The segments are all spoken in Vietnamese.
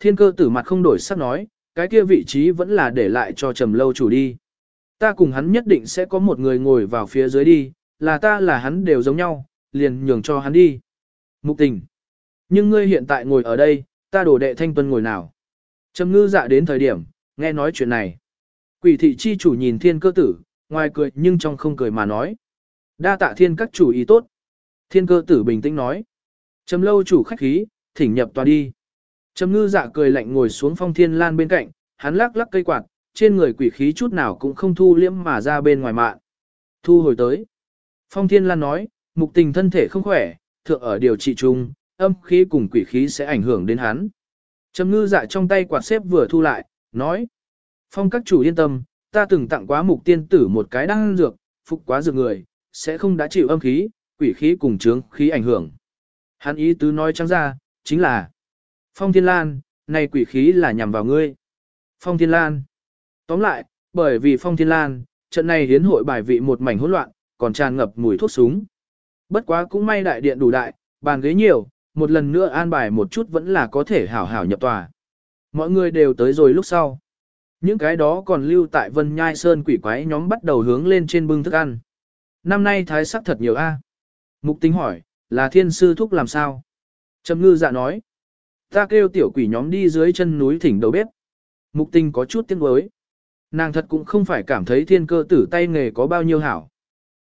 thiên cơ tử mặt không đổi sắc nói, cái kia vị trí vẫn là để lại cho trầm lâu chủ đi. Ta cùng hắn nhất định sẽ có một người ngồi vào phía dưới đi, là ta là hắn đều giống nhau, liền nhường cho hắn đi. Mục tình. Nhưng ngươi hiện tại ngồi ở đây, ta đổ đệ thanh tuân ngồi nào. Trầm ngư dạ đến thời điểm, nghe nói chuyện này. Quỷ thị chi chủ nhìn thiên cơ tử, ngoài cười nhưng trong không cười mà nói. Đa tạ thiên các chủ ý tốt. Thiên cơ tử bình tĩnh nói. Trầm lâu chủ khách khí, thỉnh nhập tòa đi. Trầm ngư dạ cười lạnh ngồi xuống phong thiên lan bên cạnh, hắn lắc lắc cây quạt, trên người quỷ khí chút nào cũng không thu liễm mà ra bên ngoài mạng. Thu hồi tới. Phong thiên lan nói, mục tình thân thể không khỏe, thượng ở điều trị chung, âm khí cùng quỷ khí sẽ ảnh hưởng đến hắn. Trầm ngư dạ trong tay quạt xếp vừa thu lại, nói. Phong các chủ yên tâm, ta từng tặng quá mục tiên tử một cái đăng dược, phục quá dược người, sẽ không đã chịu âm khí, quỷ khí cùng chướng khí ảnh hưởng. Hắn ý tứ nói trắng ra, chính là Phong Thiên Lan, này quỷ khí là nhằm vào ngươi. Phong Thiên Lan. Tóm lại, bởi vì Phong Thiên Lan, trận này hiến hội bài vị một mảnh hỗn loạn, còn tràn ngập mùi thuốc súng. Bất quá cũng may đại điện đủ đại, bàn ghế nhiều, một lần nữa an bài một chút vẫn là có thể hảo hảo nhập tòa. Mọi người đều tới rồi lúc sau. Những cái đó còn lưu tại Vân Nhai Sơn quỷ quái nhóm bắt đầu hướng lên trên bưng thức ăn. Năm nay thái sắc thật nhiều a. Mục tính hỏi, là thiên sư thúc làm sao? Trầm ngư dạ nói. Ta kêu tiểu quỷ nhóm đi dưới chân núi thỉnh đầu bếp. Mục tình có chút tiếng đối. Nàng thật cũng không phải cảm thấy thiên cơ tử tay nghề có bao nhiêu hảo.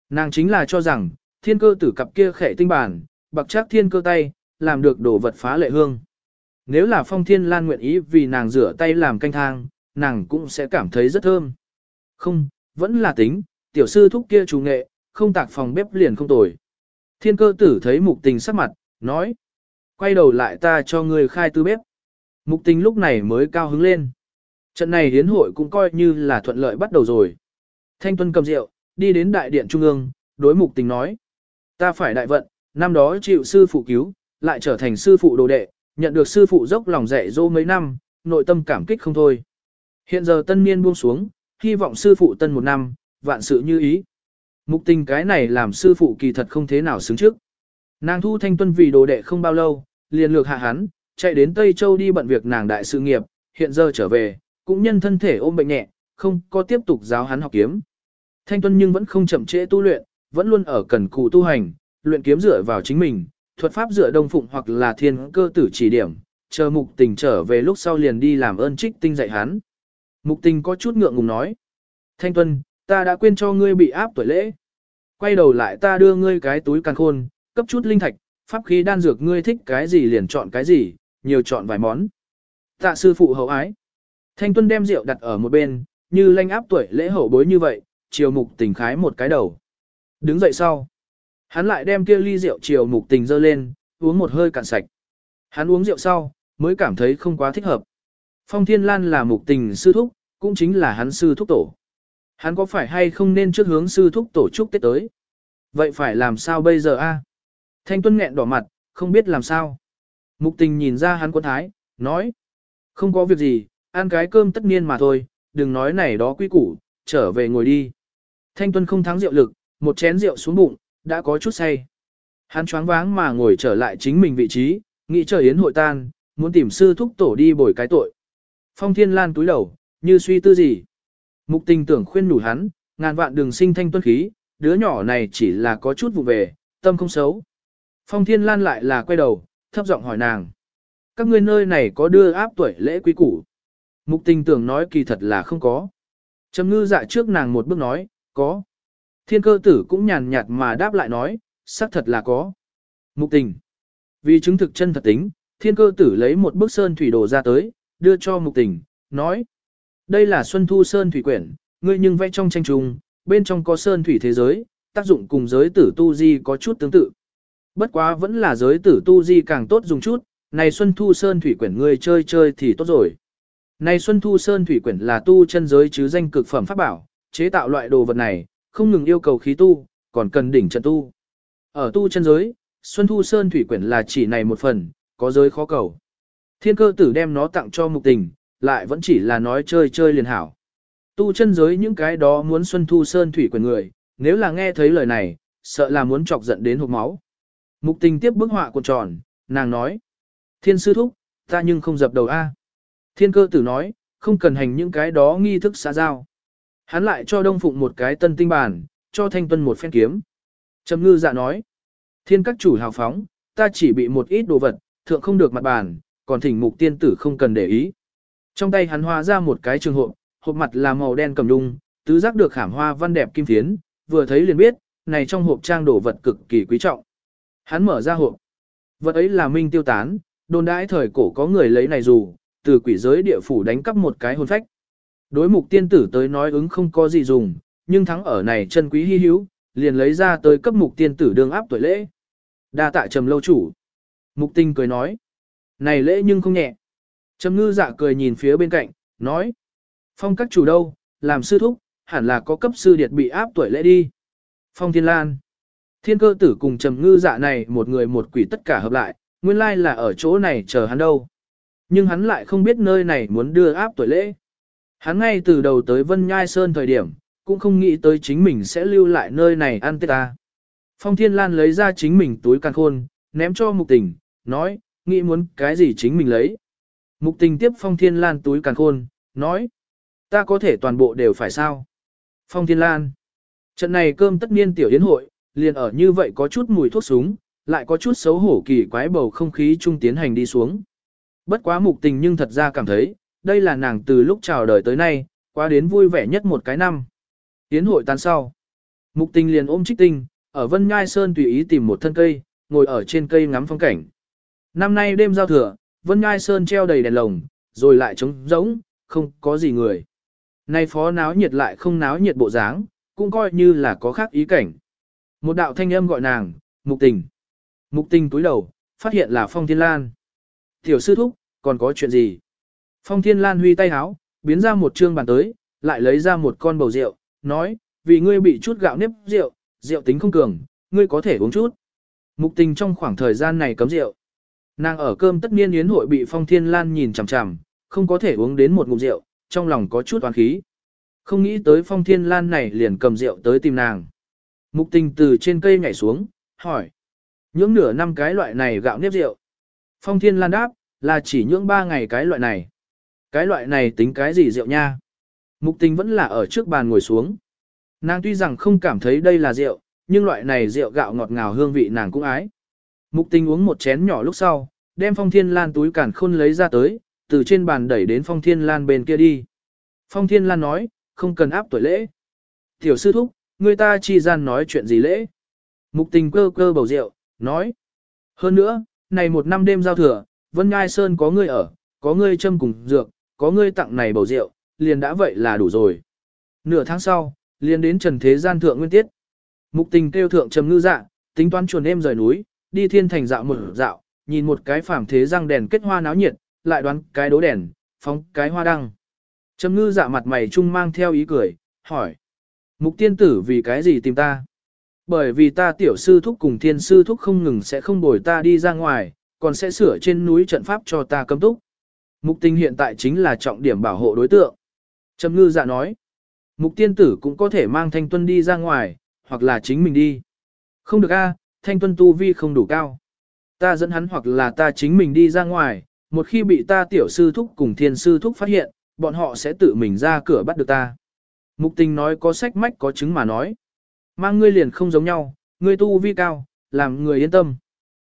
Nàng chính là cho rằng, thiên cơ tử cặp kia khệ tinh bản, bạc chắc thiên cơ tay, làm được đồ vật phá lệ hương. Nếu là phong thiên lan nguyện ý vì nàng rửa tay làm canh thang, nàng cũng sẽ cảm thấy rất thơm. Không, vẫn là tính, tiểu sư thúc kia chủ nghệ, không tạc phòng bếp liền không tồi. Thiên cơ tử thấy mục tình sắc mặt, nói. Quay đầu lại ta cho ngươi khai tư bếp. Mục tình lúc này mới cao hứng lên. Trận này hiến hội cũng coi như là thuận lợi bắt đầu rồi. Thanh Tuân cầm rượu, đi đến đại điện trung ương, đối mục tình nói. Ta phải đại vận, năm đó chịu sư phụ cứu, lại trở thành sư phụ đồ đệ, nhận được sư phụ dốc lòng dạy dỗ mấy năm, nội tâm cảm kích không thôi. Hiện giờ tân niên buông xuống, hy vọng sư phụ tân một năm, vạn sự như ý. Mục tình cái này làm sư phụ kỳ thật không thế nào xứng trước. Nàng thu thanh tuân vì đồ đệ không bao lâu, liền lược hạ hắn, chạy đến Tây Châu đi bận việc nàng đại sự nghiệp, hiện giờ trở về, cũng nhân thân thể ôm bệnh nhẹ, không có tiếp tục giáo hắn học kiếm. Thanh tuân nhưng vẫn không chậm trễ tu luyện, vẫn luôn ở cần cù tu hành, luyện kiếm dựa vào chính mình, thuật pháp dựa đông phụng hoặc là thiên cơ tử chỉ điểm, chờ mục tình trở về lúc sau liền đi làm ơn trích tinh dạy hắn. Mục tình có chút ngượng ngùng nói. Thanh tuân, ta đã quên cho ngươi bị áp tuổi lễ. Quay đầu lại ta đưa ngươi cái túi càng khôn, cấp chút linh thạch, pháp khí đan dược ngươi thích cái gì liền chọn cái gì, nhiều chọn vài món. Tạ sư phụ hậu ái. Thanh tuân đem rượu đặt ở một bên, như lanh áp tuổi lễ hậu bối như vậy, chiều mục tình khái một cái đầu. Đứng dậy sau. Hắn lại đem kia ly rượu chiều mục tình dơ lên, uống một hơi cạn sạch. Hắn uống rượu sau, mới cảm thấy không quá thích hợp. Phong Thiên Lan là mục tình sư thúc, cũng chính là hắn sư thúc tổ. Hắn có phải hay không nên trước hướng sư thúc tổ chúc Tết tới? Vậy phải làm sao bây giờ a? Thanh Tuân nghẹn đỏ mặt, không biết làm sao. Mục tình nhìn ra hắn quân thái, nói. Không có việc gì, ăn cái cơm tất nhiên mà thôi, đừng nói này đó quy củ, trở về ngồi đi. Thanh Tuân không thắng rượu lực, một chén rượu xuống bụng, đã có chút say. Hắn choáng váng mà ngồi trở lại chính mình vị trí, nghĩ chờ yến hội tan, muốn tìm sư thúc tổ đi bồi cái tội. Phong Thiên Lan túi đầu, như suy tư gì. Mục tình tưởng khuyên đủ hắn, ngàn vạn đường sinh thanh tuân khí, đứa nhỏ này chỉ là có chút vụ về, tâm không xấu. Phong Thiên Lan lại là quay đầu, thấp giọng hỏi nàng. Các ngươi nơi này có đưa áp tuổi lễ quý củ? Mục tình tưởng nói kỳ thật là không có. Trầm ngư dạ trước nàng một bước nói, có. Thiên cơ tử cũng nhàn nhạt mà đáp lại nói, xác thật là có. Mục tình. Vì chứng thực chân thật tính, thiên cơ tử lấy một bức sơn thủy đồ ra tới, đưa cho mục tình, nói. Đây là Xuân Thu Sơn Thủy Quyển, ngươi nhưng vẽ trong tranh trùng, bên trong có Sơn Thủy thế giới, tác dụng cùng giới tử tu di có chút tương tự. Bất quá vẫn là giới tử tu di càng tốt dùng chút, này Xuân Thu Sơn Thủy Quyển ngươi chơi chơi thì tốt rồi. Này Xuân Thu Sơn Thủy Quyển là tu chân giới chứ danh cực phẩm pháp bảo, chế tạo loại đồ vật này, không ngừng yêu cầu khí tu, còn cần đỉnh trận tu. Ở tu chân giới, Xuân Thu Sơn Thủy Quyển là chỉ này một phần, có giới khó cầu. Thiên cơ tử đem nó tặng cho mục tình, lại vẫn chỉ là nói chơi chơi liền hảo. Tu chân giới những cái đó muốn Xuân Thu Sơn Thủy quyển người, nếu là nghe thấy lời này, sợ là muốn chọc giận đến hộp máu. Mục tình tiếp bức họa cuộn tròn, nàng nói. Thiên sư thúc, ta nhưng không dập đầu A. Thiên cơ tử nói, không cần hành những cái đó nghi thức xã giao. Hắn lại cho Đông Phụng một cái tân tinh bản, cho Thanh Tuân một phen kiếm. Trầm ngư dạ nói, thiên các chủ hào phóng, ta chỉ bị một ít đồ vật, thượng không được mặt bản, còn thỉnh mục tiên tử không cần để ý. Trong tay hắn hóa ra một cái trường hộp, hộp mặt là màu đen cầm đung, tứ giác được khảm hoa văn đẹp kim thiến, vừa thấy liền biết, này trong hộp trang đồ vật cực kỳ quý trọng. Hắn mở ra hộp. Vật ấy là minh tiêu tán, đồn đãi thời cổ có người lấy này dù, từ quỷ giới địa phủ đánh cắp một cái hồn phách. Đối mục tiên tử tới nói ứng không có gì dùng, nhưng thắng ở này chân quý hy hữu, liền lấy ra tới cấp mục tiên tử đương áp tuổi lễ. Đa tạ trầm lâu chủ. Mục tinh cười nói. Này lễ nhưng không nhẹ. Trầm ngư dạ cười nhìn phía bên cạnh, nói. Phong các chủ đâu, làm sư thúc, hẳn là có cấp sư điệt bị áp tuổi lễ đi. Phong thiên lan. Thiên cơ tử cùng trầm ngư dạ này một người một quỷ tất cả hợp lại, nguyên lai là ở chỗ này chờ hắn đâu. Nhưng hắn lại không biết nơi này muốn đưa áp tuổi lễ. Hắn ngay từ đầu tới Vân Nhai Sơn thời điểm, cũng không nghĩ tới chính mình sẽ lưu lại nơi này ăn tết ta. Phong Thiên Lan lấy ra chính mình túi càng khôn, ném cho Mục Tình, nói, nghĩ muốn cái gì chính mình lấy. Mục Tình tiếp Phong Thiên Lan túi càng khôn, nói, ta có thể toàn bộ đều phải sao. Phong Thiên Lan, trận này cơm tất niên tiểu yến hội, liền ở như vậy có chút mùi thuốc súng, lại có chút xấu hổ kỳ quái bầu không khí trung tiến hành đi xuống. Bất quá mục tình nhưng thật ra cảm thấy, đây là nàng từ lúc chào đời tới nay, qua đến vui vẻ nhất một cái năm. Tiến hội tan sau. Mục tình liền ôm trích tinh, ở Vân Nhai Sơn tùy ý tìm một thân cây, ngồi ở trên cây ngắm phong cảnh. Năm nay đêm giao thừa, Vân Nhai Sơn treo đầy đèn lồng, rồi lại trống rỗng, không có gì người. Nay phó náo nhiệt lại không náo nhiệt bộ dáng, cũng coi như là có khác ý cảnh. Một đạo thanh âm gọi nàng, mục tình. Mục tình túi đầu, phát hiện là Phong Thiên Lan. Tiểu sư thúc, còn có chuyện gì? Phong Thiên Lan huy tay háo, biến ra một trương bàn tới, lại lấy ra một con bầu rượu, nói, vì ngươi bị chút gạo nếp rượu, rượu tính không cường, ngươi có thể uống chút. Mục tình trong khoảng thời gian này cấm rượu. Nàng ở cơm tất niên yến hội bị Phong Thiên Lan nhìn chằm chằm, không có thể uống đến một ngụm rượu, trong lòng có chút oán khí. Không nghĩ tới Phong Thiên Lan này liền cầm rượu tới tìm nàng. Mục tình từ trên cây nhảy xuống, hỏi. Nhưỡng nửa năm cái loại này gạo nếp rượu. Phong Thiên Lan đáp, là chỉ nhưỡng ba ngày cái loại này. Cái loại này tính cái gì rượu nha? Mục tình vẫn là ở trước bàn ngồi xuống. Nàng tuy rằng không cảm thấy đây là rượu, nhưng loại này rượu gạo ngọt ngào hương vị nàng cũng ái. Mục tình uống một chén nhỏ lúc sau, đem phong thiên lan túi cản khôn lấy ra tới, từ trên bàn đẩy đến phong thiên lan bên kia đi. Phong thiên lan nói, không cần áp tuổi lễ. Tiểu sư thúc, người ta chi gian nói chuyện gì lễ. Mục tình cơ cơ bầu rượu, nói. Hơn nữa, này một năm đêm giao thừa, Vân Ngai Sơn có ngươi ở, có ngươi châm cùng dược, có ngươi tặng này bầu rượu, liền đã vậy là đủ rồi. Nửa tháng sau, liền đến trần thế gian thượng nguyên tiết. Mục tình kêu thượng trầm ngư dạ, tính toán chuồn em rời núi, đi thiên thành dạo một dạo, nhìn một cái phàm thế răng đèn kết hoa náo nhiệt, lại đoán cái đố đèn, phóng cái hoa đăng. Trầm ngư dạ mặt mày trung mang theo ý cười, hỏi. Mục tiên tử vì cái gì tìm ta? Bởi vì ta tiểu sư thúc cùng thiên sư thúc không ngừng sẽ không bồi ta đi ra ngoài, còn sẽ sửa trên núi trận pháp cho ta cấm túc. Mục tình hiện tại chính là trọng điểm bảo hộ đối tượng. Trầm ngư dạ nói, mục tiên tử cũng có thể mang thanh tuân đi ra ngoài, hoặc là chính mình đi. Không được a, thanh tuân tu vi không đủ cao. Ta dẫn hắn hoặc là ta chính mình đi ra ngoài, một khi bị ta tiểu sư thúc cùng thiên sư thúc phát hiện, bọn họ sẽ tự mình ra cửa bắt được ta. Mục tình nói có sách mách có chứng mà nói. Mang ngươi liền không giống nhau, ngươi tu vi cao, làm người yên tâm.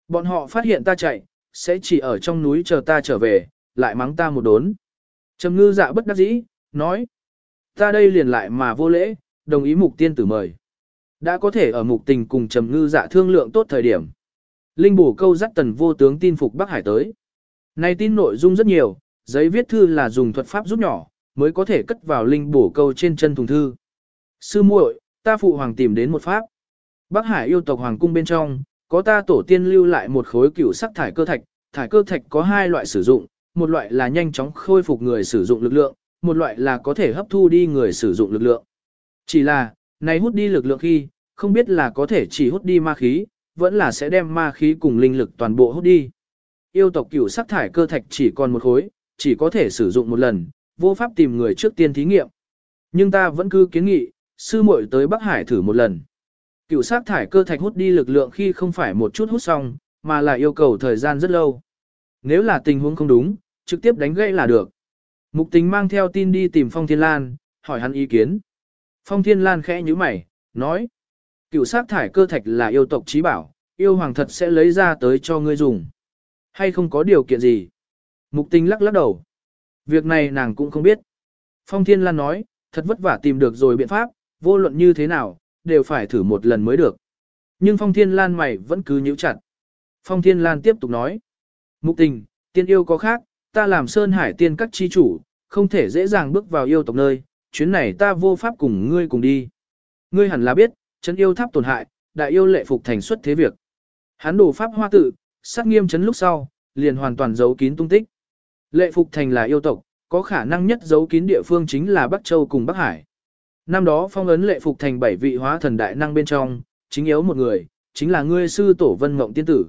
Bọn họ phát hiện ta chạy, sẽ chỉ ở trong núi chờ ta trở về, lại mắng ta một đốn. Trầm ngư dạ bất đắc dĩ, nói. Ta đây liền lại mà vô lễ, đồng ý mục tiên tử mời. Đã có thể ở mục tình cùng trầm ngư dạ thương lượng tốt thời điểm. Linh bổ câu dắt tần vô tướng tin phục Bắc Hải tới. Này tin nội dung rất nhiều, giấy viết thư là dùng thuật pháp giúp nhỏ, mới có thể cất vào linh bổ câu trên chân thùng thư. Sư muội, ta phụ hoàng tìm đến một pháp. Bắc Hải yêu tộc hoàng cung bên trong, có ta tổ tiên lưu lại một khối cựu sắc thải cơ thạch, thải cơ thạch có hai loại sử dụng, một loại là nhanh chóng khôi phục người sử dụng lực lượng, một loại là có thể hấp thu đi người sử dụng lực lượng. Chỉ là, này hút đi lực lượng khi, không biết là có thể chỉ hút đi ma khí, vẫn là sẽ đem ma khí cùng linh lực toàn bộ hút đi. Yêu tộc cửu sắc thải cơ thạch chỉ còn một khối, chỉ có thể sử dụng một lần, vô pháp tìm người trước tiên thí nghiệm. Nhưng ta vẫn cứ kiến nghị, sư muội tới Bắc Hải thử một lần. Cựu sát thải cơ thạch hút đi lực lượng khi không phải một chút hút xong, mà là yêu cầu thời gian rất lâu. Nếu là tình huống không đúng, trực tiếp đánh gãy là được. Mục tình mang theo tin đi tìm Phong Thiên Lan, hỏi hắn ý kiến. Phong Thiên Lan khẽ như mày, nói. Cựu sát thải cơ thạch là yêu tộc trí bảo, yêu hoàng thật sẽ lấy ra tới cho ngươi dùng. Hay không có điều kiện gì? Mục tình lắc lắc đầu. Việc này nàng cũng không biết. Phong Thiên Lan nói, thật vất vả tìm được rồi biện pháp, vô luận như thế nào, đều phải thử một lần mới được. Nhưng Phong Thiên Lan mày vẫn cứ nhíu chặt. Phong Thiên Lan tiếp tục nói. Mục tình, tiên yêu có khác, ta làm Sơn Hải tiên các chi chủ, không thể dễ dàng bước vào yêu tộc nơi, chuyến này ta vô pháp cùng ngươi cùng đi. Ngươi hẳn là biết, chân yêu tháp tổn hại, đại yêu lệ phục thành xuất thế việc. Hắn đổ pháp hoa tự, sát nghiêm chấn lúc sau, liền hoàn toàn giấu kín tung tích. Lệ phục thành là yêu tộc, có khả năng nhất giấu kín địa phương chính là Bắc Châu cùng Bắc Hải. Năm đó phong ấn lệ phục thành bảy vị hóa thần đại năng bên trong, chính yếu một người, chính là ngươi sư tổ vân mộng tiên tử.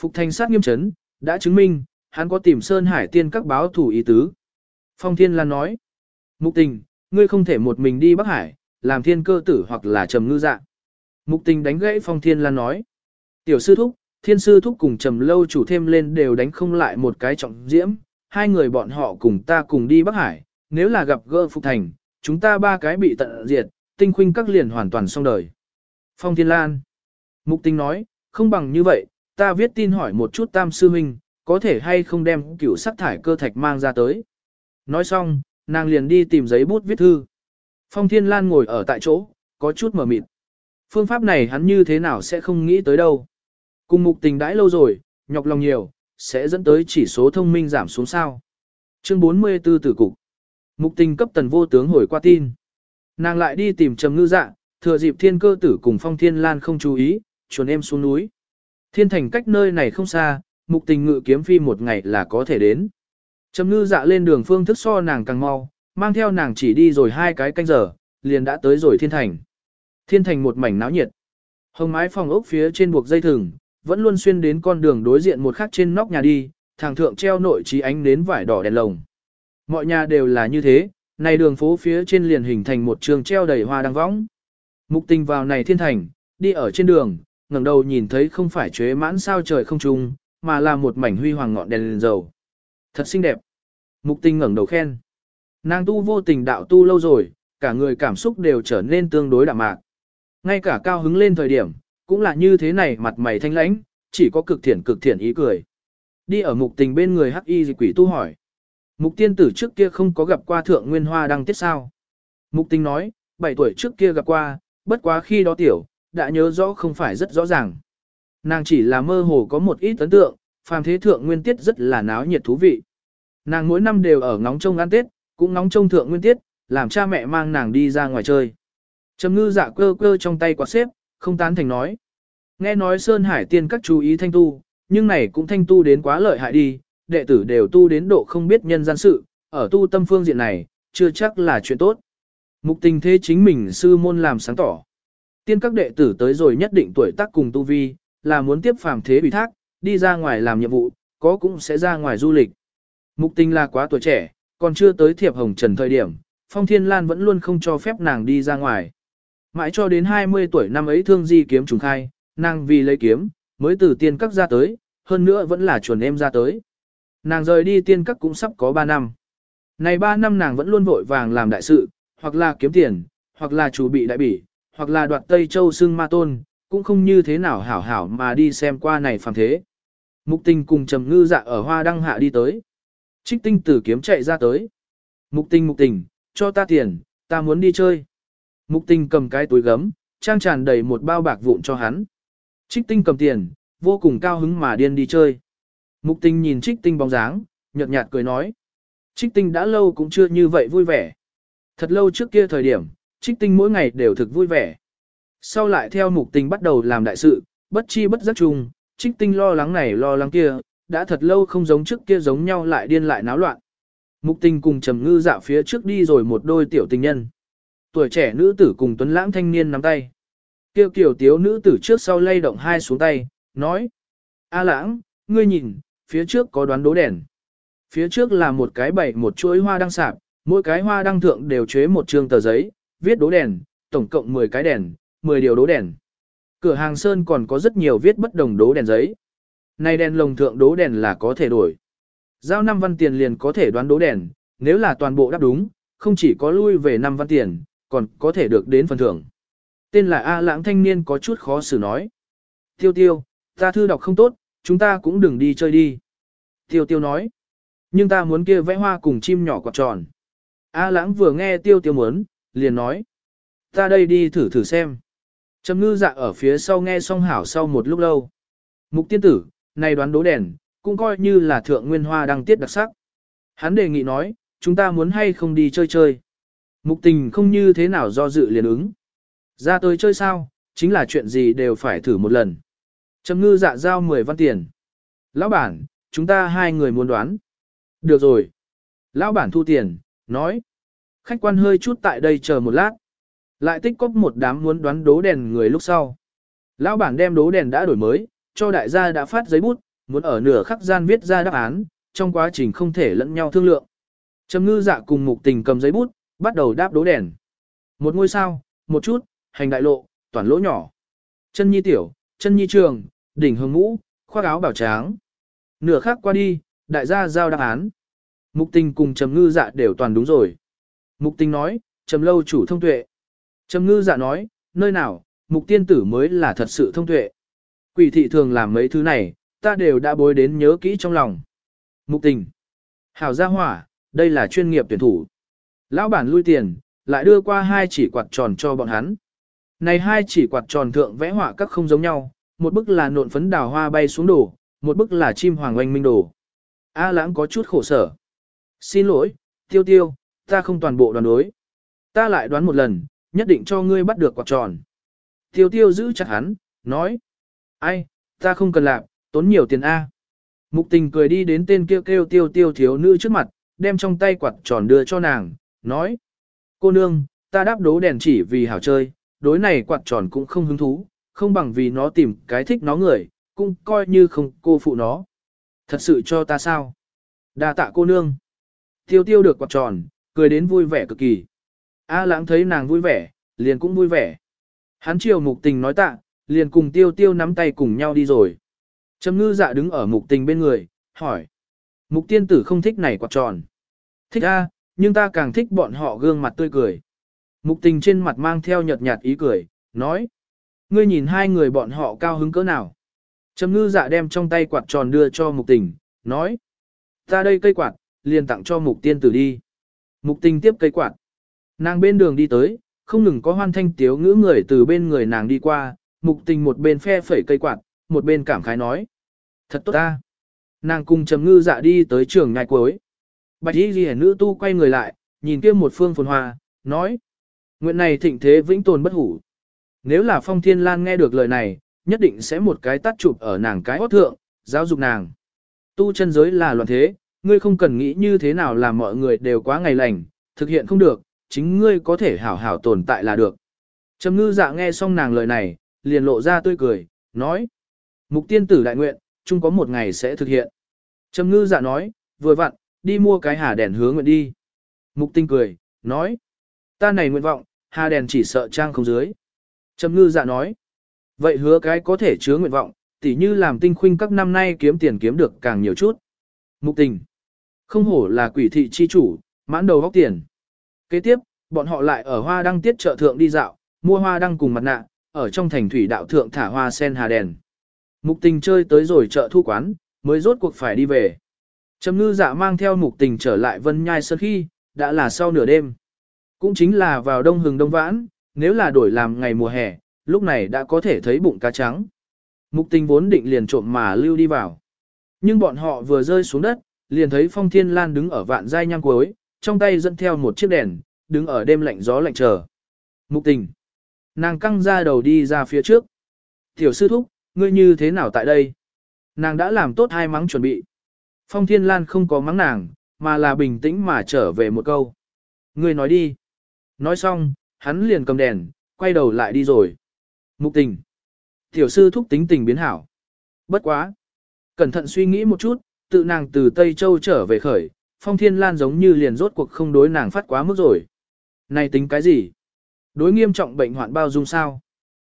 Phục thành sát nghiêm chấn, đã chứng minh, hắn có tìm Sơn Hải tiên các báo thủ ý tứ. Phong Thiên Lan nói, Mục tình, ngươi không thể một mình đi Bắc Hải, làm thiên cơ tử hoặc là trầm ngư dạ. Mục tình đánh gãy Phong Thiên Lan nói, tiểu sư thúc, thiên sư thúc cùng trầm lâu chủ thêm lên đều đánh không lại một cái trọng diễm, hai người bọn họ cùng ta cùng đi Bắc Hải, nếu là gặp gỡ Phục Thành, chúng ta ba cái bị tận diệt, tinh khuynh các liền hoàn toàn xong đời. Phong Thiên Lan Mục tinh nói, không bằng như vậy, ta viết tin hỏi một chút tam sư huynh, có thể hay không đem cửu sắc thải cơ thạch mang ra tới. Nói xong, nàng liền đi tìm giấy bút viết thư. Phong Thiên Lan ngồi ở tại chỗ, có chút mở mịt. Phương pháp này hắn như thế nào sẽ không nghĩ tới đâu. Cùng mục tình đãi lâu rồi, nhọc lòng nhiều, sẽ dẫn tới chỉ số thông minh giảm xuống sao. Chương 44 tử cục. Mục tình cấp tần vô tướng hồi qua tin. Nàng lại đi tìm trầm ngư dạ, thừa dịp thiên cơ tử cùng phong thiên lan không chú ý, chuồn em xuống núi. Thiên thành cách nơi này không xa, mục tình ngự kiếm phi một ngày là có thể đến. Trầm ngư dạ lên đường phương thức so nàng càng mau, mang theo nàng chỉ đi rồi hai cái canh giờ, liền đã tới rồi thiên thành. Thiên thành một mảnh náo nhiệt. Hồng mái phòng ốc phía trên buộc dây thừng, vẫn luôn xuyên đến con đường đối diện một khắc trên nóc nhà đi, thằng thượng treo nội trí ánh nến vải đỏ đèn lồng. Mọi nhà đều là như thế, này đường phố phía trên liền hình thành một trường treo đầy hoa đăng võng. Mục tình vào này thiên thành, đi ở trên đường, ngẩng đầu nhìn thấy không phải chế mãn sao trời không trung, mà là một mảnh huy hoàng ngọn đèn, đèn dầu. Thật xinh đẹp. Mục tình ngẩng đầu khen. Nàng tu vô tình đạo tu lâu rồi, cả người cảm xúc đều trở nên tương đối đạm mạc. Ngay cả cao hứng lên thời điểm, cũng là như thế này mặt mày thanh lãnh, chỉ có cực thiện cực thiện ý cười. Đi ở mục tình bên người hắc y quỷ tu hỏi. Mục tiên tử trước kia không có gặp qua thượng nguyên hoa đăng tiết sao. Mục tình nói, 7 tuổi trước kia gặp qua, bất quá khi đó tiểu, đã nhớ rõ không phải rất rõ ràng. Nàng chỉ là mơ hồ có một ít ấn tượng, phàm thế thượng nguyên tiết rất là náo nhiệt thú vị. Nàng mỗi năm đều ở ngóng trông ăn tết, cũng ngóng trông thượng nguyên tiết, làm cha mẹ mang nàng đi ra ngoài chơi. Trầm ngư dạ cơ cơ trong tay quạt xếp, không tán thành nói. Nghe nói Sơn Hải tiên các chú ý thanh tu, nhưng này cũng thanh tu đến quá lợi hại đi, đệ tử đều tu đến độ không biết nhân gian sự, ở tu tâm phương diện này, chưa chắc là chuyện tốt. Mục tình thế chính mình sư môn làm sáng tỏ. Tiên các đệ tử tới rồi nhất định tuổi tác cùng tu vi, là muốn tiếp phàm thế bị thác, đi ra ngoài làm nhiệm vụ, có cũng sẽ ra ngoài du lịch. Mục tình là quá tuổi trẻ, còn chưa tới thiệp hồng trần thời điểm, Phong Thiên Lan vẫn luôn không cho phép nàng đi ra ngoài. Mãi cho đến 20 tuổi năm ấy thương di kiếm trùng khai, nàng vì lấy kiếm, mới từ tiên các ra tới, hơn nữa vẫn là chuẩn em ra tới. Nàng rời đi tiên các cũng sắp có 3 năm. Này 3 năm nàng vẫn luôn vội vàng làm đại sự, hoặc là kiếm tiền, hoặc là chủ bị đại bỉ, hoặc là đoạt Tây Châu xưng ma tôn, cũng không như thế nào hảo hảo mà đi xem qua này phàm thế. Mục tình cùng trầm ngư dạ ở hoa đăng hạ đi tới. Trích tinh tử kiếm chạy ra tới. Mục tình mục tình, cho ta tiền, ta muốn đi chơi. Mục Tinh cầm cái túi gấm, trang tràn đầy một bao bạc vụn cho hắn. Trích tinh cầm tiền, vô cùng cao hứng mà điên đi chơi. Mục Tinh nhìn trích tinh bóng dáng, nhợt nhạt cười nói. Trích tinh đã lâu cũng chưa như vậy vui vẻ. Thật lâu trước kia thời điểm, trích tinh mỗi ngày đều thực vui vẻ. Sau lại theo mục Tinh bắt đầu làm đại sự, bất chi bất giác chung, trích tinh lo lắng này lo lắng kia, đã thật lâu không giống trước kia giống nhau lại điên lại náo loạn. Mục Tinh cùng trầm ngư dạo phía trước đi rồi một đôi tiểu tình nhân. Tuổi trẻ nữ tử cùng tuấn lãng thanh niên nắm tay. Kêu kiểu tiếu nữ tử trước sau lay động hai xuống tay, nói. A lãng, ngươi nhìn, phía trước có đoán đố đèn. Phía trước là một cái bảy một chuỗi hoa đăng sạp, mỗi cái hoa đăng thượng đều chế một trương tờ giấy, viết đố đèn, tổng cộng 10 cái đèn, 10 điều đố đèn. Cửa hàng Sơn còn có rất nhiều viết bất đồng đố đèn giấy. Này đèn lồng thượng đố đèn là có thể đổi. Giao năm văn tiền liền có thể đoán đố đèn, nếu là toàn bộ đáp đúng, không chỉ có lui về 5 văn tiền, còn có thể được đến phần thưởng. Tên là A lãng thanh niên có chút khó xử nói. Tiêu tiêu, ta thư đọc không tốt, chúng ta cũng đừng đi chơi đi. Tiêu tiêu nói. Nhưng ta muốn kia vẽ hoa cùng chim nhỏ quạt tròn. A lãng vừa nghe tiêu tiêu muốn, liền nói. Ta đây đi thử thử xem. Trầm ngư dạ ở phía sau nghe song hảo sau một lúc lâu. Mục tiên tử, này đoán đố đèn, cũng coi như là thượng nguyên hoa đăng tiết đặc sắc. Hắn đề nghị nói, chúng ta muốn hay không đi chơi chơi. Mục tình không như thế nào do dự liền ứng. Ra tới chơi sao, chính là chuyện gì đều phải thử một lần. Trầm ngư dạ giao 10 văn tiền. Lão bản, chúng ta hai người muốn đoán. Được rồi. Lão bản thu tiền, nói. Khách quan hơi chút tại đây chờ một lát. Lại tích cóp một đám muốn đoán đố đèn người lúc sau. Lão bản đem đố đèn đã đổi mới, cho đại gia đã phát giấy bút, muốn ở nửa khắc gian viết ra đáp án, trong quá trình không thể lẫn nhau thương lượng. Trầm ngư dạ cùng mục tình cầm giấy bút, bắt đầu đáp đố đèn. Một ngôi sao, một chút, hành đại lộ, toàn lỗ nhỏ. Chân nhi tiểu, chân nhi trường, đỉnh hương ngũ, khoác áo bảo tráng. Nửa khắc qua đi, đại gia giao đáp án. Mục tình cùng trầm ngư dạ đều toàn đúng rồi. Mục tình nói, trầm lâu chủ thông tuệ. Trầm ngư dạ nói, nơi nào, mục tiên tử mới là thật sự thông tuệ. Quỷ thị thường làm mấy thứ này, ta đều đã bối đến nhớ kỹ trong lòng. Mục tình. Hảo gia hỏa, đây là chuyên nghiệp tuyển thủ. Lão bản lui tiền, lại đưa qua hai chỉ quạt tròn cho bọn hắn. Này hai chỉ quạt tròn thượng vẽ họa các không giống nhau, một bức là nộn phấn đào hoa bay xuống đổ, một bức là chim hoàng oanh minh đổ. A lãng có chút khổ sở. Xin lỗi, tiêu tiêu, ta không toàn bộ đoán đối. Ta lại đoán một lần, nhất định cho ngươi bắt được quạt tròn. Tiêu tiêu giữ chặt hắn, nói. Ai, ta không cần làm, tốn nhiều tiền A. Mục tình cười đi đến tên kêu kêu tiêu tiêu thiếu nữ trước mặt, đem trong tay quạt tròn đưa cho nàng, nói. Cô nương, ta đáp đố đèn chỉ vì hảo chơi, đối này quạt tròn cũng không hứng thú, không bằng vì nó tìm cái thích nó người, cũng coi như không cô phụ nó. Thật sự cho ta sao? đa tạ cô nương. Tiêu tiêu được quạt tròn, cười đến vui vẻ cực kỳ. A lãng thấy nàng vui vẻ, liền cũng vui vẻ. Hắn chiều mục tình nói tạ, liền cùng tiêu tiêu nắm tay cùng nhau đi rồi. Trầm ngư dạ đứng ở mục tình bên người, hỏi. Mục tiên tử không thích này quạt tròn. Thích a, nhưng ta càng thích bọn họ gương mặt tươi cười. Mục tình trên mặt mang theo nhợt nhạt ý cười, nói. Ngươi nhìn hai người bọn họ cao hứng cỡ nào. Trầm ngư dạ đem trong tay quạt tròn đưa cho mục tình, nói. Ta đây cây quạt, liền tặng cho mục tiên tử đi. Mục tình tiếp cây quạt. Nàng bên đường đi tới, không ngừng có hoan thanh tiếu ngữ người từ bên người nàng đi qua, mục tình một bên phe phẩy cây quạt, một bên cảm khái nói. Thật tốt ta. Nàng cùng trầm ngư dạ đi tới trường ngày cuối. Bạch y ghi nữ tu quay người lại, nhìn kia một phương phồn hoa, nói. Nguyện này thịnh thế vĩnh tồn bất hủ. Nếu là phong thiên lan nghe được lời này, nhất định sẽ một cái tắt chụp ở nàng cái hót thượng, giáo dục nàng. Tu chân giới là loạn thế, ngươi không cần nghĩ như thế nào làm mọi người đều quá ngày lành, thực hiện không được, chính ngươi có thể hảo hảo tồn tại là được. Trầm ngư dạ nghe xong nàng lời này, liền lộ ra tươi cười, nói. Mục tiên tử đại nguyện, chung có một ngày sẽ thực hiện. Trầm ngư dạ nói, vừa vặn, đi mua cái hà đèn hướng nguyện đi. Mục tinh cười, nói. Ta này nguyện vọng, hà đèn chỉ sợ trang không dưới. Trầm ngư dạ nói. Vậy hứa cái có thể chứa nguyện vọng, tỉ như làm tinh khuynh các năm nay kiếm tiền kiếm được càng nhiều chút. Mục tình. Không hổ là quỷ thị chi chủ, mãn đầu góc tiền. Kế tiếp, bọn họ lại ở hoa đăng tiết chợ thượng đi dạo, mua hoa đăng cùng mặt nạ, ở trong thành thủy đạo thượng thả hoa sen hà đèn. Mục tình chơi tới rồi chợ thu quán, mới rốt cuộc phải đi về. Trầm ngư dạ mang theo mục tình trở lại vân nhai sơn khi, đã là sau nửa đêm. Cũng chính là vào đông hừng đông vãn, nếu là đổi làm ngày mùa hè, lúc này đã có thể thấy bụng cá trắng. Mục tình vốn định liền trộm mà lưu đi vào. Nhưng bọn họ vừa rơi xuống đất, liền thấy phong thiên lan đứng ở vạn giai nhang cuối, trong tay dẫn theo một chiếc đèn, đứng ở đêm lạnh gió lạnh chờ. Mục tình. Nàng căng ra đầu đi ra phía trước. Tiểu sư thúc, ngươi như thế nào tại đây? Nàng đã làm tốt hai mắng chuẩn bị. Phong Thiên Lan không có mắng nàng, mà là bình tĩnh mà trở về một câu. Ngươi nói đi. Nói xong, hắn liền cầm đèn, quay đầu lại đi rồi. Mục tình. Tiểu sư thúc tính tình biến hảo. Bất quá. Cẩn thận suy nghĩ một chút, tự nàng từ Tây Châu trở về khởi, Phong Thiên Lan giống như liền rốt cuộc không đối nàng phát quá mức rồi. Này tính cái gì? Đối nghiêm trọng bệnh hoạn bao dung sao?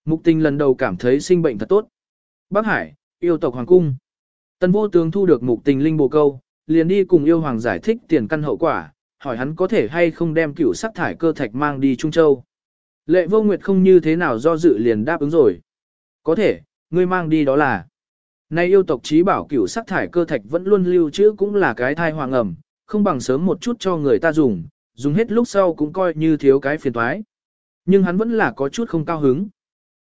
Mục tình lần đầu cảm thấy sinh bệnh thật tốt. Bác Hải, yêu tộc Hoàng Cung. Tần vô tướng thu được mục tình linh bồ câu, liền đi cùng yêu hoàng giải thích tiền căn hậu quả, hỏi hắn có thể hay không đem cửu sắc thải cơ thạch mang đi Trung Châu. Lệ vô nguyệt không như thế nào do dự liền đáp ứng rồi. Có thể, ngươi mang đi đó là. Nay yêu tộc trí bảo cửu sắc thải cơ thạch vẫn luôn lưu trữ cũng là cái thai hoàng ẩm, không bằng sớm một chút cho người ta dùng, dùng hết lúc sau cũng coi như thiếu cái phiền toái. Nhưng hắn vẫn là có chút không cao hứng.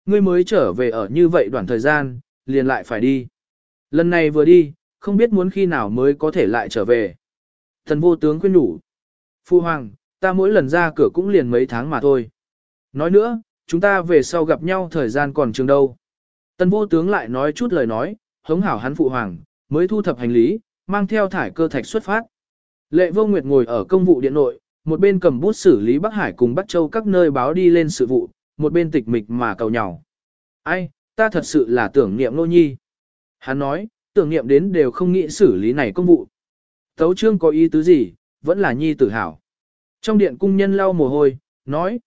Ngươi mới trở về ở như vậy đoạn thời gian, liền lại phải đi. Lần này vừa đi, không biết muốn khi nào mới có thể lại trở về. Thần vô tướng khuyên nhủ. Phu hoàng, ta mỗi lần ra cửa cũng liền mấy tháng mà thôi. Nói nữa, chúng ta về sau gặp nhau thời gian còn trường đâu. Tần vô tướng lại nói chút lời nói, hống hảo hắn phụ hoàng, mới thu thập hành lý, mang theo thải cơ thạch xuất phát. Lệ vô nguyệt ngồi ở công vụ điện nội, một bên cầm bút xử lý Bắc Hải cùng Bắc Châu các nơi báo đi lên sự vụ, một bên tịch mịch mà cầu nhỏ. Ai, ta thật sự là tưởng niệm nô nhi. Hắn nói, tưởng niệm đến đều không nghĩ xử lý này công vụ. Tấu trương có ý tứ gì, vẫn là nhi tử hảo. Trong điện cung nhân lau mồ hôi, nói.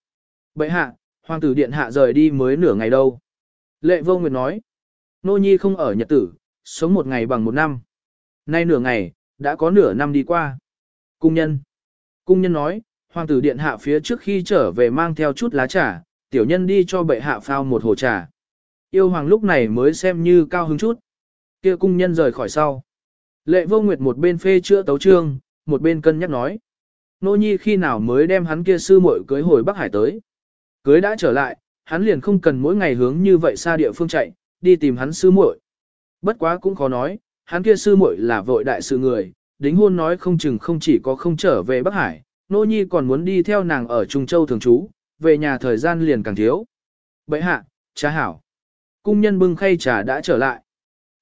Bậy hạ, hoàng tử điện hạ rời đi mới nửa ngày đâu. Lệ vô nguyệt nói. Nô nhi không ở nhật tử, sống một ngày bằng một năm. Nay nửa ngày, đã có nửa năm đi qua. Cung nhân. Cung nhân nói, hoàng tử điện hạ phía trước khi trở về mang theo chút lá trà, tiểu nhân đi cho bệ hạ phao một hồ trà. Yêu hoàng lúc này mới xem như cao hứng chút. Kia cung nhân rời khỏi sau. Lệ vô nguyệt một bên phê chữa tấu trương, một bên cân nhắc nói. Nô nhi khi nào mới đem hắn kia sư muội cưới hồi Bắc Hải tới. Cưới đã trở lại, hắn liền không cần mỗi ngày hướng như vậy xa địa phương chạy, đi tìm hắn sư muội. Bất quá cũng khó nói, hắn kia sư muội là vội đại sự người, đính hôn nói không chừng không chỉ có không trở về Bắc Hải, nô nhi còn muốn đi theo nàng ở Trung Châu thường trú, về nhà thời gian liền càng thiếu. Bậy hạ, trà hảo. Cung nhân bưng khay trà đã trở lại.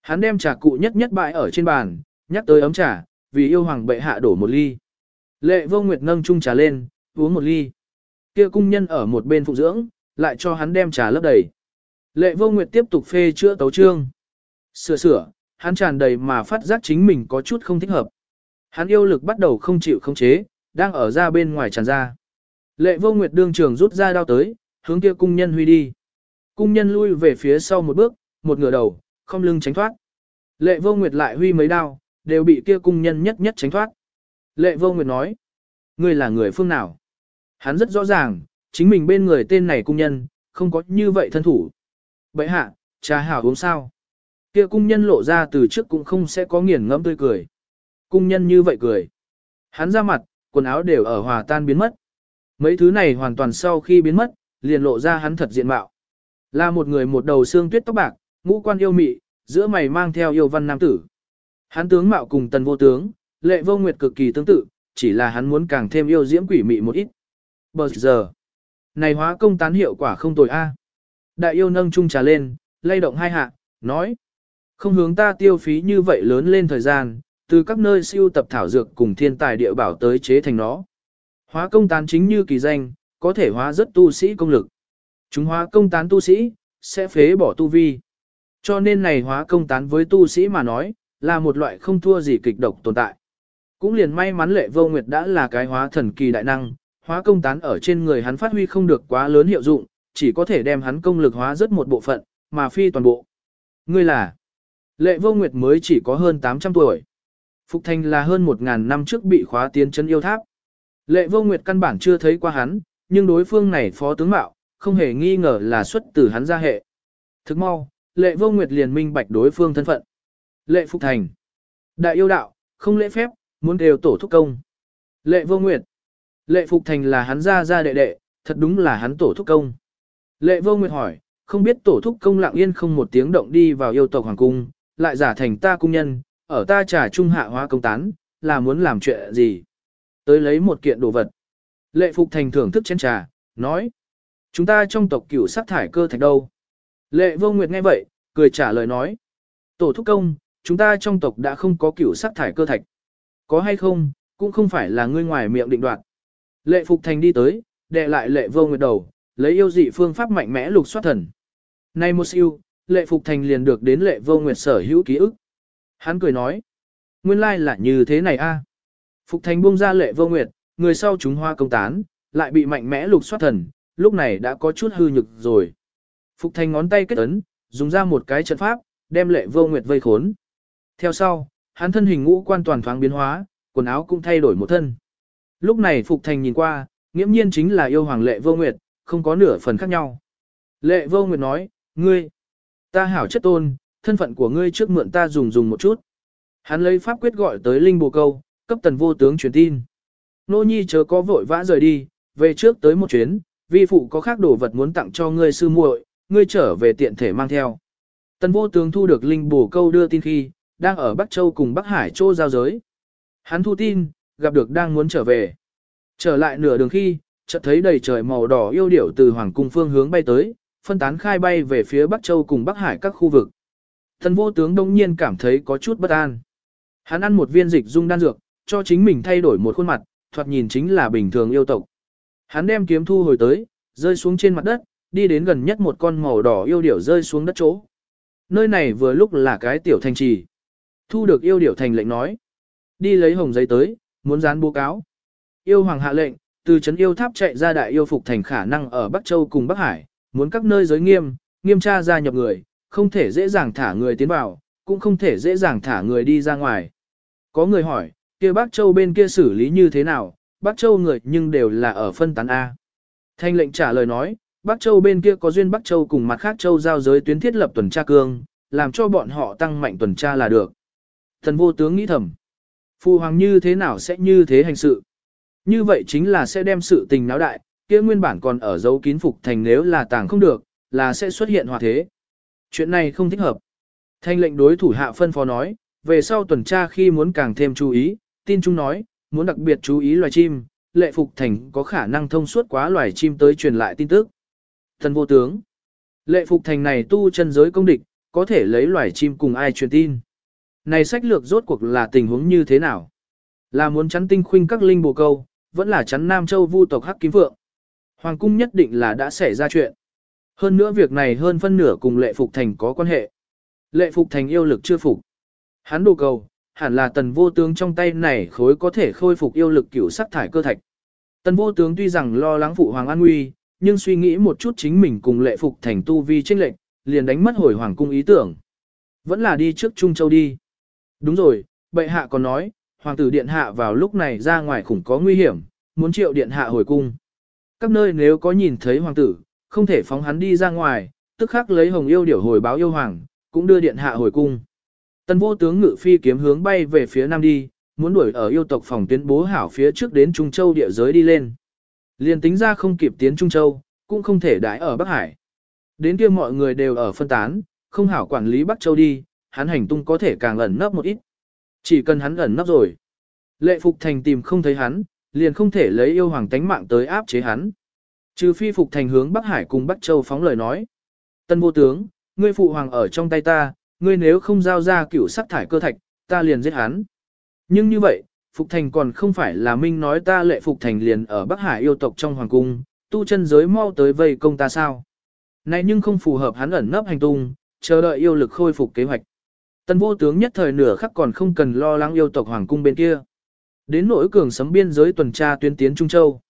Hắn đem trà cụ nhất nhất bãi ở trên bàn, nhắc tới ấm trà, vì yêu hoàng bệ hạ đổ một ly. Lệ vô nguyệt nâng chung trà lên, uống một ly. Kia cung nhân ở một bên phụ dưỡng, lại cho hắn đem trà lấp đầy. Lệ vô nguyệt tiếp tục phê chữa tấu trương. Sửa sửa, hắn tràn đầy mà phát giác chính mình có chút không thích hợp. Hắn yêu lực bắt đầu không chịu không chế, đang ở ra bên ngoài tràn ra. Lệ vô nguyệt đương trường rút ra đao tới, hướng kia cung nhân huy đi. Cung nhân lui về phía sau một bước, một ngửa đầu, không lưng tránh thoát. Lệ vô nguyệt lại huy mấy đao, đều bị kia cung nhân nhất nhất tránh thoát. Lệ vô nguyệt nói, ngươi là người phương nào? Hắn rất rõ ràng, chính mình bên người tên này cung nhân, không có như vậy thân thủ. Bậy hạ, trà hảo uống sao? Kia cung nhân lộ ra từ trước cũng không sẽ có nghiền ngẫm tươi cười. Cung nhân như vậy cười. Hắn ra mặt, quần áo đều ở hòa tan biến mất. Mấy thứ này hoàn toàn sau khi biến mất, liền lộ ra hắn thật diện mạo. Là một người một đầu xương tuyết tóc bạc, ngũ quan yêu mị, giữa mày mang theo yêu văn nam tử. Hắn tướng mạo cùng tần vô tướng, lệ vô nguyệt cực kỳ tương tự, chỉ là hắn muốn càng thêm yêu diễm quỷ mị một ít. Bờ giờ, này hóa công tán hiệu quả không tồi a. Đại yêu nâng chung trà lên, lay động hai hạ, nói. Không hướng ta tiêu phí như vậy lớn lên thời gian, từ các nơi siêu tập thảo dược cùng thiên tài địa bảo tới chế thành nó. Hóa công tán chính như kỳ danh, có thể hóa rất tu sĩ công lực. Chúng hóa công tán tu sĩ, sẽ phế bỏ tu vi. Cho nên này hóa công tán với tu sĩ mà nói, là một loại không thua gì kịch độc tồn tại. Cũng liền may mắn lệ vô nguyệt đã là cái hóa thần kỳ đại năng, hóa công tán ở trên người hắn phát huy không được quá lớn hiệu dụng, chỉ có thể đem hắn công lực hóa rất một bộ phận, mà phi toàn bộ. Ngươi là, lệ vô nguyệt mới chỉ có hơn 800 tuổi. Phục Thành là hơn 1.000 năm trước bị khóa tiến chân yêu tháp. Lệ vô nguyệt căn bản chưa thấy qua hắn, nhưng đối phương này phó tướng mạo, không hề nghi ngờ là xuất từ hắn gia hệ. Thức mau, lệ vô nguyệt liền minh bạch đối phương thân phận. Lệ Phục Thành. Đại yêu đạo, không lễ phép, muốn đều tổ thúc công. Lệ vô nguyệt. Lệ Phục Thành là hắn gia gia đệ đệ, thật đúng là hắn tổ thúc công. Lệ vô nguyệt hỏi, không biết tổ thúc công lặng yên không một tiếng động đi vào yêu tộc hoàng cung, lại giả thành ta cung nhân, ở ta trả trung hạ hóa công tán, là muốn làm chuyện gì? Tới lấy một kiện đồ vật. Lệ Phục Thành thưởng thức chén trà, nói. Chúng ta trong tộc cửu sát thải cơ thạch đâu? Lệ vô nguyệt nghe vậy, cười trả lời nói. Tổ thúc công, chúng ta trong tộc đã không có cửu sắc thải cơ thạch. Có hay không, cũng không phải là ngươi ngoài miệng định đoạt. Lệ Phục Thành đi tới, đệ lại lệ vô nguyệt đầu, lấy yêu dị phương pháp mạnh mẽ lục soát thần. Nay một siêu, lệ Phục Thành liền được đến lệ vô nguyệt sở hữu ký ức. Hắn cười nói, nguyên lai là như thế này a. Phục Thành buông ra lệ vô nguyệt, người sau chúng hoa công tán, lại bị mạnh mẽ lục soát thần, lúc này đã có chút hư nhực rồi. Phục Thành ngón tay kết ấn, dùng ra một cái trận pháp, đem lệ vô nguyệt vây khốn. Theo sau, hắn thân hình ngũ quan toàn thoáng biến hóa, quần áo cũng thay đổi một thân. Lúc này Phục Thành nhìn qua, nghiễm nhiên chính là yêu hoàng lệ vô nguyệt, không có nửa phần khác nhau. Lệ vô nguyệt nói, ngươi, ta hảo chất tôn, thân phận của ngươi trước mượn ta dùng dùng một chút. Hắn lấy pháp quyết gọi tới linh bồ câu, cấp tần vô tướng truyền tin. Nô nhi chớ có vội vã rời đi, về trước tới một chuyến, vi phụ có khác đồ vật muốn tặng cho ngươi sư muội, ngươi trở về tiện thể mang theo. Tần vô tướng thu được linh bù câu đưa tin khi, đang ở Bắc Châu cùng Bắc Hải Châu giao giới. Hắn thu tin, gặp được đang muốn trở về. Trở lại nửa đường khi, chợt thấy đầy trời màu đỏ yêu điểu từ Hoàng cung phương hướng bay tới, phân tán khai bay về phía Bắc Châu cùng Bắc Hải các khu vực. Thần vô tướng đông nhiên cảm thấy có chút bất an. Hắn ăn một viên dịch dung đan dược, cho chính mình thay đổi một khuôn mặt, thoạt nhìn chính là bình thường yêu tộc. Hắn đem kiếm thu hồi tới, rơi xuống trên mặt đất, đi đến gần nhất một con màu đỏ yêu điểu rơi xuống đất chỗ. Nơi này vừa lúc là cái tiểu thành trì. Thu được yêu điểu thành lệnh nói. Đi lấy hồng giấy tới, muốn dán bố cáo. Yêu hoàng hạ lệnh, từ trấn yêu tháp chạy ra đại yêu phục thành khả năng ở Bắc Châu cùng Bắc Hải, muốn các nơi giới nghiêm, nghiêm tra gia nhập người, không thể dễ dàng thả người tiến vào, cũng không thể dễ dàng thả người đi ra ngoài. Có người hỏi, kia Bắc Châu bên kia xử lý như thế nào, Bắc Châu người nhưng đều là ở phân tán A. Thanh lệnh trả lời nói, Bắc Châu bên kia có duyên Bắc Châu cùng mặt khác Châu giao giới tuyến thiết lập tuần tra cương, làm cho bọn họ tăng mạnh tuần tra là được. Thần vô tướng nghĩ thầm. Phu hoàng như thế nào sẽ như thế hành sự? Như vậy chính là sẽ đem sự tình náo đại, kia nguyên bản còn ở dấu kín phục thành nếu là tàng không được, là sẽ xuất hiện hòa thế. Chuyện này không thích hợp. Thanh lệnh đối thủ hạ phân phó nói, về sau tuần tra khi muốn càng thêm chú ý, tin chúng nói, muốn đặc biệt chú ý loài chim, lệ phục thành có khả năng thông suốt quá loài chim tới truyền lại tin tức. Thần vô tướng. Lệ phục thành này tu chân giới công địch, có thể lấy loài chim cùng ai truyền tin. Này sách lược rốt cuộc là tình huống như thế nào? Là muốn chắn tinh khuynh các linh bồ câu, vẫn là chắn Nam Châu vu tộc Hắc Kim Phượng. Hoàng cung nhất định là đã xảy ra chuyện. Hơn nữa việc này hơn phân nửa cùng lệ phục thành có quan hệ. Lệ phục thành yêu lực chưa phục. Hắn đồ cầu, hẳn là tần vô tướng trong tay này khối có thể khôi phục yêu lực cửu sắc thải cơ thạch. Tần vô tướng tuy rằng lo lắng phụ hoàng an nguy, nhưng suy nghĩ một chút chính mình cùng lệ phục thành tu vi trinh lệnh, liền đánh mất hồi hoàng cung ý tưởng. Vẫn là đi trước Trung Châu đi. Đúng rồi, bệ hạ còn nói, hoàng tử điện hạ vào lúc này ra ngoài khủng có nguy hiểm, muốn triệu điện hạ hồi cung. Các nơi nếu có nhìn thấy hoàng tử, không thể phóng hắn đi ra ngoài, tức khắc lấy hồng yêu điểu hồi báo yêu hoàng, cũng đưa điện hạ hồi cung. Tần vô tướng ngự phi kiếm hướng bay về phía nam đi, muốn đuổi ở yêu tộc phòng tuyến bố hảo phía trước đến Trung Châu địa giới đi lên. Liền tính ra không kịp tiến Trung Châu, cũng không thể đãi ở Bắc Hải. Đến kia mọi người đều ở phân tán, không hảo quản lý Bắc Châu đi, hắn hành tung có thể càng ẩn nấp một ít. Chỉ cần hắn ẩn nấp rồi. Lệ Phục Thành tìm không thấy hắn, liền không thể lấy yêu hoàng tánh mạng tới áp chế hắn. Trừ phi Phục Thành hướng Bắc Hải cùng Bắc Châu phóng lời nói. Tân vô tướng, ngươi phụ hoàng ở trong tay ta, ngươi nếu không giao ra cửu sắc thải cơ thạch, ta liền giết hắn. Nhưng như vậy, Phục Thành còn không phải là minh nói ta lệ Phục Thành liền ở Bắc Hải yêu tộc trong hoàng cung, tu chân giới mau tới vây công ta sao. Này nhưng không phù hợp hắn ẩn nấp hành tung, chờ đợi yêu lực khôi phục kế hoạch. Tần vô tướng nhất thời nửa khắc còn không cần lo lắng yêu tộc hoàng cung bên kia. Đến nỗi cường sấm biên giới tuần tra tuyến tiến Trung Châu.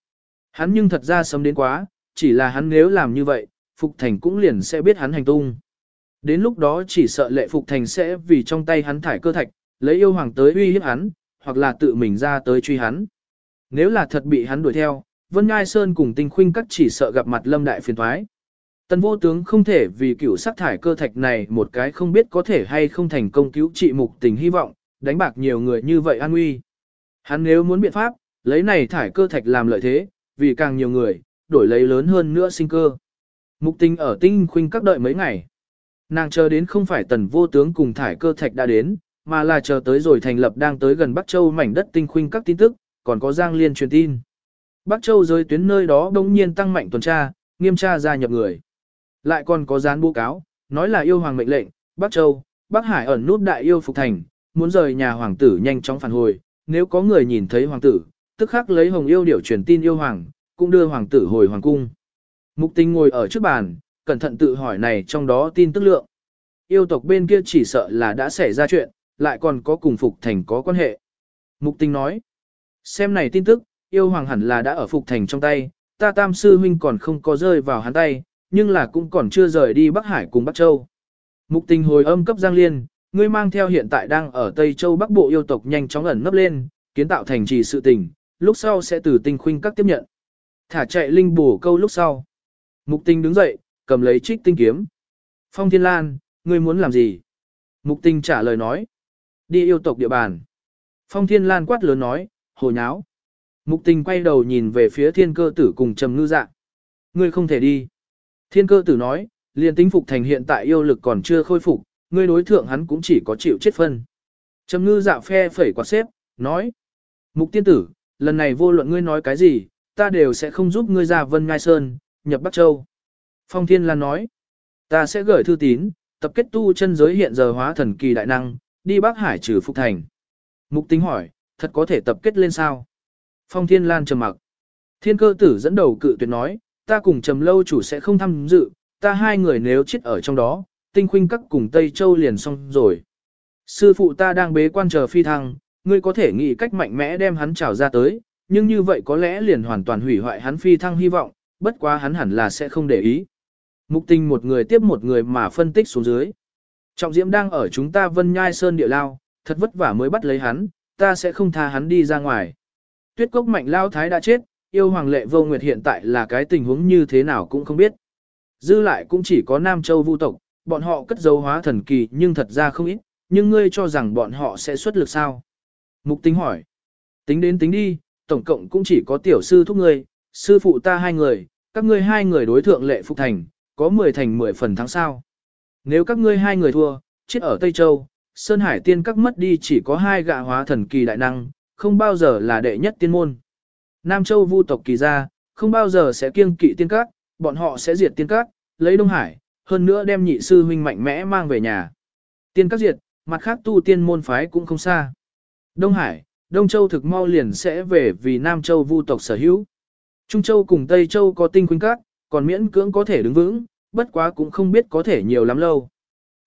Hắn nhưng thật ra sấm đến quá, chỉ là hắn nếu làm như vậy, Phục Thành cũng liền sẽ biết hắn hành tung. Đến lúc đó chỉ sợ lệ Phục Thành sẽ vì trong tay hắn thải cơ thạch, lấy yêu hoàng tới uy hiếp hắn, hoặc là tự mình ra tới truy hắn. Nếu là thật bị hắn đuổi theo, Vân Ngai Sơn cùng tinh khuynh các chỉ sợ gặp mặt lâm đại phiền thoái. Tần vô tướng không thể vì cửu sắc thải cơ thạch này một cái không biết có thể hay không thành công cứu trị mục tình hy vọng, đánh bạc nhiều người như vậy an nguy. Hắn nếu muốn biện pháp, lấy này thải cơ thạch làm lợi thế, vì càng nhiều người, đổi lấy lớn hơn nữa sinh cơ. Mục tình ở tinh khuynh các đợi mấy ngày. Nàng chờ đến không phải tần vô tướng cùng thải cơ thạch đã đến, mà là chờ tới rồi thành lập đang tới gần Bắc Châu mảnh đất tinh khuynh các tin tức, còn có Giang Liên truyền tin. Bắc Châu giới tuyến nơi đó đông nhiên tăng mạnh tuần tra, nghiêm tra gia nhập người. Lại còn có gián bố cáo, nói là yêu hoàng mệnh lệnh, Bắc Châu, Bắc Hải ẩn nút đại yêu phục thành, muốn rời nhà hoàng tử nhanh chóng phản hồi, nếu có người nhìn thấy hoàng tử, tức khắc lấy hồng yêu điểu truyền tin yêu hoàng, cũng đưa hoàng tử hồi hoàng cung. Mục tinh ngồi ở trước bàn, cẩn thận tự hỏi này trong đó tin tức lượng. Yêu tộc bên kia chỉ sợ là đã xảy ra chuyện, lại còn có cùng Phục Thành có quan hệ. Mục tinh nói, xem này tin tức, yêu hoàng hẳn là đã ở Phục Thành trong tay, ta tam sư huynh còn không có rơi vào hắn tay, nhưng là cũng còn chưa rời đi Bắc Hải cùng Bắc Châu. Mục tình hồi âm cấp Giang Liên, ngươi mang theo hiện tại đang ở Tây Châu Bắc Bộ yêu tộc nhanh chóng ẩn nấp lên, kiến tạo thành trì sự tình, lúc sau sẽ từ tinh khuynh các tiếp nhận. Thả chạy linh bổ câu lúc sau. Mục tình đứng dậy, cầm lấy trích tinh kiếm. Phong Thiên Lan, ngươi muốn làm gì? Mục tình trả lời nói. Đi yêu tộc địa bàn. Phong Thiên Lan quát lớn nói, hồ nháo. Mục tình quay đầu nhìn về phía thiên cơ tử cùng trầm ngư dạ. Ngươi không thể đi. Thiên cơ tử nói, liền tính phục thành hiện tại yêu lực còn chưa khôi phục, ngươi đối thượng hắn cũng chỉ có chịu chết phân. Trầm ngư dạ phe phẩy quạt xếp, nói. Mục tiên tử, lần này vô luận ngươi nói cái gì, ta đều sẽ không giúp ngươi ra Vân Ngai Sơn, nhập Bắc Châu. Phong Thiên Lan nói, ta sẽ gửi thư tín, tập kết tu chân giới hiện giờ hóa thần kỳ đại năng, đi Bắc Hải trừ Phục Thành. Mục tính hỏi, thật có thể tập kết lên sao? Phong Thiên Lan trầm mặc. Thiên cơ tử dẫn đầu cự tuyệt nói, ta cùng trầm lâu chủ sẽ không tham dự, ta hai người nếu chết ở trong đó, tinh khuynh các cùng Tây Châu liền xong rồi. Sư phụ ta đang bế quan chờ phi thăng, ngươi có thể nghĩ cách mạnh mẽ đem hắn trào ra tới, nhưng như vậy có lẽ liền hoàn toàn hủy hoại hắn phi thăng hy vọng, bất quá hắn hẳn là sẽ không để ý. Mục tình một người tiếp một người mà phân tích xuống dưới. Trọng Diễm đang ở chúng ta vân nhai sơn địa lao, thật vất vả mới bắt lấy hắn, ta sẽ không tha hắn đi ra ngoài. Tuyết cốc mạnh lao thái đã chết, yêu hoàng lệ vô nguyệt hiện tại là cái tình huống như thế nào cũng không biết. Dư lại cũng chỉ có Nam Châu vu tộc, bọn họ cất dấu hóa thần kỳ nhưng thật ra không ít, nhưng ngươi cho rằng bọn họ sẽ xuất lực sao? Mục tính hỏi. Tính đến tính đi, tổng cộng cũng chỉ có tiểu sư thúc ngươi, sư phụ ta hai người, các ngươi hai người đối thượng lệ phục thành, có 10 thành 10 phần thắng sao. Nếu các ngươi hai người thua, chết ở Tây Châu, Sơn Hải tiên các mất đi chỉ có hai gạ hóa thần kỳ đại năng, không bao giờ là đệ nhất tiên môn. Nam Châu vu tộc kỳ gia, không bao giờ sẽ kiêng kỵ tiên các, bọn họ sẽ diệt tiên các, lấy Đông Hải, hơn nữa đem nhị sư huynh mạnh mẽ mang về nhà. Tiên các diệt, mặt khác tu tiên môn phái cũng không xa. Đông Hải, Đông Châu thực mau liền sẽ về vì Nam Châu vu tộc sở hữu. Trung Châu cùng Tây Châu có tinh khuynh các, còn miễn cưỡng có thể đứng vững, bất quá cũng không biết có thể nhiều lắm lâu.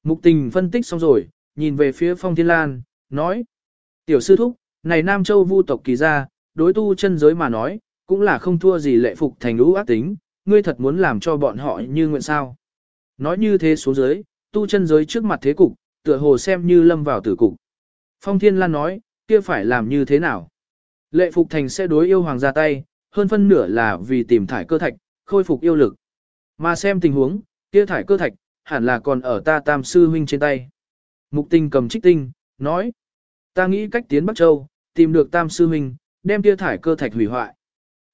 Mục tình phân tích xong rồi, nhìn về phía Phong Thiên Lan, nói. Tiểu sư thúc, này Nam Châu vu tộc kỳ ra, đối tu chân giới mà nói, cũng là không thua gì lệ phục thành lũ ác tính, ngươi thật muốn làm cho bọn họ như nguyện sao. Nói như thế xuống dưới, tu chân giới trước mặt thế cục, tựa hồ xem như lâm vào tử cục. Phong Thiên Lan nói, kia phải làm như thế nào? Lệ Phục Thành sẽ đối yêu hoàng ra tay, hơn phân nửa là vì tìm thải cơ thạch, khôi phục yêu lực. Mà xem tình huống, kia thải cơ thạch, hẳn là còn ở ta tam sư huynh trên tay. Mục tình cầm trích tinh, nói. Ta nghĩ cách tiến Bắc Châu, tìm được tam sư huynh, đem kia thải cơ thạch hủy hoại.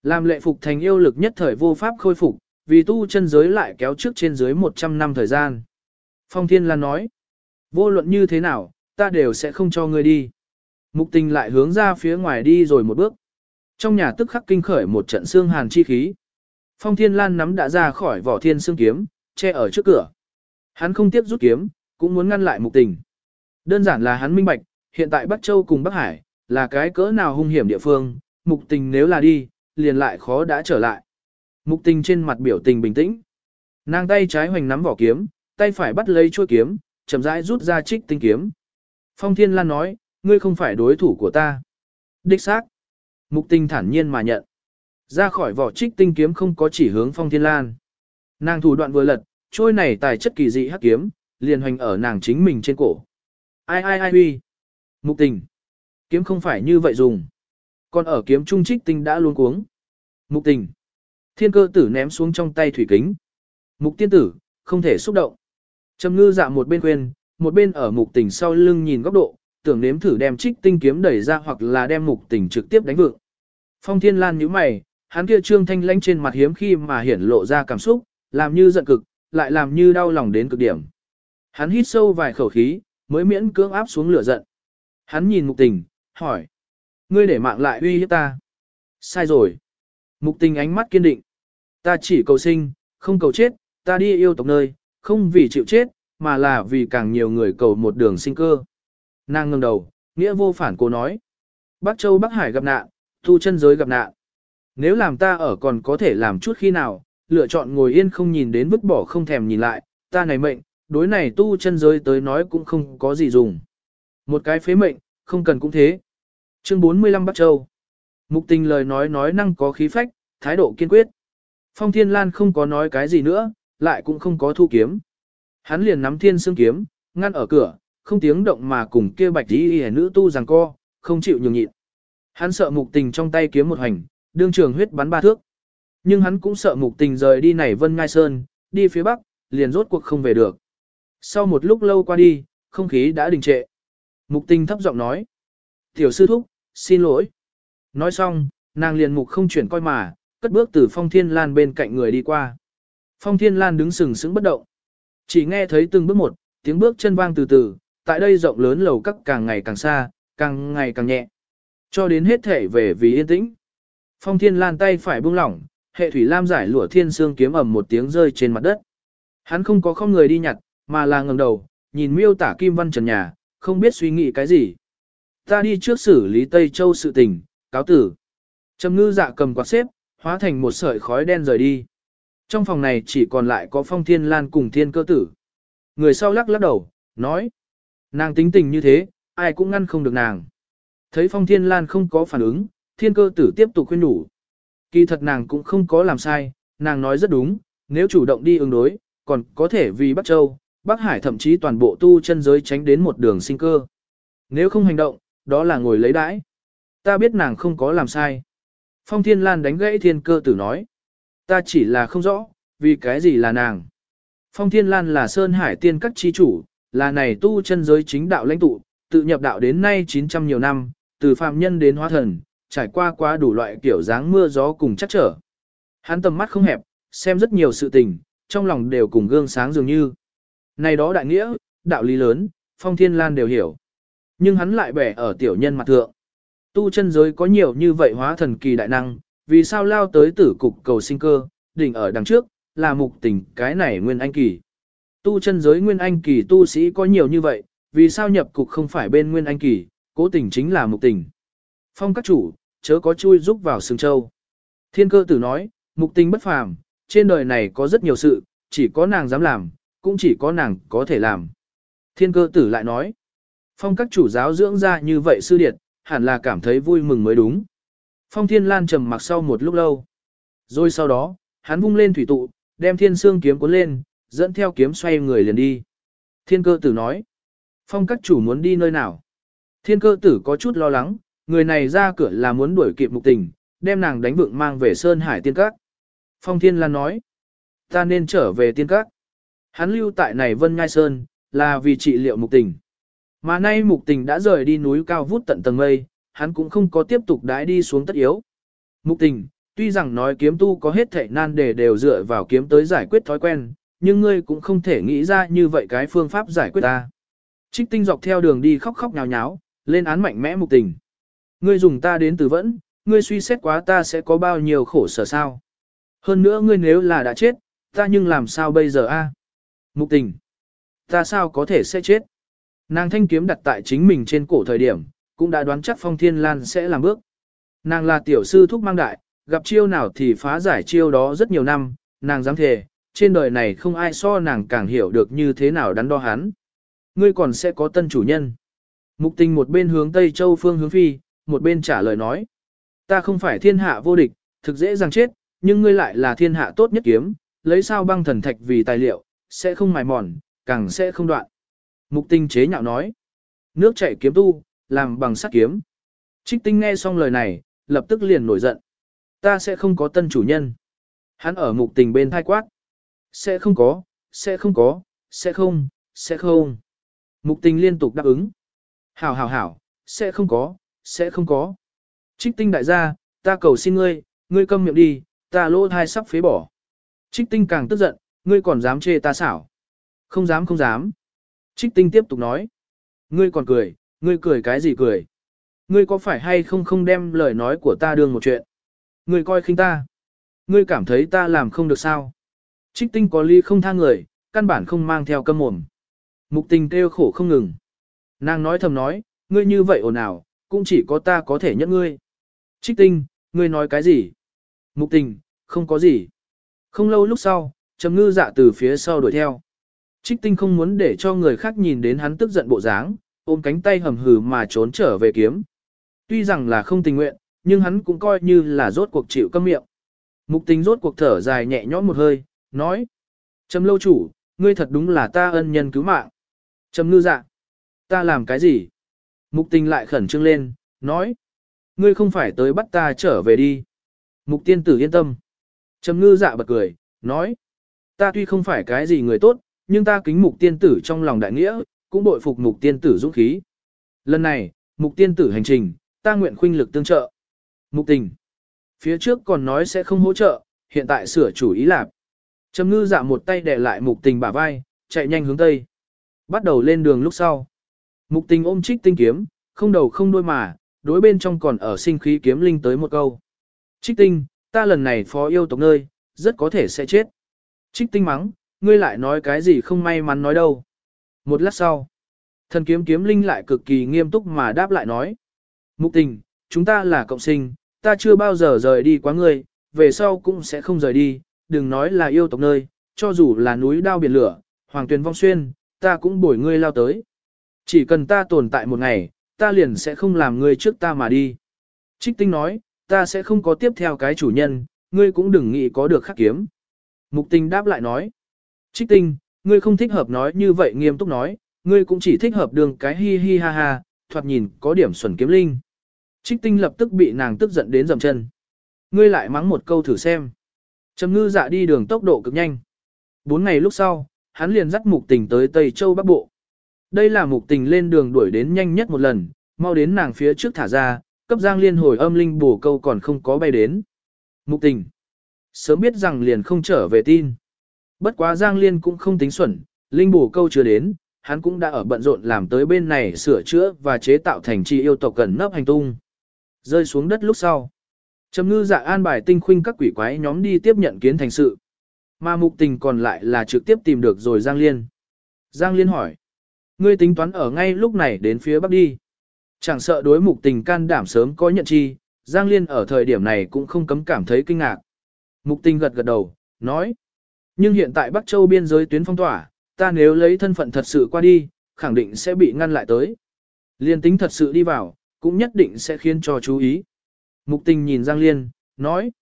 Làm lệ phục thành yêu lực nhất thời vô pháp khôi phục, vì tu chân giới lại kéo trước trên dưới 100 năm thời gian. Phong Thiên Lan nói. Vô luận như thế nào, ta đều sẽ không cho ngươi đi. Mục tình lại hướng ra phía ngoài đi rồi một bước. Trong nhà tức khắc kinh khởi một trận xương hàn chi khí. Phong Thiên Lan nắm đã ra khỏi vỏ thiên xương kiếm, che ở trước cửa. Hắn không tiếp rút kiếm, cũng muốn ngăn lại mục tình. Đơn giản là hắn minh bạch, hiện tại Bắc Châu cùng Bắc Hải, là cái cỡ nào hung hiểm địa phương, mục tình nếu là đi, liền lại khó đã trở lại. Mục tình trên mặt biểu tình bình tĩnh. Nàng tay trái hoành nắm vỏ kiếm, tay phải bắt lấy chuôi kiếm, chậm rãi rút ra trích tinh kiếm. Phong Thiên Lan nói, ngươi không phải đối thủ của ta. Đích xác. Mục tình thản nhiên mà nhận. Ra khỏi vỏ trích tinh kiếm không có chỉ hướng Phong Thiên Lan. Nàng thủ đoạn vừa lật, trôi này tài chất kỳ dị hắc kiếm, liền hoành ở nàng chính mình trên cổ. Ai ai ai huy. Mục tình. Kiếm không phải như vậy dùng. Còn ở kiếm trung trích tinh đã luôn cuống. Mục tình. Thiên cơ tử ném xuống trong tay thủy kính. Mục tiên tử, không thể xúc động. Trầm ngư dạ một bên quên, một bên ở mục tình sau lưng nhìn góc độ, tưởng nếm thử đem trích tinh kiếm đẩy ra hoặc là đem mục tình trực tiếp đánh vượng. Phong thiên lan nhíu mày, hắn kia trương thanh lãnh trên mặt hiếm khi mà hiển lộ ra cảm xúc, làm như giận cực, lại làm như đau lòng đến cực điểm. Hắn hít sâu vài khẩu khí, mới miễn cưỡng áp xuống lửa giận. Hắn nhìn mục tình, hỏi. Ngươi để mạng lại uy hiếp ta. Sai rồi. Mục tình ánh mắt kiên định. Ta chỉ cầu sinh, không cầu chết, ta đi yêu tộc nơi, không vì chịu chết, mà là vì càng nhiều người cầu một đường sinh cơ. Nàng ngừng đầu, nghĩa vô phản cô nói. Bắc Châu Bắc Hải gặp nạn, thu chân giới gặp nạn. Nếu làm ta ở còn có thể làm chút khi nào, lựa chọn ngồi yên không nhìn đến vứt bỏ không thèm nhìn lại, ta này mệnh, đối này tu chân giới tới nói cũng không có gì dùng. Một cái phế mệnh, không cần cũng thế. Chương 45 Bắc Châu Mục tình lời nói nói năng có khí phách, thái độ kiên quyết. Phong Thiên Lan không có nói cái gì nữa, lại cũng không có thu kiếm. Hắn liền nắm thiên xương kiếm, ngăn ở cửa, không tiếng động mà cùng kia bạch y nữ tu rằng co, không chịu nhường nhịn. Hắn sợ mục tình trong tay kiếm một hành, đương trường huyết bắn ba thước. Nhưng hắn cũng sợ mục tình rời đi này Vân Ngai Sơn, đi phía bắc, liền rốt cuộc không về được. Sau một lúc lâu qua đi, không khí đã đình trệ. Mục tình thấp giọng nói. Tiểu sư thúc, xin lỗi. Nói xong, nàng liền mục không chuyển coi mà, cất bước từ phong thiên lan bên cạnh người đi qua. Phong thiên lan đứng sừng sững bất động. Chỉ nghe thấy từng bước một, tiếng bước chân vang từ từ, tại đây rộng lớn lầu các càng ngày càng xa, càng ngày càng nhẹ. Cho đến hết thể về vì yên tĩnh. Phong thiên lan tay phải buông lỏng, hệ thủy lam giải lụa thiên xương kiếm ầm một tiếng rơi trên mặt đất. Hắn không có không người đi nhặt, mà là ngẩng đầu, nhìn miêu tả kim văn trần nhà, không biết suy nghĩ cái gì. Ta đi trước xử lý Tây Châu sự tình, cáo tử. Trầm ngư dạ cầm quạt xếp, hóa thành một sợi khói đen rời đi. Trong phòng này chỉ còn lại có phong thiên lan cùng thiên cơ tử. Người sau lắc lắc đầu, nói. Nàng tính tình như thế, ai cũng ngăn không được nàng. Thấy phong thiên lan không có phản ứng, thiên cơ tử tiếp tục khuyên đủ. Kỳ thật nàng cũng không có làm sai, nàng nói rất đúng, nếu chủ động đi ứng đối, còn có thể vì Bắc Châu, Bắc Hải thậm chí toàn bộ tu chân giới tránh đến một đường sinh cơ. Nếu không hành động, đó là ngồi lấy đãi. Ta biết nàng không có làm sai. Phong Thiên Lan đánh gãy thiên cơ tử nói. Ta chỉ là không rõ, vì cái gì là nàng. Phong Thiên Lan là Sơn Hải tiên các chi chủ, là này tu chân giới chính đạo lãnh tụ, tự nhập đạo đến nay 900 nhiều năm, từ phạm nhân đến hóa thần, trải qua quá đủ loại kiểu dáng mưa gió cùng chắc trở. Hắn tầm mắt không hẹp, xem rất nhiều sự tình, trong lòng đều cùng gương sáng dường như. Này đó đại nghĩa, đạo lý lớn, Phong Thiên Lan đều hiểu. Nhưng hắn lại bẻ ở tiểu nhân mặt thượng. Tu chân giới có nhiều như vậy hóa thần kỳ đại năng, vì sao lao tới tử cục cầu sinh cơ, đỉnh ở đằng trước, là mục tình cái này nguyên anh kỳ. Tu chân giới nguyên anh kỳ tu sĩ có nhiều như vậy, vì sao nhập cục không phải bên nguyên anh kỳ, cố tình chính là mục tình. Phong các chủ, chớ có chui giúp vào sừng châu. Thiên cơ tử nói, mục tình bất phàm, trên đời này có rất nhiều sự, chỉ có nàng dám làm, cũng chỉ có nàng có thể làm. Thiên cơ tử lại nói, phong các chủ giáo dưỡng ra như vậy sư điệt, hẳn là cảm thấy vui mừng mới đúng. Phong thiên lan trầm mặc sau một lúc lâu. Rồi sau đó, hắn vung lên thủy tụ, đem thiên xương kiếm cuốn lên, dẫn theo kiếm xoay người liền đi. Thiên cơ tử nói, phong các chủ muốn đi nơi nào? Thiên cơ tử có chút lo lắng, người này ra cửa là muốn đuổi kịp mục tình, đem nàng đánh vượng mang về Sơn Hải Tiên Các. Phong Thiên Lan nói, ta nên trở về Tiên Các. Hắn lưu tại này Vân Ngai Sơn, là vì trị liệu mục tình. Mà nay mục tình đã rời đi núi cao vút tận tầng mây, hắn cũng không có tiếp tục đãi đi xuống tất yếu. Mục tình, tuy rằng nói kiếm tu có hết thể nan đề đều dựa vào kiếm tới giải quyết thói quen, nhưng ngươi cũng không thể nghĩ ra như vậy cái phương pháp giải quyết ta. Trích tinh dọc theo đường đi khóc khóc nhào nháo, lên án mạnh mẽ mục tình. Ngươi dùng ta đến từ vẫn, ngươi suy xét quá ta sẽ có bao nhiêu khổ sở sao. Hơn nữa ngươi nếu là đã chết, ta nhưng làm sao bây giờ a? Mục tình. Ta sao có thể sẽ chết? Nàng thanh kiếm đặt tại chính mình trên cổ thời điểm, cũng đã đoán chắc Phong Thiên Lan sẽ làm bước. Nàng là tiểu sư thúc mang đại, gặp chiêu nào thì phá giải chiêu đó rất nhiều năm, nàng dám thề, trên đời này không ai so nàng càng hiểu được như thế nào đắn đo hắn. Ngươi còn sẽ có tân chủ nhân. Mục tình một bên hướng Tây Châu phương hướng phi, một bên trả lời nói. Ta không phải thiên hạ vô địch, thực dễ dàng chết, nhưng ngươi lại là thiên hạ tốt nhất kiếm, lấy sao băng thần thạch vì tài liệu, sẽ không mài mòn, càng sẽ không đoạn. Mục tinh chế nhạo nói. Nước chảy kiếm tu, làm bằng sắt kiếm. Trích tinh nghe xong lời này, lập tức liền nổi giận. Ta sẽ không có tân chủ nhân. Hắn ở mục tình bên thai quát. Sẽ không có, sẽ không có, sẽ không, sẽ không. Mục tình liên tục đáp ứng. Hảo hảo hảo, sẽ không có, sẽ không có. Trích tinh đại gia, ta cầu xin ngươi, ngươi câm miệng đi, ta lỗ thai sắp phế bỏ. Trích tinh càng tức giận, ngươi còn dám chê ta xảo. Không dám không dám. Trích tinh tiếp tục nói. Ngươi còn cười, ngươi cười cái gì cười? Ngươi có phải hay không không đem lời nói của ta đương một chuyện? Ngươi coi khinh ta. Ngươi cảm thấy ta làm không được sao? Trích tinh có ly không tha người, căn bản không mang theo câm mồm. Mục tình kêu khổ không ngừng. Nàng nói thầm nói, ngươi như vậy ồn ào, cũng chỉ có ta có thể nhận ngươi. Trích tinh, ngươi nói cái gì? Mục tình, không có gì. Không lâu lúc sau, trầm ngư dạ từ phía sau đuổi theo. Trích tinh không muốn để cho người khác nhìn đến hắn tức giận bộ dáng, ôm cánh tay hầm hừ mà trốn trở về kiếm. Tuy rằng là không tình nguyện, nhưng hắn cũng coi như là rốt cuộc chịu câm miệng. Mục tình rốt cuộc thở dài nhẹ nhõm một hơi, nói. Trầm lâu chủ, ngươi thật đúng là ta ân nhân cứu mạng. Trầm ngư dạ. Ta làm cái gì? Mục tình lại khẩn trương lên, nói. ngươi không phải tới bắt ta trở về đi. Mục tiên tử yên tâm. Trầm ngư dạ bật cười, nói. Ta tuy không phải cái gì người tốt, nhưng ta kính mục tiên tử trong lòng đại nghĩa, cũng bội phục mục tiên tử dũng khí. Lần này, mục tiên tử hành trình, ta nguyện khuynh lực tương trợ. Mục tình. Phía trước còn nói sẽ không hỗ trợ, hiện tại sửa chủ ý lạc. Trầm ngư dạ một tay đè lại mục tình bả vai, chạy nhanh hướng tây. Bắt đầu lên đường lúc sau. Mục tình ôm trích tinh kiếm, không đầu không đuôi mà, đối bên trong còn ở sinh khí kiếm linh tới một câu. Trích tinh, ta lần này phó yêu tộc nơi, rất có thể sẽ chết. Trích tinh mắng, ngươi lại nói cái gì không may mắn nói đâu. Một lát sau, thần kiếm kiếm linh lại cực kỳ nghiêm túc mà đáp lại nói. Mục tình, chúng ta là cộng sinh, ta chưa bao giờ rời đi quá ngươi, về sau cũng sẽ không rời đi, đừng nói là yêu tộc nơi, cho dù là núi đao biển lửa, hoàng tuyền vong xuyên, ta cũng bổi ngươi lao tới. Chỉ cần ta tồn tại một ngày, ta liền sẽ không làm ngươi trước ta mà đi. Trích tinh nói, ta sẽ không có tiếp theo cái chủ nhân, ngươi cũng đừng nghĩ có được khắc kiếm. Mục tình đáp lại nói, trích tinh, ngươi không thích hợp nói như vậy nghiêm túc nói, ngươi cũng chỉ thích hợp đường cái hi hi ha ha, thoạt nhìn có điểm xuẩn kiếm linh. Trích tinh lập tức bị nàng tức giận đến dầm chân. Ngươi lại mắng một câu thử xem. Trầm ngư dạ đi đường tốc độ cực nhanh. Bốn ngày lúc sau, hắn liền dắt mục tình tới Tây Châu Bắc Bộ. Đây là mục tình lên đường đuổi đến nhanh nhất một lần, mau đến nàng phía trước thả ra, cấp giang liên hồi âm linh bổ câu còn không có bay đến. Mục tình. Sớm biết rằng liền không trở về tin. Bất quá giang liên cũng không tính xuẩn, linh bổ câu chưa đến, hắn cũng đã ở bận rộn làm tới bên này sửa chữa và chế tạo thành chi yêu tộc gần nấp hành tung. Rơi xuống đất lúc sau. Trầm ngư dạ an bài tinh khuynh các quỷ quái nhóm đi tiếp nhận kiến thành sự. Mà mục tình còn lại là trực tiếp tìm được rồi Giang Liên. Giang Liên hỏi. Ngươi tính toán ở ngay lúc này đến phía bắc đi. Chẳng sợ đối mục tình can đảm sớm có nhận chi, Giang Liên ở thời điểm này cũng không cấm cảm thấy kinh ngạc. Mục tình gật gật đầu, nói. Nhưng hiện tại Bắc Châu biên giới tuyến phong tỏa, ta nếu lấy thân phận thật sự qua đi, khẳng định sẽ bị ngăn lại tới. Liên tính thật sự đi vào, cũng nhất định sẽ khiến cho chú ý. Mục tình nhìn Giang Liên, nói.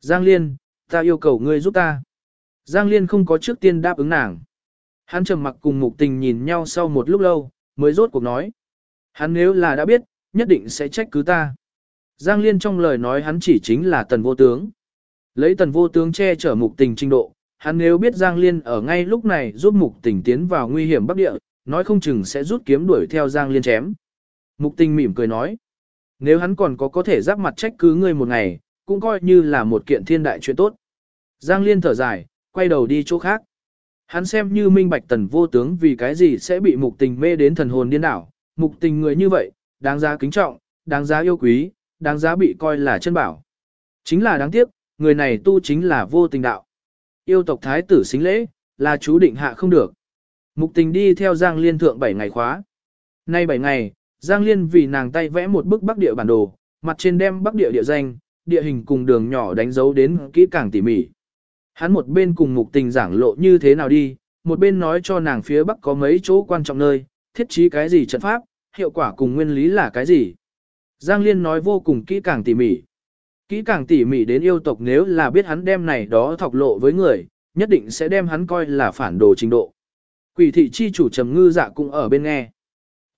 Giang Liên, ta yêu cầu ngươi giúp ta. Giang Liên không có trước tiên đáp ứng nàng. Hắn trầm mặc cùng mục tình nhìn nhau sau một lúc lâu, mới rốt cuộc nói. Hắn nếu là đã biết, nhất định sẽ trách cứ ta. Giang Liên trong lời nói hắn chỉ chính là tần vô tướng. Lấy tần vô tướng che chở mục tình trình độ, hắn nếu biết Giang Liên ở ngay lúc này giúp mục tình tiến vào nguy hiểm bắc địa, nói không chừng sẽ rút kiếm đuổi theo Giang Liên chém. Mục tình mỉm cười nói. Nếu hắn còn có có thể giáp mặt trách cứ ngươi một ngày, cũng coi như là một kiện thiên đại chuyện tốt. Giang Liên thở dài, quay đầu đi chỗ khác. Hắn xem như minh bạch tần vô tướng vì cái gì sẽ bị mục tình mê đến thần hồn điên đảo. Mục tình người như vậy, đáng giá kính trọng, đáng giá yêu quý, đáng giá bị coi là chân bảo. Chính là đáng tiếc, người này tu chính là vô tình đạo. Yêu tộc thái tử xính lễ, là chú định hạ không được. Mục tình đi theo Giang Liên thượng 7 ngày khóa. Nay 7 ngày, Giang Liên vì nàng tay vẽ một bức bắc địa bản đồ, mặt trên đem bắc địa địa danh, địa hình cùng đường nhỏ đánh dấu đến kỹ càng tỉ mỉ. Hắn một bên cùng mục tình giảng lộ như thế nào đi, một bên nói cho nàng phía bắc có mấy chỗ quan trọng nơi, thiết trí cái gì trận pháp, hiệu quả cùng nguyên lý là cái gì. Giang Liên nói vô cùng kỹ càng tỉ mỉ. Kỹ càng tỉ mỉ đến yêu tộc nếu là biết hắn đem này đó thọc lộ với người, nhất định sẽ đem hắn coi là phản đồ trình độ. Quỷ thị chi chủ trầm ngư dạ cũng ở bên nghe.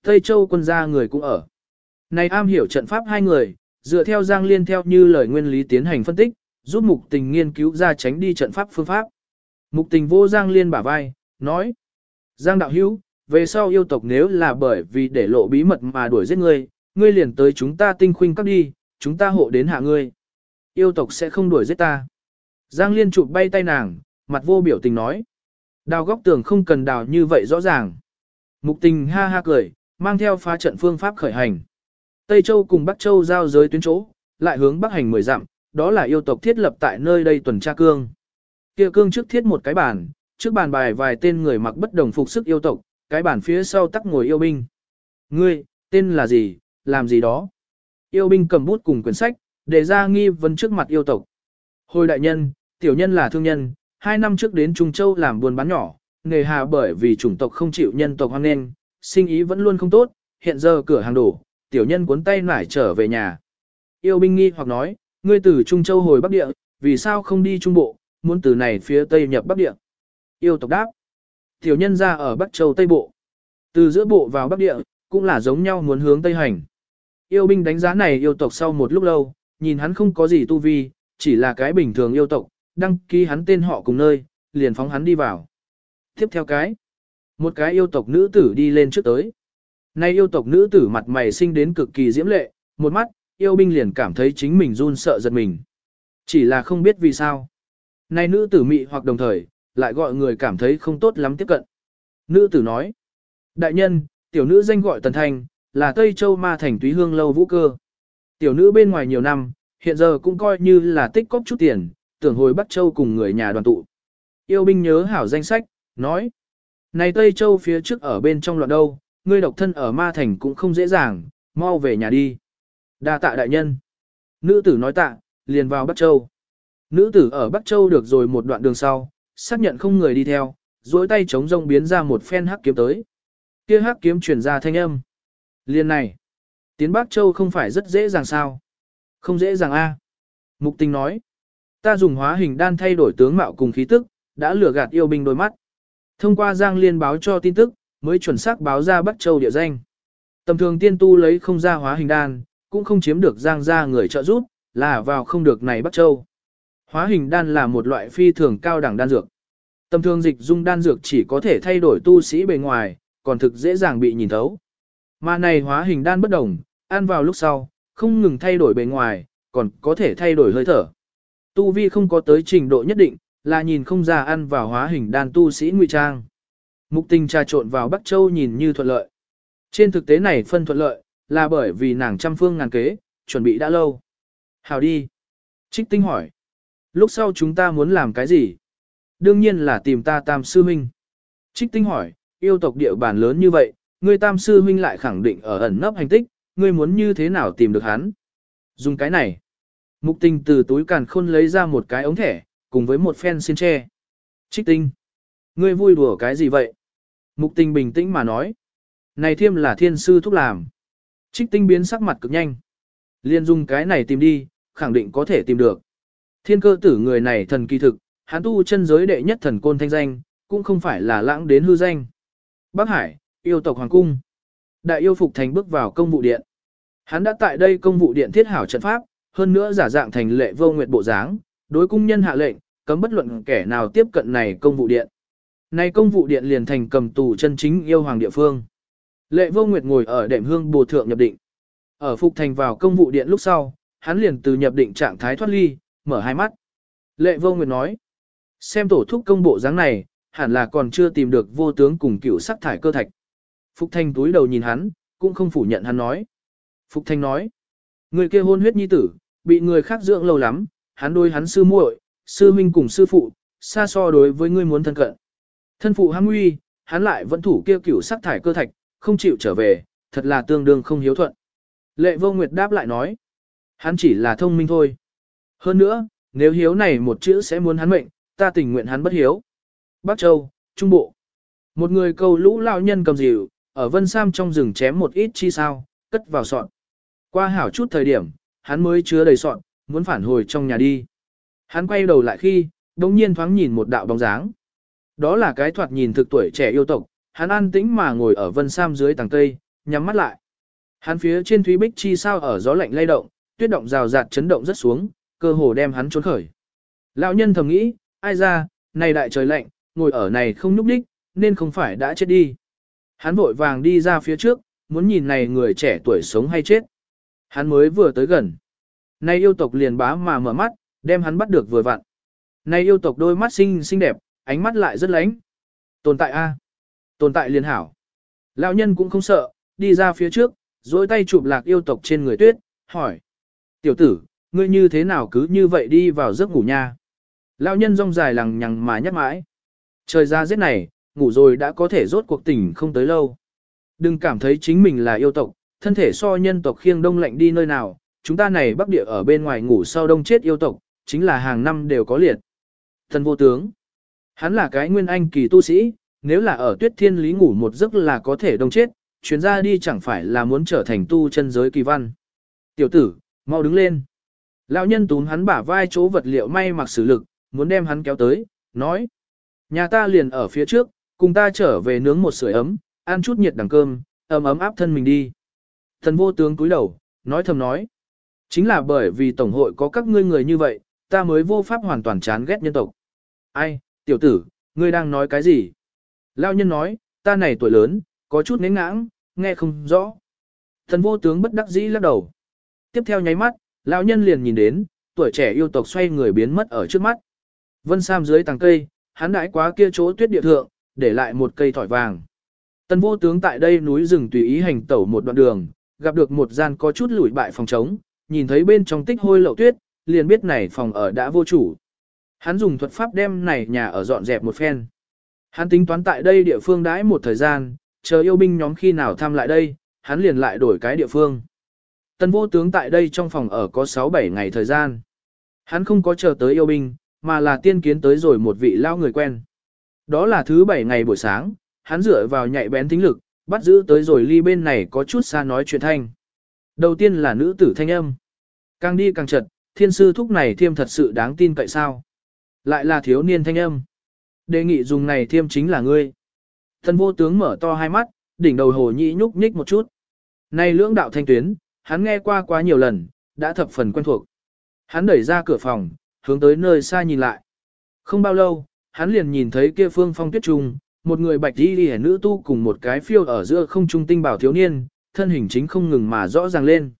Tây Châu quân gia người cũng ở. Này am hiểu trận pháp hai người, dựa theo Giang Liên theo như lời nguyên lý tiến hành phân tích, giúp mục tình nghiên cứu ra tránh đi trận pháp phương pháp. Mục tình vô Giang Liên bả vai, nói. Giang đạo hữu, về sau yêu tộc nếu là bởi vì để lộ bí mật mà đuổi giết ngươi, ngươi liền tới chúng ta tinh khuynh các đi, chúng ta hộ đến hạ ngươi. Yêu tộc sẽ không đuổi giết ta. Giang Liên chụp bay tay nàng, mặt vô biểu tình nói. Đào góc tường không cần đào như vậy rõ ràng. Mục tình ha ha cười, mang theo phá trận phương pháp khởi hành. Tây Châu cùng Bắc Châu giao giới tuyến chỗ, lại hướng Bắc hành 10 dặm, đó là yêu tộc thiết lập tại nơi đây tuần tra cương. Kia cương trước thiết một cái bàn, trước bàn bài vài tên người mặc bất đồng phục sức yêu tộc, cái bàn phía sau tắc ngồi yêu binh. Ngươi, tên là gì, làm gì đó? Yêu binh cầm bút cùng quyển sách, để ra nghi vấn trước mặt yêu tộc. Hồi đại nhân, tiểu nhân là thương nhân, hai năm trước đến Trung Châu làm buôn bán nhỏ, nghề hà bởi vì chủng tộc không chịu nhân tộc hoan nên, sinh ý vẫn luôn không tốt, hiện giờ cửa hàng đổ, tiểu nhân cuốn tay nải trở về nhà. Yêu binh nghi hoặc nói, ngươi từ Trung Châu hồi Bắc Địa, vì sao không đi Trung Bộ, muốn từ này phía Tây nhập Bắc Địa. Yêu tộc đáp, tiểu nhân ra ở Bắc Châu Tây Bộ. Từ giữa bộ vào Bắc Địa, cũng là giống nhau muốn hướng Tây hành. Yêu binh đánh giá này yêu tộc sau một lúc lâu, nhìn hắn không có gì tu vi, chỉ là cái bình thường yêu tộc, đăng ký hắn tên họ cùng nơi, liền phóng hắn đi vào. Tiếp theo cái, một cái yêu tộc nữ tử đi lên trước tới. Nay yêu tộc nữ tử mặt mày sinh đến cực kỳ diễm lệ, một mắt, yêu binh liền cảm thấy chính mình run sợ giật mình. Chỉ là không biết vì sao. Nay nữ tử mị hoặc đồng thời, lại gọi người cảm thấy không tốt lắm tiếp cận. Nữ tử nói, đại nhân, tiểu nữ danh gọi Tần Thanh, là Tây Châu Ma Thành Túy Hương Lâu Vũ Cơ. Tiểu nữ bên ngoài nhiều năm, hiện giờ cũng coi như là tích cóp chút tiền, tưởng hồi Bắc Châu cùng người nhà đoàn tụ. Yêu binh nhớ hảo danh sách, nói, này Tây Châu phía trước ở bên trong loạn đâu, ngươi độc thân ở Ma Thành cũng không dễ dàng, mau về nhà đi. Đa tạ đại nhân. Nữ tử nói tạ, liền vào Bắc Châu. Nữ tử ở Bắc Châu được rồi một đoạn đường sau, xác nhận không người đi theo, duỗi tay chống rông biến ra một phen hắc kiếm tới. Kia hắc kiếm truyền ra thanh âm. liền này, tiến Bắc Châu không phải rất dễ dàng sao? Không dễ dàng a. Mục tình nói, ta dùng hóa hình đan thay đổi tướng mạo cùng khí tức, đã lừa gạt yêu binh đôi mắt. Thông qua Giang Liên báo cho tin tức, mới chuẩn xác báo ra Bắc Châu địa danh. Tầm thường tiên tu lấy không ra hóa hình đan, cũng không chiếm được Giang gia người trợ giúp, là vào không được này Bắc Châu. Hóa hình đan là một loại phi thường cao đẳng đan dược. Tầm thường dịch dung đan dược chỉ có thể thay đổi tu sĩ bề ngoài, còn thực dễ dàng bị nhìn thấu. Mà này hóa hình đan bất đồng, ăn vào lúc sau, không ngừng thay đổi bề ngoài, còn có thể thay đổi hơi thở. Tu vi không có tới trình độ nhất định, là nhìn không ra ăn vào hóa hình đan tu sĩ ngụy trang. Mục tình trà trộn vào Bắc Châu nhìn như thuận lợi. Trên thực tế này phân thuận lợi, là bởi vì nàng trăm phương ngàn kế, chuẩn bị đã lâu. Hào đi. Trích tinh hỏi. Lúc sau chúng ta muốn làm cái gì? Đương nhiên là tìm ta tam sư huynh. Trích tinh hỏi, yêu tộc địa bàn lớn như vậy, ngươi tam sư huynh lại khẳng định ở ẩn nấp hành tích, ngươi muốn như thế nào tìm được hắn? Dùng cái này. Mục Tinh từ túi càn khôn lấy ra một cái ống thẻ, cùng với một phen xin tre. Trích tinh. Ngươi vui đùa cái gì vậy? Mục tình bình tĩnh mà nói. Này thiêm là thiên sư thúc làm. Trích tinh biến sắc mặt cực nhanh. Liên dùng cái này tìm đi, khẳng định có thể tìm được. Thiên cơ tử người này thần kỳ thực, hắn tu chân giới đệ nhất thần côn thanh danh, cũng không phải là lãng đến hư danh. Bắc Hải, yêu tộc Hoàng Cung. Đại yêu Phục Thành bước vào công vụ điện. Hắn đã tại đây công vụ điện thiết hảo trận pháp, hơn nữa giả dạng thành lệ vô nguyệt bộ dáng, đối cung nhân hạ lệnh, cấm bất luận kẻ nào tiếp cận này công vụ điện. Này công vụ điện liền thành cầm tù chân chính yêu hoàng địa phương. Lệ vô nguyệt ngồi ở đệm hương bồ thượng nhập định. Ở Phục Thành vào công vụ điện lúc sau, hắn liền từ nhập định trạng thái thoát ly, mở hai mắt. Lệ vô nguyệt nói, xem tổ thúc công bộ dáng này, hẳn là còn chưa tìm được vô tướng cùng cựu sắc thải cơ thạch. Phục Thành túi đầu nhìn hắn, cũng không phủ nhận hắn nói. Phục Thành nói, người kia hôn huyết nhi tử, bị người khác dưỡng lâu lắm, hắn đôi hắn sư muội, sư huynh cùng sư phụ, xa so đối với ngươi muốn thân cận. Thân phụ hăng nguy, hắn lại vẫn thủ kia cựu sắc thải cơ thạch, không chịu trở về, thật là tương đương không hiếu thuận. Lệ vô nguyệt đáp lại nói, hắn chỉ là thông minh thôi. Hơn nữa, nếu hiếu này một chữ sẽ muốn hắn mệnh, ta tình nguyện hắn bất hiếu. Bắc Châu, Trung Bộ. Một người câu lũ lao nhân cầm dịu, ở Vân Sam trong rừng chém một ít chi sao, cất vào sọn. Qua hảo chút thời điểm, hắn mới chứa đầy sọn, muốn phản hồi trong nhà đi. Hắn quay đầu lại khi, đống nhiên thoáng nhìn một đạo bóng dáng. Đó là cái thoạt nhìn thực tuổi trẻ yêu tộc, hắn an tĩnh mà ngồi ở Vân Sam dưới tầng cây, nhắm mắt lại. Hắn phía trên thúy bích chi sao ở gió lạnh lay động, tuyết động rào rạt chấn động rất xuống, cơ hồ đem hắn trốn khởi. Lão nhân thầm nghĩ, ai ra, này đại trời lạnh, ngồi ở này không nhúc đích, nên không phải đã chết đi. Hắn vội vàng đi ra phía trước, muốn nhìn này người trẻ tuổi sống hay chết. Hắn mới vừa tới gần. Này yêu tộc liền bá mà mở mắt, đem hắn bắt được vừa vặn. Này yêu tộc đôi mắt xinh xinh đẹp, ánh mắt lại rất lánh. Tồn tại A. Tồn tại liền hảo. Lão nhân cũng không sợ, đi ra phía trước, dối tay chụp lạc yêu tộc trên người tuyết, hỏi. Tiểu tử, ngươi như thế nào cứ như vậy đi vào giấc ngủ nha? Lão nhân rong dài lằng nhằng mà nhắc mãi. Trời ra giết này, ngủ rồi đã có thể rốt cuộc tỉnh không tới lâu. Đừng cảm thấy chính mình là yêu tộc, thân thể so nhân tộc khiêng đông lạnh đi nơi nào, chúng ta này bắc địa ở bên ngoài ngủ sau đông chết yêu tộc, chính là hàng năm đều có liệt. Thần vô tướng, hắn là cái nguyên anh kỳ tu sĩ, nếu là ở tuyết thiên lý ngủ một giấc là có thể đông chết, chuyến ra đi chẳng phải là muốn trở thành tu chân giới kỳ văn. Tiểu tử, mau đứng lên. Lão nhân túm hắn bả vai chỗ vật liệu may mặc sử lực, muốn đem hắn kéo tới, nói. Nhà ta liền ở phía trước, cùng ta trở về nướng một sưởi ấm, ăn chút nhiệt đằng cơm, ấm ấm áp thân mình đi. Thần vô tướng cúi đầu, nói thầm nói. Chính là bởi vì Tổng hội có các ngươi người như vậy, ta mới vô pháp hoàn toàn chán ghét nhân tộc. Ai, tiểu tử, ngươi đang nói cái gì? Lao nhân nói, ta này tuổi lớn, có chút nến ngãng, nghe không rõ. Thần vô tướng bất đắc dĩ lắc đầu. Tiếp theo nháy mắt, lão nhân liền nhìn đến, tuổi trẻ yêu tộc xoay người biến mất ở trước mắt. Vân Sam dưới tàng cây, hắn đãi quá kia chỗ tuyết địa thượng, để lại một cây thỏi vàng. Tần vô tướng tại đây núi rừng tùy ý hành tẩu một đoạn đường, gặp được một gian có chút lủi bại phòng trống, nhìn thấy bên trong tích hôi lậu tuyết, liền biết này phòng ở đã vô chủ. Hắn dùng thuật pháp đem này nhà ở dọn dẹp một phen. Hắn tính toán tại đây địa phương đãi một thời gian, chờ yêu binh nhóm khi nào thăm lại đây, hắn liền lại đổi cái địa phương. Tần vô tướng tại đây trong phòng ở có 6-7 ngày thời gian. Hắn không có chờ tới yêu binh, mà là tiên kiến tới rồi một vị lao người quen. Đó là thứ 7 ngày buổi sáng, hắn dựa vào nhạy bén tính lực, bắt giữ tới rồi ly bên này có chút xa nói chuyện thanh. Đầu tiên là nữ tử thanh âm. Càng đi càng chật, thiên sư thúc này thiêm thật sự đáng tin cậy sao. Lại là thiếu niên thanh âm. Đề nghị dùng này thiêm chính là ngươi. Thần vô tướng mở to hai mắt, đỉnh đầu hồ nhị nhúc nhích một chút. Này lưỡng đạo thanh tuyến, hắn nghe qua quá nhiều lần, đã thập phần quen thuộc. Hắn đẩy ra cửa phòng, hướng tới nơi xa nhìn lại. Không bao lâu, hắn liền nhìn thấy kia phương phong tuyết trung, một người bạch đi đi nữ tu cùng một cái phiêu ở giữa không trung tinh bảo thiếu niên, thân hình chính không ngừng mà rõ ràng lên.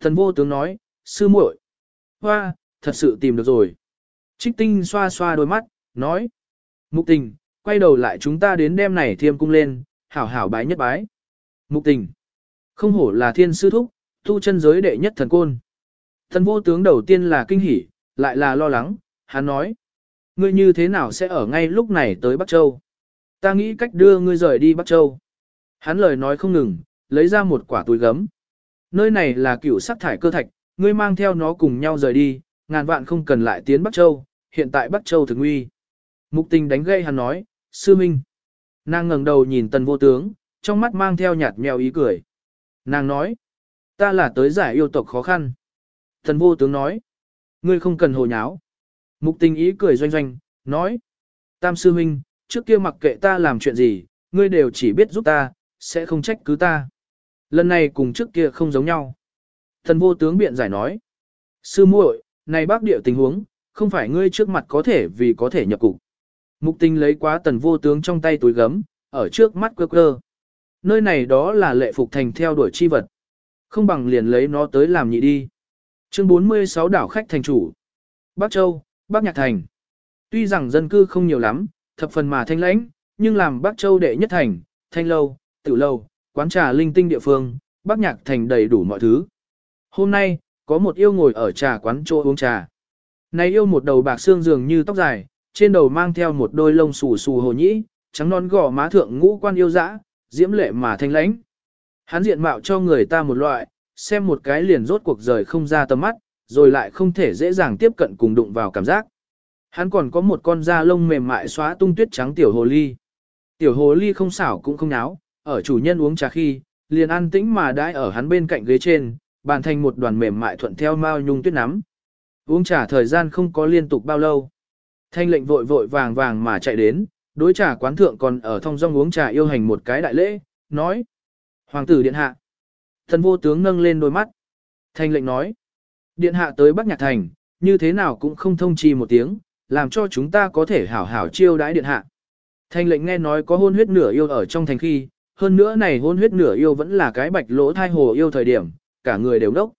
Thần vô tướng nói, sư muội, hoa, thật sự tìm được rồi. Trích tinh xoa xoa đôi mắt, nói, mục tình, quay đầu lại chúng ta đến đêm này thiêm cung lên, hảo hảo bái nhất bái. Mục tình, không hổ là thiên sư thúc, tu chân giới đệ nhất thần côn. Thần vô tướng đầu tiên là kinh hỉ, lại là lo lắng, hắn nói, ngươi như thế nào sẽ ở ngay lúc này tới Bắc Châu? Ta nghĩ cách đưa ngươi rời đi Bắc Châu. Hắn lời nói không ngừng, lấy ra một quả túi gấm. Nơi này là cựu sắc thải cơ thạch, ngươi mang theo nó cùng nhau rời đi, ngàn vạn không cần lại tiến Bắc Châu, hiện tại Bắc Châu thực nguy. Mục tình đánh gây hắn nói, sư minh. Nàng ngẩng đầu nhìn tần vô tướng, trong mắt mang theo nhạt mèo ý cười. Nàng nói, ta là tới giải yêu tộc khó khăn. Tần vô tướng nói, ngươi không cần hồ nháo. Mục tình ý cười doanh doanh, nói, tam sư minh, trước kia mặc kệ ta làm chuyện gì, ngươi đều chỉ biết giúp ta, sẽ không trách cứ ta. Lần này cùng trước kia không giống nhau. Thần vô tướng biện giải nói. Sư muội, này bác địa tình huống, không phải ngươi trước mặt có thể vì có thể nhập cục. Mục tình lấy quá tần vô tướng trong tay túi gấm, ở trước mắt cơ cơ. Nơi này đó là lệ phục thành theo đuổi chi vật. Không bằng liền lấy nó tới làm nhị đi. Chương 46 đảo khách thành chủ. Bắc Châu, Bắc Nhạc Thành. Tuy rằng dân cư không nhiều lắm, thập phần mà thanh lãnh, nhưng làm Bắc Châu đệ nhất thành, thanh lâu, tử lâu, quán trà linh tinh địa phương, Bắc Nhạc Thành đầy đủ mọi thứ. Hôm nay, có một yêu ngồi ở trà quán chỗ uống trà. Này yêu một đầu bạc xương dường như tóc dài, trên đầu mang theo một đôi lông xù xù hồ nhĩ, trắng non gò má thượng ngũ quan yêu dã, diễm lệ mà thanh lãnh. Hắn diện mạo cho người ta một loại, xem một cái liền rốt cuộc rời không ra tầm mắt, rồi lại không thể dễ dàng tiếp cận cùng đụng vào cảm giác. Hắn còn có một con da lông mềm mại xóa tung tuyết trắng tiểu hồ ly. Tiểu hồ ly không xảo cũng không náo, ở chủ nhân uống trà khi, liền an tĩnh mà đãi ở hắn bên cạnh ghế trên, bàn thành một đoàn mềm mại thuận theo mao nhung tuyết nắm. Uống trà thời gian không có liên tục bao lâu. Thanh lệnh vội vội vàng vàng mà chạy đến, đối trà quán thượng còn ở thông dong uống trà yêu hành một cái đại lễ, nói. Hoàng tử điện hạ. Thần vô tướng nâng lên đôi mắt. Thanh lệnh nói. Điện hạ tới Bắc Nhạc Thành, như thế nào cũng không thông chi một tiếng, làm cho chúng ta có thể hảo hảo chiêu đãi điện hạ. Thanh lệnh nghe nói có hôn huyết nửa yêu ở trong thành khi, hơn nữa này hôn huyết nửa yêu vẫn là cái bạch lỗ thai hồ yêu thời điểm, cả người đều đốc.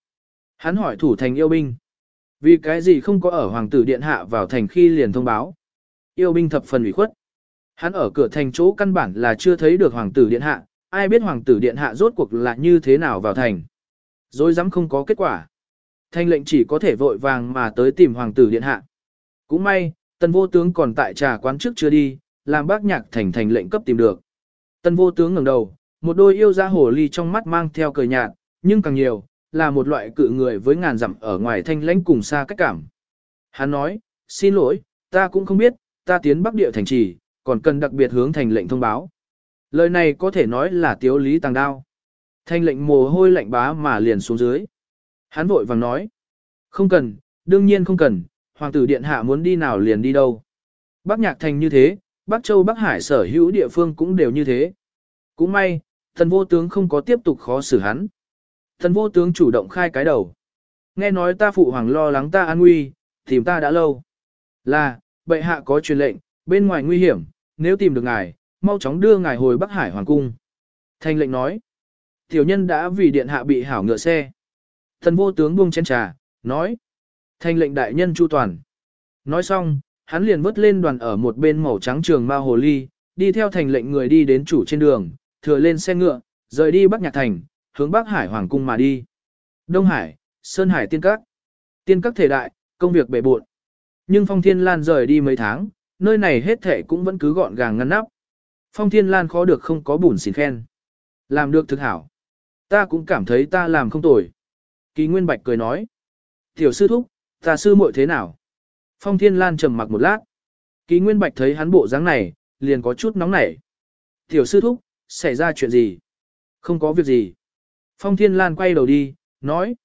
Hắn hỏi thủ thành yêu binh. Vì cái gì không có ở hoàng tử điện hạ vào thành khi liền thông báo. Yêu binh thập phần ủy khuất. Hắn ở cửa thành chỗ căn bản là chưa thấy được hoàng tử điện hạ, ai biết hoàng tử điện hạ rốt cuộc là như thế nào vào thành. Rồi dám không có kết quả. Thanh lệnh chỉ có thể vội vàng mà tới tìm hoàng tử điện hạ. Cũng may, tần vô tướng còn tại trà quán trước chưa đi, làm bác nhạc thành thành lệnh cấp tìm được. Tần vô tướng ngẩng đầu, một đôi yêu ra hồ ly trong mắt mang theo cười nhạt, nhưng càng nhiều, là một loại cự người với ngàn dặm ở ngoài thanh lãnh cùng xa cách cảm. Hắn nói, xin lỗi, ta cũng không biết, ta tiến bắc địa thành trì, còn cần đặc biệt hướng thành lệnh thông báo. Lời này có thể nói là tiếu lý tàng đao. Thanh lệnh mồ hôi lạnh bá mà liền xuống dưới. Hắn vội vàng nói, không cần, đương nhiên không cần, hoàng tử điện hạ muốn đi nào liền đi đâu. Bắc nhạc thành như thế, Bắc Châu Bắc Hải sở hữu địa phương cũng đều như thế. Cũng may, thần vô tướng không có tiếp tục khó xử hắn. Thần vô tướng chủ động khai cái đầu. Nghe nói ta phụ hoàng lo lắng ta an nguy, tìm ta đã lâu. Là, bệ hạ có truyền lệnh, bên ngoài nguy hiểm, nếu tìm được ngài, mau chóng đưa ngài hồi Bắc Hải Hoàng Cung. Thanh lệnh nói, tiểu nhân đã vì điện hạ bị hảo ngựa xe. Thần vô tướng buông chén trà, nói, thanh lệnh đại nhân chu toàn. Nói xong, hắn liền vớt lên đoàn ở một bên màu trắng trường ma hồ ly, đi theo thành lệnh người đi đến chủ trên đường, thừa lên xe ngựa, rời đi Bắc Nhạc Thành, hướng Bắc Hải Hoàng Cung mà đi. Đông Hải, Sơn Hải Tiên Các. Tiên Các thể đại, công việc bể buộn. Nhưng Phong Thiên Lan rời đi mấy tháng, nơi này hết thể cũng vẫn cứ gọn gàng ngăn nắp. Phong Thiên Lan khó được không có bùn xỉn khen. Làm được thực hảo. Ta cũng cảm thấy ta làm không tồi. Kỳ Nguyên Bạch cười nói. Tiểu sư thúc, ta sư muội thế nào? Phong Thiên Lan trầm mặc một lát. Kỳ Nguyên Bạch thấy hắn bộ dáng này, liền có chút nóng nảy. Tiểu sư thúc, xảy ra chuyện gì? Không có việc gì. Phong Thiên Lan quay đầu đi, nói.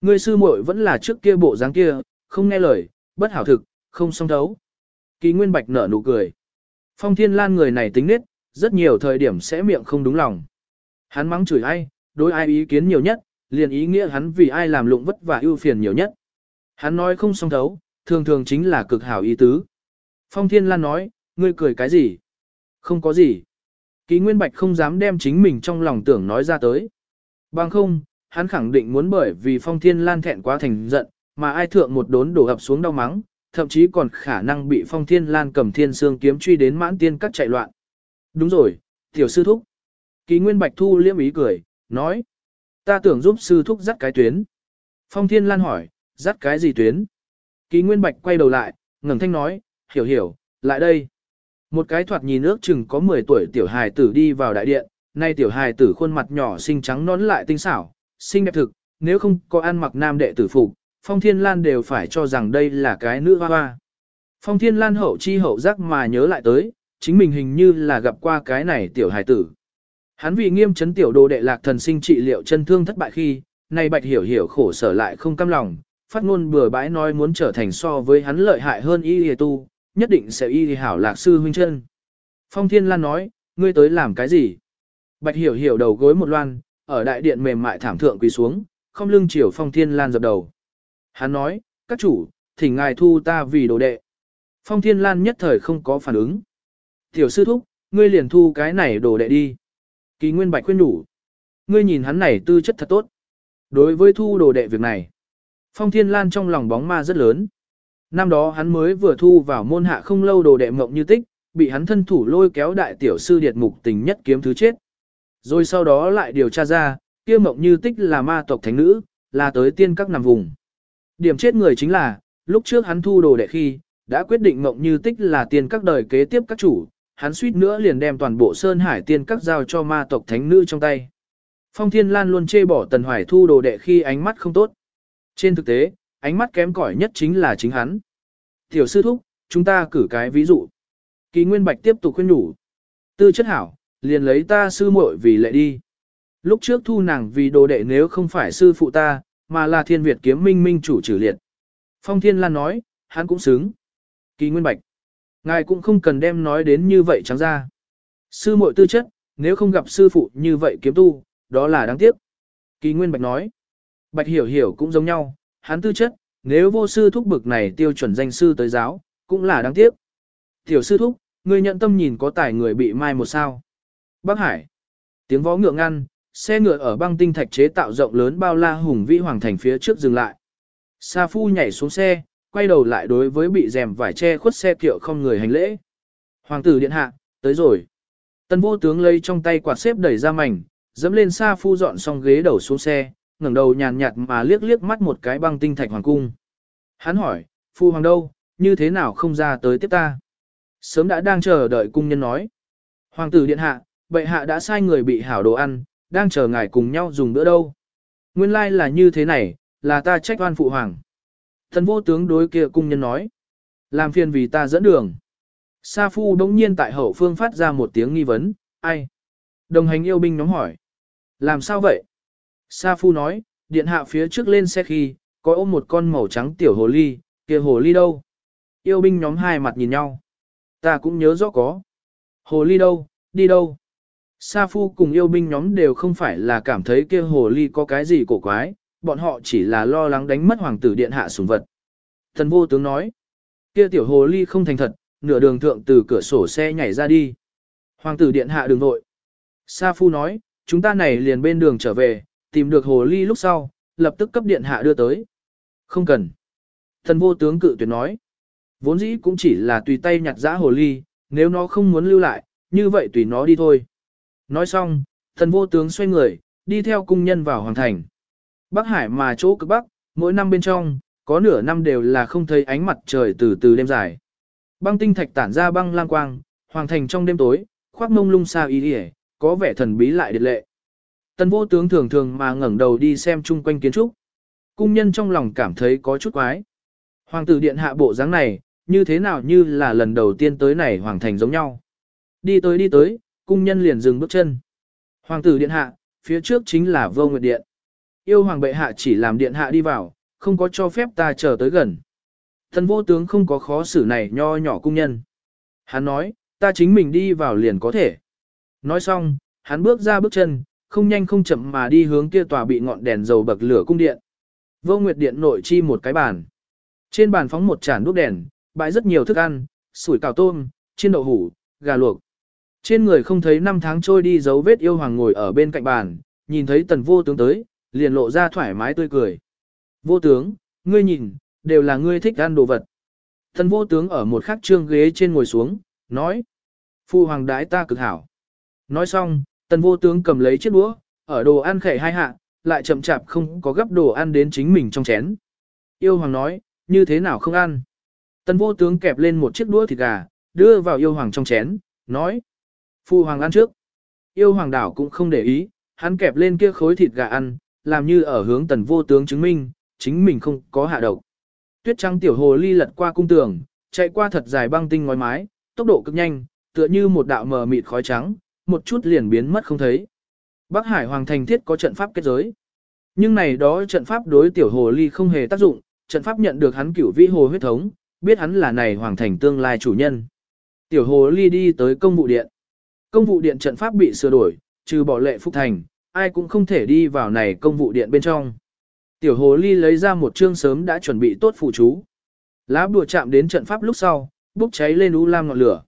Ngươi sư muội vẫn là trước kia bộ dáng kia, không nghe lời, bất hảo thực, không song thấu. Kỳ Nguyên Bạch nở nụ cười. Phong Thiên Lan người này tính nết, rất nhiều thời điểm sẽ miệng không đúng lòng. Hắn mắng chửi ai, đối ai ý kiến nhiều nhất, liền ý nghĩa hắn vì ai làm lụng vất và ưu phiền nhiều nhất. Hắn nói không song thấu, thường thường chính là cực hảo ý tứ. Phong Thiên Lan nói, ngươi cười cái gì? Không có gì. Kỳ Nguyên Bạch không dám đem chính mình trong lòng tưởng nói ra tới. Bằng không, hắn khẳng định muốn bởi vì Phong Thiên Lan thẹn quá thành giận, mà ai thượng một đốn đổ ập xuống đau mắng, thậm chí còn khả năng bị Phong Thiên Lan cầm thiên xương kiếm truy đến mãn tiên cắt chạy loạn. Đúng rồi, tiểu sư thúc. Kỳ Nguyên Bạch thu liêm ý cười, nói. Ta tưởng giúp sư thúc dắt cái tuyến. Phong Thiên Lan hỏi, dắt cái gì tuyến? Kỳ Nguyên Bạch quay đầu lại, ngẩng thanh nói, hiểu hiểu, lại đây. Một cái thoạt nhìn ước chừng có 10 tuổi tiểu hài tử đi vào đại điện, nay tiểu hài tử khuôn mặt nhỏ xinh trắng nón lại tinh xảo, xinh đẹp thực, nếu không có ăn mặc nam đệ tử phục, Phong Thiên Lan đều phải cho rằng đây là cái nữ hoa hoa. Phong Thiên Lan hậu chi hậu giác mà nhớ lại tới, chính mình hình như là gặp qua cái này tiểu hài tử. Hắn vì nghiêm chấn tiểu đồ đệ lạc thần sinh trị liệu chân thương thất bại khi, nay bạch hiểu hiểu khổ sở lại không cam lòng, phát ngôn bừa bãi nói muốn trở thành so với hắn lợi hại hơn y hề tu, nhất định sẽ y hảo lạc sư huynh chân. Phong Thiên Lan nói, ngươi tới làm cái gì? Bạch hiểu hiểu đầu gối một loan, ở đại điện mềm mại thảm thượng quỳ xuống, không lưng chiều Phong Thiên Lan dập đầu. Hắn nói, các chủ, thỉnh ngài thu ta vì đồ đệ. Phong Thiên Lan nhất thời không có phản ứng. Tiểu sư thúc, ngươi liền thu cái này đồ đệ đi. Kỳ Nguyên Bạch khuyên đủ. Ngươi nhìn hắn này tư chất thật tốt. Đối với thu đồ đệ việc này, Phong Thiên Lan trong lòng bóng ma rất lớn. Năm đó hắn mới vừa thu vào môn hạ không lâu đồ đệ mộng như tích, bị hắn thân thủ lôi kéo đại tiểu sư điệt mục tình nhất kiếm thứ chết. Rồi sau đó lại điều tra ra, kia mộng như tích là ma tộc thánh nữ, là tới tiên các nằm vùng. Điểm chết người chính là, lúc trước hắn thu đồ đệ khi, đã quyết định mộng như tích là tiên các đời kế tiếp các chủ, hắn suýt nữa liền đem toàn bộ Sơn Hải tiên các giao cho ma tộc thánh nữ trong tay. Phong Thiên Lan luôn chê bỏ Tần Hoài thu đồ đệ khi ánh mắt không tốt. Trên thực tế, ánh mắt kém cỏi nhất chính là chính hắn. Tiểu sư thúc, chúng ta cử cái ví dụ. Kỳ Nguyên Bạch tiếp tục khuyên nhủ. Tư chất hảo, liền lấy ta sư muội vì lệ đi. Lúc trước thu nàng vì đồ đệ nếu không phải sư phụ ta, mà là thiên Việt kiếm minh minh chủ trừ liệt. Phong Thiên Lan nói, hắn cũng xứng. Kỳ Nguyên Bạch. Ngài cũng không cần đem nói đến như vậy trắng ra. Sư muội tư chất, nếu không gặp sư phụ như vậy kiếm tu, đó là đáng tiếc. Kỳ Nguyên Bạch nói. Bạch hiểu hiểu cũng giống nhau, hắn tư chất, nếu vô sư thúc bực này tiêu chuẩn danh sư tới giáo, cũng là đáng tiếc. Tiểu sư thúc, người nhận tâm nhìn có tài người bị mai một sao. Bắc Hải. Tiếng vó ngựa ngăn, xe ngựa ở băng tinh thạch chế tạo rộng lớn bao la hùng vĩ hoàng thành phía trước dừng lại. Sa Phu nhảy xuống xe, quay đầu lại đối với bị rèm vải che khuất xe kiệu không người hành lễ. Hoàng tử điện hạ, tới rồi. Tân vô tướng lấy trong tay quạt xếp đẩy ra mảnh, dẫm lên Sa Phu dọn xong ghế đầu xuống xe, ngẩng đầu nhàn nhạt mà liếc liếc mắt một cái băng tinh thạch hoàng cung. Hắn hỏi, phu hoàng đâu, như thế nào không ra tới tiếp ta? Sớm đã đang chờ đợi cung nhân nói. Hoàng tử điện hạ, bệ hạ đã sai người bị hảo đồ ăn, đang chờ ngài cùng nhau dùng bữa đâu. Nguyên lai là như thế này, là ta trách oan phụ hoàng. Thần vô tướng đối kia cung nhân nói. Làm phiền vì ta dẫn đường. Sa phu đống nhiên tại hậu phương phát ra một tiếng nghi vấn, ai? Đồng hành yêu binh nhóm hỏi. Làm sao vậy? Sa Phu nói, điện hạ phía trước lên xe khi, có ôm một con màu trắng tiểu hồ ly, kia hồ ly đâu? Yêu binh nhóm hai mặt nhìn nhau. Ta cũng nhớ rõ có. Hồ ly đâu, đi đâu? Sa Phu cùng yêu binh nhóm đều không phải là cảm thấy kia hồ ly có cái gì cổ quái, bọn họ chỉ là lo lắng đánh mất hoàng tử điện hạ sủng vật. Thần vô tướng nói, kia tiểu hồ ly không thành thật, nửa đường thượng từ cửa sổ xe nhảy ra đi. Hoàng tử điện hạ đường nội. Sa Phu nói, chúng ta này liền bên đường trở về, tìm được hồ ly lúc sau, lập tức cấp điện hạ đưa tới. Không cần. Thần vô tướng cự tuyệt nói. Vốn dĩ cũng chỉ là tùy tay nhặt dã hồ ly, nếu nó không muốn lưu lại, như vậy tùy nó đi thôi. Nói xong, thần vô tướng xoay người, đi theo cung nhân vào hoàng thành. Bắc Hải mà chỗ cực Bắc, mỗi năm bên trong, có nửa năm đều là không thấy ánh mặt trời từ từ đêm dài. Băng tinh thạch tản ra băng lang quang, hoàng thành trong đêm tối, khoác mông lung xa y hề, có vẻ thần bí lại điệt lệ. Tần vô tướng thường thường mà ngẩng đầu đi xem chung quanh kiến trúc. Cung nhân trong lòng cảm thấy có chút quái. Hoàng tử điện hạ bộ dáng này, như thế nào như là lần đầu tiên tới này hoàng thành giống nhau. Đi tới đi tới, cung nhân liền dừng bước chân. Hoàng tử điện hạ, phía trước chính là vô nguyệt điện. Yêu hoàng bệ hạ chỉ làm điện hạ đi vào, không có cho phép ta chờ tới gần. Thần vô tướng không có khó xử này nho nhỏ cung nhân. Hắn nói, ta chính mình đi vào liền có thể. Nói xong, hắn bước ra bước chân, không nhanh không chậm mà đi hướng kia tòa bị ngọn đèn dầu bậc lửa cung điện. Vô Nguyệt Điện nội chi một cái bàn. Trên bàn phóng một chản đuốc đèn, bãi rất nhiều thức ăn, sủi cảo tôm, chiên đậu hủ, gà luộc. Trên người không thấy năm tháng trôi đi dấu vết yêu hoàng ngồi ở bên cạnh bàn, nhìn thấy tần vô tướng tới, liền lộ ra thoải mái tươi cười. Vô tướng, ngươi nhìn, đều là ngươi thích ăn đồ vật. Tần vô tướng ở một khắc trương ghế trên ngồi xuống, nói. Phu hoàng đái ta cực hảo. Nói xong, tần vô tướng cầm lấy chiếc đũa, ở đồ ăn khẻ hai hạ, lại chậm chạp không có gấp đồ ăn đến chính mình trong chén. Yêu hoàng nói, như thế nào không ăn. Tần vô tướng kẹp lên một chiếc đũa thịt gà, đưa vào yêu hoàng trong chén, nói. Phu hoàng ăn trước. Yêu hoàng đảo cũng không để ý, hắn kẹp lên kia khối thịt gà ăn, làm như ở hướng tần vô tướng chứng minh, chính mình không có hạ độc. Tuyết trắng tiểu hồ ly lật qua cung tường, chạy qua thật dài băng tinh ngói mái, tốc độ cực nhanh, tựa như một đạo mờ mịt khói trắng, một chút liền biến mất không thấy. Bắc Hải Hoàng Thành thiết có trận pháp kết giới. Nhưng này đó trận pháp đối tiểu hồ ly không hề tác dụng, trận pháp nhận được hắn cửu vĩ hồ huyết thống, biết hắn là này Hoàng Thành tương lai chủ nhân. Tiểu hồ ly đi tới công vụ điện. Công vụ điện trận pháp bị sửa đổi, trừ bỏ lệ phúc thành, ai cũng không thể đi vào này công vụ điện bên trong. Tiểu hồ ly lấy ra một chương sớm đã chuẩn bị tốt phụ chú. Lá bùa chạm đến trận pháp lúc sau, bốc cháy lên u lam ngọn lửa.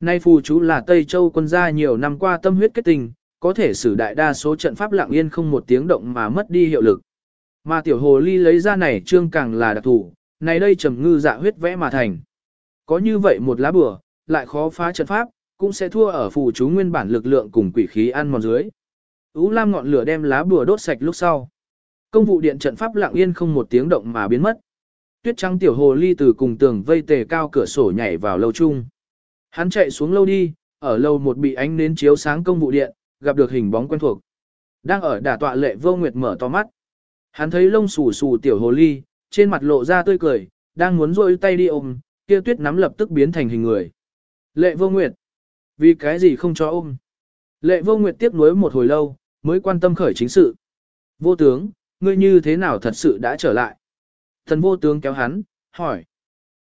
Nay phù chú là Tây Châu quân gia nhiều năm qua tâm huyết kết tình, có thể sử đại đa số trận pháp lặng yên không một tiếng động mà mất đi hiệu lực. Mà tiểu hồ ly lấy ra này trương càng là đặc thủ, này đây trầm ngư dạ huyết vẽ mà thành. Có như vậy một lá bùa, lại khó phá trận pháp, cũng sẽ thua ở phù chú nguyên bản lực lượng cùng quỷ khí ăn mòn dưới. Ú lam ngọn lửa đem lá bùa đốt sạch lúc sau. Công vụ điện trận pháp lặng yên không một tiếng động mà biến mất. Tuyết trắng tiểu hồ ly từ cùng tường vây tề cao cửa sổ nhảy vào lâu chung. Hắn chạy xuống lâu đi, ở lâu một bị ánh nến chiếu sáng công vụ điện, gặp được hình bóng quen thuộc. Đang ở đả tọa lệ vô nguyệt mở to mắt. Hắn thấy lông xù xù tiểu hồ ly, trên mặt lộ ra tươi cười, đang muốn rôi tay đi ôm, kia tuyết nắm lập tức biến thành hình người. Lệ vô nguyệt. Vì cái gì không cho ôm? Lệ vô nguyệt tiếp nối một hồi lâu, mới quan tâm khởi chính sự. Vô tướng, ngươi như thế nào thật sự đã trở lại? Thần vô tướng kéo hắn, hỏi.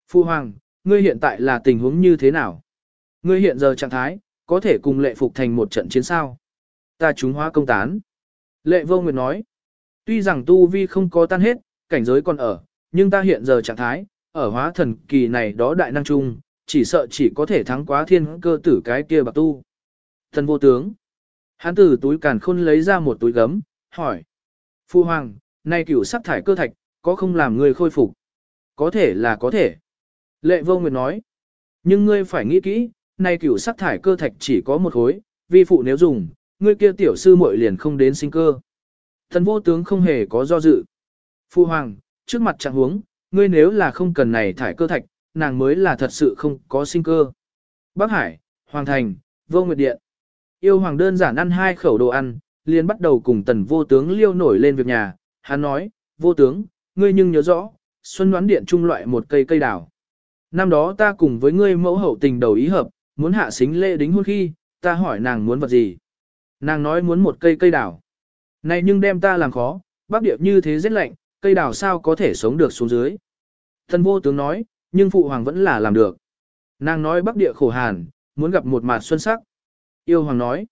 Phu hoàng, ngươi hiện tại là tình huống như thế nào? Ngươi hiện giờ trạng thái, có thể cùng lệ phục thành một trận chiến sao? Ta chúng hóa công tán. Lệ vô nguyệt nói. Tuy rằng tu vi không có tan hết, cảnh giới còn ở, nhưng ta hiện giờ trạng thái, ở hóa thần kỳ này đó đại năng trung, chỉ sợ chỉ có thể thắng quá thiên cơ tử cái kia bạc tu. Thần vô tướng. Hắn từ túi càn khôn lấy ra một túi gấm, hỏi. Phu hoàng, nay cửu sắc thải cơ thạch, có không làm người khôi phục? Có thể là có thể. Lệ vô nguyệt nói. Nhưng ngươi phải nghĩ kỹ, nay cửu sắc thải cơ thạch chỉ có một khối, vi phụ nếu dùng, ngươi kia tiểu sư muội liền không đến sinh cơ. Thần vô tướng không hề có do dự. Phu hoàng, trước mặt trạng huống, ngươi nếu là không cần này thải cơ thạch, nàng mới là thật sự không có sinh cơ. Bắc Hải, Hoàng Thành, Vô Nguyệt Điện. Yêu Hoàng đơn giản ăn hai khẩu đồ ăn, liền bắt đầu cùng tần vô tướng liêu nổi lên việc nhà. Hắn nói, vô tướng, ngươi nhưng nhớ rõ, Xuân đoán điện trung loại một cây cây đào. Năm đó ta cùng với ngươi mẫu hậu tình đầu ý hợp, muốn hạ xính lễ đính hôn khi, ta hỏi nàng muốn vật gì. Nàng nói muốn một cây cây đào. Này nhưng đem ta làm khó, bác điệp như thế rất lạnh, cây đào sao có thể sống được xuống dưới. Thần vô tướng nói, nhưng phụ hoàng vẫn là làm được. Nàng nói bắc địa khổ hàn, muốn gặp một mặt xuân sắc. Yêu hoàng nói,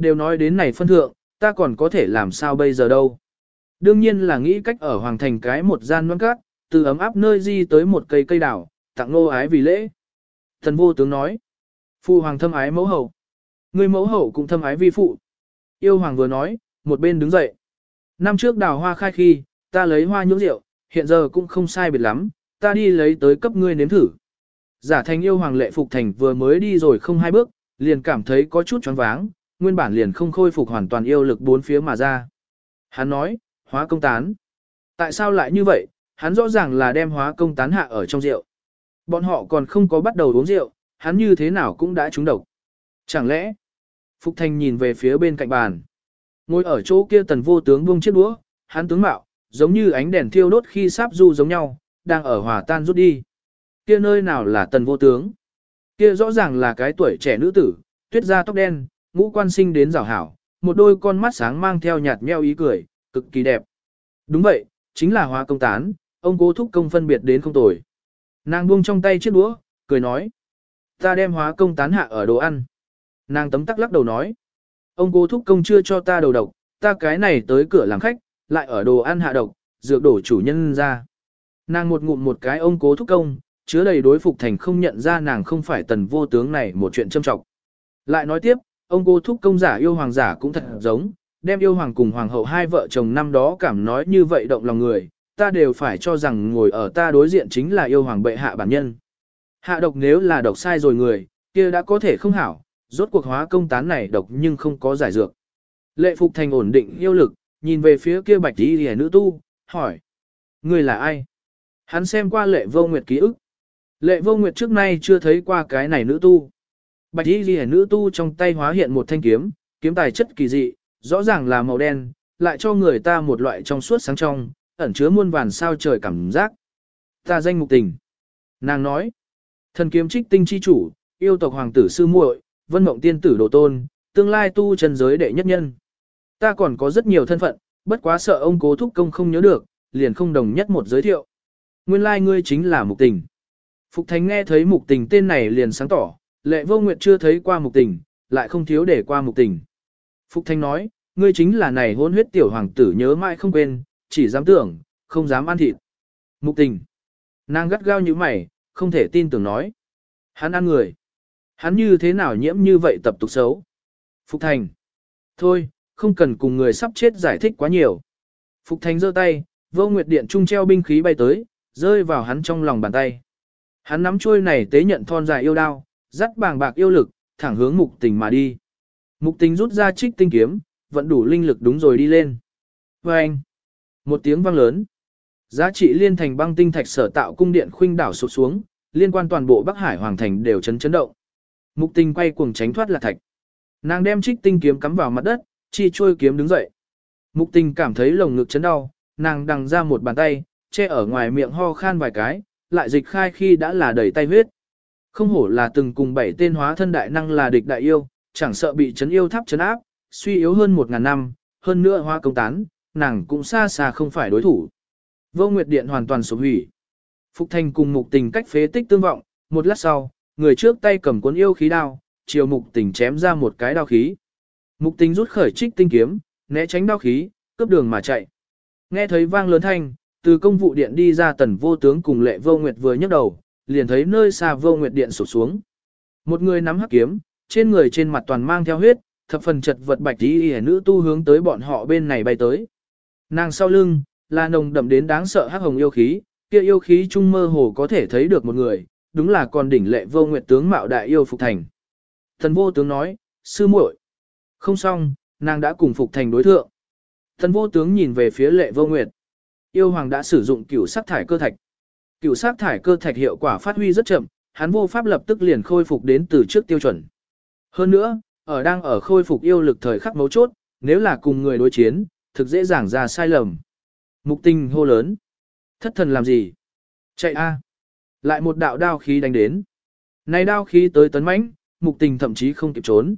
Đều nói đến này phân thượng, ta còn có thể làm sao bây giờ đâu. Đương nhiên là nghĩ cách ở Hoàng Thành cái một gian nón cát, từ ấm áp nơi di tới một cây cây đảo, tặng nô ái vì lễ. Thần vô tướng nói, phụ hoàng thâm ái mẫu hậu. Người mẫu hậu cũng thâm ái vi phụ. Yêu hoàng vừa nói, một bên đứng dậy. Năm trước đào hoa khai khi, ta lấy hoa nhưỡng rượu, hiện giờ cũng không sai biệt lắm, ta đi lấy tới cấp ngươi nếm thử. Giả thành yêu hoàng lệ phục thành vừa mới đi rồi không hai bước, liền cảm thấy có chút choáng váng, nguyên bản liền không khôi phục hoàn toàn yêu lực bốn phía mà ra. Hắn nói, hóa công tán. Tại sao lại như vậy, hắn rõ ràng là đem hóa công tán hạ ở trong rượu. Bọn họ còn không có bắt đầu uống rượu, hắn như thế nào cũng đã trúng độc. Chẳng lẽ, Phục Thành nhìn về phía bên cạnh bàn. Ngồi ở chỗ kia tần vô tướng buông chiếc đũa, hắn tướng mạo, giống như ánh đèn thiêu đốt khi sáp du giống nhau, đang ở hòa tan rút đi. Kia nơi nào là tần vô tướng? Kia rõ ràng là cái tuổi trẻ nữ tử, tuyết da tóc đen, ngũ quan sinh đến rào hảo, một đôi con mắt sáng mang theo nhạt nheo ý cười, cực kỳ đẹp. Đúng vậy, chính là hoa công tán, ông cố thúc công phân biệt đến không tồi. Nàng buông trong tay chiếc đũa, cười nói. Ta đem hóa công tán hạ ở đồ ăn. Nàng tấm tắc lắc đầu nói. Ông cố thúc công chưa cho ta đầu độc, ta cái này tới cửa làm khách, lại ở đồ ăn hạ độc, dược đổ chủ nhân ra. Nàng một ngụm một cái ông cố thúc công, chứa đầy đối phục thành không nhận ra nàng không phải tần vô tướng này một chuyện châm trọng. Lại nói tiếp, ông cố thúc công giả yêu hoàng giả cũng thật giống, đem yêu hoàng cùng hoàng hậu hai vợ chồng năm đó cảm nói như vậy động lòng người, ta đều phải cho rằng ngồi ở ta đối diện chính là yêu hoàng bệ hạ bản nhân. Hạ độc nếu là độc sai rồi người, kia đã có thể không hảo, rốt cuộc hóa công tán này độc nhưng không có giải dược. Lệ Phục Thành ổn định yêu lực, nhìn về phía kia bạch tí hề nữ tu, hỏi. Người là ai? Hắn xem qua lệ vô nguyệt ký ức. Lệ vô nguyệt trước nay chưa thấy qua cái này nữ tu. Bạch tí hề nữ tu trong tay hóa hiện một thanh kiếm, kiếm tài chất kỳ dị, rõ ràng là màu đen, lại cho người ta một loại trong suốt sáng trong, ẩn chứa muôn vàn sao trời cảm giác. Ta danh mục tình. Nàng nói, thần kiếm trích tinh chi chủ, yêu tộc hoàng tử sư muội, vân mộng tiên tử đồ tôn, tương lai tu chân giới đệ nhất nhân. Ta còn có rất nhiều thân phận, bất quá sợ ông cố thúc công không nhớ được, liền không đồng nhất một giới thiệu. Nguyên lai like ngươi chính là mục tình. Phục Thánh nghe thấy mục tình tên này liền sáng tỏ, lệ vô nguyệt chưa thấy qua mục tình, lại không thiếu để qua mục tình. Phục Thanh nói, ngươi chính là này hôn huyết tiểu hoàng tử nhớ mãi không quên, chỉ dám tưởng, không dám ăn thịt. Mục tình. Nàng gắt gao như mày, không thể tin tưởng nói. Hắn ăn người. Hắn như thế nào nhiễm như vậy tập tục xấu. Phục Thành. Thôi, không cần cùng người sắp chết giải thích quá nhiều. Phục Thành giơ tay, vô nguyệt điện trung treo binh khí bay tới, rơi vào hắn trong lòng bàn tay. Hắn nắm chuôi này tế nhận thon dài yêu đao, dắt bàng bạc yêu lực, thẳng hướng mục tình mà đi. Mục tình rút ra trích tinh kiếm, vẫn đủ linh lực đúng rồi đi lên. Và anh, một tiếng vang lớn. Giá trị liên thành băng tinh thạch sở tạo cung điện khuynh đảo sụt xuống, liên quan toàn bộ Bắc Hải Hoàng Thành đều chấn chấn động. Mục tình quay cuồng tránh thoát là thạch. Nàng đem trích tinh kiếm cắm vào mặt đất, chi trôi kiếm đứng dậy. Mục tình cảm thấy lồng ngực chấn đau, nàng đằng ra một bàn tay, che ở ngoài miệng ho khan vài cái, lại dịch khai khi đã là đầy tay huyết. Không hổ là từng cùng bảy tên hóa thân đại năng là địch đại yêu, chẳng sợ bị chấn yêu tháp chấn áp, suy yếu hơn một ngàn năm, hơn nữa hoa công tán, nàng cũng xa xa không phải đối thủ. Vô Nguyệt Điện hoàn toàn sụp hủy. Phục Thành cùng Mục Tình cách phế tích tương vọng, một lát sau, người trước tay cầm cuốn yêu khí đao, chiều Mục Tình chém ra một cái đao khí. Mục Tình rút khởi trích tinh kiếm, né tránh đao khí, cướp đường mà chạy. Nghe thấy vang lớn thanh, từ công vụ điện đi ra tần vô tướng cùng lệ vô nguyệt vừa nhấc đầu, liền thấy nơi xa vô nguyệt điện sụp xuống. Một người nắm hắc kiếm, trên người trên mặt toàn mang theo huyết, thập phần chật vật bạch tí hề nữ tu hướng tới bọn họ bên này bay tới. Nàng sau lưng, là nồng đậm đến đáng sợ hắc hồng yêu khí, kia yêu khí trung mơ hồ có thể thấy được một người, đúng là còn đỉnh lệ vô nguyệt tướng mạo đại yêu Phục Thành. Thần vô tướng nói, sư muội, Không xong, nàng đã cùng Phục Thành đối thượng. Thần vô tướng nhìn về phía lệ vô nguyệt. Yêu hoàng đã sử dụng cửu sắc thải cơ thạch. Cửu sắc thải cơ thạch hiệu quả phát huy rất chậm, hắn vô pháp lập tức liền khôi phục đến từ trước tiêu chuẩn. Hơn nữa, ở đang ở khôi phục yêu lực thời khắc mấu chốt, nếu là cùng người đối chiến, thực dễ dàng ra sai lầm. Mục tinh hô lớn. Thất thần làm gì? Chạy a! Lại một đạo đao khí đánh đến. Này đao khí tới tấn mãnh, mục tình thậm chí không kịp trốn.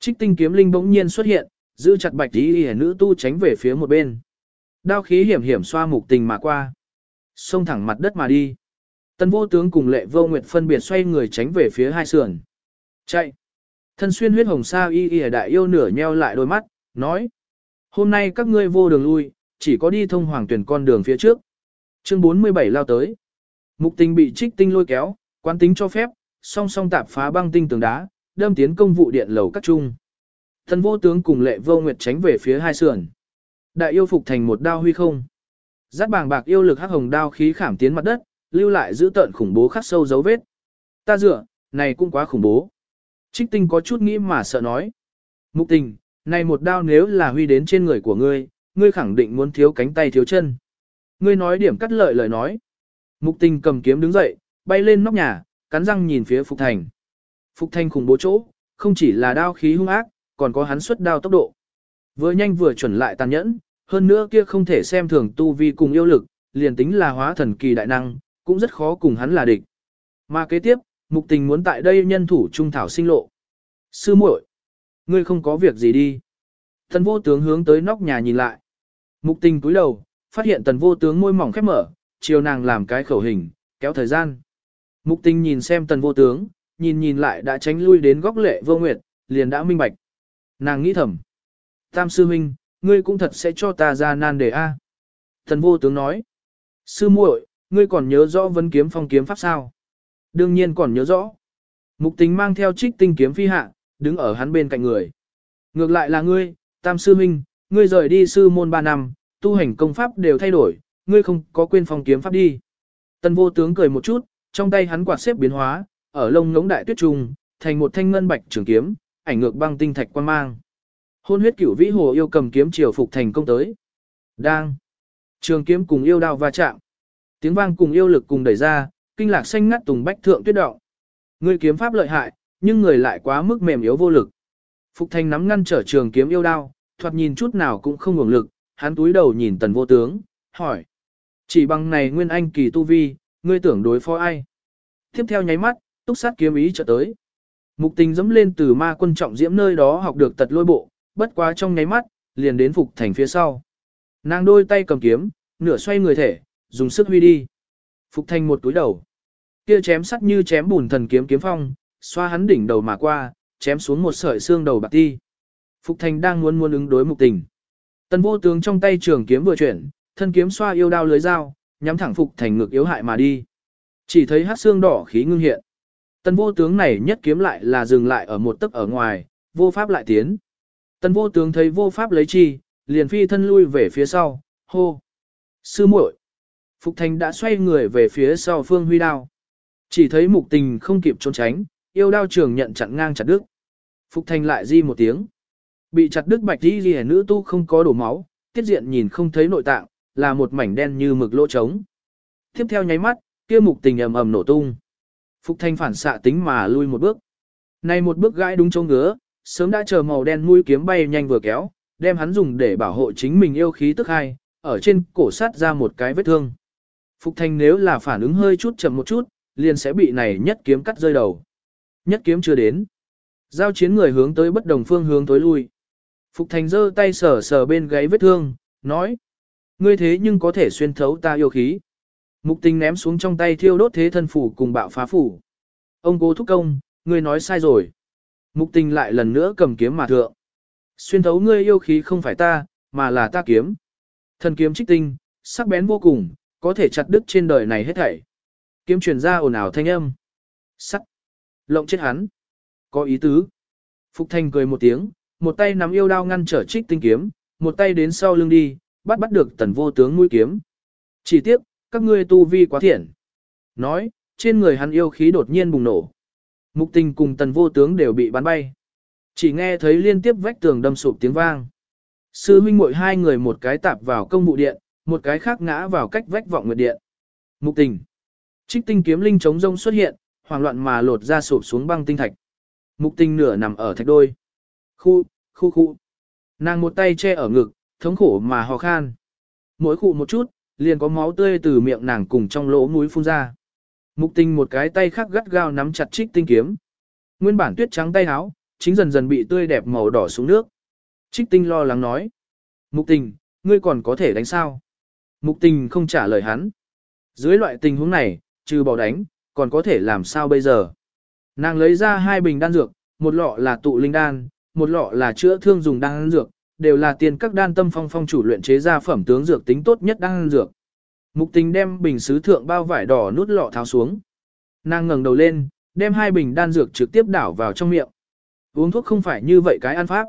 Trích tinh kiếm linh bỗng nhiên xuất hiện, giữ chặt bạch tí y nữ tu tránh về phía một bên. Đao khí hiểm hiểm xoa mục tình mà qua. Xông thẳng mặt đất mà đi. Tân vô tướng cùng lệ vô nguyệt phân biệt xoay người tránh về phía hai sườn. Chạy! Thân xuyên huyết hồng sa y y đại yêu nửa nheo lại đôi mắt, nói. Hôm nay các ngươi vô đường lui, chỉ có đi thông hoàng tuyển con đường phía trước. Chương 47 lao tới. Mục tình bị trích tinh lôi kéo, quán tính cho phép, song song tạp phá băng tinh tường đá, đâm tiến công vụ điện lầu các trung. Thân vô tướng cùng lệ vô nguyệt tránh về phía hai sườn. Đại yêu phục thành một đao huy không. Giác bàng bạc yêu lực hắc hồng đao khí khảm tiến mặt đất, lưu lại giữ tợn khủng bố khắc sâu dấu vết. Ta dựa, này cũng quá khủng bố. Trích tinh có chút nghĩ mà sợ nói. Mục tình, này một đao nếu là huy đến trên người của ngươi, ngươi khẳng định muốn thiếu cánh tay thiếu chân. Ngươi nói điểm cắt lợi lời nói. Mục tình cầm kiếm đứng dậy, bay lên nóc nhà, cắn răng nhìn phía Phục Thành. Phục Thành khủng bố chỗ, không chỉ là đao khí hung ác, còn có hắn xuất đao tốc độ. Vừa nhanh vừa chuẩn lại tàn nhẫn, hơn nữa kia không thể xem thường tu vi cùng yêu lực, liền tính là hóa thần kỳ đại năng, cũng rất khó cùng hắn là địch. Mà kế tiếp, mục tình muốn tại đây nhân thủ trung thảo sinh lộ. Sư muội, ngươi không có việc gì đi. Tần vô tướng hướng tới nóc nhà nhìn lại. Mục tình cúi đầu, phát hiện tần vô tướng môi mỏng khép mở, chiều nàng làm cái khẩu hình, kéo thời gian. Mục tình nhìn xem tần vô tướng, nhìn nhìn lại đã tránh lui đến góc lệ vô nguyệt, liền đã minh bạch. Nàng nghĩ thầm. Tam sư huynh, ngươi cũng thật sẽ cho ta ra nan đề A. Tần vô tướng nói. Sư muội, ngươi còn nhớ rõ vấn kiếm phong kiếm pháp sao? Đương nhiên còn nhớ rõ. Mục tính mang theo trích tinh kiếm phi hạ, đứng ở hắn bên cạnh người. Ngược lại là ngươi, tam sư huynh, ngươi rời đi sư môn 3 năm, tu hành công pháp đều thay đổi, ngươi không có quên phong kiếm pháp đi. Tần vô tướng cười một chút, trong tay hắn quạt xếp biến hóa, ở lông ngống đại tuyết trùng, thành một thanh ngân bạch trường kiếm, ảnh ngược băng tinh thạch quan mang. Hôn huyết cửu vĩ hồ yêu cầm kiếm triều phục thành công tới. Đang. Trường kiếm cùng yêu đao va chạm. Tiếng vang cùng yêu lực cùng đẩy ra, kinh lạc xanh ngắt tùng bách thượng tuyết động. Ngươi kiếm pháp lợi hại, nhưng người lại quá mức mềm yếu vô lực. Phục Thành nắm ngăn trở trường kiếm yêu đao, thoạt nhìn chút nào cũng không ngủng lực, hắn túi đầu nhìn tần vô tướng, hỏi. Chỉ bằng này nguyên anh kỳ tu vi, ngươi tưởng đối phó ai? Tiếp theo nháy mắt, túc sát kiếm ý trở tới. Mục tình dẫm lên từ ma quân trọng diễm nơi đó học được tật lôi bộ, bất quá trong nháy mắt, liền đến Phục Thành phía sau. Nàng đôi tay cầm kiếm, nửa xoay người thể, dùng sức huy đi. Phục Thành một túi đầu. Kia chém sắt như chém bùn thần kiếm kiếm phong, xoa hắn đỉnh đầu mà qua, chém xuống một sợi xương đầu bạc ti. Phục Thành đang muốn muốn ứng đối mục tình. Tần vô tướng trong tay trường kiếm vừa chuyển, thân kiếm xoa yêu đao lưới dao, nhắm thẳng Phục Thành ngực yếu hại mà đi. Chỉ thấy hát xương đỏ khí ngưng hiện. Tần vô tướng này nhất kiếm lại là dừng lại ở một tấc ở ngoài, vô pháp lại tiến. Tần vô tướng thấy vô pháp lấy chi, liền phi thân lui về phía sau, hô. Sư muội. Phục Thành đã xoay người về phía sau phương huy đao. Chỉ thấy mục tình không kịp trốn tránh, yêu đao trường nhận chặn ngang chặt đứt. Phục Thành lại di một tiếng. Bị chặt đứt bạch đi ghi nữ tu không có đổ máu, tiết diện nhìn không thấy nội tạng, là một mảnh đen như mực lỗ trống. Tiếp theo nháy mắt, kia mục tình ầm ầm nổ tung. Phục Thành phản xạ tính mà lui một bước. Này một bước gãi đúng chỗ ngứa, sớm đã chờ màu đen mũi kiếm bay nhanh vừa kéo, đem hắn dùng để bảo hộ chính mình yêu khí tức hai, ở trên cổ sát ra một cái vết thương. Phục Thành nếu là phản ứng hơi chút chậm một chút, liền sẽ bị này nhất kiếm cắt rơi đầu. Nhất kiếm chưa đến. Giao chiến người hướng tới bất đồng phương hướng tối lui. Phục Thành giơ tay sờ sờ bên gáy vết thương, nói. Ngươi thế nhưng có thể xuyên thấu ta yêu khí. Mục tình ném xuống trong tay thiêu đốt thế thân phủ cùng bạo phá phủ. Ông cố thúc công, ngươi nói sai rồi. Mục tình lại lần nữa cầm kiếm mà thượng. Xuyên thấu ngươi yêu khí không phải ta, mà là ta kiếm. Thần kiếm trích tinh, sắc bén vô cùng, có thể chặt đứt trên đời này hết thảy. Kiếm truyền ra ồn ào thanh âm. Sắt. Lộng chết hắn. Có ý tứ. Phục Thanh cười một tiếng, một tay nắm yêu đao ngăn trở trích tinh kiếm, một tay đến sau lưng đi, bắt bắt được tần vô tướng mũi kiếm. Chỉ tiếc, các ngươi tu vi quá thiện. Nói, trên người hắn yêu khí đột nhiên bùng nổ. Mục tình cùng tần vô tướng đều bị bắn bay. Chỉ nghe thấy liên tiếp vách tường đâm sụp tiếng vang. Sư huynh muội hai người một cái tạp vào công vụ điện, một cái khác ngã vào cách vách vọng nguyệt điện. Mục tình. Trích tinh kiếm linh chống rông xuất hiện, hoảng loạn mà lột ra sụp xuống băng tinh thạch. Mục tình nửa nằm ở thạch đôi. Khu, khu khu. Nàng một tay che ở ngực, thống khổ mà ho khan. Mỗi khu một chút, liền có máu tươi từ miệng nàng cùng trong lỗ mũi phun ra. Mục tình một cái tay khác gắt gao nắm chặt trích tinh kiếm. Nguyên bản tuyết trắng tay áo, chính dần dần bị tươi đẹp màu đỏ xuống nước. Trích tinh lo lắng nói. Mục tình, ngươi còn có thể đánh sao? Mục tình không trả lời hắn. Dưới loại tình huống này, trừ bỏ đánh, còn có thể làm sao bây giờ? Nàng lấy ra hai bình đan dược, một lọ là tụ linh đan, một lọ là chữa thương dùng đan dược, đều là tiền các đan tâm phong phong chủ luyện chế ra phẩm tướng dược tính tốt nhất đan dược. Mục tình đem bình sứ thượng bao vải đỏ nút lọ tháo xuống. Nàng ngẩng đầu lên, đem hai bình đan dược trực tiếp đảo vào trong miệng. Uống thuốc không phải như vậy cái ăn pháp.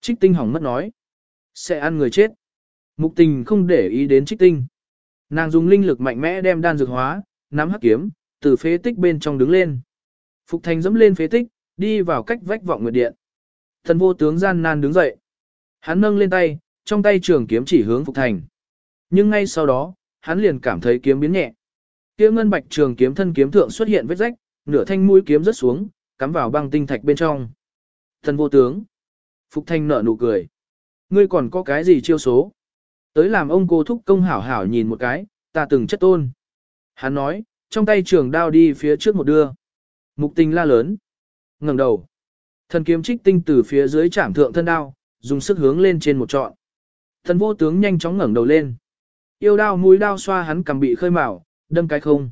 Trích tinh hỏng mất nói. Sẽ ăn người chết. Mục tình không để ý đến trích tinh. Nàng dùng linh lực mạnh mẽ đem đan dược hóa, nắm hắc kiếm, từ phế tích bên trong đứng lên. Phục thành dẫm lên phế tích, đi vào cách vách vọng nguyệt điện. Thần vô tướng gian nan đứng dậy. Hắn nâng lên tay, trong tay trường kiếm chỉ hướng Phục thành. Nhưng ngay sau đó, hắn liền cảm thấy kiếm biến nhẹ. Kia ngân bạch trường kiếm thân kiếm thượng xuất hiện vết rách, nửa thanh mũi kiếm rớt xuống, cắm vào băng tinh thạch bên trong. Thần vô tướng. Phục Thanh nở nụ cười. Ngươi còn có cái gì chiêu số? Tới làm ông cô thúc công hảo hảo nhìn một cái, ta từng chất tôn. Hắn nói, trong tay trường đao đi phía trước một đưa. Mục tình la lớn. ngẩng đầu. Thần kiếm trích tinh từ phía dưới chạm thượng thân đao, dùng sức hướng lên trên một trọn. Thần vô tướng nhanh chóng ngẩng đầu lên. Yêu đao mũi đao xoa hắn cầm bị khơi mào, đâm cái không.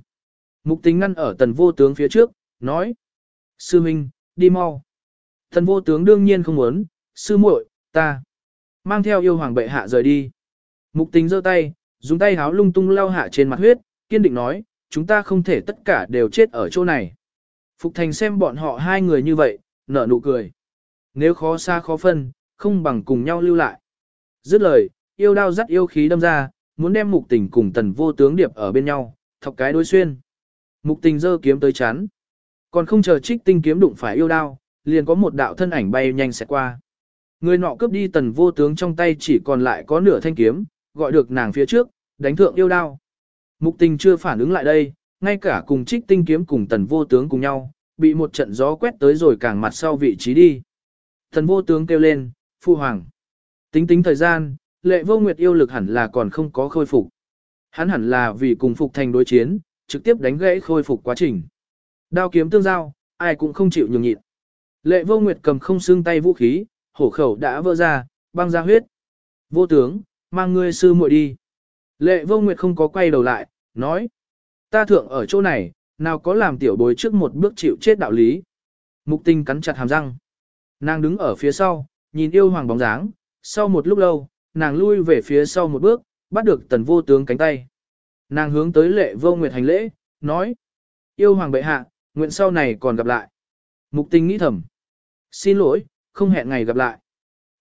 Mục tính ngăn ở tần vô tướng phía trước, nói. Sư Minh, đi mau. Tần vô tướng đương nhiên không muốn, sư muội, ta. Mang theo yêu hoàng bệ hạ rời đi. Mục tính giơ tay, dùng tay háo lung tung lau hạ trên mặt huyết, kiên định nói, chúng ta không thể tất cả đều chết ở chỗ này. Phục thành xem bọn họ hai người như vậy, nở nụ cười. Nếu khó xa khó phân, không bằng cùng nhau lưu lại. Dứt lời, yêu đao dắt yêu khí đâm ra, muốn đem mục tình cùng tần vô tướng điệp ở bên nhau, thọc cái đối xuyên. Mục tình giơ kiếm tới chán. Còn không chờ trích tinh kiếm đụng phải yêu đao, liền có một đạo thân ảnh bay nhanh sẽ qua. Người nọ cướp đi tần vô tướng trong tay chỉ còn lại có nửa thanh kiếm, gọi được nàng phía trước, đánh thượng yêu đao. Mục tình chưa phản ứng lại đây, ngay cả cùng trích tinh kiếm cùng tần vô tướng cùng nhau, bị một trận gió quét tới rồi càng mặt sau vị trí đi. Tần vô tướng kêu lên, phu hoàng. Tính tính thời gian, lệ vô nguyệt yêu lực hẳn là còn không có khôi phục. Hắn hẳn là vì cùng phục thành đối chiến, trực tiếp đánh gãy khôi phục quá trình. Đao kiếm tương giao, ai cũng không chịu nhường nhịn. Lệ vô nguyệt cầm không xương tay vũ khí, hổ khẩu đã vỡ ra, băng ra huyết. Vô tướng, mang ngươi sư muội đi. Lệ vô nguyệt không có quay đầu lại, nói. Ta thượng ở chỗ này, nào có làm tiểu bối trước một bước chịu chết đạo lý. Mục tinh cắn chặt hàm răng. Nàng đứng ở phía sau, nhìn yêu hoàng bóng dáng, sau một lúc lâu, nàng lui về phía sau một bước, bắt được tần vô tướng cánh tay. Nàng hướng tới lệ vô nguyệt hành lễ, nói. Yêu hoàng bệ hạ, nguyện sau này còn gặp lại. Mục tình nghĩ thầm. Xin lỗi, không hẹn ngày gặp lại.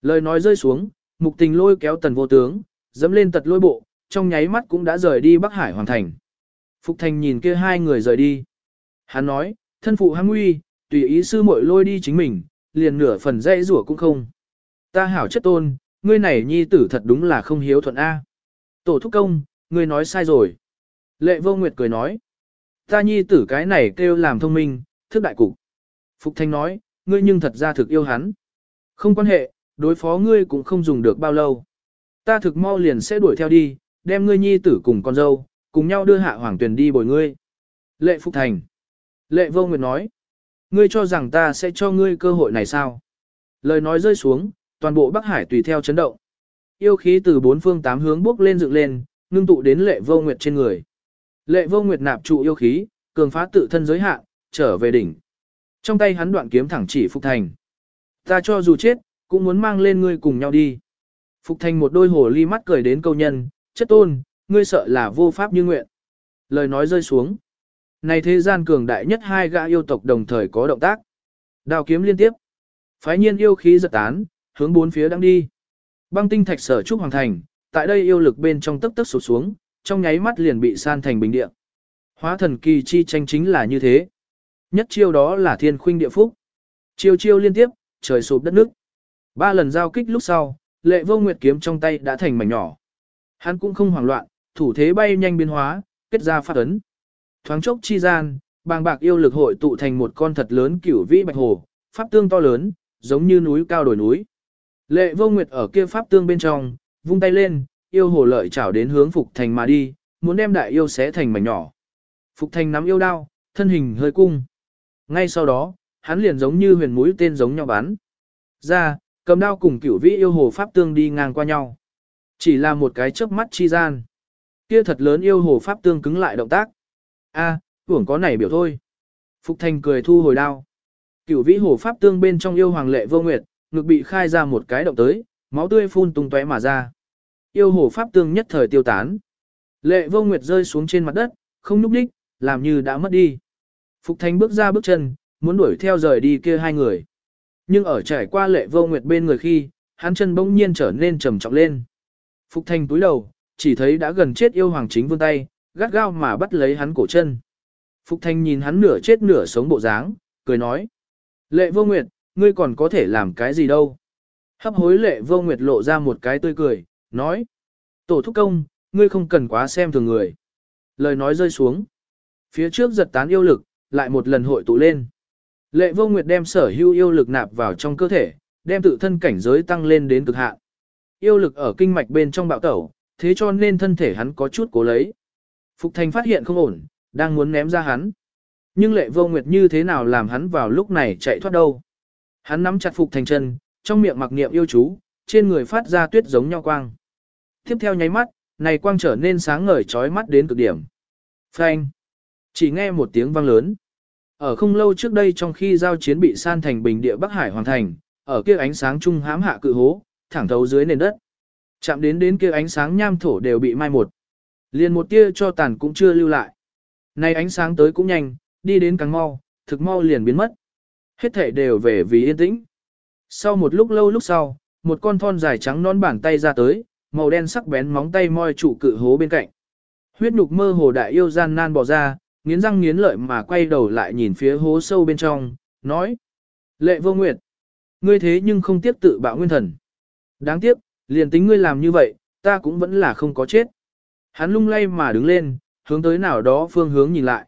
Lời nói rơi xuống, mục tình lôi kéo tần vô tướng, dẫm lên tật lôi bộ, trong nháy mắt cũng đã rời đi Bắc Hải hoàn thành. Phục thành nhìn kia hai người rời đi. Hắn nói, thân phụ hăng nguy, tùy ý sư muội lôi đi chính mình, liền nửa phần dây rủa cũng không. Ta hảo chất tôn, ngươi này nhi tử thật đúng là không hiếu thuận A. Tổ thúc công, ngươi nói sai rồi. Lệ vô nguyệt cười nói. Ta nhi tử cái này kêu làm thông minh, thức đại cục. Phục Thanh nói, ngươi nhưng thật ra thực yêu hắn. Không quan hệ, đối phó ngươi cũng không dùng được bao lâu. Ta thực mau liền sẽ đuổi theo đi, đem ngươi nhi tử cùng con dâu, cùng nhau đưa hạ hoàng tuyển đi bồi ngươi. Lệ Phục Thành. Lệ vô nguyệt nói. Ngươi cho rằng ta sẽ cho ngươi cơ hội này sao? Lời nói rơi xuống, toàn bộ Bắc Hải tùy theo chấn động. Yêu khí từ bốn phương tám hướng bước lên dựng lên, ngưng tụ đến lệ vô nguyệt trên người. Lệ vô nguyệt nạp trụ yêu khí, cường phá tự thân giới hạn, trở về đỉnh. Trong tay hắn đoạn kiếm thẳng chỉ Phục Thành. Ta cho dù chết, cũng muốn mang lên ngươi cùng nhau đi. Phục Thành một đôi hồ ly mắt cười đến câu nhân, chất tôn, ngươi sợ là vô pháp như nguyện. Lời nói rơi xuống. Này thế gian cường đại nhất hai gã yêu tộc đồng thời có động tác. Đào kiếm liên tiếp. Phái nhiên yêu khí giật tán, hướng bốn phía đang đi. Băng tinh thạch sở trúc hoàng thành, tại đây yêu lực bên trong tức tức sụt xuống, trong nháy mắt liền bị san thành bình địa. Hóa thần kỳ chi tranh chính là như thế. Nhất chiêu đó là thiên khuynh địa phúc. Chiêu chiêu liên tiếp, trời sụp đất nước. Ba lần giao kích lúc sau, lệ vô nguyệt kiếm trong tay đã thành mảnh nhỏ. Hắn cũng không hoảng loạn, thủ thế bay nhanh biến hóa, kết ra phát ấn. Thoáng chốc chi gian, bàng bạc yêu lực hội tụ thành một con thật lớn cửu vĩ bạch hồ, pháp tương to lớn, giống như núi cao đồi núi. Lệ vô nguyệt ở kia pháp tương bên trong, vung tay lên, yêu hồ lợi chảo đến hướng Phục Thành mà đi, muốn đem đại yêu xé thành mảnh nhỏ. Phục Thành nắm yêu đao, thân hình hơi cung. Ngay sau đó, hắn liền giống như huyền mũi tên giống nhau bắn. Ra, cầm đao cùng cửu vĩ yêu hồ pháp tương đi ngang qua nhau. Chỉ là một cái chớp mắt chi gian. Kia thật lớn yêu hồ pháp tương cứng lại động tác. A, à, có này biểu thôi. Phục Thành cười thu hồi đao. Cửu vĩ hồ pháp tương bên trong yêu hoàng lệ vô nguyệt, ngực bị khai ra một cái động tới, máu tươi phun tung tóe mà ra. Yêu hồ pháp tương nhất thời tiêu tán. Lệ vô nguyệt rơi xuống trên mặt đất, không núp đích, làm như đã mất đi. Phục Thanh bước ra bước chân, muốn đuổi theo rời đi kia hai người. Nhưng ở trải qua lệ vô nguyệt bên người khi, hắn chân bỗng nhiên trở nên trầm trọng lên. Phục Thanh túi đầu, chỉ thấy đã gần chết yêu hoàng chính vươn tay, gắt gao mà bắt lấy hắn cổ chân. Phục Thanh nhìn hắn nửa chết nửa sống bộ dáng, cười nói. Lệ vô nguyệt, ngươi còn có thể làm cái gì đâu. Hấp hối lệ vô nguyệt lộ ra một cái tươi cười, nói. Tổ thúc công, ngươi không cần quá xem thường người. Lời nói rơi xuống. Phía trước giật tán yêu lực, lại một lần hội tụ lên. Lệ vô nguyệt đem sở hữu yêu lực nạp vào trong cơ thể, đem tự thân cảnh giới tăng lên đến cực hạn. Yêu lực ở kinh mạch bên trong bạo tẩu, thế cho nên thân thể hắn có chút cố lấy. Phục Thành phát hiện không ổn, đang muốn ném ra hắn. Nhưng lệ vô nguyệt như thế nào làm hắn vào lúc này chạy thoát đâu. Hắn nắm chặt Phục Thành chân, trong miệng mặc niệm yêu chú, trên người phát ra tuyết giống nhau quang. Tiếp theo nháy mắt, này quang trở nên sáng ngời chói mắt đến cực điểm. Phanh! Chỉ nghe một tiếng vang lớn. Ở không lâu trước đây trong khi giao chiến bị san thành bình địa Bắc Hải hoàn thành, ở kia ánh sáng trung hám hạ cự hố, thẳng thấu dưới nền đất. Chạm đến đến kia ánh sáng nham thổ đều bị mai một. Liền một tia cho tàn cũng chưa lưu lại. Này ánh sáng tới cũng nhanh, đi đến càng mau, thực mau liền biến mất. Hết thể đều về vì yên tĩnh. Sau một lúc lâu lúc sau, một con thon dài trắng non bàn tay ra tới, màu đen sắc bén móng tay moi trụ cự hố bên cạnh. Huyết nhục mơ hồ đại yêu gian nan bỏ ra, nghiến răng nghiến lợi mà quay đầu lại nhìn phía hố sâu bên trong, nói. Lệ vô nguyệt, ngươi thế nhưng không tiếp tự bạo nguyên thần. Đáng tiếc, liền tính ngươi làm như vậy, ta cũng vẫn là không có chết. Hắn lung lay mà đứng lên, hướng tới nào đó phương hướng nhìn lại.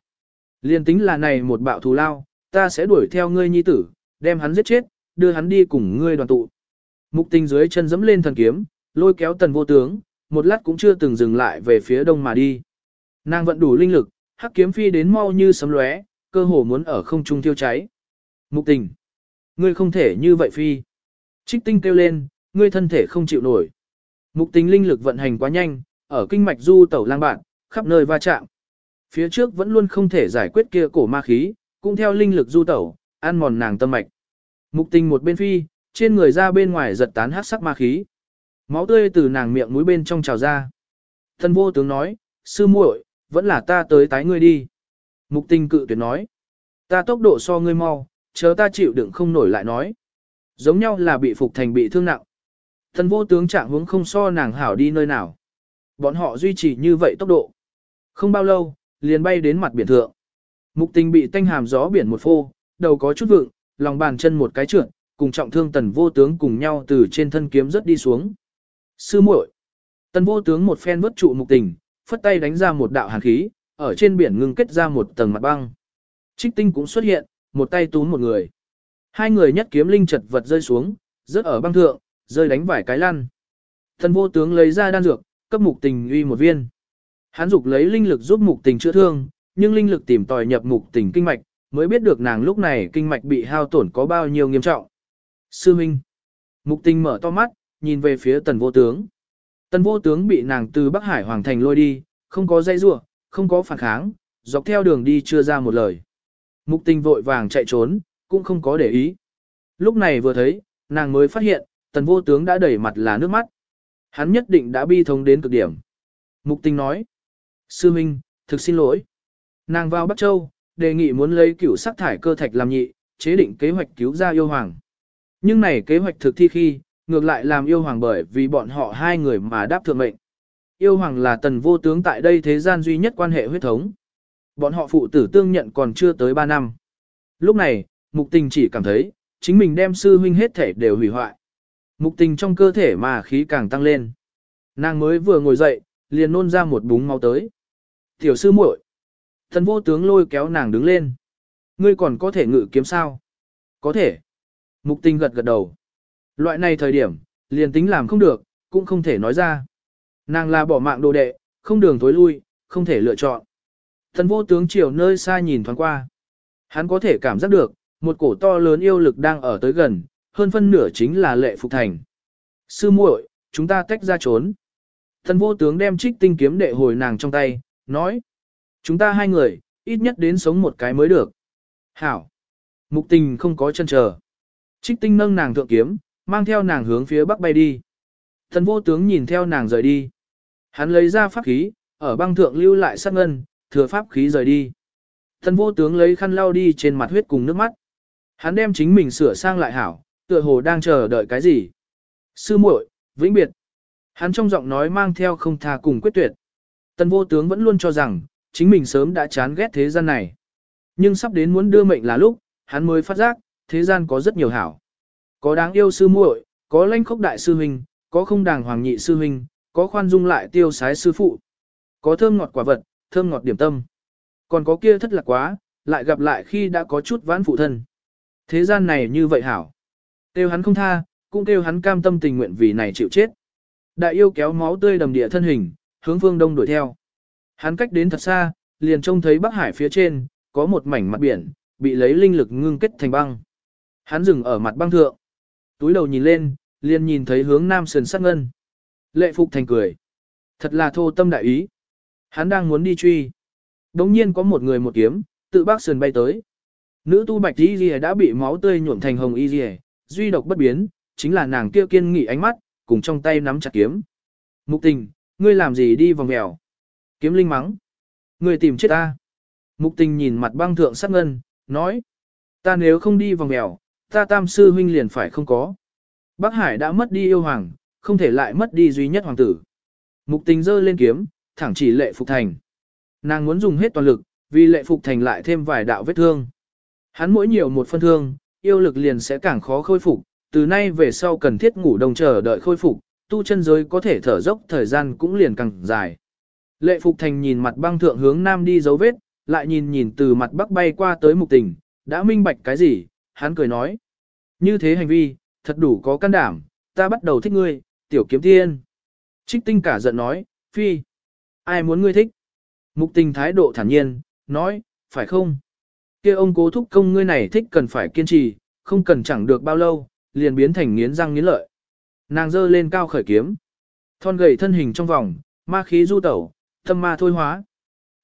Liền tính là này một bạo thù lao, ta sẽ đuổi theo ngươi nhi tử, đem hắn giết chết, đưa hắn đi cùng ngươi đoàn tụ. Mục tình dưới chân dẫm lên thần kiếm, lôi kéo tần vô tướng, một lát cũng chưa từng dừng lại về phía đông mà đi. Nàng vận đủ linh lực, hắc kiếm phi đến mau như sấm lóe, cơ hồ muốn ở không trung thiêu cháy. Mục tình, ngươi không thể như vậy phi. Trích tinh kêu lên, ngươi thân thể không chịu nổi. Mục tình linh lực vận hành quá nhanh, ở kinh mạch du tẩu lang bạn, khắp nơi va chạm. Phía trước vẫn luôn không thể giải quyết kia cổ ma khí, cũng theo linh lực du tẩu, ăn mòn nàng tâm mạch. Mục tình một bên phi, trên người ra bên ngoài giật tán hát sắc ma khí. Máu tươi từ nàng miệng mũi bên trong trào ra. Thân vô tướng nói, sư muội, vẫn là ta tới tái ngươi đi. Mục tình cự tuyệt nói, ta tốc độ so ngươi mau, chờ ta chịu đựng không nổi lại nói. Giống nhau là bị phục thành bị thương nặng. Thân vô tướng trạng hướng không so nàng hảo đi nơi nào. Bọn họ duy trì như vậy tốc độ. Không bao lâu, liền bay đến mặt biển thượng. Mục tình bị tanh hàm gió biển một phô, đầu có chút vượng, lòng bàn chân một cái trượt, cùng trọng thương tần vô tướng cùng nhau từ trên thân kiếm rất đi xuống. Sư muội, Tần vô tướng một phen vớt trụ mục tình, phất tay đánh ra một đạo hàn khí, ở trên biển ngưng kết ra một tầng mặt băng. Trích tinh cũng xuất hiện, một tay túm một người. Hai người nhất kiếm linh chật vật rơi xuống, rớt ở băng thượng, rơi đánh vài cái lăn. Tần vô tướng lấy ra đan dược, cấp mục tình uy một viên. Hắn dục lấy linh lực giúp mục tình chữa thương, nhưng linh lực tìm tòi nhập mục tình kinh mạch, mới biết được nàng lúc này kinh mạch bị hao tổn có bao nhiêu nghiêm trọng. Sư Minh. Mục tình mở to mắt, nhìn về phía tần vô tướng. Tần vô tướng bị nàng từ Bắc Hải Hoàng Thành lôi đi, không có dây rua, không có phản kháng, dọc theo đường đi chưa ra một lời. Mục tình vội vàng chạy trốn, cũng không có để ý. Lúc này vừa thấy, nàng mới phát hiện, tần vô tướng đã đẩy mặt là nước mắt. Hắn nhất định đã bi thống đến cực điểm. Mục tình nói. Sư Minh, thực xin lỗi. Nàng vào Bắc Châu, đề nghị muốn lấy cửu sắc thải cơ thạch làm nhị, chế định kế hoạch cứu ra yêu hoàng. Nhưng này kế hoạch thực thi khi, ngược lại làm yêu hoàng bởi vì bọn họ hai người mà đáp thượng mệnh. Yêu hoàng là tần vô tướng tại đây thế gian duy nhất quan hệ huyết thống. Bọn họ phụ tử tương nhận còn chưa tới 3 năm. Lúc này, mục tình chỉ cảm thấy, chính mình đem sư huynh hết thể đều hủy hoại. Mục tình trong cơ thể mà khí càng tăng lên. Nàng mới vừa ngồi dậy, liền nôn ra một búng máu tới. Tiểu sư muội, Thần vô tướng lôi kéo nàng đứng lên. Ngươi còn có thể ngự kiếm sao? Có thể. Mục tình gật gật đầu. Loại này thời điểm, liền tính làm không được, cũng không thể nói ra. Nàng là bỏ mạng đồ đệ, không đường tối lui, không thể lựa chọn. Thần vô tướng chiều nơi xa nhìn thoáng qua. Hắn có thể cảm giác được, một cổ to lớn yêu lực đang ở tới gần, hơn phân nửa chính là lệ phục thành. Sư muội, chúng ta tách ra trốn. Thần vô tướng đem trích tinh kiếm đệ hồi nàng trong tay, nói. Chúng ta hai người, ít nhất đến sống một cái mới được. Hảo. Mục tình không có chân chờ. Trích tinh nâng nàng thượng kiếm, mang theo nàng hướng phía bắc bay đi. Thần vô tướng nhìn theo nàng rời đi. Hắn lấy ra pháp khí, ở băng thượng lưu lại sát ngân, thừa pháp khí rời đi. Thần vô tướng lấy khăn lau đi trên mặt huyết cùng nước mắt. Hắn đem chính mình sửa sang lại hảo, tựa hồ đang chờ đợi cái gì. Sư muội, vĩnh biệt. Hắn trong giọng nói mang theo không tha cùng quyết tuyệt. Tần vô tướng vẫn luôn cho rằng, chính mình sớm đã chán ghét thế gian này. Nhưng sắp đến muốn đưa mệnh là lúc, hắn mới phát giác, thế gian có rất nhiều hảo. Có đáng yêu sư muội, có lãnh khốc đại sư huynh, có không đàng hoàng nhị sư huynh, có khoan dung lại tiêu sái sư phụ. Có thơm ngọt quả vật, thơm ngọt điểm tâm. Còn có kia thất lạc quá, lại gặp lại khi đã có chút vãn phụ thân. Thế gian này như vậy hảo. Tiêu hắn không tha, cũng kêu hắn cam tâm tình nguyện vì này chịu chết. Đại yêu kéo máu tươi đầm địa thân hình, hướng phương đông đuổi theo. Hắn cách đến thật xa, liền trông thấy Bắc Hải phía trên, có một mảnh mặt biển, bị lấy linh lực ngưng kết thành băng. Hắn dừng ở mặt băng thượng. Túi đầu nhìn lên, liền nhìn thấy hướng nam sườn sát ngân. Lệ Phục Thành cười. Thật là thô tâm đại ý. Hắn đang muốn đi truy. Đống nhiên có một người một kiếm, tự bác sườn bay tới. Nữ tu bạch y đã bị máu tươi nhuộm thành hồng y gì, duy độc bất biến, chính là nàng kia kiên nghị ánh mắt, cùng trong tay nắm chặt kiếm. Mục tình, ngươi làm gì đi vòng mèo? Kiếm linh mắng. người tìm chết ta. Mục tình nhìn mặt băng thượng sắc ngân, nói. Ta nếu không đi vòng mèo, ta tam sư huynh liền phải không có. Bắc Hải đã mất đi yêu hoàng, không thể lại mất đi duy nhất hoàng tử. Mục tình giơ lên kiếm, thẳng chỉ lệ phục thành. Nàng muốn dùng hết toàn lực, vì lệ phục thành lại thêm vài đạo vết thương. Hắn mỗi nhiều một phân thương, yêu lực liền sẽ càng khó khôi phục, từ nay về sau cần thiết ngủ đồng chờ đợi khôi phục, tu chân giới có thể thở dốc thời gian cũng liền càng dài. Lệ Phục Thành nhìn mặt băng thượng hướng nam đi dấu vết, lại nhìn nhìn từ mặt bắc bay qua tới mục tình, đã minh bạch cái gì, hắn cười nói. Như thế hành vi, thật đủ có can đảm, ta bắt đầu thích ngươi, tiểu kiếm tiên. Trích tinh cả giận nói, phi, ai muốn ngươi thích? Mục tình thái độ thản nhiên, nói, phải không? kia ông cố thúc công ngươi này thích cần phải kiên trì, không cần chẳng được bao lâu, liền biến thành nghiến răng nghiến lợi. Nàng dơ lên cao khởi kiếm. Thon gầy thân hình trong vòng, ma khí du tẩu, tâm ma thôi hóa.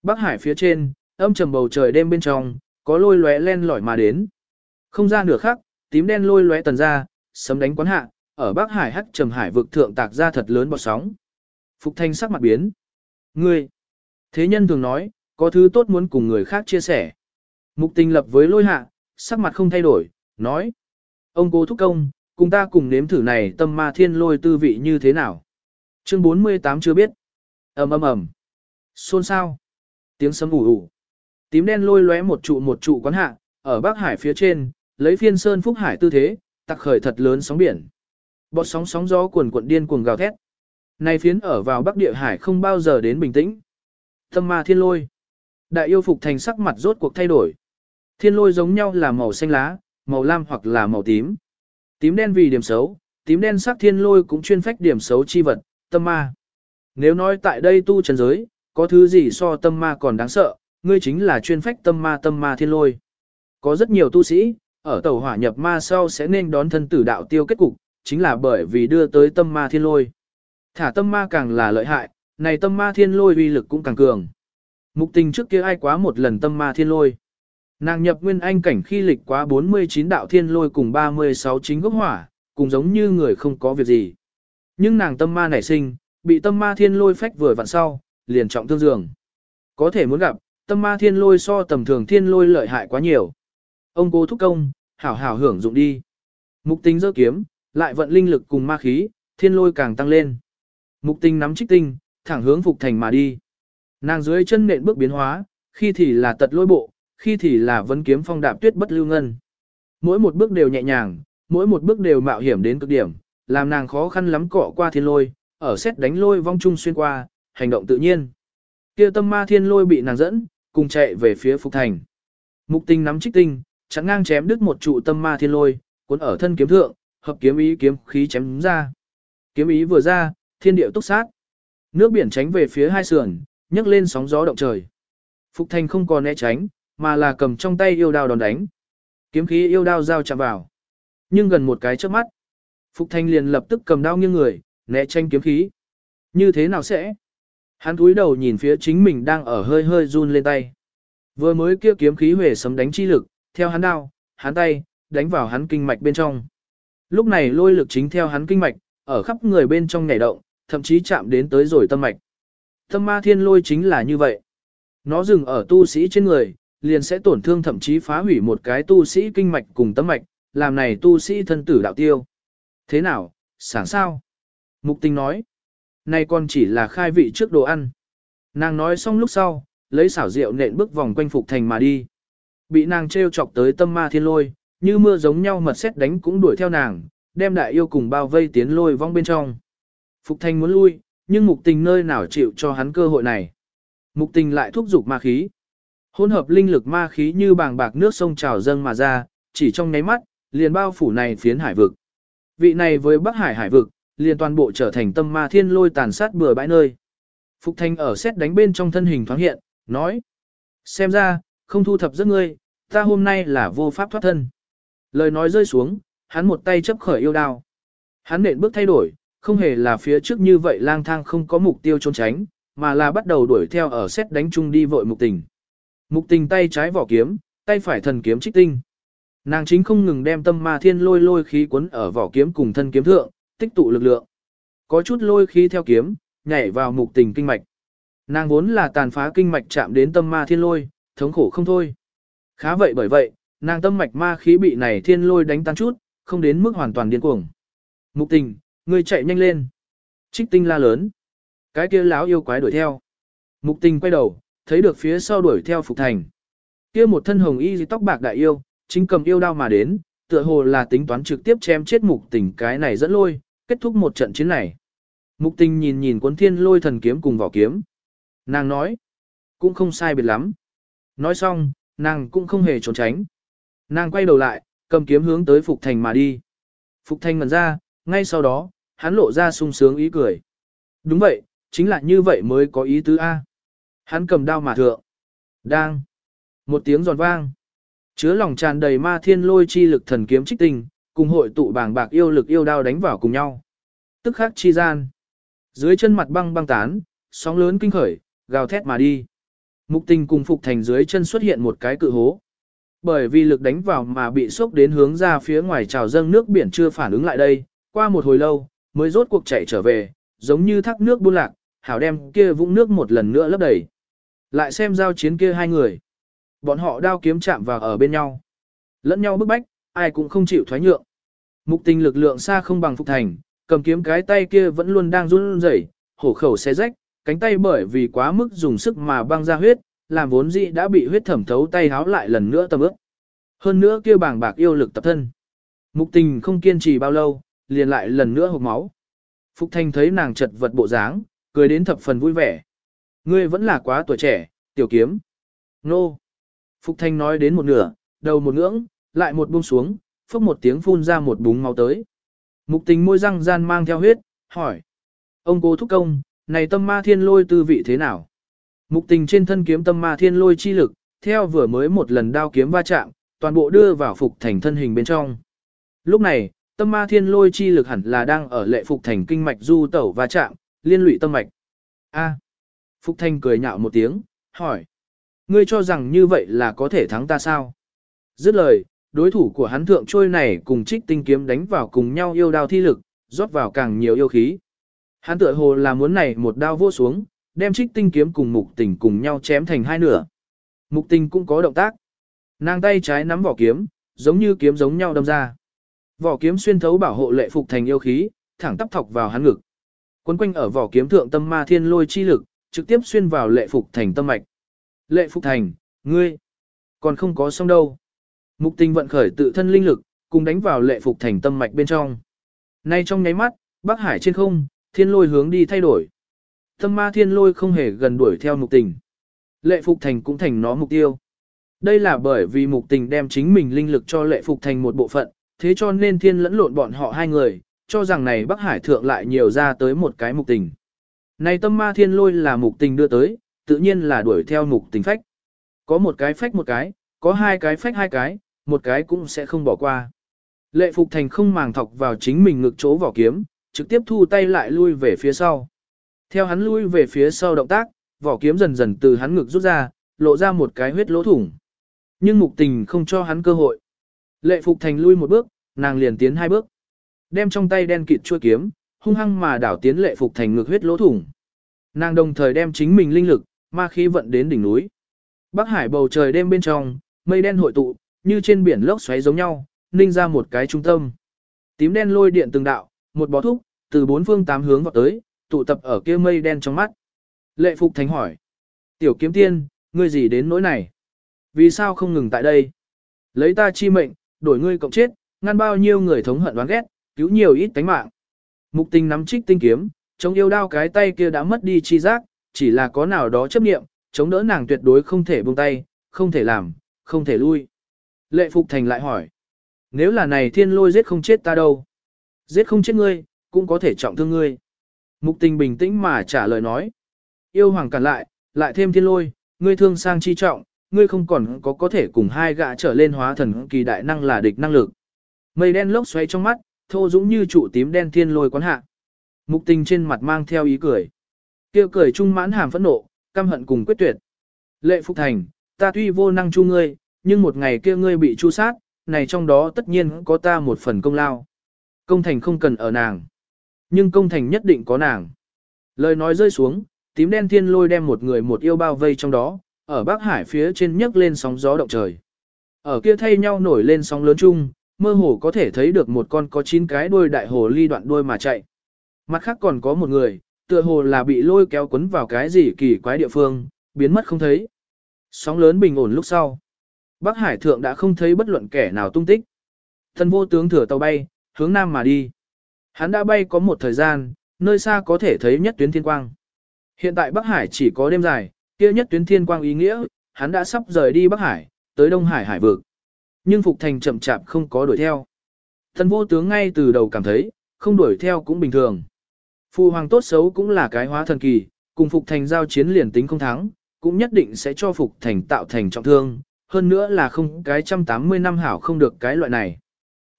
Bắc hải phía trên, âm trầm bầu trời đêm bên trong, có lôi lóe len lỏi mà đến. Không ra nửa khắc, tím đen lôi lóe tần ra, sấm đánh quán hạ, ở Bắc Hải hắc trầm hải vực thượng tạc ra thật lớn bọt sóng. Phục Thanh sắc mặt biến. Ngươi, thế nhân thường nói, có thứ tốt muốn cùng người khác chia sẻ. Mục tình lập với lôi hạ, sắc mặt không thay đổi, nói. Ông cố thúc công, cùng ta cùng nếm thử này tâm ma thiên lôi tư vị như thế nào. Chương 48 chưa biết. ầm ầm ầm Xôn sao. Tiếng sấm ủ ủ. Tím đen lôi lóe một trụ một trụ quán hạ, ở Bắc Hải phía trên, lấy phiên sơn phúc hải tư thế, tặc khởi thật lớn sóng biển. Bọt sóng sóng gió cuồn cuộn điên cuồng gào thét. Này phiến ở vào Bắc Địa Hải không bao giờ đến bình tĩnh. Tâm ma thiên lôi. Đại yêu phục thành sắc mặt rốt cuộc thay đổi. Thiên lôi giống nhau là màu xanh lá, màu lam hoặc là màu tím. Tím đen vì điểm xấu, tím đen sắc thiên lôi cũng chuyên phách điểm xấu chi vật, tâm ma. Nếu nói tại đây tu trần giới, có thứ gì so tâm ma còn đáng sợ, ngươi chính là chuyên phách tâm ma tâm ma thiên lôi. Có rất nhiều tu sĩ, ở tàu hỏa nhập ma sau sẽ nên đón thân tử đạo tiêu kết cục, chính là bởi vì đưa tới tâm ma thiên lôi. Thả tâm ma càng là lợi hại, này tâm ma thiên lôi uy lực cũng càng cường. Mục tình trước kia ai quá một lần tâm ma thiên lôi. Nàng nhập nguyên anh cảnh khi lịch quá 49 đạo thiên lôi cùng 36 chính gốc hỏa, cùng giống như người không có việc gì. Nhưng nàng tâm ma nảy sinh, bị tâm ma thiên lôi phách vừa vặn sau, liền trọng thương giường. Có thể muốn gặp, tâm ma thiên lôi so tầm thường thiên lôi lợi hại quá nhiều. Ông cố thúc công, hảo hảo hưởng dụng đi. Mục tinh giơ kiếm, lại vận linh lực cùng ma khí, thiên lôi càng tăng lên. Mục tinh nắm trích tinh, thẳng hướng phục thành mà đi. Nàng dưới chân nện bước biến hóa, khi thì là tật lôi bộ, khi thì là vấn kiếm phong đạp tuyết bất lưu ngân. Mỗi một bước đều nhẹ nhàng, mỗi một bước đều mạo hiểm đến cực điểm, làm nàng khó khăn lắm cọ qua thiên lôi, ở xét đánh lôi vong trung xuyên qua, hành động tự nhiên. Kia tâm ma thiên lôi bị nàng dẫn, cùng chạy về phía phục thành. Mục tinh nắm trích tinh, chắn ngang chém đứt một trụ tâm ma thiên lôi, cuốn ở thân kiếm thượng, hợp kiếm ý kiếm khí chém ra. Kiếm ý vừa ra, thiên điệu túc sát. Nước biển tránh về phía hai sườn, nhấc lên sóng gió động trời. Phục thành không còn né tránh, mà là cầm trong tay yêu đao đòn đánh. Kiếm khí yêu đao giao chạm vào. Nhưng gần một cái trước mắt, Phục thành liền lập tức cầm đao nghiêng người, né tranh kiếm khí. Như thế nào sẽ? Hắn cúi đầu nhìn phía chính mình đang ở hơi hơi run lên tay. Vừa mới kia kiếm khí huệ sấm đánh chi lực, theo hắn đao, hắn tay, đánh vào hắn kinh mạch bên trong. Lúc này lôi lực chính theo hắn kinh mạch, ở khắp người bên trong nhảy động, thậm chí chạm đến tới rồi tâm mạch. Tâm ma thiên lôi chính là như vậy. Nó dừng ở tu sĩ trên người, liền sẽ tổn thương thậm chí phá hủy một cái tu sĩ kinh mạch cùng tâm mạch, làm này tu sĩ thân tử đạo tiêu. Thế nào, sáng sao? Mục tình nói nay còn chỉ là khai vị trước đồ ăn. Nàng nói xong lúc sau, lấy xảo rượu nện bước vòng quanh Phục Thành mà đi. Bị nàng treo chọc tới tâm ma thiên lôi, như mưa giống nhau mật xét đánh cũng đuổi theo nàng, đem đại yêu cùng bao vây tiến lôi vong bên trong. Phục Thành muốn lui, nhưng mục tình nơi nào chịu cho hắn cơ hội này. Mục tình lại thúc giục ma khí. Hỗn hợp linh lực ma khí như bàng bạc nước sông trào dâng mà ra, chỉ trong nháy mắt, liền bao phủ này phiến hải vực. Vị này với Bắc Hải hải vực, liền toàn bộ trở thành tâm ma thiên lôi tàn sát bừa bãi nơi. Phục Thanh ở xét đánh bên trong thân hình thoáng hiện, nói. Xem ra, không thu thập giấc ngươi, ta hôm nay là vô pháp thoát thân. Lời nói rơi xuống, hắn một tay chấp khởi yêu đao. Hắn nện bước thay đổi, không hề là phía trước như vậy lang thang không có mục tiêu trốn tránh, mà là bắt đầu đuổi theo ở xét đánh chung đi vội mục tình. Mục tình tay trái vỏ kiếm, tay phải thần kiếm trích tinh. Nàng chính không ngừng đem tâm ma thiên lôi lôi khí cuốn ở vỏ kiếm cùng thân kiếm thượng, tích tụ lực lượng. Có chút lôi khí theo kiếm, nhảy vào mục tình kinh mạch. Nàng vốn là tàn phá kinh mạch chạm đến tâm ma thiên lôi, thống khổ không thôi. Khá vậy bởi vậy, nàng tâm mạch ma khí bị này thiên lôi đánh tan chút, không đến mức hoàn toàn điên cuồng. Mục tình, người chạy nhanh lên. Trích tinh la lớn. Cái kia láo yêu quái đuổi theo. Mục tình quay đầu, thấy được phía sau đuổi theo Phục Thành. Kia một thân hồng y tóc bạc đại yêu, chính cầm yêu đao mà đến, tựa hồ là tính toán trực tiếp chém chết mục tình cái này dẫn lôi, kết thúc một trận chiến này. Mục tình nhìn nhìn cuốn thiên lôi thần kiếm cùng vỏ kiếm. Nàng nói, cũng không sai biệt lắm. Nói xong, nàng cũng không hề trốn tránh. Nàng quay đầu lại, cầm kiếm hướng tới Phục Thành mà đi. Phục Thành ngần ra, ngay sau đó, hắn lộ ra sung sướng ý cười. Đúng vậy, chính là như vậy mới có ý tứ A. Hắn cầm đao mà thượng. Đang. Một tiếng giòn vang. Chứa lòng tràn đầy ma thiên lôi chi lực thần kiếm trích tinh, cùng hội tụ bàng bạc yêu lực yêu đao đánh vào cùng nhau. Tức khắc chi gian. Dưới chân mặt băng băng tán, sóng lớn kinh khởi, gào thét mà đi. Mục tình cùng phục thành dưới chân xuất hiện một cái cự hố. Bởi vì lực đánh vào mà bị sốc đến hướng ra phía ngoài trào dâng nước biển chưa phản ứng lại đây, qua một hồi lâu, mới rốt cuộc chạy trở về, giống như thác nước buôn lạc, hảo đem kia vũng nước một lần nữa lấp đầy. Lại xem giao chiến kia hai người. Bọn họ đao kiếm chạm vào ở bên nhau. Lẫn nhau bức bách, ai cũng không chịu thoái nhượng. Mục tình lực lượng xa không bằng phục thành, cầm kiếm cái tay kia vẫn luôn đang run rẩy, hổ khẩu xé rách, cánh tay bởi vì quá mức dùng sức mà băng ra huyết, làm vốn dĩ đã bị huyết thẩm thấu tay háo lại lần nữa tầm ướp. Hơn nữa kia bảng bạc yêu lực tập thân. Mục tình không kiên trì bao lâu, liền lại lần nữa hộp máu. Phục Thanh thấy nàng chật vật bộ dáng, cười đến thập phần vui vẻ. Ngươi vẫn là quá tuổi trẻ, tiểu kiếm. Nô. Phục Thanh nói đến một nửa, đầu một ngưỡng, lại một buông xuống, phốc một tiếng phun ra một búng máu tới. Mục tình môi răng gian mang theo huyết, hỏi. Ông cố thúc công, này tâm ma thiên lôi tư vị thế nào? Mục tình trên thân kiếm tâm ma thiên lôi chi lực, theo vừa mới một lần đao kiếm va chạm, toàn bộ đưa vào phục thành thân hình bên trong. Lúc này, tâm ma thiên lôi chi lực hẳn là đang ở lệ phục thành kinh mạch du tẩu va chạm, liên lụy tâm mạch. A. Phục Thanh cười nhạo một tiếng, hỏi. Ngươi cho rằng như vậy là có thể thắng ta sao? Dứt lời, đối thủ của hắn thượng trôi này cùng trích tinh kiếm đánh vào cùng nhau yêu đao thi lực, rót vào càng nhiều yêu khí. Hắn tựa hồ là muốn này một đao vô xuống, đem trích tinh kiếm cùng mục tình cùng nhau chém thành hai nửa. Mục tình cũng có động tác. Nàng tay trái nắm vỏ kiếm, giống như kiếm giống nhau đâm ra. Vỏ kiếm xuyên thấu bảo hộ lệ phục thành yêu khí, thẳng tắp thọc vào hắn ngực. Quấn quanh ở vỏ kiếm thượng tâm ma thiên lôi chi lực, trực tiếp xuyên vào lệ phục thành tâm mạch. Lệ phục thành, ngươi, còn không có xong đâu. Mục tình vận khởi tự thân linh lực, cùng đánh vào lệ phục thành tâm mạch bên trong. Nay trong nháy mắt, Bắc Hải trên không, thiên lôi hướng đi thay đổi. Tâm ma thiên lôi không hề gần đuổi theo mục tình. Lệ phục thành cũng thành nó mục tiêu. Đây là bởi vì mục tình đem chính mình linh lực cho lệ phục thành một bộ phận, thế cho nên thiên lẫn lộn bọn họ hai người, cho rằng này Bắc Hải thượng lại nhiều ra tới một cái mục tình. Này tâm ma thiên lôi là mục tình đưa tới, tự nhiên là đuổi theo mục tình phách. Có một cái phách một cái, có hai cái phách hai cái, một cái cũng sẽ không bỏ qua. Lệ Phục Thành không màng thọc vào chính mình ngực chỗ vỏ kiếm, trực tiếp thu tay lại lui về phía sau. Theo hắn lui về phía sau động tác, vỏ kiếm dần dần từ hắn ngực rút ra, lộ ra một cái huyết lỗ thủng. Nhưng mục tình không cho hắn cơ hội. Lệ Phục Thành lui một bước, nàng liền tiến hai bước. Đem trong tay đen kịt chua kiếm, hung hăng mà đảo tiến Lệ Phục Thành ngược huyết lỗ thủng. Nàng đồng thời đem chính mình linh lực, ma khí vận đến đỉnh núi. Bắc Hải bầu trời đêm bên trong, mây đen hội tụ, như trên biển lốc xoáy giống nhau, ninh ra một cái trung tâm. Tím đen lôi điện từng đạo, một bó thúc, từ bốn phương tám hướng vào tới, tụ tập ở kia mây đen trong mắt. Lệ Phục Thánh hỏi. Tiểu kiếm tiên, ngươi gì đến nỗi này? Vì sao không ngừng tại đây? Lấy ta chi mệnh, đổi ngươi cộng chết, ngăn bao nhiêu người thống hận đoán ghét, cứu nhiều ít tánh mạng. Mục tình nắm trích tinh kiếm, chống yêu đao cái tay kia đã mất đi chi giác, chỉ là có nào đó chấp nghiệm, chống đỡ nàng tuyệt đối không thể buông tay, không thể làm, không thể lui. Lệ Phục Thành lại hỏi. Nếu là này thiên lôi giết không chết ta đâu? Giết không chết ngươi, cũng có thể trọng thương ngươi. Mục tình bình tĩnh mà trả lời nói. Yêu hoàng cản lại, lại thêm thiên lôi, ngươi thương sang chi trọng, ngươi không còn có có thể cùng hai gã trở lên hóa thần kỳ đại năng là địch năng lực. Mây đen lốc xoay trong mắt, thô dũng như trụ tím đen thiên lôi quán hạ. Mục tình trên mặt mang theo ý cười. Kêu cười trung mãn hàm phẫn nộ, căm hận cùng quyết tuyệt. Lệ Phục Thành, ta tuy vô năng chu ngươi, nhưng một ngày kia ngươi bị chu sát, này trong đó tất nhiên có ta một phần công lao. Công thành không cần ở nàng, nhưng công thành nhất định có nàng. Lời nói rơi xuống, tím đen thiên lôi đem một người một yêu bao vây trong đó, ở Bắc Hải phía trên nhấc lên sóng gió động trời. Ở kia thay nhau nổi lên sóng lớn chung, mơ hồ có thể thấy được một con có chín cái đuôi đại hồ ly đoạn đuôi mà chạy. Mặt khác còn có một người, tựa hồ là bị lôi kéo quấn vào cái gì kỳ quái địa phương, biến mất không thấy. Sóng lớn bình ổn lúc sau. Bắc Hải thượng đã không thấy bất luận kẻ nào tung tích. Thân vô tướng thừa tàu bay, hướng nam mà đi. Hắn đã bay có một thời gian, nơi xa có thể thấy nhất tuyến thiên quang. Hiện tại Bắc Hải chỉ có đêm dài, kia nhất tuyến thiên quang ý nghĩa, hắn đã sắp rời đi Bắc Hải, tới Đông Hải hải vực. Nhưng Phục Thành chậm chạp không có đuổi theo. Thần vô tướng ngay từ đầu cảm thấy, không đuổi theo cũng bình thường. Phu hoàng tốt xấu cũng là cái hóa thần kỳ, cùng Phục Thành giao chiến liền tính không thắng, cũng nhất định sẽ cho Phục Thành tạo thành trọng thương, hơn nữa là không cái trăm tám mươi năm hảo không được cái loại này.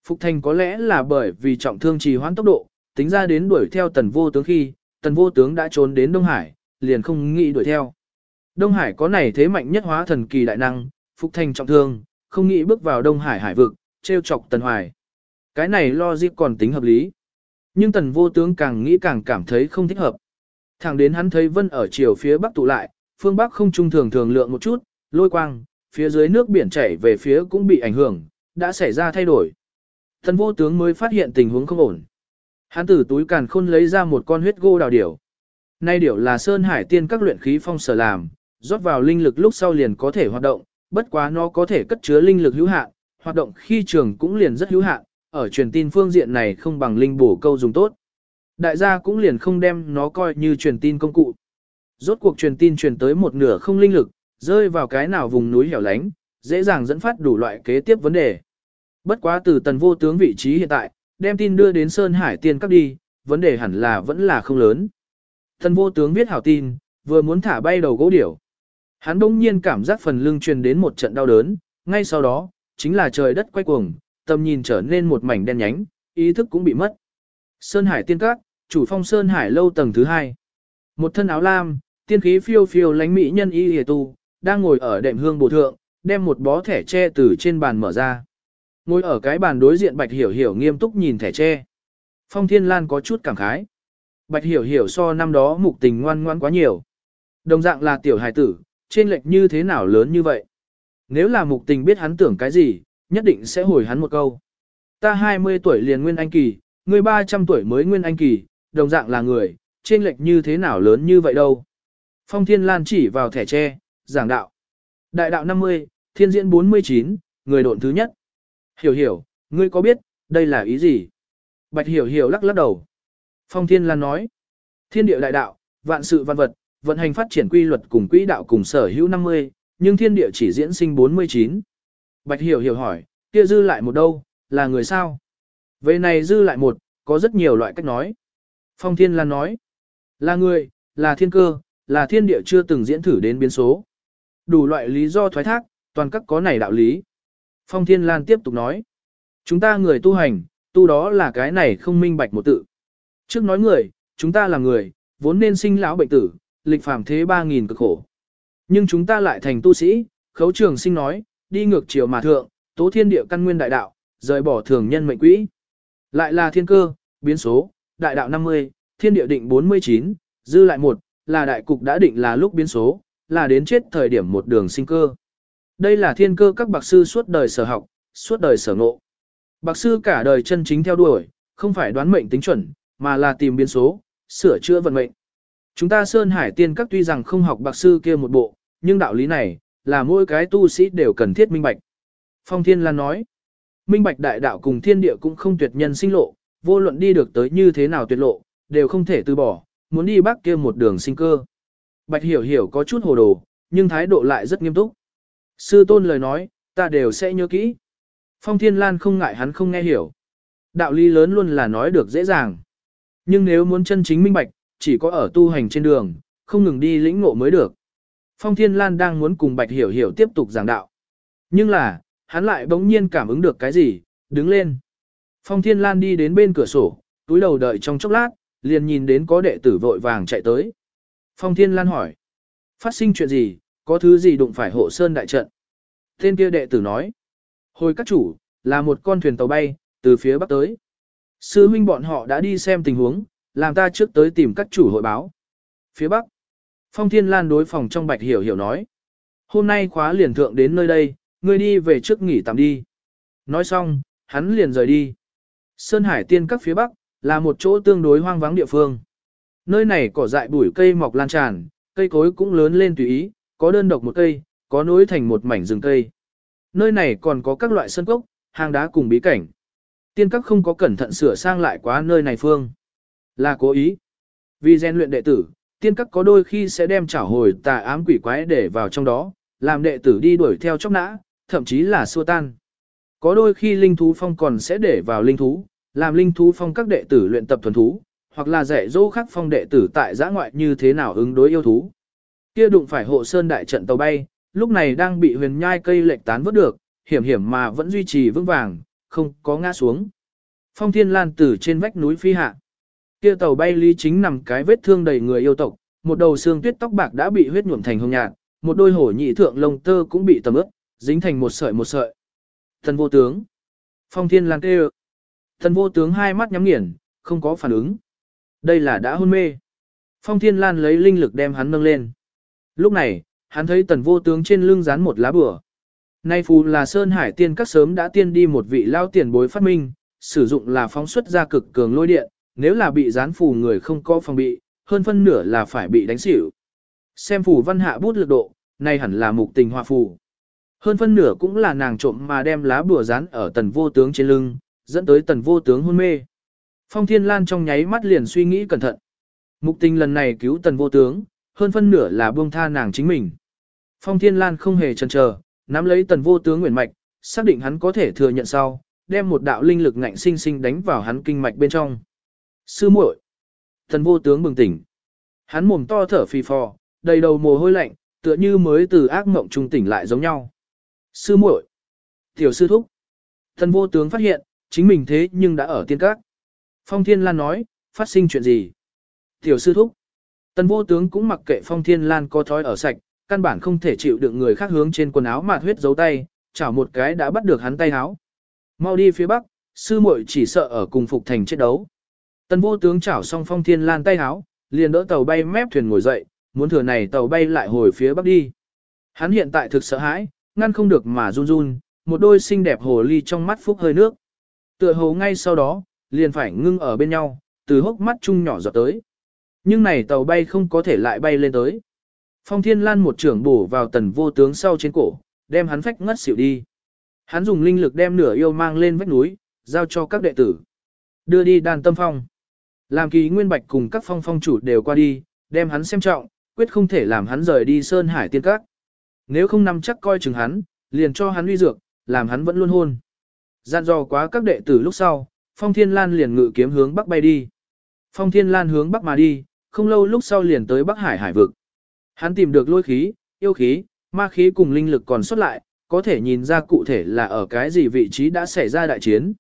Phục Thành có lẽ là bởi vì trọng thương trì hoãn tốc độ, tính ra đến đuổi theo tần vô tướng khi, tần vô tướng đã trốn đến Đông Hải, liền không nghĩ đuổi theo. Đông Hải có này thế mạnh nhất hóa thần kỳ đại năng, Phục Thành trọng thương, không nghĩ bước vào Đông Hải hải vực, treo chọc tần hoài. Cái này logic còn tính hợp lý. Nhưng tần vô tướng càng nghĩ càng cảm thấy không thích hợp. Thẳng đến hắn thấy vân ở chiều phía bắc tụ lại, phương bắc không trung thường thường lượng một chút, lôi quang, phía dưới nước biển chảy về phía cũng bị ảnh hưởng, đã xảy ra thay đổi. Thần vô tướng mới phát hiện tình huống không ổn. Hắn từ túi càn khôn lấy ra một con huyết gô đào điểu. Nay điểu là sơn hải tiên các luyện khí phong sở làm, rót vào linh lực lúc sau liền có thể hoạt động, bất quá nó có thể cất chứa linh lực hữu hạn, hoạt động khi trường cũng liền rất hữu hạn, ở truyền tin phương diện này không bằng linh bổ câu dùng tốt. Đại gia cũng liền không đem nó coi như truyền tin công cụ. Rốt cuộc truyền tin truyền tới một nửa không linh lực, rơi vào cái nào vùng núi hẻo lánh, dễ dàng dẫn phát đủ loại kế tiếp vấn đề. Bất quá từ tần vô tướng vị trí hiện tại, đem tin đưa đến Sơn Hải tiên các đi, vấn đề hẳn là vẫn là không lớn. Tần vô tướng viết hảo tin, vừa muốn thả bay đầu gỗ điểu. Hắn đông nhiên cảm giác phần lưng truyền đến một trận đau đớn, ngay sau đó, chính là trời đất quay cuồng, tầm nhìn trở nên một mảnh đen nhánh, ý thức cũng bị mất. Sơn Hải tiên các, chủ phong Sơn Hải lâu tầng thứ hai. Một thân áo lam, tiên khí phiêu phiêu lánh mỹ nhân y hề tu, đang ngồi ở đệm hương bồ thượng, đem một bó thẻ tre từ trên bàn mở ra. Ngồi ở cái bàn đối diện Bạch Hiểu Hiểu nghiêm túc nhìn thẻ tre. Phong Thiên Lan có chút cảm khái. Bạch Hiểu Hiểu so năm đó mục tình ngoan ngoan quá nhiều. Đồng dạng là tiểu hài tử, trên lệch như thế nào lớn như vậy. Nếu là mục tình biết hắn tưởng cái gì, nhất định sẽ hồi hắn một câu. Ta 20 tuổi liền nguyên anh kỳ, người 300 tuổi mới nguyên anh kỳ, đồng dạng là người, trên lệch như thế nào lớn như vậy đâu. Phong Thiên Lan chỉ vào thẻ tre, giảng đạo. Đại đạo 50, thiên diễn 49, người độn thứ nhất. Hiểu hiểu, ngươi có biết, đây là ý gì? Bạch hiểu hiểu lắc lắc đầu. Phong Thiên Lan nói, thiên địa đại đạo, vạn sự văn vật, vận hành phát triển quy luật cùng quỹ đạo cùng sở hữu 50, nhưng thiên địa chỉ diễn sinh 49. Bạch hiểu hiểu hỏi, kia dư lại một đâu, là người sao? Về này dư lại một, có rất nhiều loại cách nói. Phong Thiên Lan nói, là người, là thiên cơ, là thiên địa chưa từng diễn thử đến biến số. Đủ loại lý do thoái thác, toàn các có này đạo lý. Phong Thiên Lan tiếp tục nói, chúng ta người tu hành, tu đó là cái này không minh bạch một tự. Trước nói người, chúng ta là người, vốn nên sinh lão bệnh tử, lịch phàm thế 3.000 cực khổ. Nhưng chúng ta lại thành tu sĩ, khấu trường sinh nói, đi ngược chiều mà thượng, tố thiên địa căn nguyên đại đạo, rời bỏ thường nhân mệnh quỹ. Lại là thiên cơ, biến số, đại đạo 50, thiên địa định 49, dư lại một, là đại cục đã định là lúc biến số, là đến chết thời điểm một đường sinh cơ. Đây là thiên cơ các bậc sư suốt đời sở học, suốt đời sở ngộ. Bậc sư cả đời chân chính theo đuổi, không phải đoán mệnh tính chuẩn, mà là tìm biến số, sửa chữa vận mệnh. Chúng ta Sơn Hải tiên các tuy rằng không học bậc sư kia một bộ, nhưng đạo lý này, là mỗi cái tu sĩ đều cần thiết minh bạch. Phong Thiên Lan nói, minh bạch đại đạo cùng thiên địa cũng không tuyệt nhân sinh lộ, vô luận đi được tới như thế nào tuyệt lộ, đều không thể từ bỏ, muốn đi bắc kia một đường sinh cơ. Bạch hiểu hiểu có chút hồ đồ, nhưng thái độ lại rất nghiêm túc. Sư tôn lời nói, ta đều sẽ nhớ kỹ. Phong Thiên Lan không ngại hắn không nghe hiểu. Đạo lý lớn luôn là nói được dễ dàng. Nhưng nếu muốn chân chính minh bạch, chỉ có ở tu hành trên đường, không ngừng đi lĩnh ngộ mới được. Phong Thiên Lan đang muốn cùng Bạch Hiểu Hiểu tiếp tục giảng đạo. Nhưng là, hắn lại bỗng nhiên cảm ứng được cái gì, đứng lên. Phong Thiên Lan đi đến bên cửa sổ, túi đầu đợi trong chốc lát, liền nhìn đến có đệ tử vội vàng chạy tới. Phong Thiên Lan hỏi, phát sinh chuyện gì, có thứ gì đụng phải hộ sơn đại trận. Tên kia đệ tử nói, hồi các chủ, là một con thuyền tàu bay, từ phía bắc tới. Sư huynh bọn họ đã đi xem tình huống, làm ta trước tới tìm các chủ hội báo. Phía bắc, Phong Thiên Lan đối phòng trong bạch hiểu hiểu nói. Hôm nay khóa liền thượng đến nơi đây, ngươi đi về trước nghỉ tạm đi. Nói xong, hắn liền rời đi. Sơn Hải tiên các phía bắc, là một chỗ tương đối hoang vắng địa phương. Nơi này cỏ dại bụi cây mọc lan tràn, cây cối cũng lớn lên tùy ý, có đơn độc một cây, có nối thành một mảnh rừng cây. Nơi này còn có các loại sân cốc, hang đá cùng bí cảnh. Tiên các không có cẩn thận sửa sang lại quá nơi này phương. Là cố ý. Vì gian luyện đệ tử, tiên các có đôi khi sẽ đem trả hồi tà ám quỷ quái để vào trong đó, làm đệ tử đi đuổi theo chóc nã, thậm chí là xua tan. Có đôi khi linh thú phong còn sẽ để vào linh thú, làm linh thú phong các đệ tử luyện tập thuần thú, hoặc là dạy dỗ khắc phong đệ tử tại giã ngoại như thế nào ứng đối yêu thú. Kia đụng phải hộ sơn đại trận tàu bay, lúc này đang bị huyền nhai cây lệch tán vớt được, hiểm hiểm mà vẫn duy trì vững vàng, không có ngã xuống. Phong thiên lan từ trên vách núi phi hạ. Kia tàu bay lý chính nằm cái vết thương đầy người yêu tộc, một đầu xương tuyết tóc bạc đã bị huyết nhuộm thành hồng nhạt, một đôi hổ nhị thượng lông tơ cũng bị tầm ướt, dính thành một sợi một sợi. Thần vô tướng. Phong thiên lan kêu. Thần vô tướng hai mắt nhắm nghiền, không có phản ứng. Đây là đã hôn mê. Phong thiên lan lấy linh lực đem hắn nâng lên. Lúc này, hắn thấy tần vô tướng trên lưng dán một lá bửa. Nay phù là Sơn Hải tiên các sớm đã tiên đi một vị lao tiền bối phát minh, sử dụng là phóng xuất ra cực cường lôi điện, nếu là bị dán phù người không có phòng bị, hơn phân nửa là phải bị đánh xỉu. Xem phù văn hạ bút lực độ, nay hẳn là mục tình hòa phù. Hơn phân nửa cũng là nàng trộm mà đem lá bùa dán ở tần vô tướng trên lưng, dẫn tới tần vô tướng hôn mê. Phong Thiên Lan trong nháy mắt liền suy nghĩ cẩn thận. Mục tình lần này cứu tần vô tướng, hơn phân nửa là buông tha nàng chính mình. Phong Thiên Lan không hề chần chờ, nắm lấy tần vô tướng nguyện mạch, xác định hắn có thể thừa nhận sau, đem một đạo linh lực ngạnh sinh sinh đánh vào hắn kinh mạch bên trong. Sư muội, Tần vô tướng bừng tỉnh. Hắn mồm to thở phì phò, đầy đầu mồ hôi lạnh, tựa như mới từ ác mộng trung tỉnh lại giống nhau. Sư muội, tiểu sư thúc. Tần vô tướng phát hiện, chính mình thế nhưng đã ở tiên các. Phong Thiên Lan nói, phát sinh chuyện gì? Tiểu sư thúc. Tần vô tướng cũng mặc kệ Phong Thiên Lan có thói ở sạch, căn bản không thể chịu đựng người khác hướng trên quần áo mạt huyết giấu tay, chảo một cái đã bắt được hắn tay áo. Mau đi phía bắc, sư muội chỉ sợ ở cùng phục thành chết đấu. Tần vô tướng chảo xong Phong Thiên Lan tay áo, liền đỡ tàu bay mép thuyền ngồi dậy, muốn thừa này tàu bay lại hồi phía bắc đi. Hắn hiện tại thực sợ hãi, ngăn không được mà run run, một đôi xinh đẹp hồ ly trong mắt phúc hơi nước. Tựa hồ ngay sau đó, liền phải ngưng ở bên nhau, từ hốc mắt chung nhỏ giọt tới. Nhưng này tàu bay không có thể lại bay lên tới. Phong Thiên Lan một trưởng bổ vào tần vô tướng sau trên cổ, đem hắn phách ngất xỉu đi. Hắn dùng linh lực đem nửa yêu mang lên vách núi, giao cho các đệ tử. Đưa đi đàn tâm phong. Làm kỳ nguyên bạch cùng các phong phong chủ đều qua đi, đem hắn xem trọng, quyết không thể làm hắn rời đi Sơn Hải tiên các. Nếu không nằm chắc coi chừng hắn, liền cho hắn uy dược, làm hắn vẫn luôn hôn. Gian dò quá các đệ tử lúc sau, Phong Thiên Lan liền ngự kiếm hướng bắc bay đi. Phong Thiên Lan hướng bắc mà đi, không lâu lúc sau liền tới Bắc Hải hải vực. Hắn tìm được lôi khí, yêu khí, ma khí cùng linh lực còn xuất lại, có thể nhìn ra cụ thể là ở cái gì vị trí đã xảy ra đại chiến.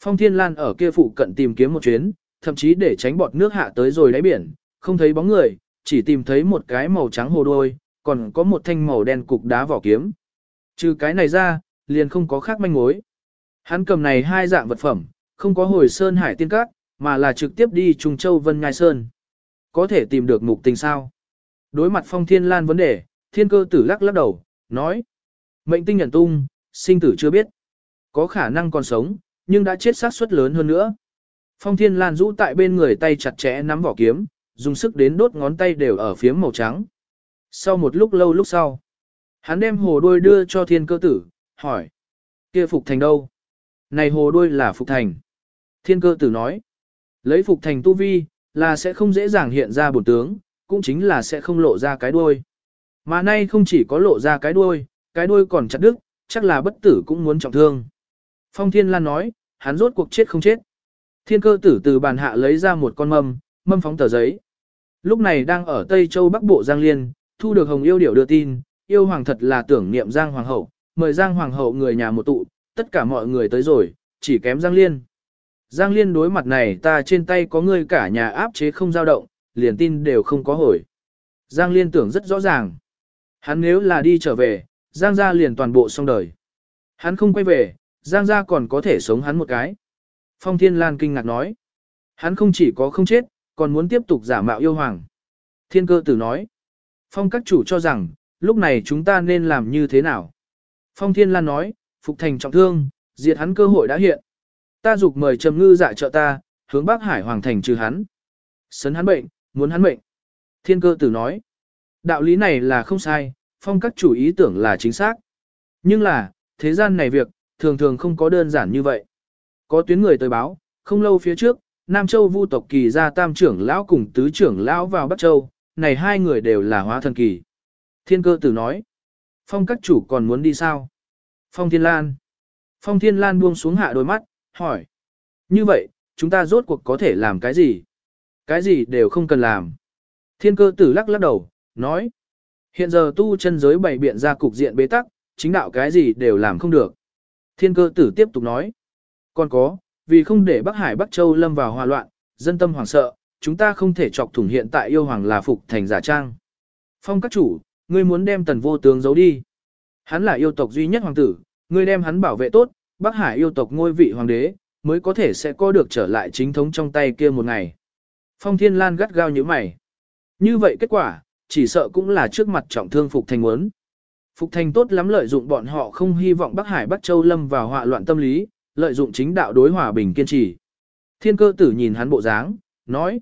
Phong Thiên Lan ở kia phụ cận tìm kiếm một chuyến, thậm chí để tránh bọt nước hạ tới rồi đáy biển, không thấy bóng người, chỉ tìm thấy một cái màu trắng hồ đôi, còn có một thanh màu đen cục đá vỏ kiếm. Trừ cái này ra, liền không có khác manh mối. Hắn cầm này hai dạng vật phẩm, không có hồi Sơn Hải Tiên Các, mà là trực tiếp đi Trung Châu Vân Ngai Sơn. Có thể tìm được mục tình sao? Đối mặt phong thiên lan vấn đề, thiên cơ tử lắc lắc đầu, nói. Mệnh tinh nhận tung, sinh tử chưa biết. Có khả năng còn sống, nhưng đã chết sát suất lớn hơn nữa. Phong thiên lan rũ tại bên người tay chặt chẽ nắm vỏ kiếm, dùng sức đến đốt ngón tay đều ở phía màu trắng. Sau một lúc lâu lúc sau, hắn đem hồ đôi đưa cho thiên cơ tử, hỏi. kia Phục Thành đâu? Này hồ đôi là Phục Thành. Thiên cơ tử nói. Lấy Phục Thành tu vi, là sẽ không dễ dàng hiện ra bổn tướng, cũng chính là sẽ không lộ ra cái đuôi. Mà nay không chỉ có lộ ra cái đuôi, cái đuôi còn chặt đứt, chắc là bất tử cũng muốn trọng thương. Phong Thiên Lan nói, hắn rốt cuộc chết không chết. Thiên cơ tử từ bàn hạ lấy ra một con mâm, mâm phóng tờ giấy. Lúc này đang ở Tây Châu Bắc Bộ Giang Liên, thu được Hồng Yêu Điểu đưa tin, yêu hoàng thật là tưởng niệm Giang Hoàng hậu, mời Giang Hoàng hậu người nhà một tụ, tất cả mọi người tới rồi, chỉ kém Giang Liên. Giang Liên đối mặt này ta trên tay có người cả nhà áp chế không dao động, liền tin đều không có hồi. Giang Liên tưởng rất rõ ràng. Hắn nếu là đi trở về, Giang gia liền toàn bộ xong đời. Hắn không quay về, Giang gia còn có thể sống hắn một cái. Phong Thiên Lan kinh ngạc nói. Hắn không chỉ có không chết, còn muốn tiếp tục giả mạo yêu hoàng. Thiên cơ tử nói. Phong các chủ cho rằng, lúc này chúng ta nên làm như thế nào? Phong Thiên Lan nói, Phục Thành trọng thương, diệt hắn cơ hội đã hiện. Ta dục mời Trầm Ngư dạ trợ ta, hướng Bắc Hải Hoàng Thành trừ hắn. Sấn hắn bệnh, muốn hắn bệnh. Thiên cơ tử nói, đạo lý này là không sai, phong các chủ ý tưởng là chính xác. Nhưng là, thế gian này việc, thường thường không có đơn giản như vậy. Có tuyến người tới báo, không lâu phía trước, Nam Châu Vu tộc kỳ ra tam trưởng lão cùng tứ trưởng lão vào Bắc Châu, này hai người đều là hóa thần kỳ. Thiên cơ tử nói, phong các chủ còn muốn đi sao? Phong Thiên Lan. Phong Thiên Lan buông xuống hạ đôi mắt, hỏi. Như vậy, chúng ta rốt cuộc có thể làm cái gì? Cái gì đều không cần làm. Thiên cơ tử lắc lắc đầu, nói. Hiện giờ tu chân giới bày biện ra cục diện bế tắc, chính đạo cái gì đều làm không được. Thiên cơ tử tiếp tục nói. Còn có, vì không để Bắc Hải Bắc Châu lâm vào hòa loạn, dân tâm hoảng sợ, chúng ta không thể chọc thủng hiện tại yêu hoàng là phục thành giả trang. Phong các chủ, ngươi muốn đem tần vô tướng giấu đi. Hắn là yêu tộc duy nhất hoàng tử, ngươi đem hắn bảo vệ tốt, Bắc Hải yêu tộc ngôi vị hoàng đế, mới có thể sẽ có được trở lại chính thống trong tay kia một ngày. Phong Thiên Lan gắt gao như mày. Như vậy kết quả, chỉ sợ cũng là trước mặt trọng thương Phục Thành muốn. Phục Thành tốt lắm lợi dụng bọn họ không hy vọng Bắc Hải Bắc Châu lâm vào họa loạn tâm lý, lợi dụng chính đạo đối hòa bình kiên trì. Thiên cơ tử nhìn hắn bộ dáng, nói.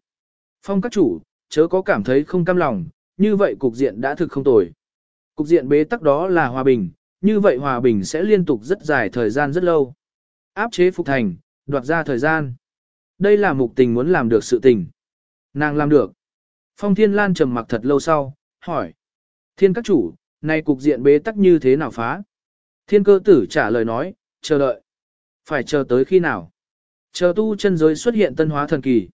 Phong các chủ, chớ có cảm thấy không cam lòng, như vậy cục diện đã thực không tồi. Cục diện bế tắc đó là hòa bình, như vậy hòa bình sẽ liên tục rất dài thời gian rất lâu. Áp chế Phục Thành, đoạt ra thời gian. Đây là mục tình muốn làm được sự tình. Nàng làm được. Phong Thiên Lan trầm mặc thật lâu sau, hỏi. Thiên các chủ, nay cục diện bế tắc như thế nào phá? Thiên cơ tử trả lời nói, chờ đợi. Phải chờ tới khi nào? Chờ tu chân giới xuất hiện tân hóa thần kỳ.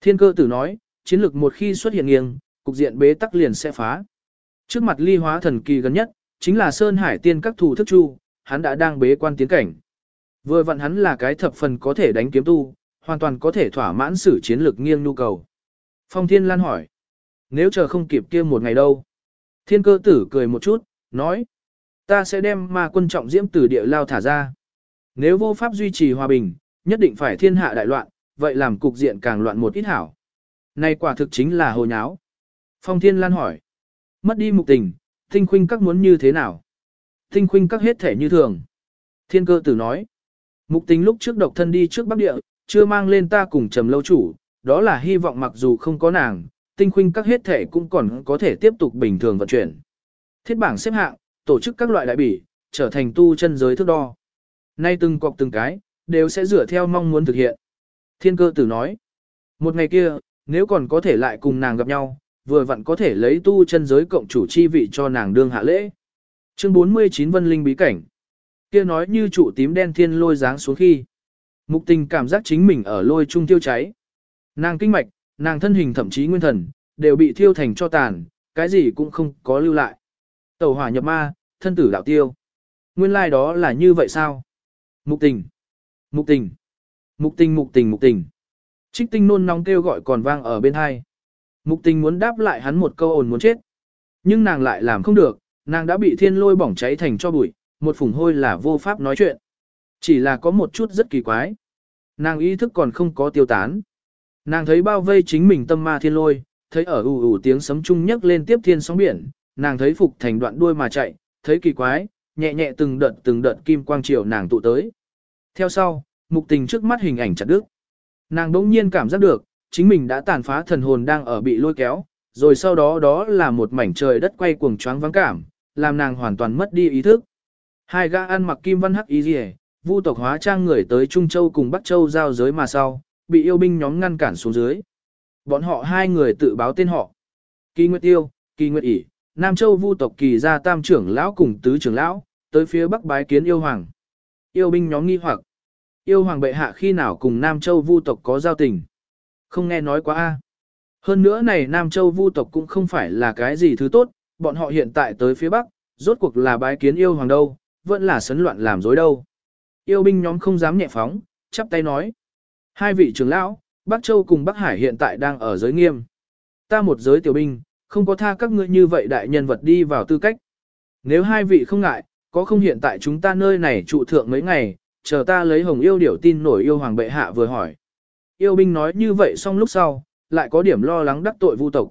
Thiên cơ tử nói, chiến lược một khi xuất hiện nghiêng, cục diện bế tắc liền sẽ phá. Trước mặt ly hóa thần kỳ gần nhất, chính là Sơn Hải tiên các thủ thức chu, hắn đã đang bế quan tiến cảnh. Vừa vặn hắn là cái thập phần có thể đánh kiếm tu, hoàn toàn có thể thỏa mãn sử chiến lược nghiêng nhu cầu. Phong Thiên Lan hỏi, nếu chờ không kịp kia một ngày đâu? Thiên cơ tử cười một chút, nói, ta sẽ đem ma quân trọng diễm từ địa lao thả ra. Nếu vô pháp duy trì hòa bình, nhất định phải thiên hạ đại loạn, vậy làm cục diện càng loạn một ít hảo. Này quả thực chính là hồ nháo. Phong Thiên Lan hỏi, mất đi mục tình, tinh khuynh các muốn như thế nào? Tinh khuynh các hết thể như thường. Thiên cơ tử nói, Mục tính lúc trước độc thân đi trước Bắc Địa, chưa mang lên ta cùng trầm lâu chủ, đó là hy vọng mặc dù không có nàng, tinh khuynh các hết thể cũng còn có thể tiếp tục bình thường vận chuyển. Thiết bảng xếp hạng, tổ chức các loại đại bỉ, trở thành tu chân giới thước đo. Nay từng cọc từng cái, đều sẽ dựa theo mong muốn thực hiện. Thiên cơ tử nói, một ngày kia, nếu còn có thể lại cùng nàng gặp nhau, vừa vặn có thể lấy tu chân giới cộng chủ chi vị cho nàng đương hạ lễ. Chương 49 Vân Linh Bí Cảnh kia nói như trụ tím đen thiên lôi dáng xuống khi. Mục tình cảm giác chính mình ở lôi trung tiêu cháy. Nàng kinh mạch, nàng thân hình thậm chí nguyên thần, đều bị thiêu thành cho tàn, cái gì cũng không có lưu lại. Tẩu hỏa nhập ma, thân tử đạo tiêu. Nguyên lai like đó là như vậy sao? Mục tình, mục tình, mục tình mục tình mục tình. Trích tinh nôn nóng kêu gọi còn vang ở bên hai. Mục tình muốn đáp lại hắn một câu ồn muốn chết. Nhưng nàng lại làm không được, nàng đã bị thiên lôi bỏng cháy thành cho bụi, một phùng hôi là vô pháp nói chuyện. Chỉ là có một chút rất kỳ quái. Nàng ý thức còn không có tiêu tán. Nàng thấy bao vây chính mình tâm ma thiên lôi, thấy ở ù ù tiếng sấm chung nhấc lên tiếp thiên sóng biển, nàng thấy phục thành đoạn đuôi mà chạy, thấy kỳ quái, nhẹ nhẹ từng đợt từng đợt kim quang chiều nàng tụ tới. Theo sau, mục tình trước mắt hình ảnh chặt đứt. Nàng đỗng nhiên cảm giác được, chính mình đã tàn phá thần hồn đang ở bị lôi kéo, rồi sau đó đó là một mảnh trời đất quay cuồng choáng vắng cảm, làm nàng hoàn toàn mất đi ý thức. Hai gã ăn mặc kim văn hắc y rìa, vu tộc hóa trang người tới Trung Châu cùng Bắc Châu giao giới mà sau, bị yêu binh nhóm ngăn cản xuống dưới. Bọn họ hai người tự báo tên họ. Kỳ Nguyệt Tiêu, Kỳ Nguyệt ỉ, Nam Châu vu tộc kỳ gia tam trưởng lão cùng tứ trưởng lão, tới phía bắc bái kiến yêu hoàng. Yêu binh nhóm nghi hoặc. Yêu hoàng bệ hạ khi nào cùng Nam Châu vu tộc có giao tình. Không nghe nói quá a. Hơn nữa này Nam Châu vu tộc cũng không phải là cái gì thứ tốt, bọn họ hiện tại tới phía bắc, rốt cuộc là bái kiến yêu hoàng đâu, vẫn là sấn loạn làm dối đâu. Yêu binh nhóm không dám nhẹ phóng, chắp tay nói. Hai vị trưởng lão, Bắc Châu cùng Bắc Hải hiện tại đang ở giới nghiêm. Ta một giới tiểu binh, không có tha các ngươi như vậy đại nhân vật đi vào tư cách. Nếu hai vị không ngại, có không hiện tại chúng ta nơi này trụ thượng mấy ngày, chờ ta lấy hồng yêu điểu tin nổi yêu hoàng bệ hạ vừa hỏi. Yêu binh nói như vậy xong lúc sau, lại có điểm lo lắng đắc tội vu tộc.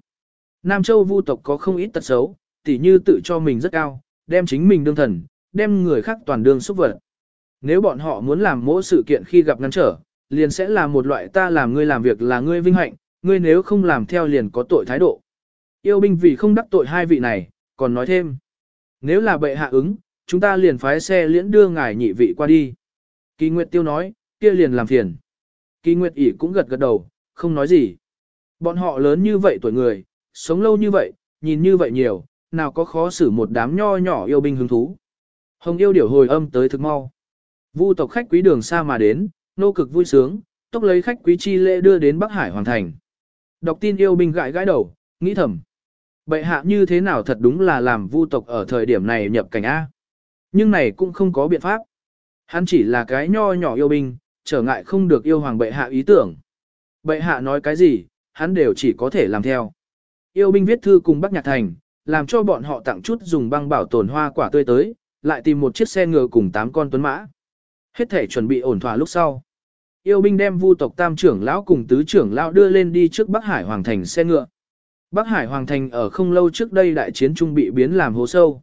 Nam Châu vu tộc có không ít tật xấu, tỉ như tự cho mình rất cao, đem chính mình đương thần, đem người khác toàn đương xúc vật. Nếu bọn họ muốn làm mỗi sự kiện khi gặp ngăn trở, liền sẽ là một loại ta làm ngươi làm việc là ngươi vinh hạnh, ngươi nếu không làm theo liền có tội thái độ. Yêu binh vì không đắc tội hai vị này, còn nói thêm. Nếu là bệ hạ ứng, chúng ta liền phái xe liễn đưa ngài nhị vị qua đi. Kỳ Nguyệt Tiêu nói, kia liền làm phiền. Kỳ Nguyệt ỉ cũng gật gật đầu, không nói gì. Bọn họ lớn như vậy tuổi người, sống lâu như vậy, nhìn như vậy nhiều, nào có khó xử một đám nho nhỏ yêu binh hứng thú. Hồng yêu điểu hồi âm tới thực mau. Vu tộc khách quý đường xa mà đến, nô cực vui sướng, tốc lấy khách quý chi lễ đưa đến Bắc Hải Hoàng Thành. Đọc tin yêu binh gãi gãi đầu, nghĩ thầm. Bệ hạ như thế nào thật đúng là làm vu tộc ở thời điểm này nhập cảnh A. Nhưng này cũng không có biện pháp. Hắn chỉ là cái nho nhỏ yêu binh, trở ngại không được yêu hoàng bệ hạ ý tưởng. Bệ hạ nói cái gì, hắn đều chỉ có thể làm theo. Yêu binh viết thư cùng Bắc Nhạc Thành, làm cho bọn họ tặng chút dùng băng bảo tồn hoa quả tươi tới, lại tìm một chiếc xe ngựa cùng 8 con tuấn mã. Hết thể chuẩn bị ổn thỏa lúc sau. Yêu binh đem vu tộc tam trưởng lão cùng tứ trưởng lão đưa lên đi trước Bắc Hải Hoàng Thành xe ngựa. Bắc Hải Hoàng Thành ở không lâu trước đây đại chiến trung bị biến làm hố sâu.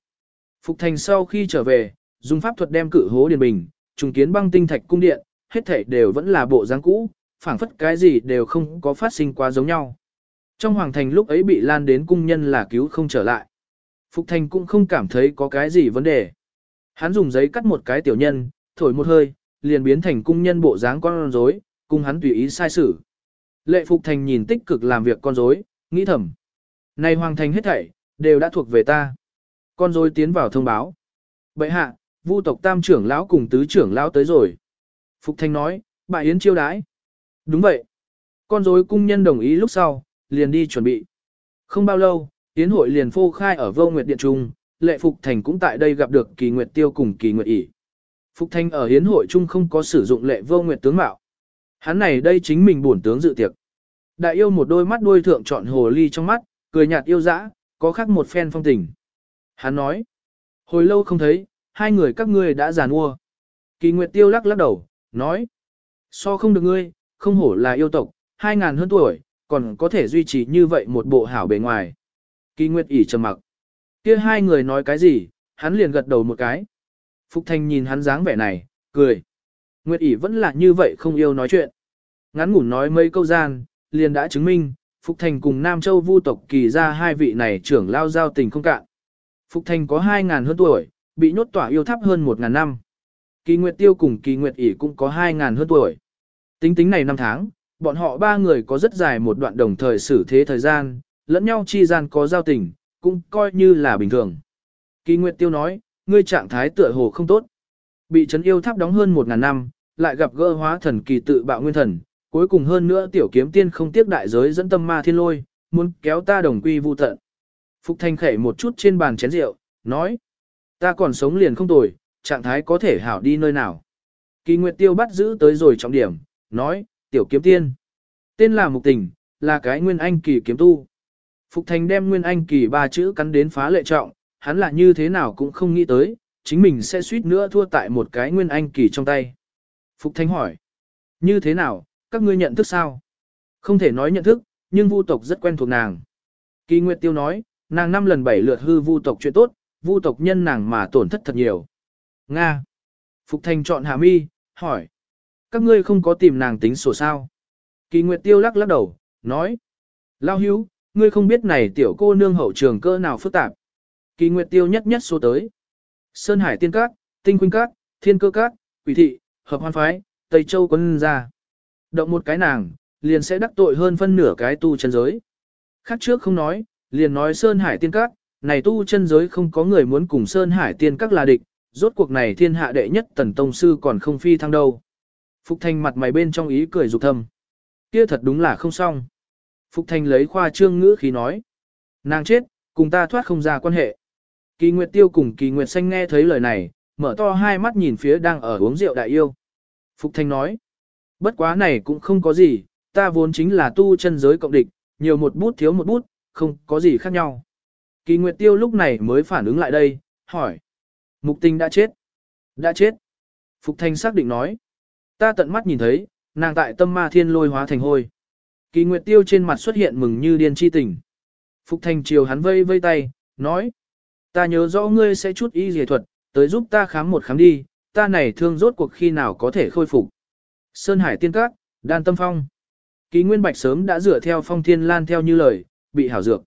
Phục Thành sau khi trở về, dùng pháp thuật đem cử hố điền bình, trùng kiến băng tinh thạch cung điện, hết thể đều vẫn là bộ dáng cũ, phảng phất cái gì đều không có phát sinh quá giống nhau. Trong Hoàng Thành lúc ấy bị lan đến cung nhân là cứu không trở lại. Phục Thành cũng không cảm thấy có cái gì vấn đề. Hắn dùng giấy cắt một cái tiểu nhân, thổi một hơi, liền biến thành cung nhân bộ dáng con rối, cung hắn tùy ý sai xử. Lệ Phục Thành nhìn tích cực làm việc con rối, nghĩ thầm. Này Hoàng Thành hết thảy, đều đã thuộc về ta. Con rối tiến vào thông báo. Bệ hạ, vu tộc tam trưởng lão cùng tứ trưởng lão tới rồi. Phục Thanh nói, bà Yến chiêu đãi. Đúng vậy. Con rối cung nhân đồng ý lúc sau, liền đi chuẩn bị. Không bao lâu, Yến hội liền phô khai ở vô nguyệt điện trung, lệ Phục Thành cũng tại đây gặp được kỳ nguyệt tiêu cùng kỳ nguyệt ỉ. Phục Thanh ở Yến hội trung không có sử dụng lệ vô nguyệt tướng mạo. Hắn này đây chính mình bổn tướng dự tiệc. Đại yêu một đôi mắt đuôi thượng chọn hồ ly trong mắt, cười nhạt yêu dã, có khác một phen phong tình. Hắn nói, hồi lâu không thấy, hai người các ngươi đã già mua. Kỳ Nguyệt Tiêu lắc lắc đầu, nói, so không được ngươi, không hổ là yêu tộc, hai ngàn hơn tuổi, còn có thể duy trì như vậy một bộ hảo bề ngoài. Kỳ Nguyệt ỉ trầm mặc. Kia hai người nói cái gì, hắn liền gật đầu một cái. Phục Thành nhìn hắn dáng vẻ này, cười. Nguyệt ỉ vẫn là như vậy không yêu nói chuyện. Ngắn ngủn nói mấy câu gian, liền đã chứng minh, Phục Thành cùng Nam Châu Vu tộc kỳ ra hai vị này trưởng lao giao tình không cạn. Phục Thành có 2.000 hơn tuổi, bị nhốt tỏa yêu tháp hơn 1.000 năm. Kỳ Nguyệt Tiêu cùng Kỳ Nguyệt ỉ cũng có 2.000 hơn tuổi. Tính tính này năm tháng, bọn họ ba người có rất dài một đoạn đồng thời xử thế thời gian, lẫn nhau chi gian có giao tình, cũng coi như là bình thường. Kỳ Nguyệt Tiêu nói, ngươi trạng thái tựa hồ không tốt. Bị chấn yêu tháp đóng hơn một ngàn năm, lại gặp gỡ hóa thần kỳ tự bạo nguyên thần, cuối cùng hơn nữa tiểu kiếm tiên không tiếc đại giới dẫn tâm ma thiên lôi, muốn kéo ta đồng quy vu tận. Phục Thanh khẩy một chút trên bàn chén rượu, nói, ta còn sống liền không tồi, trạng thái có thể hảo đi nơi nào. Kỳ Nguyệt Tiêu bắt giữ tới rồi trọng điểm, nói, tiểu kiếm tiên. Tên là Mục Tình, là cái nguyên anh kỳ kiếm tu. Phục Thành đem nguyên anh kỳ ba chữ cắn đến phá lệ trọng, hắn là như thế nào cũng không nghĩ tới, chính mình sẽ suýt nữa thua tại một cái nguyên anh kỳ trong tay. Phục thành hỏi, như thế nào, các ngươi nhận thức sao? Không thể nói nhận thức, nhưng vu tộc rất quen thuộc nàng. Kỳ Nguyệt Tiêu nói, nàng năm lần bảy lượt hư vu tộc chuyện tốt, vu tộc nhân nàng mà tổn thất thật nhiều. Nga. Phục Thành chọn Hà Mi, hỏi. Các ngươi không có tìm nàng tính sổ sao? Kỳ Nguyệt Tiêu lắc lắc đầu, nói. Lao hữu, ngươi không biết này tiểu cô nương hậu trường cơ nào phức tạp. Kỳ Nguyệt Tiêu nhất nhất số tới. Sơn Hải Tiên Các, Tinh Quynh Các, Thiên Cơ Các, Quỷ Thị, Hợp Hoan Phái, Tây Châu Quân ra. Động một cái nàng, liền sẽ đắc tội hơn phân nửa cái tu chân giới. Khác trước không nói, liền nói Sơn Hải Tiên Các, này tu chân giới không có người muốn cùng Sơn Hải Tiên Các là địch, rốt cuộc này thiên hạ đệ nhất tần tông sư còn không phi thăng đâu. Phục Thanh mặt mày bên trong ý cười dục thầm. Kia thật đúng là không xong. Phục Thanh lấy khoa trương ngữ khí nói. Nàng chết, cùng ta thoát không ra quan hệ. Kỳ Nguyệt Tiêu cùng Kỳ Nguyệt Xanh nghe thấy lời này, mở to hai mắt nhìn phía đang ở uống rượu đại yêu. Phục Thanh nói. Bất quá này cũng không có gì, ta vốn chính là tu chân giới cộng địch, nhiều một bút thiếu một bút, không có gì khác nhau. Kỳ Nguyệt Tiêu lúc này mới phản ứng lại đây, hỏi. Mục tình đã chết. Đã chết. Phục Thanh xác định nói. Ta tận mắt nhìn thấy, nàng tại tâm ma thiên lôi hóa thành hôi. Kỳ Nguyệt Tiêu trên mặt xuất hiện mừng như điên chi tình. Phục Thanh chiều hắn vây vây tay, nói. Ta nhớ rõ ngươi sẽ chút y dề thuật, tới giúp ta khám một khám đi, ta này thương rốt cuộc khi nào có thể khôi phục. Sơn Hải Tiên Các, Đan Tâm Phong. Kỳ Nguyên Bạch sớm đã dựa theo phong thiên lan theo như lời, bị hảo dược.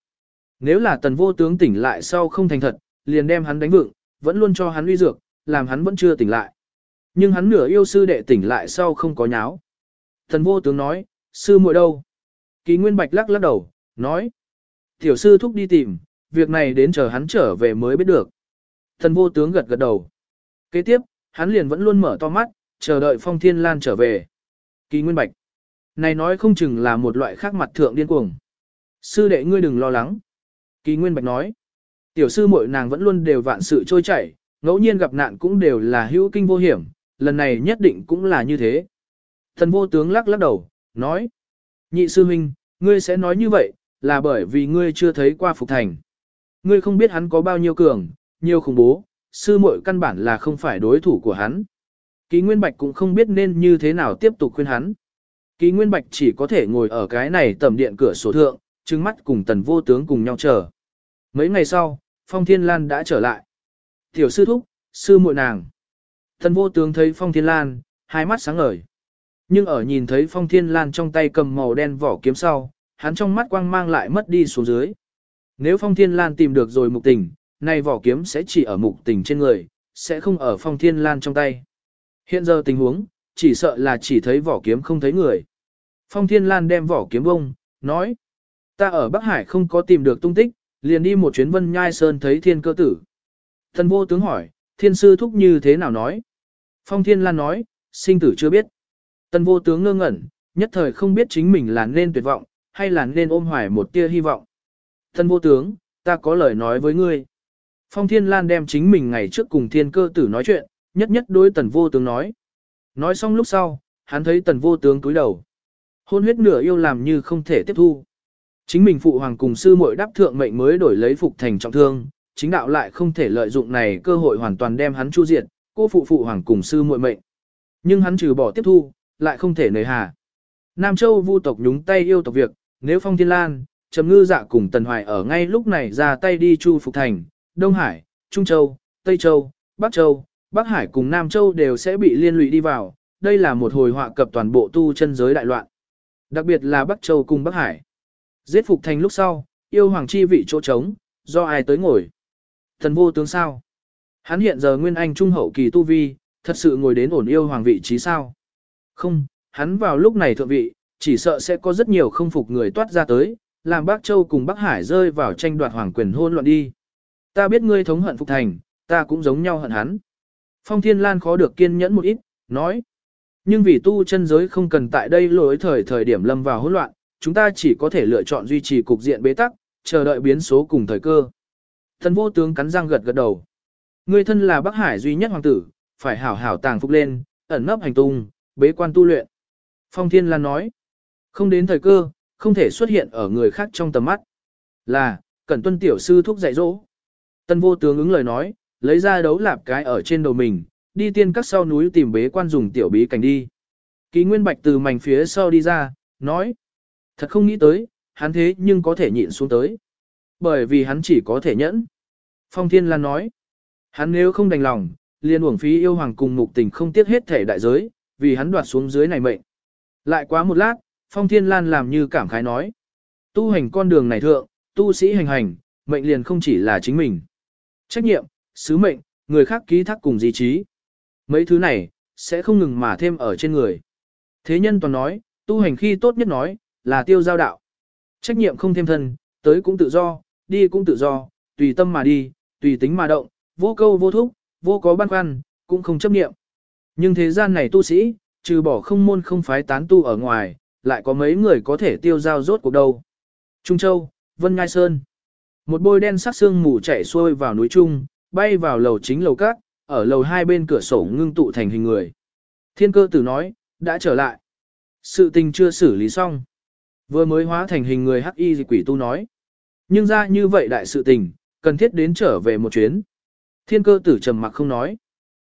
Nếu là tần vô tướng tỉnh lại sau không thành thật, liền đem hắn đánh vựng, vẫn luôn cho hắn uy dược, làm hắn vẫn chưa tỉnh lại. Nhưng hắn nửa yêu sư đệ tỉnh lại sau không có nháo. thần vô tướng nói, sư muội đâu? Kỳ Nguyên Bạch lắc lắc đầu, nói. Tiểu sư thúc đi tìm, việc này đến chờ hắn trở về mới biết được. thần vô tướng gật gật đầu. Kế tiếp, hắn liền vẫn luôn mở to mắt, chờ đợi phong thiên lan trở về. Kỳ Nguyên Bạch. Này nói không chừng là một loại khác mặt thượng điên cuồng. Sư đệ ngươi đừng lo lắng. Kỳ Nguyên Bạch nói. Tiểu sư muội nàng vẫn luôn đều vạn sự trôi chảy, ngẫu nhiên gặp nạn cũng đều là hữu kinh vô hiểm, lần này nhất định cũng là như thế. Thần vô tướng lắc lắc đầu, nói. Nhị sư huynh, ngươi sẽ nói như vậy, là bởi vì ngươi chưa thấy qua Phục Thành. Ngươi không biết hắn có bao nhiêu cường, nhiều khủng bố, sư muội căn bản là không phải đối thủ của hắn. Kỳ Nguyên Bạch cũng không biết nên như thế nào tiếp tục khuyên hắn. Kỳ Nguyên Bạch chỉ có thể ngồi ở cái này tầm điện cửa sổ thượng, trừng mắt cùng tần vô tướng cùng nhau chờ. Mấy ngày sau, Phong Thiên Lan đã trở lại. Tiểu sư thúc, sư muội nàng. Thần vô tướng thấy Phong Thiên Lan, hai mắt sáng ngời. Nhưng ở nhìn thấy Phong Thiên Lan trong tay cầm màu đen vỏ kiếm sau, hắn trong mắt quang mang lại mất đi xuống dưới. Nếu Phong Thiên Lan tìm được rồi mục tình, nay vỏ kiếm sẽ chỉ ở mục tình trên người, sẽ không ở Phong Thiên Lan trong tay. Hiện giờ tình huống, chỉ sợ là chỉ thấy vỏ kiếm không thấy người. Phong Thiên Lan đem vỏ kiếm bông, nói. Ta ở Bắc Hải không có tìm được tung tích, liền đi một chuyến vân nhai sơn thấy thiên cơ tử. Thần vô tướng hỏi, thiên sư thúc như thế nào nói? Phong Thiên Lan nói, sinh tử chưa biết. Tần vô tướng ngơ ngẩn, nhất thời không biết chính mình là nên tuyệt vọng, hay là nên ôm hoài một tia hy vọng. Tần vô tướng, ta có lời nói với ngươi. Phong Thiên Lan đem chính mình ngày trước cùng thiên cơ tử nói chuyện, nhất nhất đối tần vô tướng nói. Nói xong lúc sau, hắn thấy tần vô tướng cúi đầu. Hôn huyết nửa yêu làm như không thể tiếp thu. Chính mình phụ hoàng cùng sư muội đáp thượng mệnh mới đổi lấy phục thành trọng thương, chính đạo lại không thể lợi dụng này cơ hội hoàn toàn đem hắn chu diệt, cô phụ phụ hoàng cùng sư muội mệnh. Nhưng hắn trừ bỏ tiếp thu, lại không thể nề hà. Nam Châu vu tộc nhúng tay yêu tộc việc, nếu Phong Thiên Lan, Trầm Ngư Dạ cùng Tần Hoài ở ngay lúc này ra tay đi chu phục thành, Đông Hải, Trung Châu, Tây Châu, Bắc Châu, Bắc Hải cùng Nam Châu đều sẽ bị liên lụy đi vào, đây là một hồi họa cập toàn bộ tu chân giới đại loạn. Đặc biệt là Bắc Châu cùng Bắc Hải. Giết phục thành lúc sau, yêu hoàng chi vị chỗ trống, do ai tới ngồi. Thần vô tướng sao? Hắn hiện giờ nguyên anh trung hậu kỳ tu vi, thật sự ngồi đến ổn yêu hoàng vị trí sao? Không, hắn vào lúc này thượng vị, chỉ sợ sẽ có rất nhiều không phục người toát ra tới, làm Bắc Châu cùng Bắc Hải rơi vào tranh đoạt hoàng quyền hôn loạn đi. Ta biết ngươi thống hận phục thành, ta cũng giống nhau hận hắn. Phong Thiên Lan khó được kiên nhẫn một ít, nói. Nhưng vì tu chân giới không cần tại đây lối thời thời điểm lâm vào hỗn loạn, chúng ta chỉ có thể lựa chọn duy trì cục diện bế tắc, chờ đợi biến số cùng thời cơ. Thần vô tướng cắn răng gật gật đầu. Ngươi thân là Bắc Hải duy nhất hoàng tử, phải hảo hảo tàng phục lên, ẩn nấp hành tung, bế quan tu luyện. Phong Thiên Lan nói, không đến thời cơ, không thể xuất hiện ở người khác trong tầm mắt. Là, cần tuân tiểu sư thúc dạy dỗ. Tân vô tướng ứng lời nói, lấy ra đấu lạp cái ở trên đầu mình, đi tiên các sau núi tìm bế quan dùng tiểu bí cảnh đi. Ký Nguyên Bạch từ mảnh phía sau đi ra, nói. Thật không nghĩ tới, hắn thế nhưng có thể nhịn xuống tới. Bởi vì hắn chỉ có thể nhẫn. Phong Thiên Lan nói. Hắn nếu không đành lòng, liền uổng phí yêu hoàng cùng mục tình không tiếc hết thể đại giới, vì hắn đoạt xuống dưới này mệnh. Lại quá một lát, Phong Thiên Lan làm như cảm khái nói. Tu hành con đường này thượng, tu sĩ hành hành, mệnh liền không chỉ là chính mình. Trách nhiệm, sứ mệnh, người khác ký thác cùng di trí. Mấy thứ này, sẽ không ngừng mà thêm ở trên người. Thế nhân toàn nói, tu hành khi tốt nhất nói, là tiêu giao đạo. Trách nhiệm không thêm thân, tới cũng tự do, đi cũng tự do, tùy tâm mà đi, tùy tính mà động, vô câu vô thúc, vô có băn khoăn, cũng không chấp niệm. Nhưng thế gian này tu sĩ, trừ bỏ không môn không phái tán tu ở ngoài, lại có mấy người có thể tiêu giao rốt cuộc đâu. Trung Châu, Vân Ngai Sơn. Một bôi đen sắc xương mù chảy xuôi vào núi Trung, bay vào lầu chính lầu cát, ở lầu hai bên cửa sổ ngưng tụ thành hình người. Thiên cơ tử nói, đã trở lại. Sự tình chưa xử lý xong. Vừa mới hóa thành hình người hắc y quỷ tu nói. Nhưng ra như vậy đại sự tình, cần thiết đến trở về một chuyến. Thiên cơ tử trầm mặc không nói.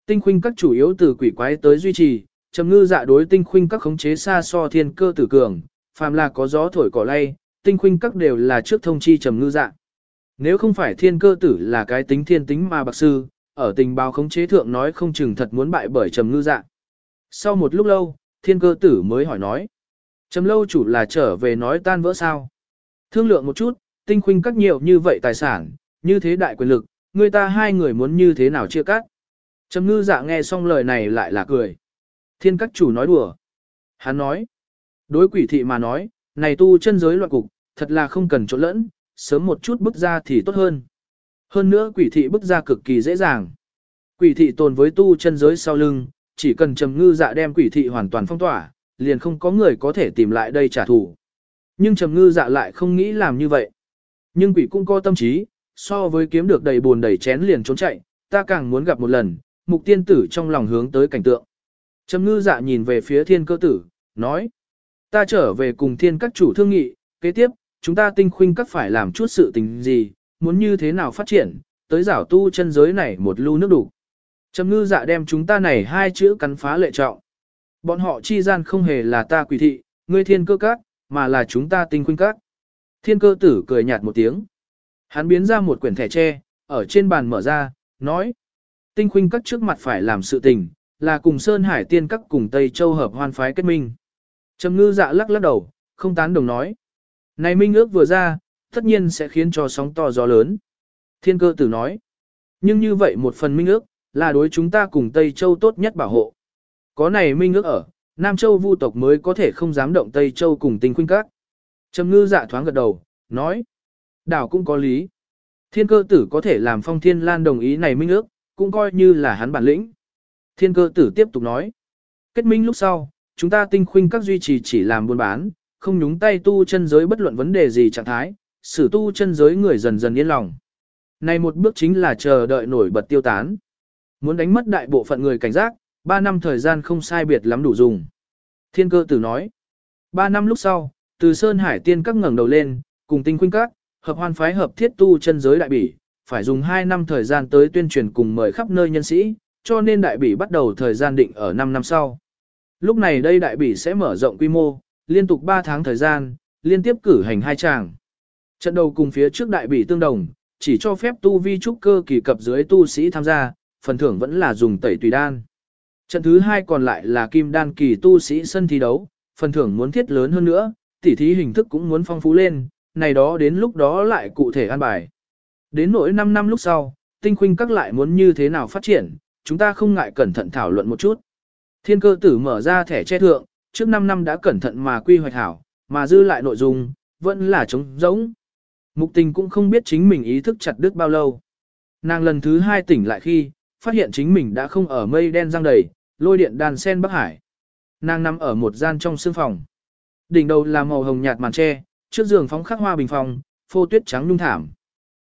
Tinh khuynh các chủ yếu từ quỷ quái tới duy trì, trầm ngư dạ đối tinh khuynh các khống chế xa so thiên cơ tử cường, phàm là có gió thổi cỏ lay, tinh khuynh các đều là trước thông chi trầm ngư dạ. Nếu không phải thiên cơ tử là cái tính thiên tính mà bạc sư, ở tình báo khống chế thượng nói không chừng thật muốn bại bởi trầm ngư dạ. Sau một lúc lâu, thiên cơ tử mới hỏi nói. Trầm lâu chủ là trở về nói tan vỡ sao. Thương lượng một chút, tinh khuynh các nhiều như vậy tài sản, như thế đại quyền lực, người ta hai người muốn như thế nào chia cắt. Trầm ngư dạ nghe xong lời này lại là cười. Thiên các chủ nói đùa. Hắn nói. Đối quỷ thị mà nói, này tu chân giới loạn cục, thật là không cần trộn lẫn, sớm một chút bước ra thì tốt hơn. Hơn nữa quỷ thị bước ra cực kỳ dễ dàng. Quỷ thị tồn với tu chân giới sau lưng, chỉ cần trầm ngư dạ đem quỷ thị hoàn toàn phong tỏa, liền không có người có thể tìm lại đây trả thù. Nhưng trầm ngư dạ lại không nghĩ làm như vậy. Nhưng quỷ cũng có tâm trí, so với kiếm được đầy buồn đầy chén liền trốn chạy, ta càng muốn gặp một lần, mục tiên tử trong lòng hướng tới cảnh tượng. Trầm ngư dạ nhìn về phía thiên cơ tử, nói. Ta trở về cùng thiên các chủ thương nghị, kế tiếp, chúng ta tinh khuynh các phải làm chút sự tình gì, muốn như thế nào phát triển, tới giảo tu chân giới này một lưu nước đủ. Trầm ngư dạ đem chúng ta này hai chữ cắn phá lệ trọng. Bọn họ chi gian không hề là ta quỷ thị, ngươi thiên cơ các, mà là chúng ta tinh khuynh các. Thiên cơ tử cười nhạt một tiếng. Hắn biến ra một quyển thẻ tre, ở trên bàn mở ra, nói. Tinh khuynh các trước mặt phải làm sự tình, là cùng Sơn Hải tiên các cùng Tây Châu hợp hoan phái kết minh. Trầm ngư dạ lắc lắc đầu, không tán đồng nói. Này minh ước vừa ra, tất nhiên sẽ khiến cho sóng to gió lớn. Thiên cơ tử nói. Nhưng như vậy một phần minh ước, là đối chúng ta cùng Tây Châu tốt nhất bảo hộ. Có này minh ước ở, Nam Châu vu tộc mới có thể không dám động Tây Châu cùng tinh khuynh các. Trầm ngư dạ thoáng gật đầu, nói. Đảo cũng có lý. Thiên cơ tử có thể làm phong thiên lan đồng ý này minh ước, cũng coi như là hắn bản lĩnh. Thiên cơ tử tiếp tục nói. Kết minh lúc sau, chúng ta tinh khuynh các duy trì chỉ làm buôn bán, không nhúng tay tu chân giới bất luận vấn đề gì trạng thái, xử tu chân giới người dần dần yên lòng. Này một bước chính là chờ đợi nổi bật tiêu tán. Muốn đánh mất đại bộ phận người cảnh giác, Ba năm thời gian không sai biệt lắm đủ dùng. Thiên cơ tử nói, Ba năm lúc sau, từ Sơn Hải tiên các ngẩng đầu lên, cùng tinh khuynh các, hợp hoan phái hợp thiết tu chân giới đại bỉ, phải dùng 2 năm thời gian tới tuyên truyền cùng mời khắp nơi nhân sĩ, cho nên đại bỉ bắt đầu thời gian định ở 5 năm sau. Lúc này đây đại bỉ sẽ mở rộng quy mô, liên tục 3 tháng thời gian, liên tiếp cử hành hai tràng. Trận đầu cùng phía trước đại bỉ tương đồng, chỉ cho phép tu vi trúc cơ kỳ cập dưới tu sĩ tham gia, phần thưởng vẫn là dùng tẩy tùy đan. Trận thứ hai còn lại là kim đan kỳ tu sĩ sân thi đấu, phần thưởng muốn thiết lớn hơn nữa, tỉ thí hình thức cũng muốn phong phú lên, này đó đến lúc đó lại cụ thể an bài. Đến nỗi 5 năm lúc sau, tinh khuynh các lại muốn như thế nào phát triển, chúng ta không ngại cẩn thận thảo luận một chút. Thiên cơ tử mở ra thẻ che thượng, trước 5 năm đã cẩn thận mà quy hoạch hảo, mà dư lại nội dung, vẫn là trống rỗng. Mục tình cũng không biết chính mình ý thức chặt đứt bao lâu. Nàng lần thứ hai tỉnh lại khi, phát hiện chính mình đã không ở mây đen răng đầy, lôi điện đàn sen Bắc Hải. Nàng nằm ở một gian trong sương phòng. Đỉnh đầu là màu hồng nhạt màn tre, trước giường phóng khắc hoa bình phòng, phô tuyết trắng nhung thảm.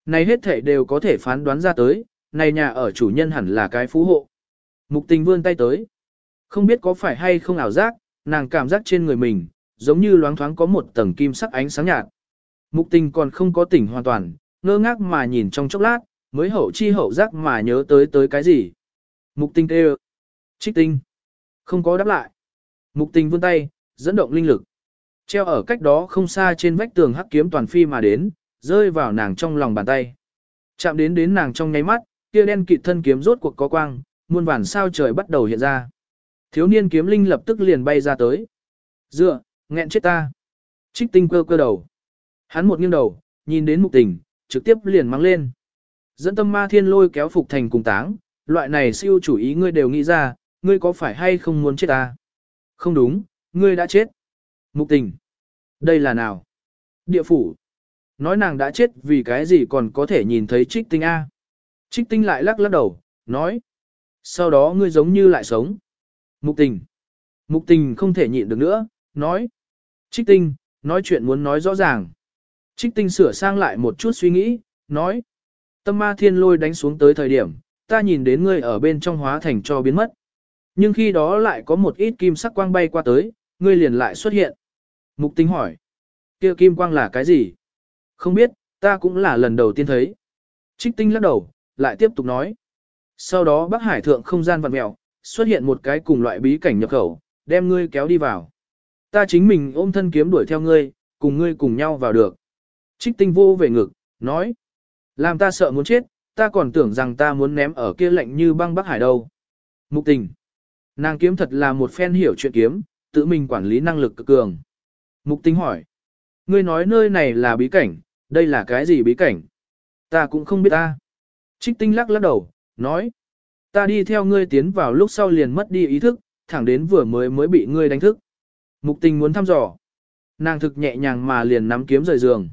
Này hết thể đều có thể phán đoán ra tới, này nhà ở chủ nhân hẳn là cái phú hộ. Mục tình vươn tay tới. Không biết có phải hay không ảo giác, nàng cảm giác trên người mình, giống như loáng thoáng có một tầng kim sắc ánh sáng nhạt. Mục tình còn không có tỉnh hoàn toàn, ngơ ngác mà nhìn trong chốc lát, mới hậu chi hậu giác mà nhớ tới tới cái gì. Mục tinh kêu. Trích tinh. Không có đáp lại. Mục tình vươn tay, dẫn động linh lực. Treo ở cách đó không xa trên vách tường hắc kiếm toàn phi mà đến, rơi vào nàng trong lòng bàn tay. Chạm đến đến nàng trong nháy mắt, kia đen kịt thân kiếm rốt cuộc có quang, muôn vàn sao trời bắt đầu hiện ra. Thiếu niên kiếm linh lập tức liền bay ra tới. Dựa, nghẹn chết ta. Trích tinh cơ cơ đầu. Hắn một nghiêng đầu, nhìn đến mục tình, trực tiếp liền mang lên. Dẫn tâm ma thiên lôi kéo phục thành cùng táng, loại này siêu chủ ý ngươi đều nghĩ ra, ngươi có phải hay không muốn chết ta? Không đúng, ngươi đã chết. Mục tình. Đây là nào? Địa phủ. Nói nàng đã chết vì cái gì còn có thể nhìn thấy trích tinh A. Trích tinh lại lắc lắc đầu, nói. Sau đó ngươi giống như lại sống. Mục tình. Mục tình không thể nhịn được nữa, nói. Trích tinh, nói chuyện muốn nói rõ ràng. Trích tinh sửa sang lại một chút suy nghĩ, nói. Tâm ma thiên lôi đánh xuống tới thời điểm, ta nhìn đến ngươi ở bên trong hóa thành cho biến mất. Nhưng khi đó lại có một ít kim sắc quang bay qua tới, ngươi liền lại xuất hiện. Mục tinh hỏi. kia kim quang là cái gì? Không biết, ta cũng là lần đầu tiên thấy. Trích tinh lắc đầu, lại tiếp tục nói. Sau đó Bắc Hải thượng không gian vặn mẹo, xuất hiện một cái cùng loại bí cảnh nhập khẩu, đem ngươi kéo đi vào. Ta chính mình ôm thân kiếm đuổi theo ngươi, cùng ngươi cùng nhau vào được. Trích tinh vô về ngực, nói. Làm ta sợ muốn chết, ta còn tưởng rằng ta muốn ném ở kia lạnh như băng Bắc Hải đâu. Mục tình. Nàng kiếm thật là một phen hiểu chuyện kiếm, tự mình quản lý năng lực cực cường. Mục tính hỏi. Ngươi nói nơi này là bí cảnh, đây là cái gì bí cảnh? Ta cũng không biết ta. Trích tinh lắc lắc đầu, nói. Ta đi theo ngươi tiến vào lúc sau liền mất đi ý thức, thẳng đến vừa mới mới bị ngươi đánh thức. Mục tình muốn thăm dò. Nàng thực nhẹ nhàng mà liền nắm kiếm rời giường.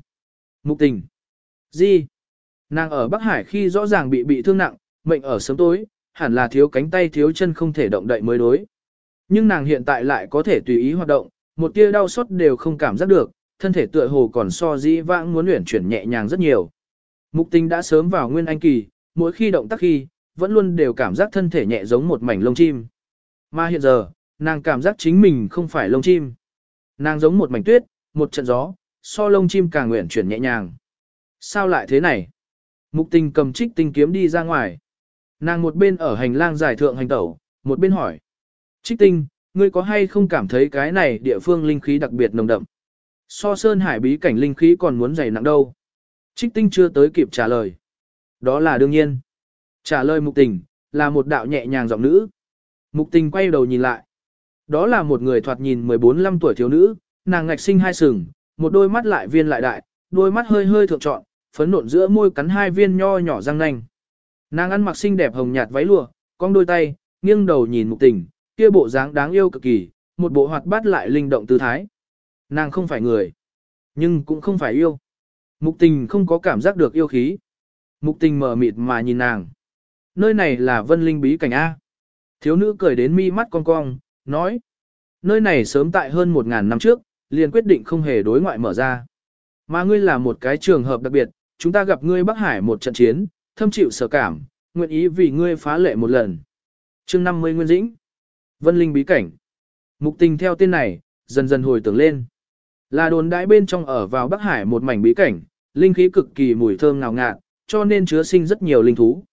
Mục tình. Gì? Nàng ở Bắc Hải khi rõ ràng bị bị thương nặng, mệnh ở sớm tối, hẳn là thiếu cánh tay thiếu chân không thể động đậy mới đối. Nhưng nàng hiện tại lại có thể tùy ý hoạt động, một tia đau xót đều không cảm giác được, thân thể tựa hồ còn so dĩ vãng muốn luyện chuyển nhẹ nhàng rất nhiều. Mục tình đã sớm vào nguyên anh kỳ, mỗi khi động tác khi, vẫn luôn đều cảm giác thân thể nhẹ giống một mảnh lông chim. Mà hiện giờ, nàng cảm giác chính mình không phải lông chim. Nàng giống một mảnh tuyết, một trận gió, so lông chim càng nguyện chuyển nhẹ nhàng. Sao lại thế này? Mục tình cầm trích tinh kiếm đi ra ngoài. Nàng một bên ở hành lang giải thượng hành tẩu, một bên hỏi. Trích tinh, ngươi có hay không cảm thấy cái này địa phương linh khí đặc biệt nồng đậm? So sơn hải bí cảnh linh khí còn muốn dày nặng đâu? Trích tinh chưa tới kịp trả lời. Đó là đương nhiên. Trả lời mục tình, là một đạo nhẹ nhàng giọng nữ. Mục tình quay đầu nhìn lại. Đó là một người thoạt nhìn 14-15 tuổi thiếu nữ, nàng ngạch sinh hai sừng, một đôi mắt lại viên lại đại, đôi mắt hơi hơi thượng trọn, phấn nộn giữa môi cắn hai viên nho nhỏ răng nanh. Nàng ăn mặc xinh đẹp hồng nhạt váy lụa, cong đôi tay, nghiêng đầu nhìn mục tình, kia bộ dáng đáng yêu cực kỳ, một bộ hoạt bát lại linh động tư thái. Nàng không phải người, nhưng cũng không phải yêu. Mục tình không có cảm giác được yêu khí. Mục tình mở mịt mà nhìn nàng. Nơi này là vân linh bí cảnh A. Thiếu nữ cười đến mi mắt cong cong, nói. Nơi này sớm tại hơn một ngàn năm trước, liền quyết định không hề đối ngoại mở ra. Mà ngươi là một cái trường hợp đặc biệt, chúng ta gặp ngươi Bắc Hải một trận chiến, thâm chịu sở cảm, nguyện ý vì ngươi phá lệ một lần. chương 50 Nguyên Dĩnh Vân Linh Bí Cảnh Mục tình theo tên này, dần dần hồi tưởng lên. Là đồn đãi bên trong ở vào Bắc Hải một mảnh bí cảnh, linh khí cực kỳ mùi thơm ngào ngạt, cho nên chứa sinh rất nhiều linh thú.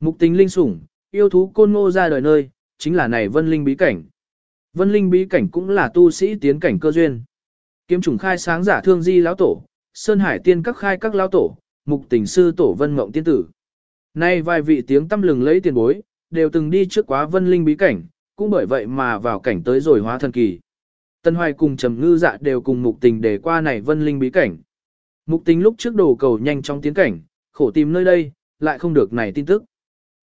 Mục tình linh sủng, yêu thú côn ngô ra đời nơi, chính là này Vân Linh Bí Cảnh. Vân Linh Bí Cảnh cũng là tu sĩ tiến cảnh cơ duyên. Kiếm trùng khai sáng giả thương di lão tổ, Sơn Hải tiên các khai các lão tổ, mục tình sư tổ Vân Mộng tiên tử. Nay vài vị tiếng tâm lừng lấy tiền bối, đều từng đi trước quá Vân Linh bí cảnh, cũng bởi vậy mà vào cảnh tới rồi hóa thần kỳ. Tân Hoài cùng Trầm Ngư Dạ đều cùng mục tình để qua này Vân Linh bí cảnh. Mục tình lúc trước đồ cầu nhanh trong tiến cảnh, khổ tìm nơi đây, lại không được này tin tức.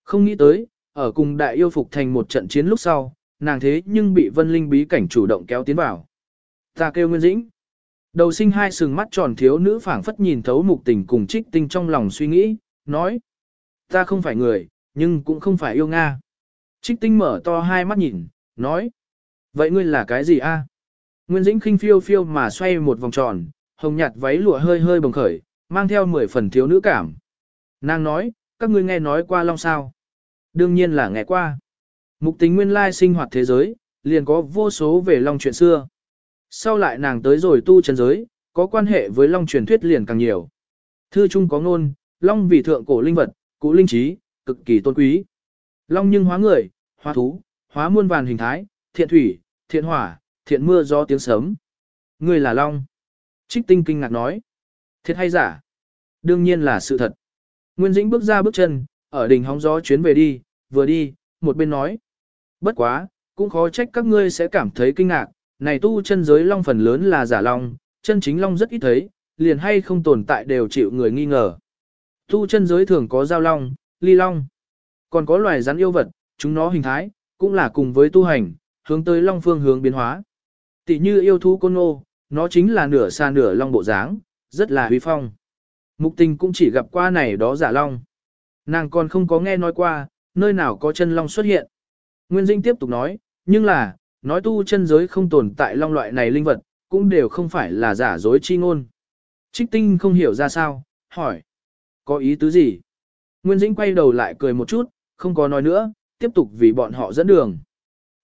Không nghĩ tới, ở cùng đại yêu phục thành một trận chiến lúc sau, nàng thế nhưng bị Vân Linh bí cảnh chủ động kéo tiến vào. Ta kêu Nguyên Dĩnh. Đầu sinh hai sừng mắt tròn thiếu nữ phảng phất nhìn thấu mục tình cùng trích tinh trong lòng suy nghĩ, nói. Ta không phải người, nhưng cũng không phải yêu Nga. Trích tinh mở to hai mắt nhìn, nói. Vậy ngươi là cái gì a? Nguyên dĩnh khinh phiêu phiêu mà xoay một vòng tròn, hồng nhạt váy lụa hơi hơi bồng khởi, mang theo mười phần thiếu nữ cảm. Nàng nói, các ngươi nghe nói qua long sao? Đương nhiên là nghe qua. Mục tính nguyên lai sinh hoạt thế giới, liền có vô số về long chuyện xưa. Sau lại nàng tới rồi tu chân giới, có quan hệ với long truyền thuyết liền càng nhiều. Thư chung có ngôn, long vì thượng cổ linh vật, cụ linh trí, cực kỳ tôn quý. Long nhưng hóa người, hóa thú, hóa muôn vàn hình thái, thiện thủy, thiện hỏa, thiện mưa gió tiếng sấm. Người là Long. Trích tinh kinh ngạc nói. Thiệt hay giả? Đương nhiên là sự thật. Nguyên Dĩnh bước ra bước chân, ở đỉnh hóng gió chuyến về đi, vừa đi, một bên nói. Bất quá, cũng khó trách các ngươi sẽ cảm thấy kinh ngạc, này tu chân giới long phần lớn là giả long, chân chính long rất ít thấy, liền hay không tồn tại đều chịu người nghi ngờ. Tu chân giới thường có giao long, ly long, còn có loài rắn yêu vật, chúng nó hình thái, cũng là cùng với tu hành, hướng tới long phương hướng biến hóa. Tỷ như yêu thú côn ngô, nó chính là nửa xa nửa long bộ dáng, rất là huy phong. Mục tình cũng chỉ gặp qua này đó giả long. Nàng còn không có nghe nói qua, nơi nào có chân long xuất hiện. Nguyên Dinh tiếp tục nói, nhưng là, nói tu chân giới không tồn tại long loại này linh vật, cũng đều không phải là giả dối chi ngôn. Trích tinh không hiểu ra sao, hỏi. Có ý tứ gì? Nguyên Dĩnh quay đầu lại cười một chút, không có nói nữa, tiếp tục vì bọn họ dẫn đường.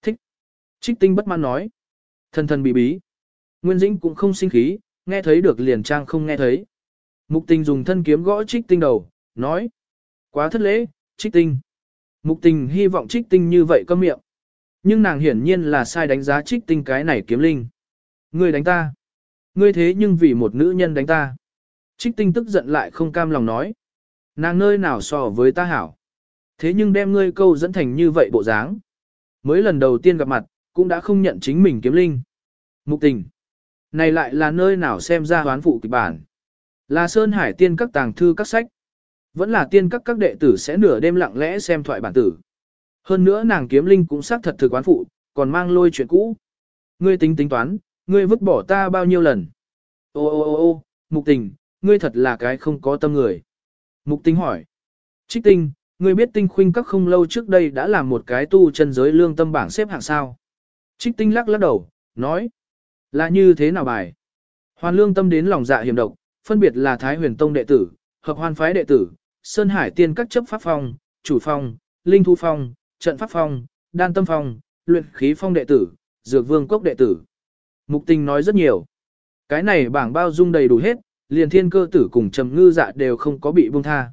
Thích. Trích tinh bất mãn nói. Thần thần bí bí. Nguyên Dĩnh cũng không sinh khí, nghe thấy được liền trang không nghe thấy. Mục tình dùng thân kiếm gõ trích tinh đầu, nói. Quá thất lễ, trích tinh. Mục tình hy vọng trích tinh như vậy câm miệng. Nhưng nàng hiển nhiên là sai đánh giá trích tinh cái này kiếm linh. Ngươi đánh ta. Ngươi thế nhưng vì một nữ nhân đánh ta. Trích tinh tức giận lại không cam lòng nói. Nàng nơi nào so với ta hảo. Thế nhưng đem ngươi câu dẫn thành như vậy bộ dáng. Mới lần đầu tiên gặp mặt, cũng đã không nhận chính mình kiếm linh. Mục tình. Này lại là nơi nào xem ra hoán phụ kịch bản. Là Sơn Hải tiên các tàng thư các sách. Vẫn là tiên các các đệ tử sẽ nửa đêm lặng lẽ xem thoại bản tử. Hơn nữa nàng kiếm linh cũng xác thật thực quán phụ, còn mang lôi chuyện cũ. Ngươi tính tính toán, ngươi vứt bỏ ta bao nhiêu lần. Ô ô ô ô, mục tình, ngươi thật là cái không có tâm người. Mục Tinh hỏi. Trích tinh, ngươi biết tinh khuynh các không lâu trước đây đã làm một cái tu chân giới lương tâm bảng xếp hạng sao. Trích tinh lắc lắc đầu, nói. Là như thế nào bài? Hoàn lương tâm đến lòng dạ hiểm độc, phân biệt là Thái huyền tông đệ tử, hợp hoan phái đệ tử, Sơn Hải tiên các chấp pháp phong, chủ phong, linh thu phong, trận pháp phong, đan tâm phong, luyện khí phong đệ tử, dược vương cốc đệ tử. Mục tình nói rất nhiều. Cái này bảng bao dung đầy đủ hết, liền thiên cơ tử cùng trầm ngư dạ đều không có bị buông tha.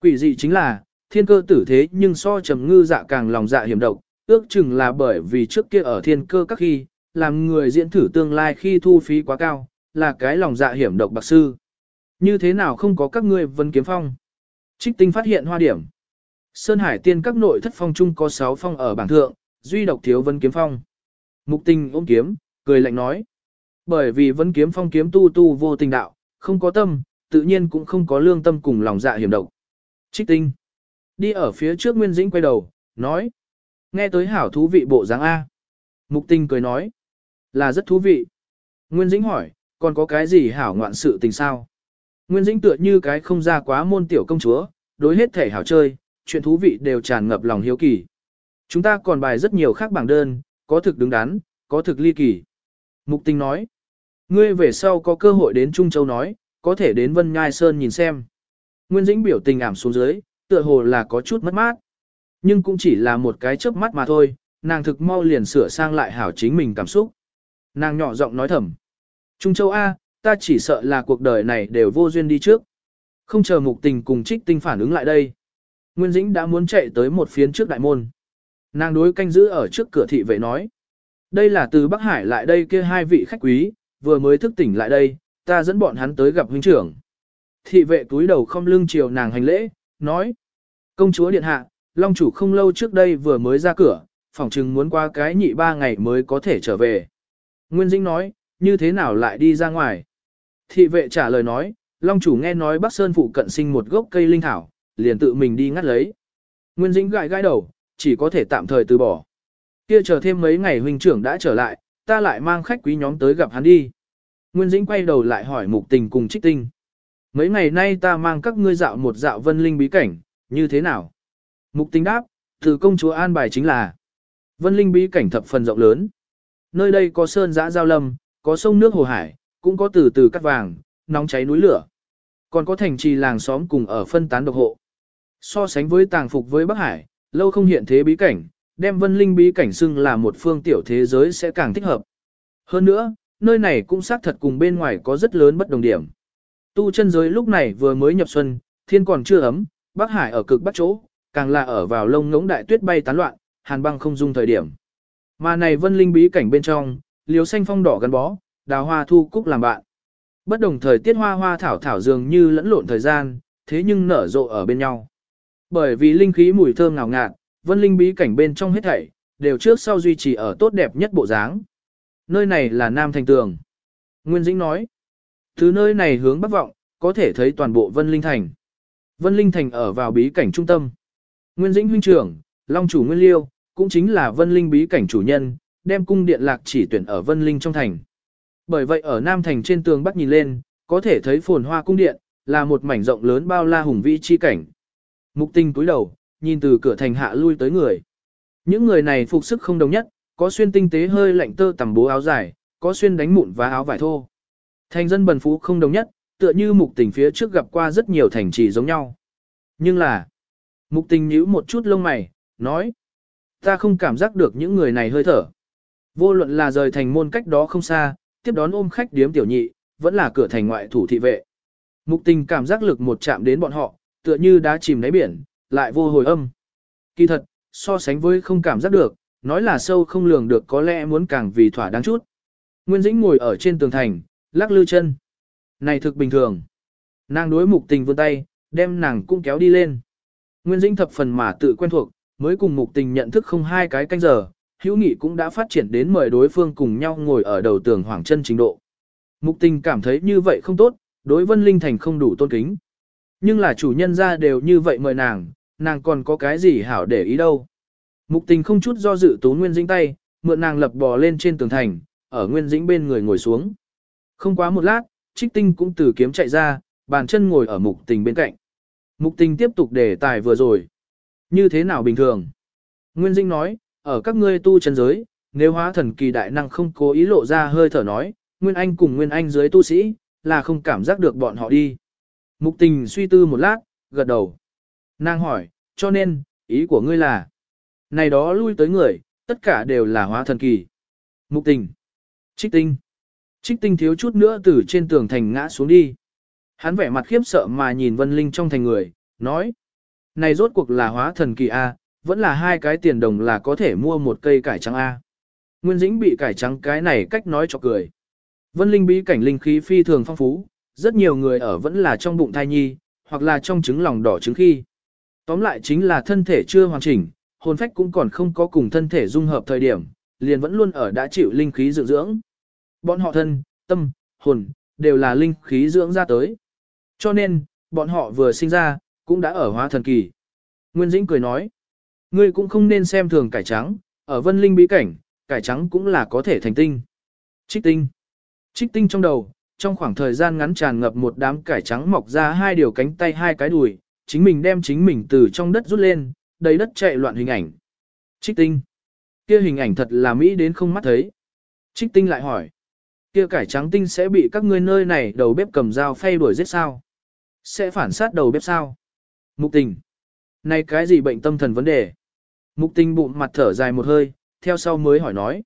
Quỷ dị chính là, thiên cơ tử thế nhưng so trầm ngư dạ càng lòng dạ hiểm độc, ước chừng là bởi vì trước kia ở thiên cơ các khi, làm người diễn thử tương lai khi thu phí quá cao, là cái lòng dạ hiểm độc bạc sư. Như thế nào không có các ngươi vân kiếm phong? Trích tinh phát hiện hoa điểm. Sơn Hải tiên các nội thất phong chung có 6 phong ở bảng thượng, duy độc thiếu vân kiếm phong. Mục tình ôm kiếm, cười lạnh nói. Bởi vì vân kiếm phong kiếm tu tu vô tình đạo, không có tâm, tự nhiên cũng không có lương tâm cùng lòng dạ hiểm độc. Trích tinh. Đi ở phía trước Nguyên Dĩnh quay đầu, nói. Nghe tới hảo thú vị bộ dáng A. Mục Tinh cười nói. Là rất thú vị. Nguyên Dĩnh hỏi, còn có cái gì hảo ngoạn sự tình sao? Nguyên Dĩnh tựa như cái không ra quá môn tiểu công chúa, đối hết thể hảo chơi, chuyện thú vị đều tràn ngập lòng hiếu kỳ. Chúng ta còn bài rất nhiều khác bảng đơn, có thực đứng đắn, có thực ly kỳ. Mục Tinh nói, ngươi về sau có cơ hội đến Trung Châu nói, có thể đến Vân Nhai Sơn nhìn xem. Nguyên Dĩnh biểu tình ảm xuống dưới, tựa hồ là có chút mất mát. Nhưng cũng chỉ là một cái chớp mắt mà thôi, nàng thực mau liền sửa sang lại hảo chính mình cảm xúc. Nàng nhỏ giọng nói thầm. Trung Châu A, ta chỉ sợ là cuộc đời này đều vô duyên đi trước. Không chờ mục tình cùng trích tinh phản ứng lại đây. Nguyên Dĩnh đã muốn chạy tới một phiến trước đại môn. Nàng đối canh giữ ở trước cửa thị vệ nói. Đây là từ Bắc Hải lại đây kia hai vị khách quý, vừa mới thức tỉnh lại đây, ta dẫn bọn hắn tới gặp huynh trưởng. Thị vệ túi đầu không lưng chiều nàng hành lễ, nói. Công chúa điện hạ, Long chủ không lâu trước đây vừa mới ra cửa, phỏng chừng muốn qua cái nhị ba ngày mới có thể trở về. Nguyên Dĩnh nói, như thế nào lại đi ra ngoài? Thị vệ trả lời nói, Long chủ nghe nói Bắc Sơn phụ cận sinh một gốc cây linh thảo, liền tự mình đi ngắt lấy. Nguyên Dĩnh gãi gãi đầu, chỉ có thể tạm thời từ bỏ. Kia chờ thêm mấy ngày huynh trưởng đã trở lại, ta lại mang khách quý nhóm tới gặp hắn đi. Nguyên Dĩnh quay đầu lại hỏi mục tình cùng trích tinh. Mấy ngày nay ta mang các ngươi dạo một dạo vân linh bí cảnh, như thế nào? Mục tình đáp, từ công chúa an bài chính là vân linh bí cảnh thập phần rộng lớn. Nơi đây có sơn giã giao lâm, có sông nước hồ hải, cũng có từ từ cắt vàng, nóng cháy núi lửa. Còn có thành trì làng xóm cùng ở phân tán độc hộ. So sánh với tàng phục với Bắc Hải, lâu không hiện thế bí cảnh, đem vân linh bí cảnh xưng là một phương tiểu thế giới sẽ càng thích hợp. Hơn nữa, nơi này cũng xác thật cùng bên ngoài có rất lớn bất đồng điểm. Tu chân giới lúc này vừa mới nhập xuân, thiên còn chưa ấm, Bắc Hải ở cực bắc chỗ, càng là ở vào lông ngỗng đại tuyết bay tán loạn, hàn băng không dung thời điểm. Mà này vân linh bí cảnh bên trong, liếu xanh phong đỏ gắn bó, đào hoa thu cúc làm bạn. Bất đồng thời tiết hoa hoa thảo thảo dường như lẫn lộn thời gian, thế nhưng nở rộ ở bên nhau. Bởi vì linh khí mùi thơm ngào ngạt, vân linh bí cảnh bên trong hết thảy, đều trước sau duy trì ở tốt đẹp nhất bộ dáng. Nơi này là Nam Thành Tường. Nguyên Dĩnh nói, từ nơi này hướng bắc vọng, có thể thấy toàn bộ Vân Linh Thành. Vân Linh Thành ở vào bí cảnh trung tâm. Nguyên Dĩnh huynh trưởng, Long chủ Nguyên Liêu, cũng chính là Vân Linh bí cảnh chủ nhân, đem cung điện lạc chỉ tuyển ở Vân Linh trong thành. Bởi vậy ở Nam Thành trên tường bắc nhìn lên, có thể thấy phồn hoa cung điện, là một mảnh rộng lớn bao la hùng vĩ chi cảnh. Mục tinh túi đầu, nhìn từ cửa thành hạ lui tới người. Những người này phục sức không đồng nhất, có xuyên tinh tế hơi lạnh tơ tầm bố áo dài, có xuyên đánh mụn và áo vải thô. Thành dân bần phú không đồng nhất, tựa như mục tình phía trước gặp qua rất nhiều thành trì giống nhau. Nhưng là, mục tình nhíu một chút lông mày, nói, ta không cảm giác được những người này hơi thở. Vô luận là rời thành môn cách đó không xa, tiếp đón ôm khách điếm tiểu nhị, vẫn là cửa thành ngoại thủ thị vệ. Mục tình cảm giác lực một chạm đến bọn họ, tựa như đá chìm đáy biển, lại vô hồi âm. Kỳ thật, so sánh với không cảm giác được, nói là sâu không lường được có lẽ muốn càng vì thỏa đáng chút. Nguyên Dĩnh ngồi ở trên tường thành, lắc lư chân. Này thực bình thường. Nàng đối mục tình vươn tay, đem nàng cũng kéo đi lên. Nguyên Dĩnh thập phần mà tự quen thuộc, mới cùng mục tình nhận thức không hai cái canh giờ, hữu nghị cũng đã phát triển đến mời đối phương cùng nhau ngồi ở đầu tường hoàng chân trình độ. Mục tình cảm thấy như vậy không tốt, đối Vân Linh Thành không đủ tôn kính. Nhưng là chủ nhân ra đều như vậy mời nàng, nàng còn có cái gì hảo để ý đâu. Mục tình không chút do dự tốn Nguyên Dĩnh tay, mượn nàng lập bò lên trên tường thành, ở Nguyên Dĩnh bên người ngồi xuống. Không quá một lát, trích tinh cũng từ kiếm chạy ra, bàn chân ngồi ở mục tình bên cạnh. Mục tình tiếp tục đề tài vừa rồi. Như thế nào bình thường? Nguyên Dĩnh nói, ở các ngươi tu chân giới, nếu hóa thần kỳ đại năng không cố ý lộ ra hơi thở nói, Nguyên Anh cùng Nguyên Anh dưới tu sĩ, là không cảm giác được bọn họ đi. Mục tình suy tư một lát, gật đầu. Nàng hỏi, cho nên, ý của ngươi là, này đó lui tới người, tất cả đều là hóa thần kỳ. Mục tình. Trích tinh. Trích tinh thiếu chút nữa từ trên tường thành ngã xuống đi. Hắn vẻ mặt khiếp sợ mà nhìn Vân Linh trong thành người, nói. Này rốt cuộc là hóa thần kỳ A, vẫn là hai cái tiền đồng là có thể mua một cây cải trắng A. Nguyên Dĩnh bị cải trắng cái này cách nói cho cười. Vân Linh bí cảnh linh khí phi thường phong phú, rất nhiều người ở vẫn là trong bụng thai nhi, hoặc là trong trứng lòng đỏ trứng khi. Tóm lại chính là thân thể chưa hoàn chỉnh, hồn phách cũng còn không có cùng thân thể dung hợp thời điểm, liền vẫn luôn ở đã chịu linh khí dưỡng dưỡng. Bọn họ thân, tâm, hồn, đều là linh khí dưỡng ra tới. Cho nên, bọn họ vừa sinh ra, cũng đã ở hóa thần kỳ. Nguyên Dĩnh cười nói, ngươi cũng không nên xem thường cải trắng, ở vân linh bí cảnh, cải trắng cũng là có thể thành tinh. Trích tinh. Trích tinh trong đầu, trong khoảng thời gian ngắn tràn ngập một đám cải trắng mọc ra hai điều cánh tay hai cái đùi, chính mình đem chính mình từ trong đất rút lên, đầy đất chạy loạn hình ảnh. Trích tinh. Kia hình ảnh thật là mỹ đến không mắt thấy. Trích tinh lại hỏi. Kia cải trắng tinh sẽ bị các ngươi nơi này đầu bếp cầm dao phay đuổi giết sao? Sẽ phản sát đầu bếp sao? Mục tình. Này cái gì bệnh tâm thần vấn đề? Mục tình bụng mặt thở dài một hơi, theo sau mới hỏi nói.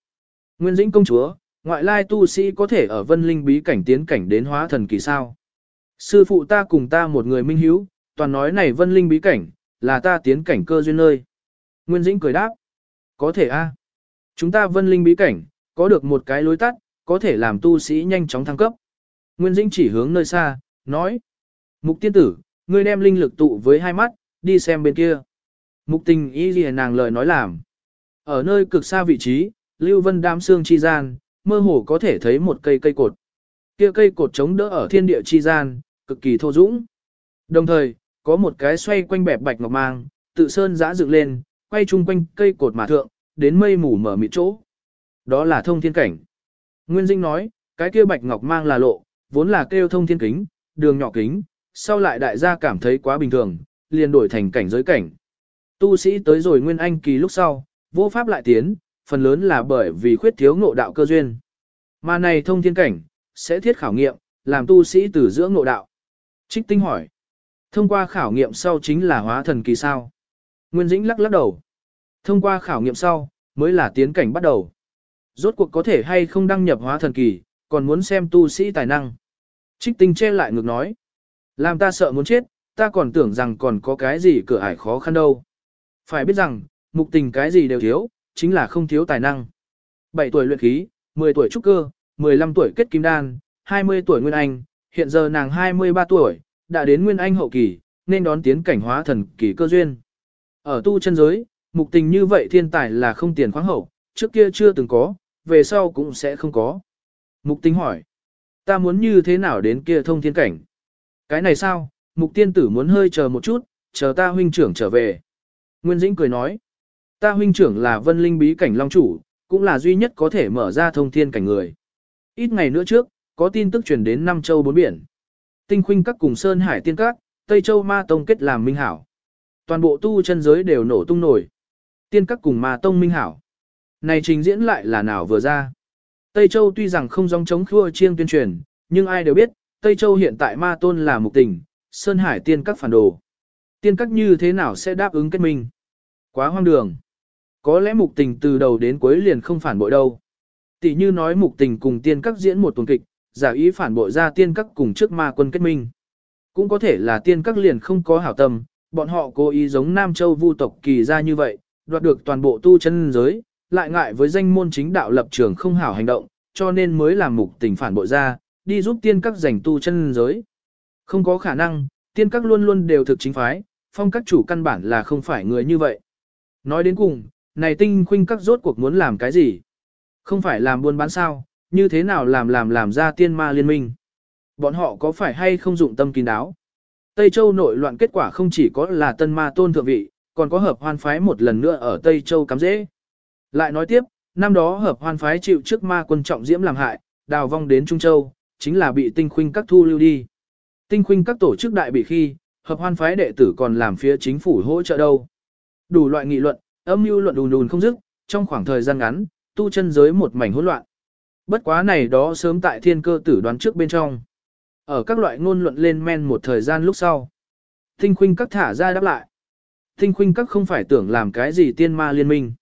Nguyên dĩnh công chúa, ngoại lai tu sĩ có thể ở vân linh bí cảnh tiến cảnh đến hóa thần kỳ sao? Sư phụ ta cùng ta một người minh hiếu, toàn nói này vân linh bí cảnh, là ta tiến cảnh cơ duyên nơi. Nguyên Dĩnh cười đáp. Có thể a. Chúng ta vân linh bí cảnh, có được một cái lối tắt, có thể làm tu sĩ nhanh chóng thăng cấp. Nguyên Dĩnh chỉ hướng nơi xa, nói. Mục tiên tử, ngươi đem linh lực tụ với hai mắt, đi xem bên kia. Mục tình ý gì nàng lời nói làm. Ở nơi cực xa vị trí, Lưu Vân đám xương chi gian, mơ hồ có thể thấy một cây cây cột. Kia cây cột chống đỡ ở thiên địa chi gian, cực kỳ thô dũng. Đồng thời, có một cái xoay quanh bẹp bạch ngọc mang, tự sơn giã dựng lên, quay chung quanh cây cột mà thượng, đến mây mù mở mịt chỗ. Đó là thông thiên cảnh. Nguyên Dinh nói, cái kia bạch ngọc mang là lộ, vốn là kêu thông thiên kính, đường nhỏ kính, sau lại đại gia cảm thấy quá bình thường, liền đổi thành cảnh giới cảnh. Tu sĩ tới rồi Nguyên Anh kỳ lúc sau, vô pháp lại tiến, phần lớn là bởi vì khuyết thiếu ngộ đạo cơ duyên. Mà này thông thiên cảnh, sẽ thiết khảo nghiệm, làm tu sĩ từ giữa ngộ đạo. Trích tinh hỏi. Thông qua khảo nghiệm sau chính là hóa thần kỳ sao. Nguyên Dĩnh lắc lắc đầu. Thông qua khảo nghiệm sau, mới là tiến cảnh bắt đầu. Rốt cuộc có thể hay không đăng nhập hóa thần kỳ, còn muốn xem tu sĩ tài năng. Trích tinh che lại ngược nói. Làm ta sợ muốn chết, ta còn tưởng rằng còn có cái gì cửa ải khó khăn đâu. Phải biết rằng, mục tình cái gì đều thiếu, chính là không thiếu tài năng. 7 tuổi luyện khí, 10 tuổi trúc cơ, 15 tuổi kết kim đan, 20 tuổi nguyên anh, hiện giờ nàng 23 tuổi, đã đến nguyên anh hậu kỳ, nên đón tiến cảnh hóa thần kỳ cơ duyên. Ở tu chân giới, mục tình như vậy thiên tài là không tiền khoáng hậu, trước kia chưa từng có, về sau cũng sẽ không có. Mục tình hỏi, ta muốn như thế nào đến kia thông thiên cảnh? Cái này sao, mục tiên tử muốn hơi chờ một chút, chờ ta huynh trưởng trở về. Nguyên Dĩnh cười nói, ta huynh trưởng là vân linh bí cảnh long chủ, cũng là duy nhất có thể mở ra thông thiên cảnh người. Ít ngày nữa trước, có tin tức truyền đến Nam Châu bốn biển. Tinh khuynh các cùng Sơn Hải tiên các, Tây Châu Ma Tông kết làm minh hảo. Toàn bộ tu chân giới đều nổ tung nổi. Tiên các cùng Ma Tông minh hảo. Này trình diễn lại là nào vừa ra. Tây Châu tuy rằng không dòng chống khua chiêng tuyên truyền, nhưng ai đều biết, Tây Châu hiện tại Ma Tôn là mục tình, Sơn Hải tiên các phản đồ. Tiên các như thế nào sẽ đáp ứng kết minh? Quá hoang đường. Có lẽ mục tình từ đầu đến cuối liền không phản bội đâu. Tỷ như nói mục tình cùng tiên các diễn một tuần kịch, giả ý phản bội ra tiên các cùng trước ma quân kết minh. Cũng có thể là tiên các liền không có hảo tâm, bọn họ cố ý giống Nam Châu vu tộc kỳ ra như vậy, đoạt được toàn bộ tu chân giới, lại ngại với danh môn chính đạo lập trường không hảo hành động, cho nên mới làm mục tình phản bội ra, đi giúp tiên các giành tu chân giới. Không có khả năng, tiên các luôn luôn đều thực chính phái, phong các chủ căn bản là không phải người như vậy. Nói đến cùng, này tinh khuynh các rốt cuộc muốn làm cái gì? Không phải làm buôn bán sao, như thế nào làm làm làm ra tiên ma liên minh? Bọn họ có phải hay không dụng tâm kín đáo? Tây Châu nội loạn kết quả không chỉ có là tân ma tôn thượng vị, còn có hợp hoan phái một lần nữa ở Tây Châu cắm dễ. Lại nói tiếp, năm đó hợp hoan phái chịu trước ma quân trọng diễm làm hại, đào vong đến Trung Châu, chính là bị tinh khuynh các thu lưu đi. Tinh khuynh các tổ chức đại bị khi, hợp hoan phái đệ tử còn làm phía chính phủ hỗ trợ đâu. Đủ loại nghị luận, âm mưu luận đùn đùn không dứt, trong khoảng thời gian ngắn, tu chân giới một mảnh hỗn loạn. Bất quá này đó sớm tại thiên cơ tử đoán trước bên trong. Ở các loại ngôn luận lên men một thời gian lúc sau. Tinh khuynh các thả ra đáp lại. Tinh khuynh các không phải tưởng làm cái gì tiên ma liên minh.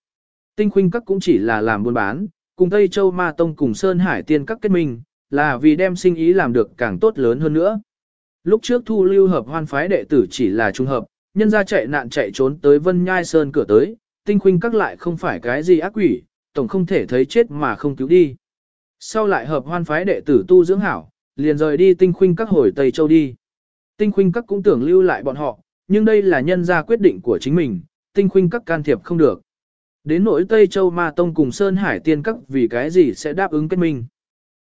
Tinh khuynh các cũng chỉ là làm buôn bán, cùng Tây Châu Ma Tông cùng Sơn Hải tiên các kết minh, là vì đem sinh ý làm được càng tốt lớn hơn nữa. Lúc trước thu lưu hợp hoan phái đệ tử chỉ là trung hợp, nhân ra chạy nạn chạy trốn tới Vân Nhai Sơn cửa tới, tinh khuynh các lại không phải cái gì ác quỷ, tổng không thể thấy chết mà không cứu đi. Sau lại hợp hoan phái đệ tử tu dưỡng hảo, liền rời đi tinh khuynh các hồi Tây Châu đi. Tinh khuynh các cũng tưởng lưu lại bọn họ, nhưng đây là nhân ra quyết định của chính mình, tinh khuynh các can thiệp không được. Đến nỗi Tây Châu Ma Tông cùng Sơn Hải Tiên các vì cái gì sẽ đáp ứng kết minh.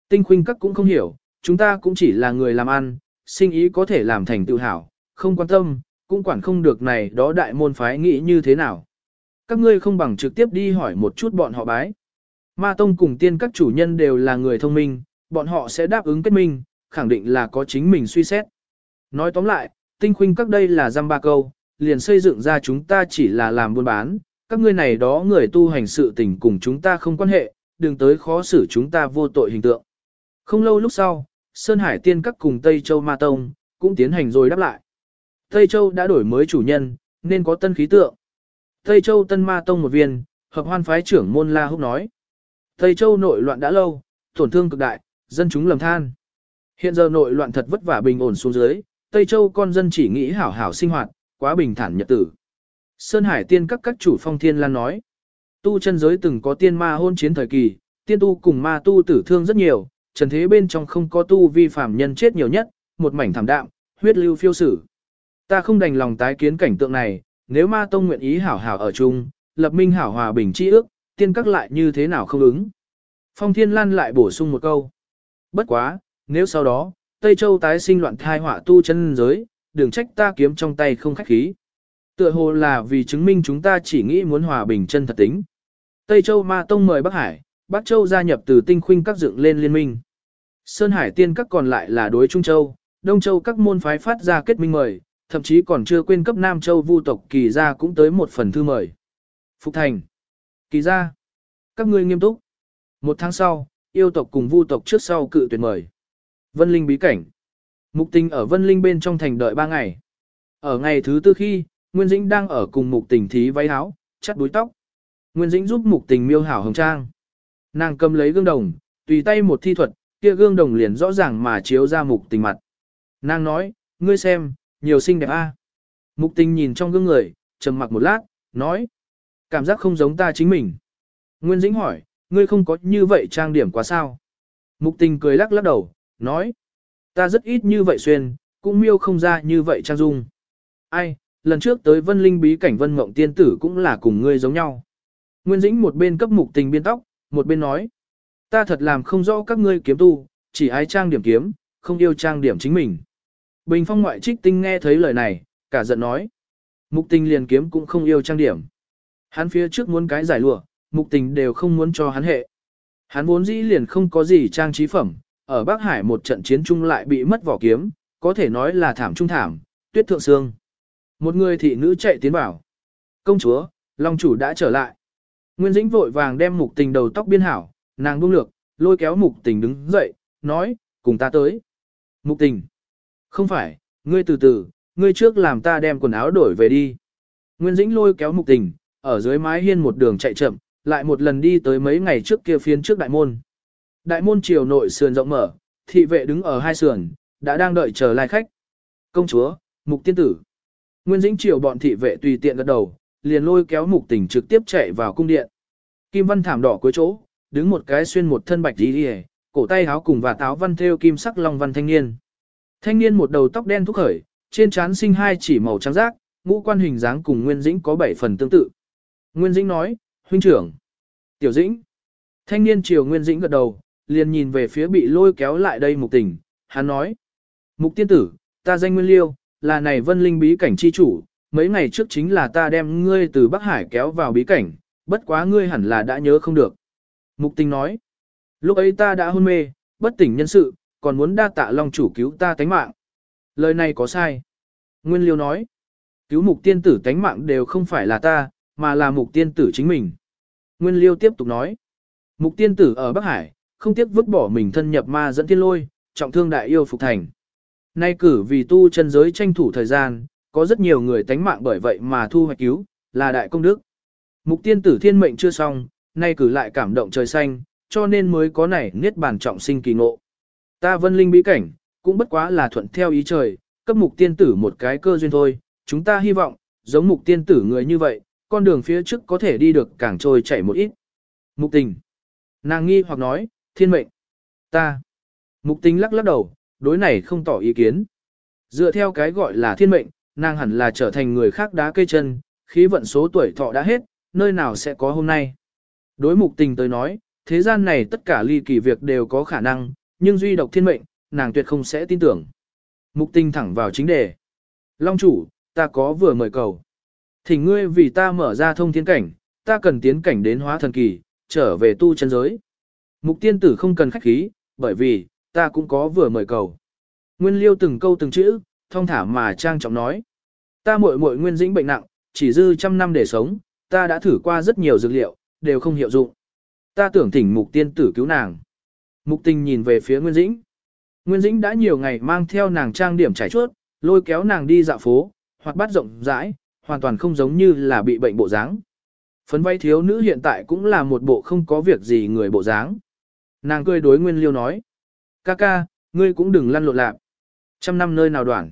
Tinh khuynh các cũng không hiểu, chúng ta cũng chỉ là người làm ăn, sinh ý có thể làm thành tự hào, không quan tâm, cũng quản không được này đó đại môn phái nghĩ như thế nào. Các ngươi không bằng trực tiếp đi hỏi một chút bọn họ bái. Ma Tông cùng tiên các chủ nhân đều là người thông minh, bọn họ sẽ đáp ứng kết minh, khẳng định là có chính mình suy xét. Nói tóm lại, tinh khuynh các đây là giam ba câu, liền xây dựng ra chúng ta chỉ là làm buôn bán, các ngươi này đó người tu hành sự tình cùng chúng ta không quan hệ, đừng tới khó xử chúng ta vô tội hình tượng. Không lâu lúc sau, Sơn Hải tiên các cùng Tây Châu Ma Tông, cũng tiến hành rồi đáp lại. Tây Châu đã đổi mới chủ nhân, nên có tân khí tượng. Tây Châu Tân Ma Tông một viên, hợp hoan phái trưởng môn La Húc nói. Tây Châu nội loạn đã lâu, tổn thương cực đại, dân chúng lầm than. Hiện giờ nội loạn thật vất vả bình ổn xuống dưới, Tây Châu con dân chỉ nghĩ hảo hảo sinh hoạt, quá bình thản nhật tử. Sơn Hải tiên các các chủ phong thiên lan nói. Tu chân giới từng có tiên ma hôn chiến thời kỳ, tiên tu cùng ma tu tử thương rất nhiều, trần thế bên trong không có tu vi phạm nhân chết nhiều nhất, một mảnh thảm đạm, huyết lưu phiêu sử. Ta không đành lòng tái kiến cảnh tượng này, nếu ma tông nguyện ý hảo hảo ở chung, lập minh hảo hòa bình chi ước, tiên các lại như thế nào không ứng. Phong Thiên Lan lại bổ sung một câu. Bất quá, nếu sau đó, Tây Châu tái sinh loạn thai họa tu chân giới, đừng trách ta kiếm trong tay không khách khí. Tựa hồ là vì chứng minh chúng ta chỉ nghĩ muốn hòa bình chân thật tính. Tây Châu Ma Tông mời Bắc Hải, Bắc Châu gia nhập từ tinh khuynh các dựng lên liên minh. Sơn Hải tiên các còn lại là đối Trung Châu, Đông Châu các môn phái phát ra kết minh mời, thậm chí còn chưa quên cấp Nam Châu vu tộc kỳ gia cũng tới một phần thư mời. Phục Thành. Kỳ gia. Các ngươi nghiêm túc. Một tháng sau, yêu tộc cùng vu tộc trước sau cự tuyệt mời. Vân Linh bí cảnh. Mục tình ở Vân Linh bên trong thành đợi ba ngày. Ở ngày thứ tư khi, Nguyên Dĩnh đang ở cùng mục tình thí váy áo, chắt đuôi tóc. Nguyên Dĩnh giúp mục tình miêu hảo hồng trang. Nàng cầm lấy gương đồng, tùy tay một thi thuật, kia gương đồng liền rõ ràng mà chiếu ra mục tình mặt. Nàng nói, ngươi xem, nhiều xinh đẹp a. Mục tình nhìn trong gương người, trầm mặc một lát, nói. Cảm giác không giống ta chính mình. Nguyên Dĩnh hỏi, ngươi không có như vậy trang điểm quá sao? Mục tình cười lắc lắc đầu, nói. Ta rất ít như vậy xuyên, cũng miêu không ra như vậy trang dung. Ai, lần trước tới vân linh bí cảnh vân mộng tiên tử cũng là cùng ngươi giống nhau. Nguyên Dĩnh một bên cấp mục tình biên tóc, một bên nói. Ta thật làm không rõ các ngươi kiếm tu, chỉ ai trang điểm kiếm, không yêu trang điểm chính mình. Bình phong ngoại trích tinh nghe thấy lời này, cả giận nói. Mục tình liền kiếm cũng không yêu trang điểm. Hắn phía trước muốn cái giải lụa, mục tình đều không muốn cho hắn hệ. Hắn vốn dĩ liền không có gì trang trí phẩm, ở Bắc Hải một trận chiến chung lại bị mất vỏ kiếm, có thể nói là thảm trung thảm, tuyết thượng xương. Một người thị nữ chạy tiến bảo. Công chúa, Long chủ đã trở lại. Nguyên Dĩnh vội vàng đem mục tình đầu tóc biên hảo, nàng buông lược, lôi kéo mục tình đứng dậy, nói, cùng ta tới. Mục tình. Không phải, ngươi từ từ, ngươi trước làm ta đem quần áo đổi về đi. Nguyên Dĩnh lôi kéo mục tình, ở dưới mái hiên một đường chạy chậm, lại một lần đi tới mấy ngày trước kia phiên trước đại môn. Đại môn chiều nội sườn rộng mở, thị vệ đứng ở hai sườn, đã đang đợi chờ lai khách. Công chúa, mục tiên tử. Nguyên Dĩnh chiều bọn thị vệ tùy tiện gật đầu, liền lôi kéo mục tình trực tiếp chạy vào cung điện. Kim văn thảm đỏ cuối chỗ, đứng một cái xuyên một thân bạch đi đi cổ tay áo cùng và táo văn theo kim sắc long văn thanh niên. Thanh niên một đầu tóc đen thúc khởi, trên trán sinh hai chỉ màu trắng rác, ngũ quan hình dáng cùng Nguyên Dĩnh có bảy phần tương tự. Nguyên Dĩnh nói, huynh trưởng. Tiểu Dĩnh. Thanh niên chiều Nguyên Dĩnh gật đầu, liền nhìn về phía bị lôi kéo lại đây mục tình, hắn nói. Mục tiên tử, ta danh Nguyên Liêu, là này vân linh bí cảnh chi chủ, mấy ngày trước chính là ta đem ngươi từ Bắc Hải kéo vào bí cảnh, bất quá ngươi hẳn là đã nhớ không được. Mục tình nói, lúc ấy ta đã hôn mê, bất tỉnh nhân sự, còn muốn đa tạ Long chủ cứu ta tánh mạng. Lời này có sai. Nguyên Liêu nói, cứu mục tiên tử tánh mạng đều không phải là ta, mà là mục tiên tử chính mình. Nguyên Liêu tiếp tục nói, mục tiên tử ở Bắc Hải, không tiếc vứt bỏ mình thân nhập ma dẫn thiên lôi, trọng thương đại yêu phục thành. Nay cử vì tu chân giới tranh thủ thời gian, có rất nhiều người tánh mạng bởi vậy mà thu hoạch cứu, là đại công đức. Mục tiên tử thiên mệnh chưa xong, nay cử lại cảm động trời xanh, cho nên mới có này niết bàn trọng sinh kỳ ngộ. Ta vân linh bí cảnh, cũng bất quá là thuận theo ý trời, cấp mục tiên tử một cái cơ duyên thôi, chúng ta hy vọng, giống mục tiên tử người như vậy, con đường phía trước có thể đi được càng trôi chảy một ít. Mục tình. Nàng nghi hoặc nói, thiên mệnh. Ta. Mục tình lắc lắc đầu, đối này không tỏ ý kiến. Dựa theo cái gọi là thiên mệnh, nàng hẳn là trở thành người khác đá cây chân, khí vận số tuổi thọ đã hết, nơi nào sẽ có hôm nay. Đối mục tình tới nói, thế gian này tất cả ly kỳ việc đều có khả năng, nhưng duy độc thiên mệnh, nàng tuyệt không sẽ tin tưởng. Mục tình thẳng vào chính đề. Long chủ, ta có vừa mời cầu. Thỉnh ngươi vì ta mở ra thông thiên cảnh, ta cần tiến cảnh đến hóa thần kỳ, trở về tu chân giới. Mục tiên tử không cần khách khí, bởi vì, ta cũng có vừa mời cầu. Nguyên liêu từng câu từng chữ, thông thả mà trang trọng nói. Ta muội muội nguyên dĩnh bệnh nặng, chỉ dư trăm năm để sống, ta đã thử qua rất nhiều dược liệu, đều không hiệu dụng. Ta tưởng thỉnh mục tiên tử cứu nàng. Mục tình nhìn về phía Nguyên Dĩnh. Nguyên Dĩnh đã nhiều ngày mang theo nàng trang điểm trải chuốt, lôi kéo nàng đi dạo phố, hoặc bắt rộng rãi, hoàn toàn không giống như là bị bệnh bộ dáng. Phấn vay thiếu nữ hiện tại cũng là một bộ không có việc gì người bộ dáng. Nàng cười đối Nguyên Liêu nói. Ca ca, ngươi cũng đừng lăn lộn lạc. Trăm năm nơi nào đoạn.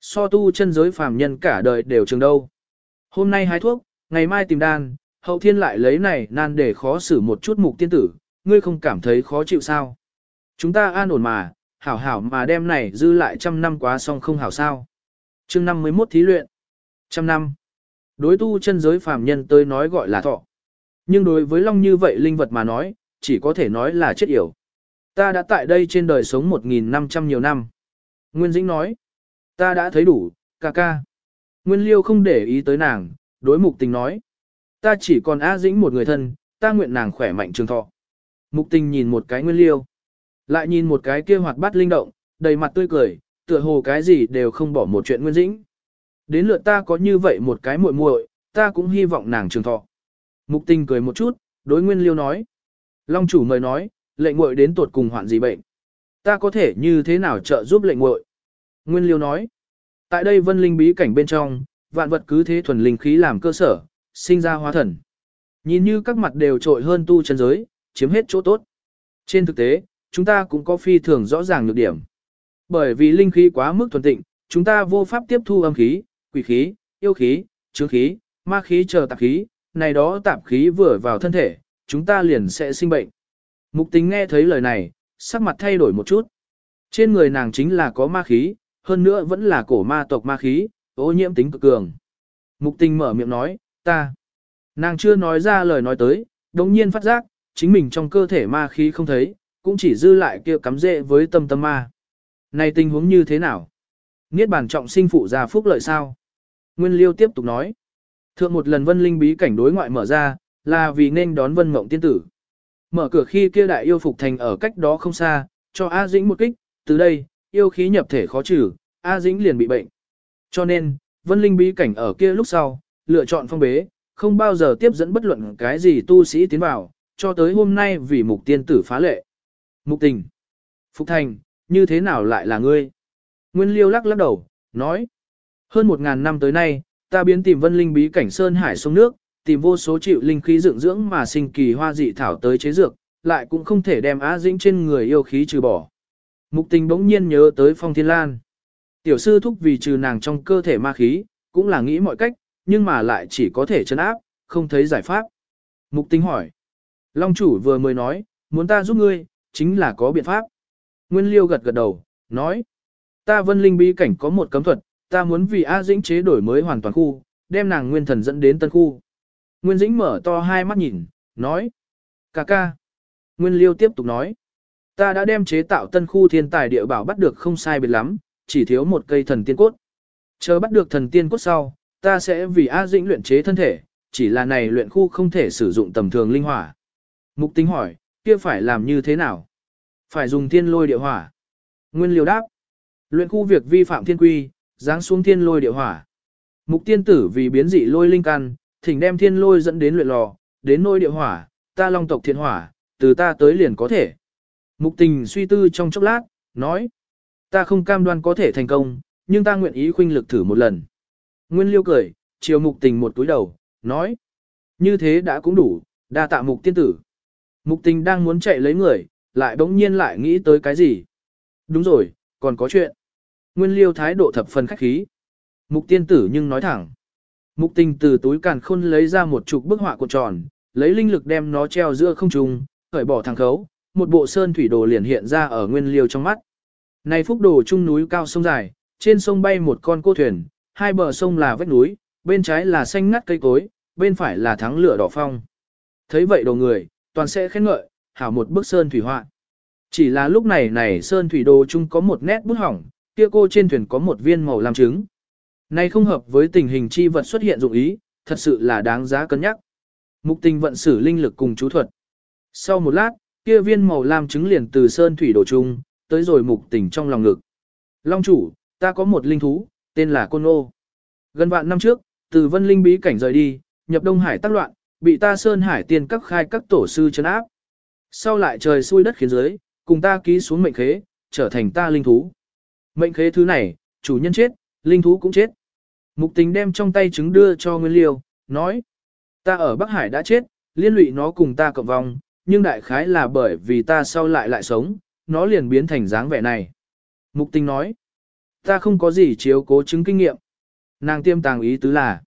So tu chân giới phàm nhân cả đời đều trường đâu. Hôm nay hái thuốc, ngày mai tìm đan, hậu thiên lại lấy này nan để khó xử một chút mục tiên tử, ngươi không cảm thấy khó chịu sao. Chúng ta an ổn mà, hảo hảo mà đem này dư lại trăm năm quá xong không hảo sao. chương 51 thí luyện. Trăm năm. Đối tu chân giới phàm nhân tới nói gọi là thọ. Nhưng đối với Long như vậy linh vật mà nói, chỉ có thể nói là chết yểu. Ta đã tại đây trên đời sống 1.500 nhiều năm. Nguyên Dĩnh nói. Ta đã thấy đủ, ca ca. Nguyên Liêu không để ý tới nàng, đối mục tình nói. Ta chỉ còn A Dĩnh một người thân, ta nguyện nàng khỏe mạnh trường thọ. Mục tình nhìn một cái Nguyên Liêu. Lại nhìn một cái kia hoạt bát linh động, đầy mặt tươi cười, tựa hồ cái gì đều không bỏ một chuyện Nguyên Dĩnh. Đến lượt ta có như vậy một cái muội muội, ta cũng hy vọng nàng trường thọ. Mục tình cười một chút, đối Nguyên Liêu nói. Long chủ mời nói, lệnh muội đến tuột cùng hoạn gì bệnh. Ta có thể như thế nào trợ giúp lệnh muội? Nguyên Liêu nói. Tại đây vân linh bí cảnh bên trong, vạn vật cứ thế thuần linh khí làm cơ sở, sinh ra hóa thần. Nhìn như các mặt đều trội hơn tu chân giới, chiếm hết chỗ tốt. Trên thực tế, chúng ta cũng có phi thường rõ ràng nhược điểm. Bởi vì linh khí quá mức thuần tịnh, chúng ta vô pháp tiếp thu âm khí, quỷ khí, yêu khí, chướng khí, ma khí chờ tạp khí, này đó tạp khí vừa vào thân thể, chúng ta liền sẽ sinh bệnh. Mục tính nghe thấy lời này, sắc mặt thay đổi một chút. Trên người nàng chính là có ma khí, hơn nữa vẫn là cổ ma tộc ma khí, ô nhiễm tính cực cường. Mục tình mở miệng nói, ta. Nàng chưa nói ra lời nói tới, đồng nhiên phát giác, chính mình trong cơ thể ma khí không thấy, cũng chỉ dư lại kia cắm rễ với tâm tâm ma. Này tình huống như thế nào? Niết bàn trọng sinh phụ già phúc lợi sao? Nguyên Liêu tiếp tục nói. Thượng một lần vân linh bí cảnh đối ngoại mở ra, là vì nên đón vân mộng tiên tử. Mở cửa khi kia đại yêu phục thành ở cách đó không xa, cho A Dĩnh một kích, từ đây, yêu khí nhập thể khó trừ, A Dĩnh liền bị bệnh. Cho nên, vân linh bí cảnh ở kia lúc sau, lựa chọn phong bế, không bao giờ tiếp dẫn bất luận cái gì tu sĩ tiến vào, cho tới hôm nay vì mục tiên tử phá lệ. Mục tình. Phục thành, như thế nào lại là ngươi? Nguyên liêu lắc lắc đầu, nói. Hơn một ngàn năm tới nay, ta biến tìm vân linh bí cảnh sơn hải sông nước, tìm vô số chịu linh khí dưỡng dưỡng mà sinh kỳ hoa dị thảo tới chế dược, lại cũng không thể đem á dĩnh trên người yêu khí trừ bỏ. Mục tình bỗng nhiên nhớ tới phong thiên lan. Tiểu sư thúc vì trừ nàng trong cơ thể ma khí, cũng là nghĩ mọi cách, nhưng mà lại chỉ có thể chấn áp, không thấy giải pháp. Mục tình hỏi. Long chủ vừa mới nói, muốn ta giúp ngươi, chính là có biện pháp. Nguyên liêu gật gật đầu, nói. Ta vân linh bí cảnh có một cấm thuật, ta muốn vì A Dĩnh chế đổi mới hoàn toàn khu, đem nàng nguyên thần dẫn đến tân khu. Nguyên Dĩnh mở to hai mắt nhìn, nói. Cà ca. Nguyên Liêu tiếp tục nói. Ta đã đem chế tạo tân khu thiên tài địa bảo bắt được không sai biệt lắm, chỉ thiếu một cây thần tiên cốt. Chờ bắt được thần tiên cốt sau, ta sẽ vì A Dĩnh luyện chế thân thể, chỉ là này luyện khu không thể sử dụng tầm thường linh hỏa. Mục tính hỏi, kia phải làm như thế nào? Phải dùng thiên lôi địa hỏa. Nguyên liều đáp. Luyện khu việc vi phạm thiên quy, giáng xuống thiên lôi địa hỏa. Mục tiên tử vì biến dị lôi linh căn, thỉnh đem thiên lôi dẫn đến luyện lò, đến nôi địa hỏa, ta long tộc thiên hỏa, từ ta tới liền có thể. Mục tình suy tư trong chốc lát, nói, ta không cam đoan có thể thành công, nhưng ta nguyện ý khuynh lực thử một lần. Nguyên liêu cười, chiều mục tình một túi đầu, nói, như thế đã cũng đủ, đa tạ mục tiên tử. Mục tình đang muốn chạy lấy người, lại bỗng nhiên lại nghĩ tới cái gì. Đúng rồi, còn có chuyện. Nguyên liêu thái độ thập phần khách khí. Mục tiên tử nhưng nói thẳng. Mục tình từ túi càn khôn lấy ra một chục bức họa cuộn tròn, lấy linh lực đem nó treo giữa không trung, khởi bỏ thẳng khấu, một bộ sơn thủy đồ liền hiện ra ở nguyên liêu trong mắt. Này phúc đồ trung núi cao sông dài, trên sông bay một con cô thuyền, hai bờ sông là vách núi, bên trái là xanh ngắt cây cối, bên phải là thắng lửa đỏ phong. Thấy vậy đồ người, toàn sẽ khen ngợi, hảo một bức sơn thủy họa. Chỉ là lúc này này sơn thủy đồ chung có một nét bút hỏng, kia cô trên thuyền có một viên màu làm trứng. Này không hợp với tình hình chi vật xuất hiện dụng ý, thật sự là đáng giá cân nhắc. Mục tình vận sử linh lực cùng chú thuật. Sau một lát, kia viên màu lam trứng liền từ sơn thủy đổ chung, tới rồi mục tình trong lòng ngực. Long chủ, ta có một linh thú, tên là Côn Ô. Gần vạn năm trước, từ vân linh bí cảnh rời đi, nhập Đông Hải tác loạn, bị ta Sơn Hải tiên các khai các tổ sư chấn áp. Sau lại trời xui đất khiến giới, cùng ta ký xuống mệnh khế, trở thành ta linh thú. Mệnh khế thứ này, chủ nhân chết, linh thú cũng chết. Mục tình đem trong tay trứng đưa cho Nguyên Liêu, nói. Ta ở Bắc Hải đã chết, liên lụy nó cùng ta cộng vong, nhưng đại khái là bởi vì ta sau lại lại sống, nó liền biến thành dáng vẻ này. Mục tình nói. Ta không có gì chiếu cố chứng kinh nghiệm. Nàng tiêm tàng ý tứ là.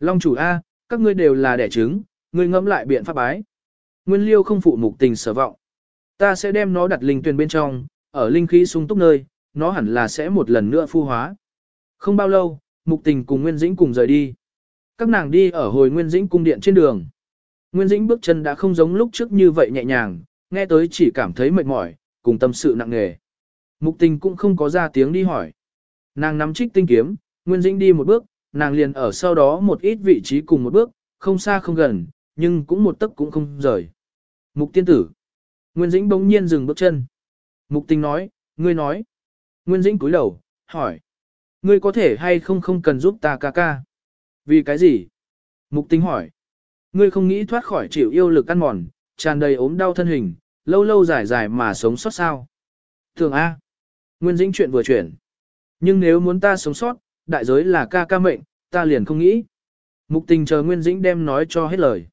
Long chủ A, các ngươi đều là đẻ trứng, ngươi ngẫm lại biện pháp bái. Nguyên Liêu không phụ mục tình sở vọng. Ta sẽ đem nó đặt linh tuyển bên trong, ở linh khí sung túc nơi, nó hẳn là sẽ một lần nữa phu hóa. Không bao lâu, Mục Tình cùng Nguyên Dĩnh cùng rời đi. Các nàng đi ở hồi Nguyên Dĩnh cung điện trên đường. Nguyên Dĩnh bước chân đã không giống lúc trước như vậy nhẹ nhàng, nghe tới chỉ cảm thấy mệt mỏi, cùng tâm sự nặng nề. Mục Tình cũng không có ra tiếng đi hỏi. Nàng nắm trích tinh kiếm, Nguyên Dĩnh đi một bước, nàng liền ở sau đó một ít vị trí cùng một bước, không xa không gần, nhưng cũng một tấc cũng không rời. Mục tiên tử. Nguyên Dĩnh bỗng nhiên dừng bước chân. Mục tình nói, ngươi nói. Nguyên Dĩnh cúi đầu, hỏi. Ngươi có thể hay không không cần giúp ta ca ca? Vì cái gì? Mục tính hỏi. Ngươi không nghĩ thoát khỏi chịu yêu lực ăn mòn, tràn đầy ốm đau thân hình, lâu lâu dài dài mà sống sót sao? Thường A. Nguyên Dĩnh chuyện vừa chuyển. Nhưng nếu muốn ta sống sót, đại giới là ca ca mệnh, ta liền không nghĩ. Mục tình chờ Nguyên Dĩnh đem nói cho hết lời.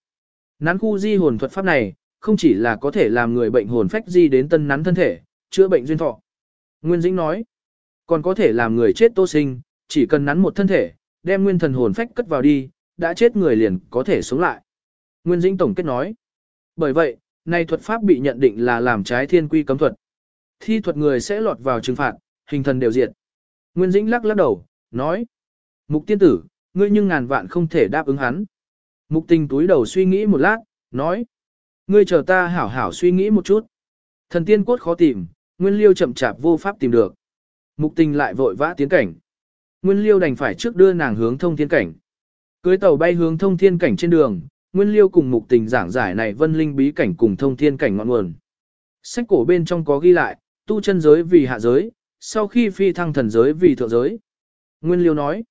Nán khu di hồn thuật pháp này, không chỉ là có thể làm người bệnh hồn phách di đến tân nắn thân thể, chữa bệnh duyên thọ. Nguyên Dĩnh nói, Còn có thể làm người chết tô sinh, chỉ cần nắn một thân thể, đem nguyên thần hồn phách cất vào đi, đã chết người liền có thể sống lại. Nguyên Dĩnh tổng kết nói. Bởi vậy, nay thuật pháp bị nhận định là làm trái thiên quy cấm thuật. Thi thuật người sẽ lọt vào trừng phạt, hình thần đều diệt. Nguyên Dĩnh lắc lắc đầu, nói. Mục tiên tử, ngươi nhưng ngàn vạn không thể đáp ứng hắn. Mục tình túi đầu suy nghĩ một lát, nói. Ngươi chờ ta hảo hảo suy nghĩ một chút. Thần tiên cốt khó tìm, Nguyên Liêu chậm chạp vô pháp tìm được. Mục tình lại vội vã tiến cảnh. Nguyên Liêu đành phải trước đưa nàng hướng thông thiên cảnh. Cưới tàu bay hướng thông thiên cảnh trên đường, Nguyên Liêu cùng mục tình giảng giải này vân linh bí cảnh cùng thông thiên cảnh ngọn nguồn. Sách cổ bên trong có ghi lại, tu chân giới vì hạ giới, sau khi phi thăng thần giới vì thượng giới. Nguyên Liêu nói,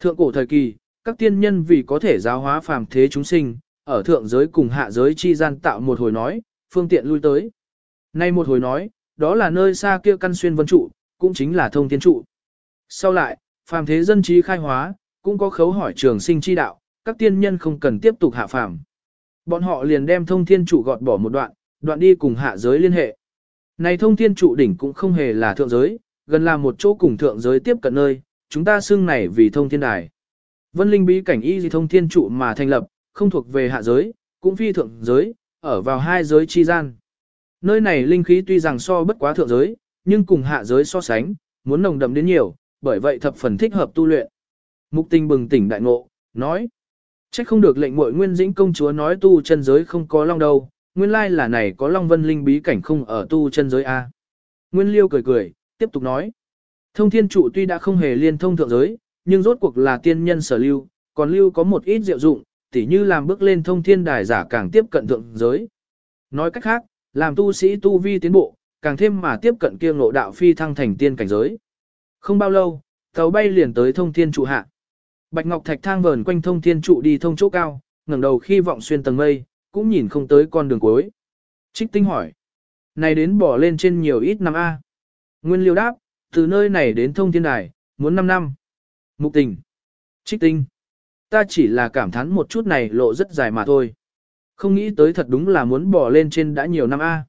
thượng cổ thời kỳ, các tiên nhân vì có thể giáo hóa phàm thế chúng sinh, ở thượng giới cùng hạ giới chi gian tạo một hồi nói, phương tiện lui tới. Nay một hồi nói, đó là nơi xa kia căn xuyên vân trụ, cũng chính là thông thiên trụ. Sau lại, phàm thế dân trí khai hóa, cũng có khấu hỏi trường sinh chi đạo, các tiên nhân không cần tiếp tục hạ phàm. Bọn họ liền đem thông thiên trụ gọt bỏ một đoạn, đoạn đi cùng hạ giới liên hệ. Này thông thiên trụ đỉnh cũng không hề là thượng giới, gần là một chỗ cùng thượng giới tiếp cận nơi, chúng ta xưng này vì thông thiên đài. Vân linh bí cảnh y di thông thiên trụ mà thành lập, không thuộc về hạ giới, cũng phi thượng giới, ở vào hai giới chi gian. Nơi này linh khí tuy rằng so bất quá thượng giới, nhưng cùng hạ giới so sánh, muốn nồng đậm đến nhiều, bởi vậy thập phần thích hợp tu luyện. Mục tình bừng tỉnh đại ngộ, nói. Trách không được lệnh muội nguyên dĩnh công chúa nói tu chân giới không có long đâu, nguyên lai là này có long vân linh bí cảnh không ở tu chân giới A. Nguyên liêu cười cười, tiếp tục nói. Thông thiên trụ tuy đã không hề liên thông thượng giới, nhưng rốt cuộc là tiên nhân sở lưu, còn lưu có một ít diệu dụng, tỉ như làm bước lên thông thiên đài giả càng tiếp cận thượng giới. Nói cách khác, làm tu sĩ tu vi tiến bộ, càng thêm mà tiếp cận kia ngộ đạo phi thăng thành tiên cảnh giới. Không bao lâu, tàu bay liền tới thông thiên trụ hạ. Bạch Ngọc Thạch thang vờn quanh thông thiên trụ đi thông chỗ cao, ngẩng đầu khi vọng xuyên tầng mây, cũng nhìn không tới con đường cuối. Trích tinh hỏi. Này đến bỏ lên trên nhiều ít năm A. Nguyên liêu đáp, từ nơi này đến thông thiên đài, muốn 5 năm. Mục tình. Trích tinh. Ta chỉ là cảm thán một chút này lộ rất dài mà thôi. Không nghĩ tới thật đúng là muốn bỏ lên trên đã nhiều năm A.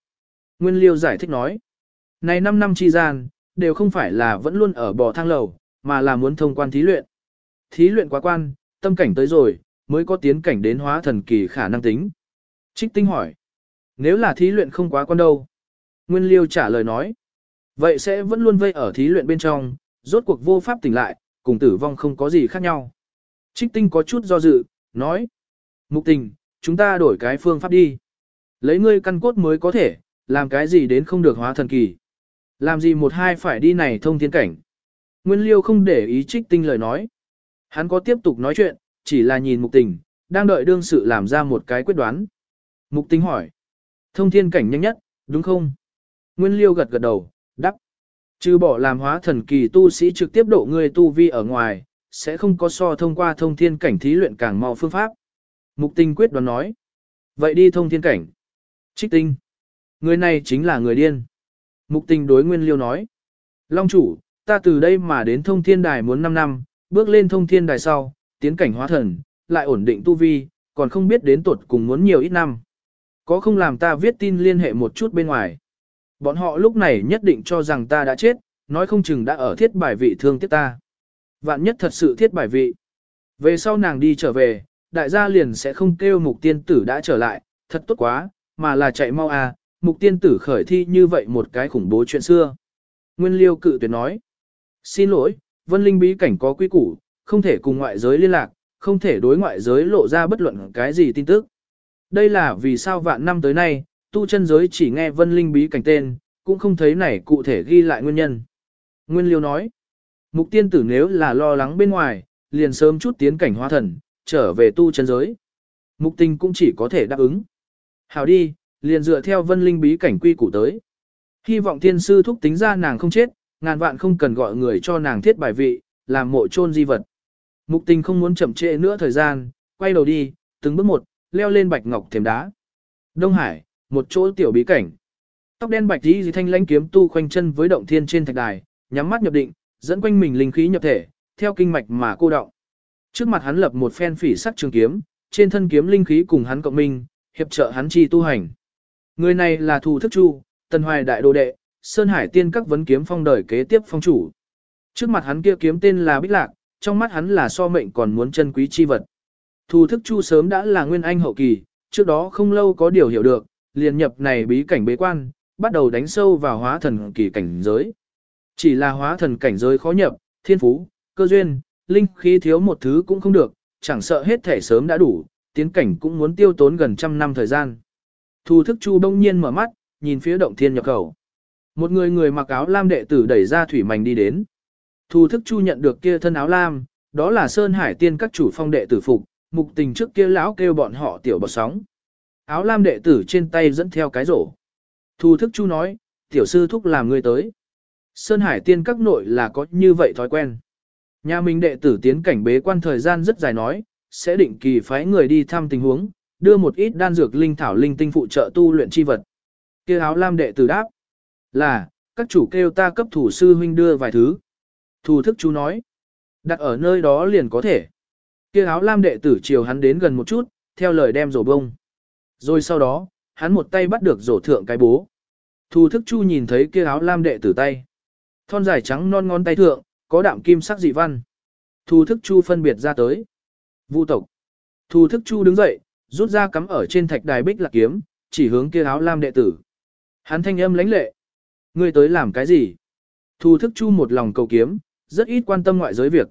Nguyên liêu giải thích nói. Này 5 năm chi gian, đều không phải là vẫn luôn ở bò thang lầu, mà là muốn thông quan thí luyện. Thí luyện quá quan, tâm cảnh tới rồi, mới có tiến cảnh đến hóa thần kỳ khả năng tính. Trích tinh hỏi. Nếu là thí luyện không quá quan đâu? Nguyên liêu trả lời nói. Vậy sẽ vẫn luôn vây ở thí luyện bên trong, rốt cuộc vô pháp tỉnh lại, cùng tử vong không có gì khác nhau. Trích tinh có chút do dự, nói. Mục tình, chúng ta đổi cái phương pháp đi. Lấy ngươi căn cốt mới có thể, làm cái gì đến không được hóa thần kỳ. Làm gì một hai phải đi này thông thiên cảnh. Nguyên liêu không để ý trích tinh lời nói. Hắn có tiếp tục nói chuyện, chỉ là nhìn mục tình, đang đợi đương sự làm ra một cái quyết đoán. Mục tình hỏi. Thông thiên cảnh nhanh nhất, đúng không? Nguyên liêu gật gật đầu, đắp. Trừ bỏ làm hóa thần kỳ tu sĩ trực tiếp độ người tu vi ở ngoài, sẽ không có so thông qua thông thiên cảnh thí luyện càng mau phương pháp. Mục tình quyết đoán nói. Vậy đi thông thiên cảnh. Trích tinh. Người này chính là người điên. Mục tình đối Nguyên Liêu nói. Long chủ, ta từ đây mà đến thông thiên đài muốn 5 năm, bước lên thông thiên đài sau, tiến cảnh hóa thần, lại ổn định tu vi, còn không biết đến tuột cùng muốn nhiều ít năm. Có không làm ta viết tin liên hệ một chút bên ngoài. Bọn họ lúc này nhất định cho rằng ta đã chết, nói không chừng đã ở thiết bài vị thương tiếc ta. Vạn nhất thật sự thiết bài vị. Về sau nàng đi trở về, đại gia liền sẽ không kêu mục tiên tử đã trở lại, thật tốt quá, mà là chạy mau à, mục tiên tử khởi thi như vậy một cái khủng bố chuyện xưa. Nguyên liêu cự tuyệt nói. Xin lỗi, vân linh bí cảnh có quy củ, không thể cùng ngoại giới liên lạc, không thể đối ngoại giới lộ ra bất luận cái gì tin tức. Đây là vì sao vạn năm tới nay, tu chân giới chỉ nghe vân linh bí cảnh tên, cũng không thấy này cụ thể ghi lại nguyên nhân. Nguyên liêu nói, mục tiên tử nếu là lo lắng bên ngoài, liền sớm chút tiến cảnh hóa thần, trở về tu chân giới. Mục tình cũng chỉ có thể đáp ứng. Hảo đi, liền dựa theo vân linh bí cảnh quy củ tới. Hy vọng thiên sư thúc tính ra nàng không chết, ngàn vạn không cần gọi người cho nàng thiết bài vị, làm mộ chôn di vật. Mục tình không muốn chậm trễ nữa thời gian, quay đầu đi, từng bước một, leo lên bạch ngọc thềm đá. Đông Hải, một chỗ tiểu bí cảnh. Tóc đen bạch tí dì thanh lãnh kiếm tu khoanh chân với động thiên trên thạch đài, nhắm mắt nhập định, dẫn quanh mình linh khí nhập thể, theo kinh mạch mà cô động. Trước mặt hắn lập một phen phỉ sắc trường kiếm, trên thân kiếm linh khí cùng hắn cộng minh, hiệp trợ hắn chi tu hành. Người này là thù thức chu, tần hoài đại đồ đệ, Sơn Hải tiên các vấn kiếm phong đời kế tiếp phong chủ. Trước mặt hắn kia kiếm tên là Bích Lạc, trong mắt hắn là so mệnh còn muốn chân quý chi vật. Thù thức chu sớm đã là nguyên anh hậu kỳ, trước đó không lâu có điều hiểu được, liền nhập này bí cảnh bế quan, bắt đầu đánh sâu vào hóa thần kỳ cảnh giới. Chỉ là hóa thần cảnh giới khó nhập, thiên phú, cơ duyên, linh khí thiếu một thứ cũng không được, chẳng sợ hết thể sớm đã đủ, tiến cảnh cũng muốn tiêu tốn gần trăm năm thời gian. Thu thức chu đông nhiên mở mắt, nhìn phía động thiên nhập khẩu. Một người người mặc áo lam đệ tử đẩy ra thủy mảnh đi đến. Thu thức chu nhận được kia thân áo lam, đó là Sơn Hải tiên các chủ phong đệ tử phục, mục tình trước kia lão kêu bọn họ tiểu bọt sóng. Áo lam đệ tử trên tay dẫn theo cái rổ. Thu thức chu nói, tiểu sư thúc làm người tới. Sơn Hải tiên các nội là có như vậy thói quen. Nhà mình đệ tử tiến cảnh bế quan thời gian rất dài nói, sẽ định kỳ phái người đi thăm tình huống, đưa một ít đan dược linh thảo linh tinh phụ trợ tu luyện chi vật. Kia áo lam đệ tử đáp, là, các chủ kêu ta cấp thủ sư huynh đưa vài thứ. Thủ thức chú nói, đặt ở nơi đó liền có thể. Kia áo lam đệ tử chiều hắn đến gần một chút, theo lời đem rổ bông. Rồi sau đó, hắn một tay bắt được rổ thượng cái bố. Thủ thức chu nhìn thấy kia áo lam đệ tử tay. Thon dài trắng non ngón tay thượng, có đạm kim sắc dị văn. Thu thức chu phân biệt ra tới. Vu tộc. Thu thức chu đứng dậy, rút ra cắm ở trên thạch đài bích lạc kiếm, chỉ hướng kia áo lam đệ tử. Hắn thanh âm lãnh lệ. Ngươi tới làm cái gì? Thu thức chu một lòng cầu kiếm, rất ít quan tâm ngoại giới việc.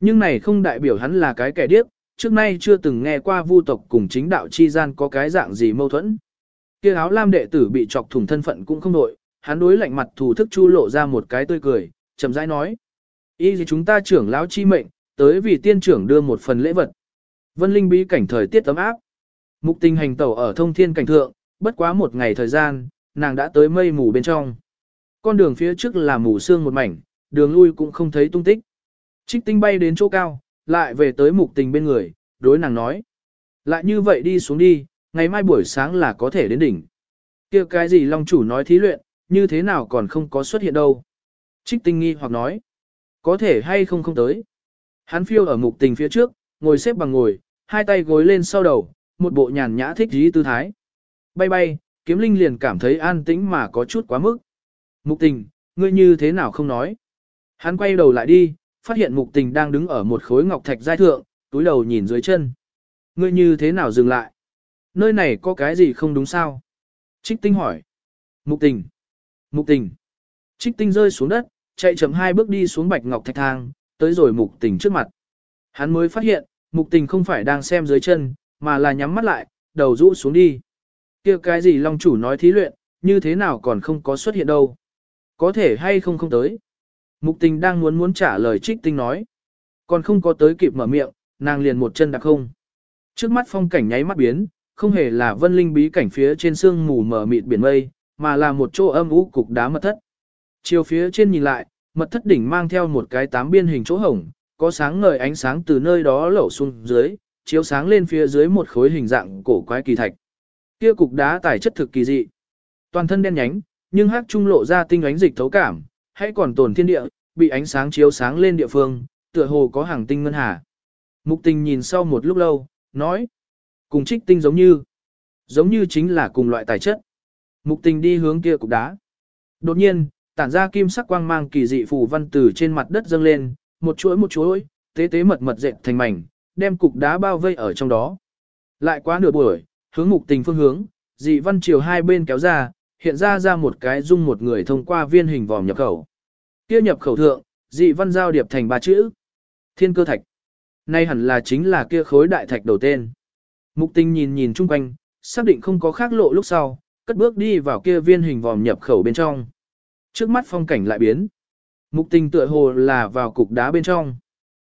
Nhưng này không đại biểu hắn là cái kẻ điếc, trước nay chưa từng nghe qua vu tộc cùng chính đạo chi gian có cái dạng gì mâu thuẫn. Kia áo lam đệ tử bị chọc thủng thân phận cũng không đội, hắn đối lạnh mặt thủ thức chu lộ ra một cái tươi cười, chậm rãi nói. Ý gì chúng ta trưởng lão chi mệnh, tới vì tiên trưởng đưa một phần lễ vật. Vân Linh bí cảnh thời tiết ấm áp. Mục tình hành tẩu ở thông thiên cảnh thượng, bất quá một ngày thời gian, nàng đã tới mây mù bên trong. Con đường phía trước là mù sương một mảnh, đường lui cũng không thấy tung tích. Trích tinh bay đến chỗ cao, lại về tới mục tình bên người, đối nàng nói. Lại như vậy đi xuống đi, ngày mai buổi sáng là có thể đến đỉnh. kia cái gì Long chủ nói thí luyện, như thế nào còn không có xuất hiện đâu. Trích tinh nghi hoặc nói. Có thể hay không không tới. Hắn phiêu ở mục tình phía trước, ngồi xếp bằng ngồi, hai tay gối lên sau đầu, một bộ nhàn nhã thích dí tư thái. Bay bay, kiếm linh liền cảm thấy an tĩnh mà có chút quá mức. Mục tình, ngươi như thế nào không nói. Hắn quay đầu lại đi, phát hiện mục tình đang đứng ở một khối ngọc thạch giai thượng, túi đầu nhìn dưới chân. Ngươi như thế nào dừng lại? Nơi này có cái gì không đúng sao? Trích tinh hỏi. Mục tình. Mục tình. Trích tinh rơi xuống đất, chạy chậm hai bước đi xuống bạch ngọc thạch thang, tới rồi mục tình trước mặt. Hắn mới phát hiện, mục tình không phải đang xem dưới chân, mà là nhắm mắt lại, đầu rũ xuống đi. kia cái gì Long chủ nói thí luyện, như thế nào còn không có xuất hiện đâu. Có thể hay không không tới. Mục tình đang muốn muốn trả lời trích tinh nói. Còn không có tới kịp mở miệng, nàng liền một chân đạp không. Trước mắt phong cảnh nháy mắt biến, không hề là vân linh bí cảnh phía trên sương mù mở mịt biển mây, mà là một chỗ âm u cục đá mật thất. Chiều phía trên nhìn lại, mật thất đỉnh mang theo một cái tám biên hình chỗ hổng, có sáng ngời ánh sáng từ nơi đó lẩu xuống dưới, chiếu sáng lên phía dưới một khối hình dạng cổ quái kỳ thạch. Kia cục đá tài chất thực kỳ dị. Toàn thân đen nhánh, nhưng hắc trung lộ ra tinh ánh dịch thấu cảm, hay còn tồn thiên địa, bị ánh sáng chiếu sáng lên địa phương, tựa hồ có hàng tinh ngân hà. Mục tình nhìn sau một lúc lâu, nói, cùng trích tinh giống như, giống như chính là cùng loại tài chất. Mục tình đi hướng kia cục đá. Đột nhiên, tản ra kim sắc quang mang kỳ dị phù văn từ trên mặt đất dâng lên, một chuỗi một chuỗi, tế tế mật mật dệt thành mảnh, đem cục đá bao vây ở trong đó. Lại quá nửa buổi, hướng mục tình phương hướng, dị văn chiều hai bên kéo ra, hiện ra ra một cái dung một người thông qua viên hình vòm nhập khẩu. Kia nhập khẩu thượng, dị văn giao điệp thành ba chữ. Thiên cơ thạch. Nay hẳn là chính là kia khối đại thạch đầu tên. Mục tình nhìn nhìn chung quanh, xác định không có khác lộ lúc sau, cất bước đi vào kia viên hình vòm nhập khẩu bên trong. Trước mắt phong cảnh lại biến. Mục tình tựa hồ là vào cục đá bên trong.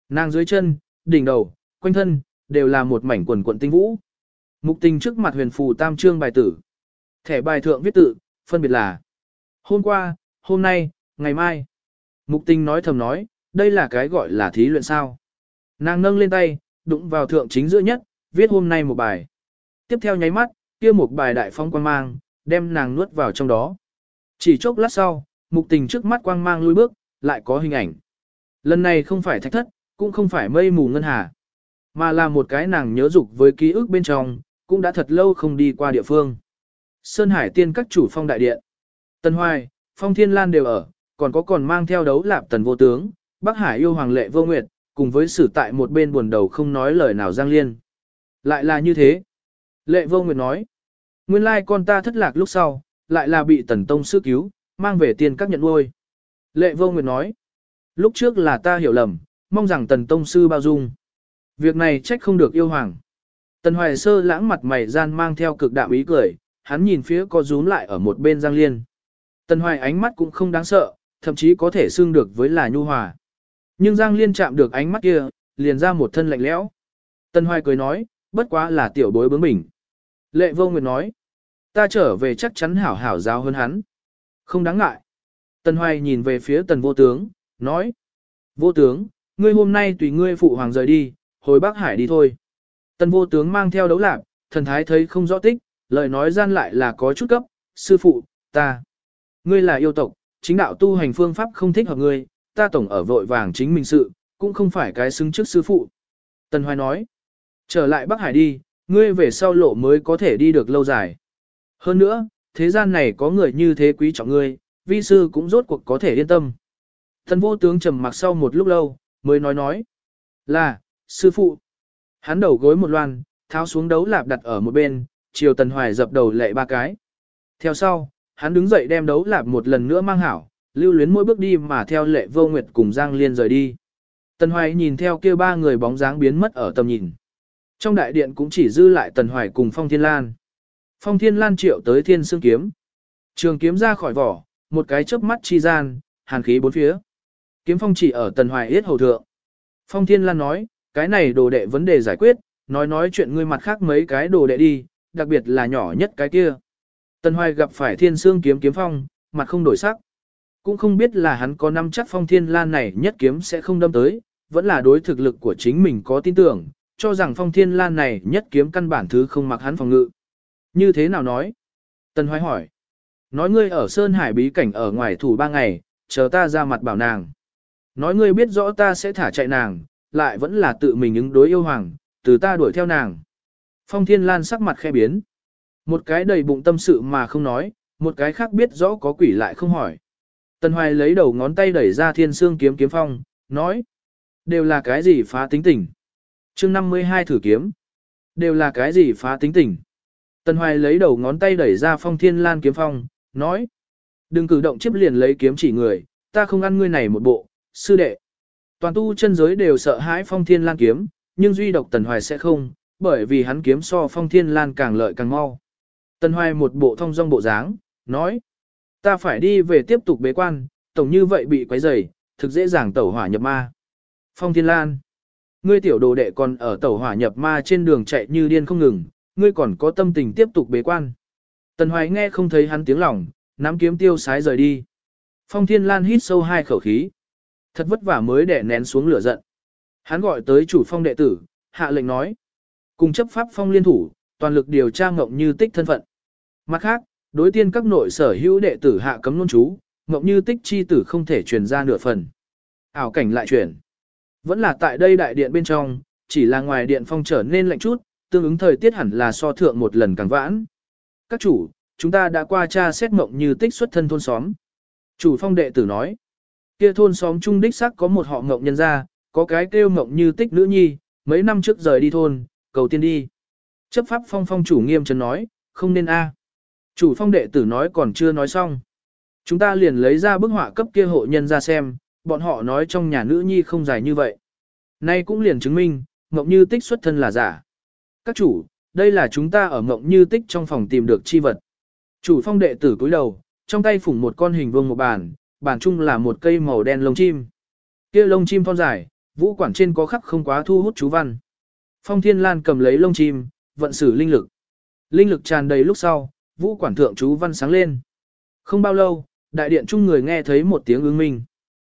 Nàng dưới chân, đỉnh đầu, quanh thân, đều là một mảnh quần quận tinh vũ. Mục tình trước mặt huyền phù tam trương bài tử. Thẻ bài thượng viết tự, phân biệt là Hôm qua, hôm nay, ngày mai. Mục tình nói thầm nói, đây là cái gọi là thí luyện sao. Nàng nâng lên tay, đụng vào thượng chính giữa nhất, viết hôm nay một bài. Tiếp theo nháy mắt, kia một bài đại phong quan mang, đem nàng nuốt vào trong đó. Chỉ chốc lát sau, mục tình trước mắt quang mang lui bước, lại có hình ảnh. Lần này không phải thạch thất, cũng không phải mây mù ngân hà, mà là một cái nàng nhớ dục với ký ức bên trong, cũng đã thật lâu không đi qua địa phương. Sơn Hải tiên các chủ phong đại điện. Tân Hoài, Phong Thiên Lan đều ở, còn có còn mang theo đấu lạp tần vô tướng, Bắc Hải yêu hoàng lệ vô nguyệt, cùng với sử tại một bên buồn đầu không nói lời nào Giang Liên. Lại là như thế. Lệ vô nguyệt nói, nguyên lai con ta thất lạc lúc sau, lại là bị tần tông sư cứu, mang về tiền các nhận nuôi. Lệ vô nguyệt nói, lúc trước là ta hiểu lầm, mong rằng tần tông sư bao dung. Việc này trách không được yêu hoàng. Tần hoài sơ lãng mặt mày gian mang theo cực đạo ý cười, hắn nhìn phía có rúm lại ở một bên Giang Liên. Tần hoài ánh mắt cũng không đáng sợ, thậm chí có thể xương được với là nhu hòa. Nhưng Giang Liên chạm được ánh mắt kia, liền ra một thân lạnh lẽo. Tần hoài cười nói, bất quá là tiểu bối bướng bỉnh. Lệ vô nguyệt nói, ta trở về chắc chắn hảo hảo giáo hơn hắn. Không đáng ngại. Tần hoài nhìn về phía tần vô tướng, nói, vô tướng, ngươi hôm nay tùy ngươi phụ hoàng rời đi, hồi Bắc Hải đi thôi. Tần vô tướng mang theo đấu lạc, thần thái thấy không rõ tích, lời nói gian lại là có chút cấp, sư phụ, ta. Ngươi là yêu tộc, chính đạo tu hành phương pháp không thích hợp ngươi, ta tổng ở vội vàng chính mình sự, cũng không phải cái xứng trước sư phụ. Tần Hoài nói, trở lại Bắc Hải đi, ngươi về sau lộ mới có thể đi được lâu dài. Hơn nữa, thế gian này có người như thế quý trọng ngươi, vi sư cũng rốt cuộc có thể yên tâm. Thần vô tướng trầm mặc sau một lúc lâu, mới nói nói, là, sư phụ. Hắn đầu gối một loan, tháo xuống đấu lạp đặt ở một bên, chiều Tần Hoài dập đầu lệ ba cái. Theo sau, hắn đứng dậy đem đấu lạp một lần nữa mang hảo, lưu luyến mỗi bước đi mà theo lệ vô nguyệt cùng Giang Liên rời đi. Tần Hoài nhìn theo kia ba người bóng dáng biến mất ở tầm nhìn. Trong đại điện cũng chỉ dư lại Tần Hoài cùng Phong Thiên Lan. Phong Thiên Lan triệu tới thiên xương kiếm. Trường kiếm ra khỏi vỏ, một cái chớp mắt chi gian, hàn khí bốn phía. Kiếm phong chỉ ở Tần Hoài yết hầu thượng. Phong Thiên Lan nói, cái này đồ đệ vấn đề giải quyết, nói nói chuyện ngươi mặt khác mấy cái đồ đệ đi, đặc biệt là nhỏ nhất cái kia. Tần Hoài gặp phải thiên xương kiếm kiếm phong, mặt không đổi sắc. Cũng không biết là hắn có năm chắc phong thiên lan này nhất kiếm sẽ không đâm tới, vẫn là đối thực lực của chính mình có tin tưởng, cho rằng phong thiên lan này nhất kiếm căn bản thứ không mặc hắn phòng ngự. Như thế nào nói? Tần Hoài hỏi. Nói ngươi ở Sơn Hải bí cảnh ở ngoài thủ ba ngày, chờ ta ra mặt bảo nàng. Nói ngươi biết rõ ta sẽ thả chạy nàng, lại vẫn là tự mình ứng đối yêu hoàng, từ ta đuổi theo nàng. Phong Thiên Lan sắc mặt khe biến. Một cái đầy bụng tâm sự mà không nói, một cái khác biết rõ có quỷ lại không hỏi. Tần Hoài lấy đầu ngón tay đẩy ra thiên xương kiếm kiếm phong, nói. Đều là cái gì phá tính tình. chương 52 thử kiếm. Đều là cái gì phá tính tình. Tần Hoài lấy đầu ngón tay đẩy ra phong thiên lan kiếm phong, nói. Đừng cử động chiếp liền lấy kiếm chỉ người, ta không ăn ngươi này một bộ, sư đệ. Toàn tu chân giới đều sợ hãi phong thiên lan kiếm, nhưng duy độc Tần Hoài sẽ không, bởi vì hắn kiếm so phong thiên lan càng lợi càng mau. Tần Hoài một bộ thông dong bộ dáng, nói. Ta phải đi về tiếp tục bế quan, tổng như vậy bị quấy rầy, thực dễ dàng tẩu hỏa nhập ma. Phong Thiên Lan. Ngươi tiểu đồ đệ còn ở tẩu hỏa nhập ma trên đường chạy như điên không ngừng, ngươi còn có tâm tình tiếp tục bế quan. Tần Hoài nghe không thấy hắn tiếng lòng, nắm kiếm tiêu sái rời đi. Phong Thiên Lan hít sâu hai khẩu khí. Thật vất vả mới đè nén xuống lửa giận. Hắn gọi tới chủ phong đệ tử, hạ lệnh nói. Cùng chấp pháp phong liên thủ, toàn lực điều tra ngộng như tích thân phận. Mặt khác, đối tiên các nội sở hữu đệ tử hạ cấm luôn chú, ngộng như tích chi tử không thể truyền ra nửa phần. Ảo cảnh lại chuyển. Vẫn là tại đây đại điện bên trong, chỉ là ngoài điện phong trở nên lạnh chút, tương ứng thời tiết hẳn là so thượng một lần càng vãn. Các chủ, chúng ta đã qua tra xét mộng như tích xuất thân thôn xóm. Chủ phong đệ tử nói, kia thôn xóm trung đích sắc có một họ mộng nhân ra, có cái kêu mộng như tích nữ nhi, mấy năm trước rời đi thôn, cầu tiên đi. Chấp pháp phong phong chủ nghiêm trấn nói, không nên a. Chủ phong đệ tử nói còn chưa nói xong. Chúng ta liền lấy ra bức họa cấp kia hộ nhân ra xem, bọn họ nói trong nhà nữ nhi không dài như vậy. Nay cũng liền chứng minh, mộng như tích xuất thân là giả. Các chủ, đây là chúng ta ở mộng như tích trong phòng tìm được chi vật. Chủ phong đệ tử cúi đầu, trong tay phủng một con hình vuông một bàn, bàn chung là một cây màu đen lông chim. Kia lông chim thon dài, vũ quản trên có khắc không quá thu hút chú văn. Phong Thiên Lan cầm lấy lông chim, vận sử linh lực. Linh lực tràn đầy lúc sau, vũ quản thượng chú văn sáng lên. Không bao lâu, đại điện chung người nghe thấy một tiếng ứng minh.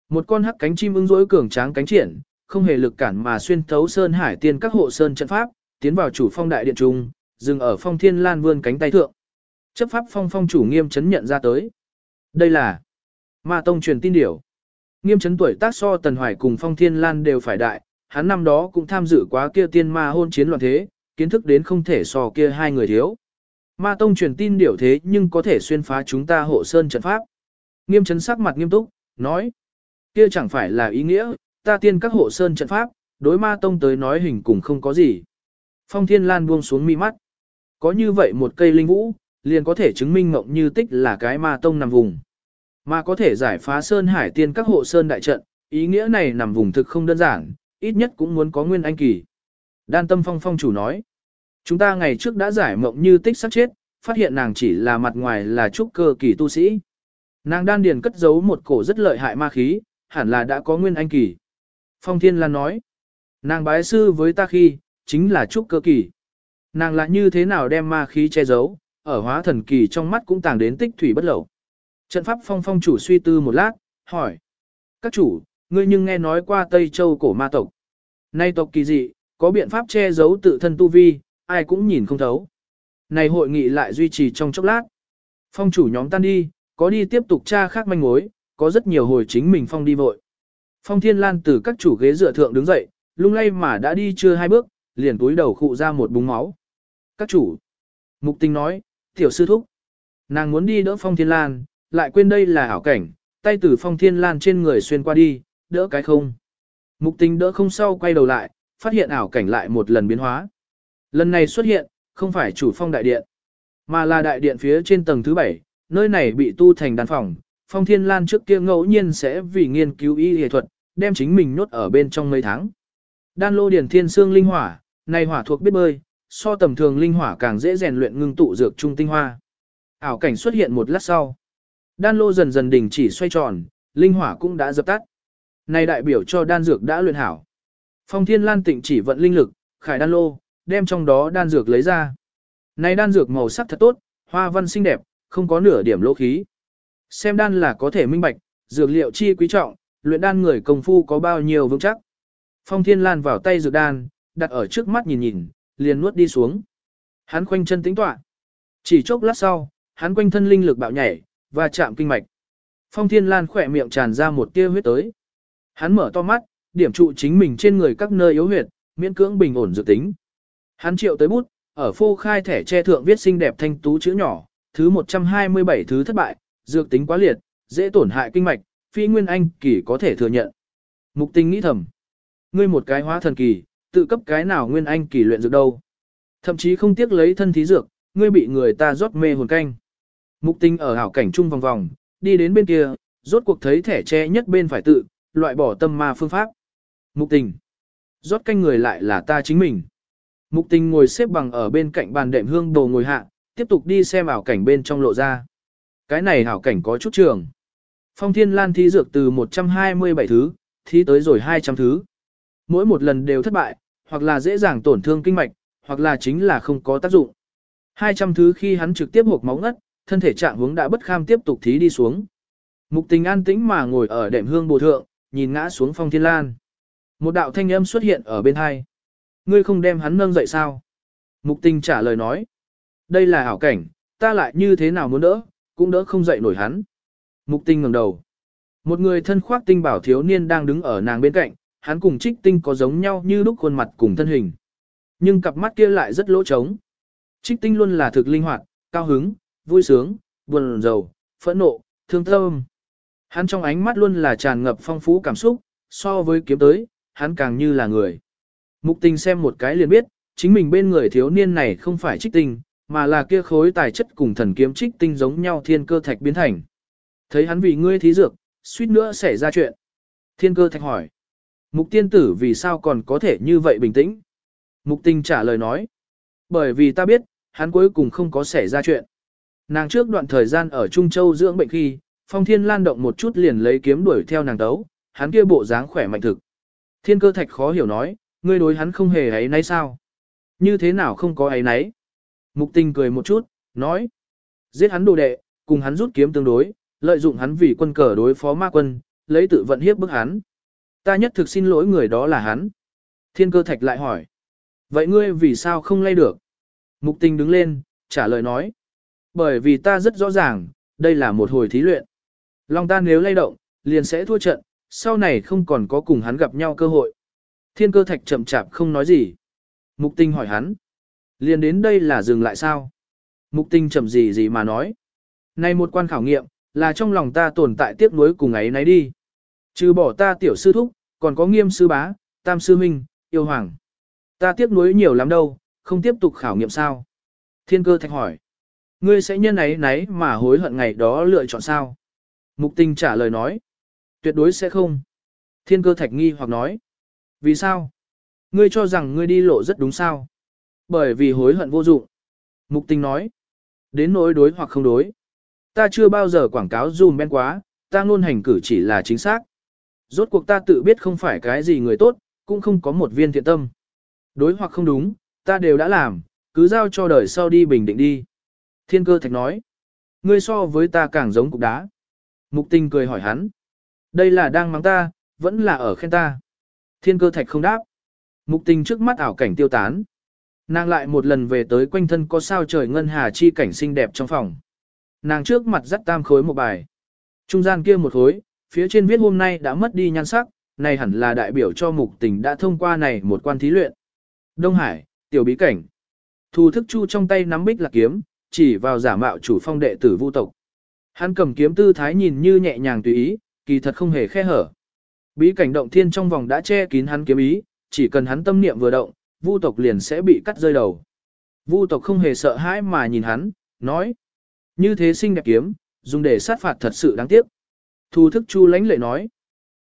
Một con hắc cánh chim ứng rỗi cường tráng cánh triển, không hề lực cản mà xuyên thấu sơn hải tiên các hộ sơn trận pháp, tiến vào chủ phong đại điện trung, dừng ở phong thiên lan vươn cánh tay thượng. Chấp pháp phong phong chủ nghiêm chấn nhận ra tới. Đây là ma tông truyền tin điểu. Nghiêm chấn tuổi tác so tần hoài cùng phong thiên lan đều phải đại, hắn năm đó cũng tham dự quá kia tiên ma hôn chiến loạn thế, kiến thức đến không thể so kia hai người thiếu. Ma tông truyền tin điểu thế nhưng có thể xuyên phá chúng ta hộ sơn trận pháp. Nghiêm chấn sắc mặt nghiêm túc, nói. Kia chẳng phải là ý nghĩa, ta tiên các hộ sơn trận pháp, đối ma tông tới nói hình cùng không có gì. Phong Thiên Lan buông xuống mi mắt. Có như vậy một cây linh vũ, liền có thể chứng minh Ngộng như tích là cái ma tông nằm vùng. Mà có thể giải phá sơn hải tiên các hộ sơn đại trận, ý nghĩa này nằm vùng thực không đơn giản, ít nhất cũng muốn có nguyên anh kỳ. Đan tâm phong phong chủ nói, chúng ta ngày trước đã giải mộng như tích sắp chết, phát hiện nàng chỉ là mặt ngoài là trúc cơ kỳ tu sĩ. Nàng đan điền cất giấu một cổ rất lợi hại ma khí, hẳn là đã có nguyên anh kỳ. Phong Thiên Lan nói, nàng bái sư với ta khi, chính là trúc cơ kỳ. Nàng lại như thế nào đem ma khí che giấu, ở hóa thần kỳ trong mắt cũng tàng đến tích thủy bất lậu. Trận pháp phong phong chủ suy tư một lát, hỏi. Các chủ, ngươi nhưng nghe nói qua Tây Châu cổ ma tộc. Nay tộc kỳ dị, có biện pháp che giấu tự thân tu vi, ai cũng nhìn không thấu. Này hội nghị lại duy trì trong chốc lát. Phong chủ nhóm tan đi, có đi tiếp tục tra khác manh mối, có rất nhiều hồi chính mình phong đi vội. Phong Thiên Lan từ các chủ ghế dựa thượng đứng dậy, lung lay mà đã đi chưa hai bước, liền túi đầu khụ ra một búng máu. Các chủ. Mục tình nói, tiểu sư thúc. Nàng muốn đi đỡ Phong Thiên Lan, lại quên đây là ảo cảnh, tay từ Phong Thiên Lan trên người xuyên qua đi, đỡ cái không. Mục tình đỡ không sau quay đầu lại, phát hiện ảo cảnh lại một lần biến hóa. Lần này xuất hiện, không phải chủ phong đại điện, mà là đại điện phía trên tầng thứ bảy, nơi này bị tu thành đàn phòng. Phong Thiên Lan trước kia ngẫu nhiên sẽ vì nghiên cứu y y thuật, đem chính mình nhốt ở bên trong mấy tháng. Đan lô điển thiên xương linh hỏa, này hỏa thuộc biết bơi, so tầm thường linh hỏa càng dễ rèn luyện ngưng tụ dược trung tinh hoa. Ảo cảnh xuất hiện một lát sau. Đan lô dần dần đình chỉ xoay tròn, linh hỏa cũng đã dập tắt. Này đại biểu cho đan dược đã luyện hảo. Phong Thiên Lan tịnh chỉ vận linh lực, khải đan lô, đem trong đó đan dược lấy ra. Này đan dược màu sắc thật tốt, hoa văn xinh đẹp, không có nửa điểm lỗ khí. Xem đan là có thể minh bạch, dược liệu chi quý trọng, luyện đan người công phu có bao nhiêu vững chắc. Phong Thiên Lan vào tay dược đan, đặt ở trước mắt nhìn nhìn, liền nuốt đi xuống. Hắn khoanh chân tính tọa. Chỉ chốc lát sau, hắn quanh thân linh lực bạo nhảy, và chạm kinh mạch. Phong Thiên Lan khỏe miệng tràn ra một tia huyết tới. Hắn mở to mắt, điểm trụ chính mình trên người các nơi yếu huyệt, miễn cưỡng bình ổn dự tính. Hắn triệu tới bút, ở phô khai thẻ che thượng viết xinh đẹp thanh tú chữ nhỏ, thứ 127 thứ thất bại, dược tính quá liệt, dễ tổn hại kinh mạch, phi nguyên anh kỳ có thể thừa nhận. Mục tình nghĩ thầm. Ngươi một cái hóa thần kỳ, tự cấp cái nào nguyên anh kỳ luyện dược đâu. Thậm chí không tiếc lấy thân thí dược, ngươi bị người ta rót mê hồn canh. Mục tinh ở hảo cảnh trung vòng vòng, đi đến bên kia, rốt cuộc thấy thẻ che nhất bên phải tự, loại bỏ tâm ma phương pháp. Mục tình. Rót canh người lại là ta chính mình. Mục tình ngồi xếp bằng ở bên cạnh bàn đệm hương đồ ngồi hạ, tiếp tục đi xem ảo cảnh bên trong lộ ra. Cái này ảo cảnh có chút trường. Phong Thiên Lan thí dược từ 127 thứ, thí tới rồi 200 thứ. Mỗi một lần đều thất bại, hoặc là dễ dàng tổn thương kinh mạch, hoặc là chính là không có tác dụng. 200 thứ khi hắn trực tiếp hộp máu ngất, thân thể trạng hướng đã bất kham tiếp tục thí đi xuống. Mục tình an tĩnh mà ngồi ở đệm hương bồ thượng, nhìn ngã xuống phong thiên lan. Một đạo thanh âm xuất hiện ở bên hai. Ngươi không đem hắn nâng dậy sao? Mục tình trả lời nói. Đây là hảo cảnh, ta lại như thế nào muốn đỡ, cũng đỡ không dậy nổi hắn. Mục tình ngẩng đầu. Một người thân khoác tinh bảo thiếu niên đang đứng ở nàng bên cạnh, hắn cùng trích tinh có giống nhau như lúc khuôn mặt cùng thân hình. Nhưng cặp mắt kia lại rất lỗ trống. Trích tinh luôn là thực linh hoạt, cao hứng, vui sướng, buồn rầu, phẫn nộ, thương tâm. Hắn trong ánh mắt luôn là tràn ngập phong phú cảm xúc, so với kiếm tới, hắn càng như là người. Mục tình xem một cái liền biết, chính mình bên người thiếu niên này không phải trích tinh, mà là kia khối tài chất cùng thần kiếm trích tinh giống nhau thiên cơ thạch biến thành. Thấy hắn vì ngươi thí dược, suýt nữa xảy ra chuyện. Thiên cơ thạch hỏi. Mục tiên tử vì sao còn có thể như vậy bình tĩnh? Mục tình trả lời nói. Bởi vì ta biết, hắn cuối cùng không có xảy ra chuyện. Nàng trước đoạn thời gian ở Trung Châu dưỡng bệnh khi, phong thiên lan động một chút liền lấy kiếm đuổi theo nàng đấu, hắn kia bộ dáng khỏe mạnh thực. Thiên cơ thạch khó hiểu nói, ngươi đối hắn không hề ấy nấy sao? Như thế nào không có ấy nấy? Mục tình cười một chút, nói. Giết hắn đồ đệ, cùng hắn rút kiếm tương đối, lợi dụng hắn vì quân cờ đối phó ma quân, lấy tự vận hiếp bức hắn. Ta nhất thực xin lỗi người đó là hắn. Thiên cơ thạch lại hỏi. Vậy ngươi vì sao không lay được? Mục tình đứng lên, trả lời nói. Bởi vì ta rất rõ ràng, đây là một hồi thí luyện. Lòng ta nếu lay động, liền sẽ thua trận, sau này không còn có cùng hắn gặp nhau cơ hội. Thiên cơ thạch chậm chạp không nói gì. Mục tình hỏi hắn. Liền đến đây là dừng lại sao? Mục tình chậm gì gì mà nói. Này một quan khảo nghiệm, Là trong lòng ta tồn tại tiếc nuối cùng ấy nấy đi. Trừ bỏ ta tiểu sư thúc, còn có nghiêm sư bá, tam sư minh, yêu hoàng. Ta tiếc nuối nhiều lắm đâu, không tiếp tục khảo nghiệm sao. Thiên cơ thạch hỏi. Ngươi sẽ nhân ấy nấy mà hối hận ngày đó lựa chọn sao? Mục tình trả lời nói. Tuyệt đối sẽ không. Thiên cơ thạch nghi hoặc nói. Vì sao? Ngươi cho rằng ngươi đi lộ rất đúng sao? Bởi vì hối hận vô dụng. Mục tình nói. Đến nỗi đối hoặc không đối. Ta chưa bao giờ quảng cáo dùm ben quá, ta luôn hành cử chỉ là chính xác. Rốt cuộc ta tự biết không phải cái gì người tốt, cũng không có một viên thiện tâm. Đối hoặc không đúng, ta đều đã làm, cứ giao cho đời sau đi bình định đi. Thiên cơ thạch nói. Ngươi so với ta càng giống cục đá. Mục tình cười hỏi hắn. Đây là đang mắng ta, vẫn là ở khen ta. Thiên cơ thạch không đáp. Mục tình trước mắt ảo cảnh tiêu tán. Nàng lại một lần về tới quanh thân có sao trời ngân hà chi cảnh xinh đẹp trong phòng. Nàng trước mặt dắt tam khối một bài. Trung gian kia một khối, phía trên viết hôm nay đã mất đi nhan sắc, này hẳn là đại biểu cho mục tình đã thông qua này một quan thí luyện. Đông Hải, tiểu bí cảnh. Thu thức chu trong tay nắm bích lạc kiếm, chỉ vào giả mạo chủ phong đệ tử vu tộc. Hắn cầm kiếm tư thái nhìn như nhẹ nhàng tùy ý, kỳ thật không hề khe hở. Bí cảnh động thiên trong vòng đã che kín hắn kiếm ý, chỉ cần hắn tâm niệm vừa động, vu tộc liền sẽ bị cắt rơi đầu. Vu tộc không hề sợ hãi mà nhìn hắn, nói. Như thế xinh đẹp kiếm, dùng để sát phạt thật sự đáng tiếc. Thu thức chu lãnh lệ nói.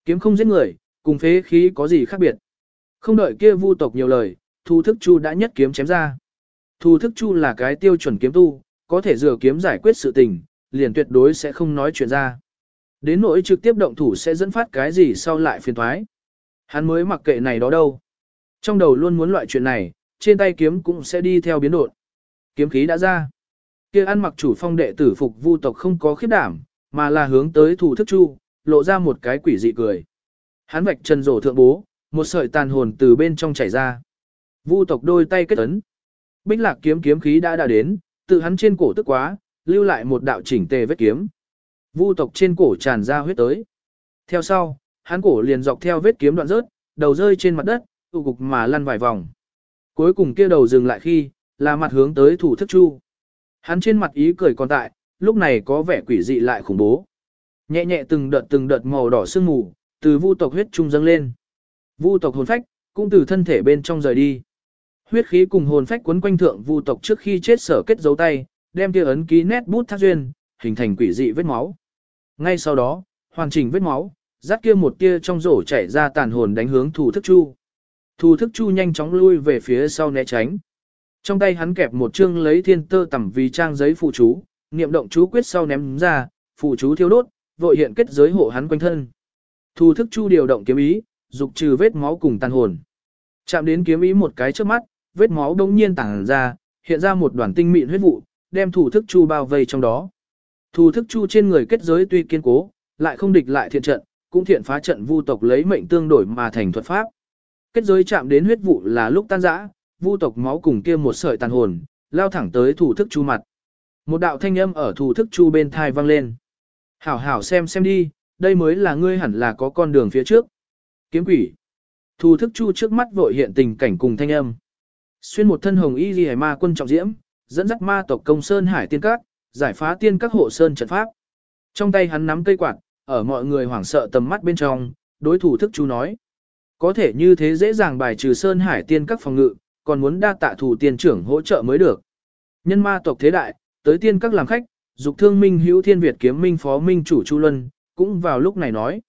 Kiếm không giết người, cùng phế khí có gì khác biệt. Không đợi kia vu tộc nhiều lời, thu thức chu đã nhất kiếm chém ra. Thu thức chu là cái tiêu chuẩn kiếm tu, có thể dựa kiếm giải quyết sự tình, liền tuyệt đối sẽ không nói chuyện ra. Đến nỗi trực tiếp động thủ sẽ dẫn phát cái gì sau lại phiền thoái. Hắn mới mặc kệ này đó đâu. Trong đầu luôn muốn loại chuyện này, trên tay kiếm cũng sẽ đi theo biến đột. Kiếm khí đã ra. Kia ăn mặc chủ phong đệ tử phục vu tộc không có khiếp đảm, mà là hướng tới thủ thức chu, lộ ra một cái quỷ dị cười. Hắn vạch chân rổ thượng bố, một sợi tàn hồn từ bên trong chảy ra. Vu tộc đôi tay kết ấn. Bích lạc kiếm kiếm khí đã đã đến, tự hắn trên cổ tức quá, lưu lại một đạo chỉnh tề vết kiếm. Vu tộc trên cổ tràn ra huyết tới. Theo sau, hắn cổ liền dọc theo vết kiếm đoạn rớt, đầu rơi trên mặt đất, tụ cục mà lăn vài vòng. Cuối cùng kia đầu dừng lại khi, là mặt hướng tới thủ thức chu. Hắn trên mặt ý cười còn tại, lúc này có vẻ quỷ dị lại khủng bố. Nhẹ nhẹ từng đợt từng đợt màu đỏ sương mù, từ vu tộc huyết trung dâng lên. Vu tộc hồn phách, cũng từ thân thể bên trong rời đi. Huyết khí cùng hồn phách quấn quanh thượng vu tộc trước khi chết sở kết dấu tay, đem kia ấn ký nét bút thác duyên, hình thành quỷ dị vết máu. Ngay sau đó, hoàn chỉnh vết máu, rát kia một tia trong rổ chảy ra tàn hồn đánh hướng thủ thức chu. Thủ thức chu nhanh chóng lui về phía sau né tránh. Trong tay hắn kẹp một chương lấy thiên tơ tẩm vì trang giấy phụ chú, niệm động chú quyết sau ném ra, phụ chú thiêu đốt, vội hiện kết giới hộ hắn quanh thân. Thu thức chu điều động kiếm ý, dục trừ vết máu cùng tàn hồn. Chạm đến kiếm ý một cái trước mắt, vết máu đông nhiên tản ra, hiện ra một đoàn tinh mịn huyết vụ, đem thủ thức chu bao vây trong đó. Thủ thức chu trên người kết giới tuy kiên cố, lại không địch lại thiện trận, cũng thiện phá trận vu tộc lấy mệnh tương đổi mà thành thuật pháp. Kết giới chạm đến huyết vụ là lúc tan rã, vu tộc máu cùng kia một sợi tàn hồn, lao thẳng tới thủ thức chu mặt. Một đạo thanh âm ở thủ thức chu bên thai vang lên. Hảo hảo xem xem đi, đây mới là ngươi hẳn là có con đường phía trước. Kiếm quỷ. Thủ thức chu trước mắt vội hiện tình cảnh cùng thanh âm. Xuyên một thân hồng y ghi ma quân trọng diễm, dẫn dắt ma tộc công sơn hải tiên các, giải phá tiên các hộ sơn trận pháp. Trong tay hắn nắm cây quạt, ở mọi người hoảng sợ tầm mắt bên trong, đối thủ thức chú nói. Có thể như thế dễ dàng bài trừ sơn hải tiên các phòng ngự, còn muốn đa tạ thủ tiên trưởng hỗ trợ mới được. Nhân ma tộc thế đại, tới tiên các làm khách, dục thương minh hữu thiên Việt kiếm minh phó minh chủ Chu Luân, cũng vào lúc này nói.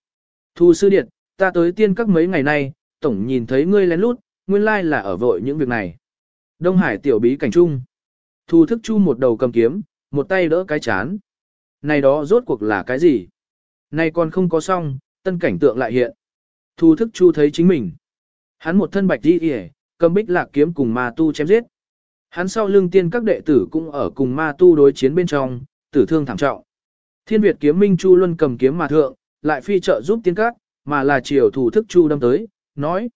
Thu sư điệt, ta tới tiên các mấy ngày nay, tổng nhìn thấy ngươi lén lút, nguyên lai là ở vội những việc này. Đông Hải tiểu bí cảnh trung. Thu thức chu một đầu cầm kiếm, một tay đỡ cái chán. Này đó rốt cuộc là cái gì? Này còn không có xong, tân cảnh tượng lại hiện. Thu thức chu thấy chính mình. Hắn một thân bạch đi kìa, cầm bích lạc kiếm cùng ma tu chém giết. Hắn sau lưng tiên các đệ tử cũng ở cùng ma tu đối chiến bên trong, tử thương thảm trọng. Thiên Việt kiếm minh chu luân cầm kiếm mà thượng, lại phi trợ giúp tiên các, mà là chiều thủ thức chu đâm tới, nói.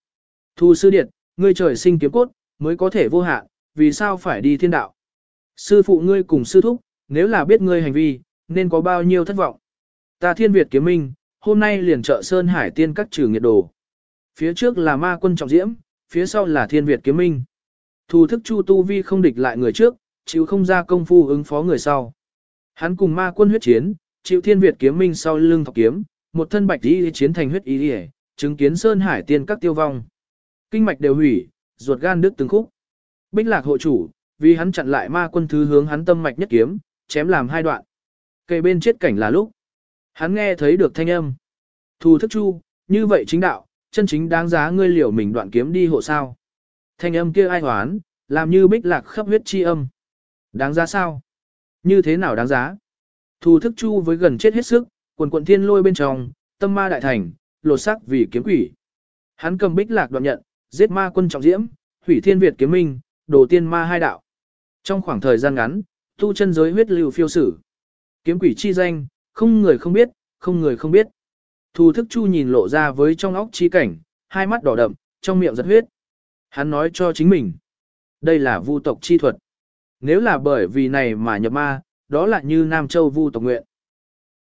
Thu sư điệt, ngươi trời sinh kiếm cốt, mới có thể vô hạn, vì sao phải đi thiên đạo? Sư phụ ngươi cùng sư thúc, nếu là biết ngươi hành vi, nên có bao nhiêu thất vọng. Ta thiên Việt kiếm minh, hôm nay liền trợ Sơn Hải tiên các trừ nghiệt đồ. Phía trước là ma quân trọng diễm, phía sau là thiên Việt kiếm minh. Thù thức chu tu vi không địch lại người trước, chịu không ra công phu ứng phó người sau. Hắn cùng ma quân huyết chiến, chịu thiên Việt kiếm minh sau lưng thọc kiếm, một thân bạch y chiến thành huyết y đi chứng kiến sơn hải tiên các tiêu vong. Kinh mạch đều hủy, ruột gan đứt từng khúc. Bích lạc hộ chủ, vì hắn chặn lại ma quân thứ hướng hắn tâm mạch nhất kiếm, chém làm hai đoạn. Cây bên chết cảnh là lúc. Hắn nghe thấy được thanh âm. Thù thức chu, như vậy chính đạo, chân chính đáng giá ngươi liều mình đoạn kiếm đi hộ sao. Thanh âm kia ai hoán, làm như bích lạc khắp huyết chi âm. Đáng giá sao? Như thế nào đáng giá? Thù thức chu với gần chết hết sức, quần quận thiên lôi bên trong, tâm ma đại thành, lột sắc vì kiếm quỷ. Hắn cầm bích lạc đoạn nhận, giết ma quân trọng diễm, hủy thiên Việt kiếm minh, đồ tiên ma hai đạo. Trong khoảng thời gian ngắn, tu chân giới huyết lưu phiêu sử. Kiếm quỷ chi danh, không người không biết, không người không biết. Thù thức chu nhìn lộ ra với trong óc chi cảnh, hai mắt đỏ đậm, trong miệng giật huyết. Hắn nói cho chính mình. Đây là vu tộc chi thuật. Nếu là bởi vì này mà nhập ma, đó là như Nam Châu vu tộc nguyện.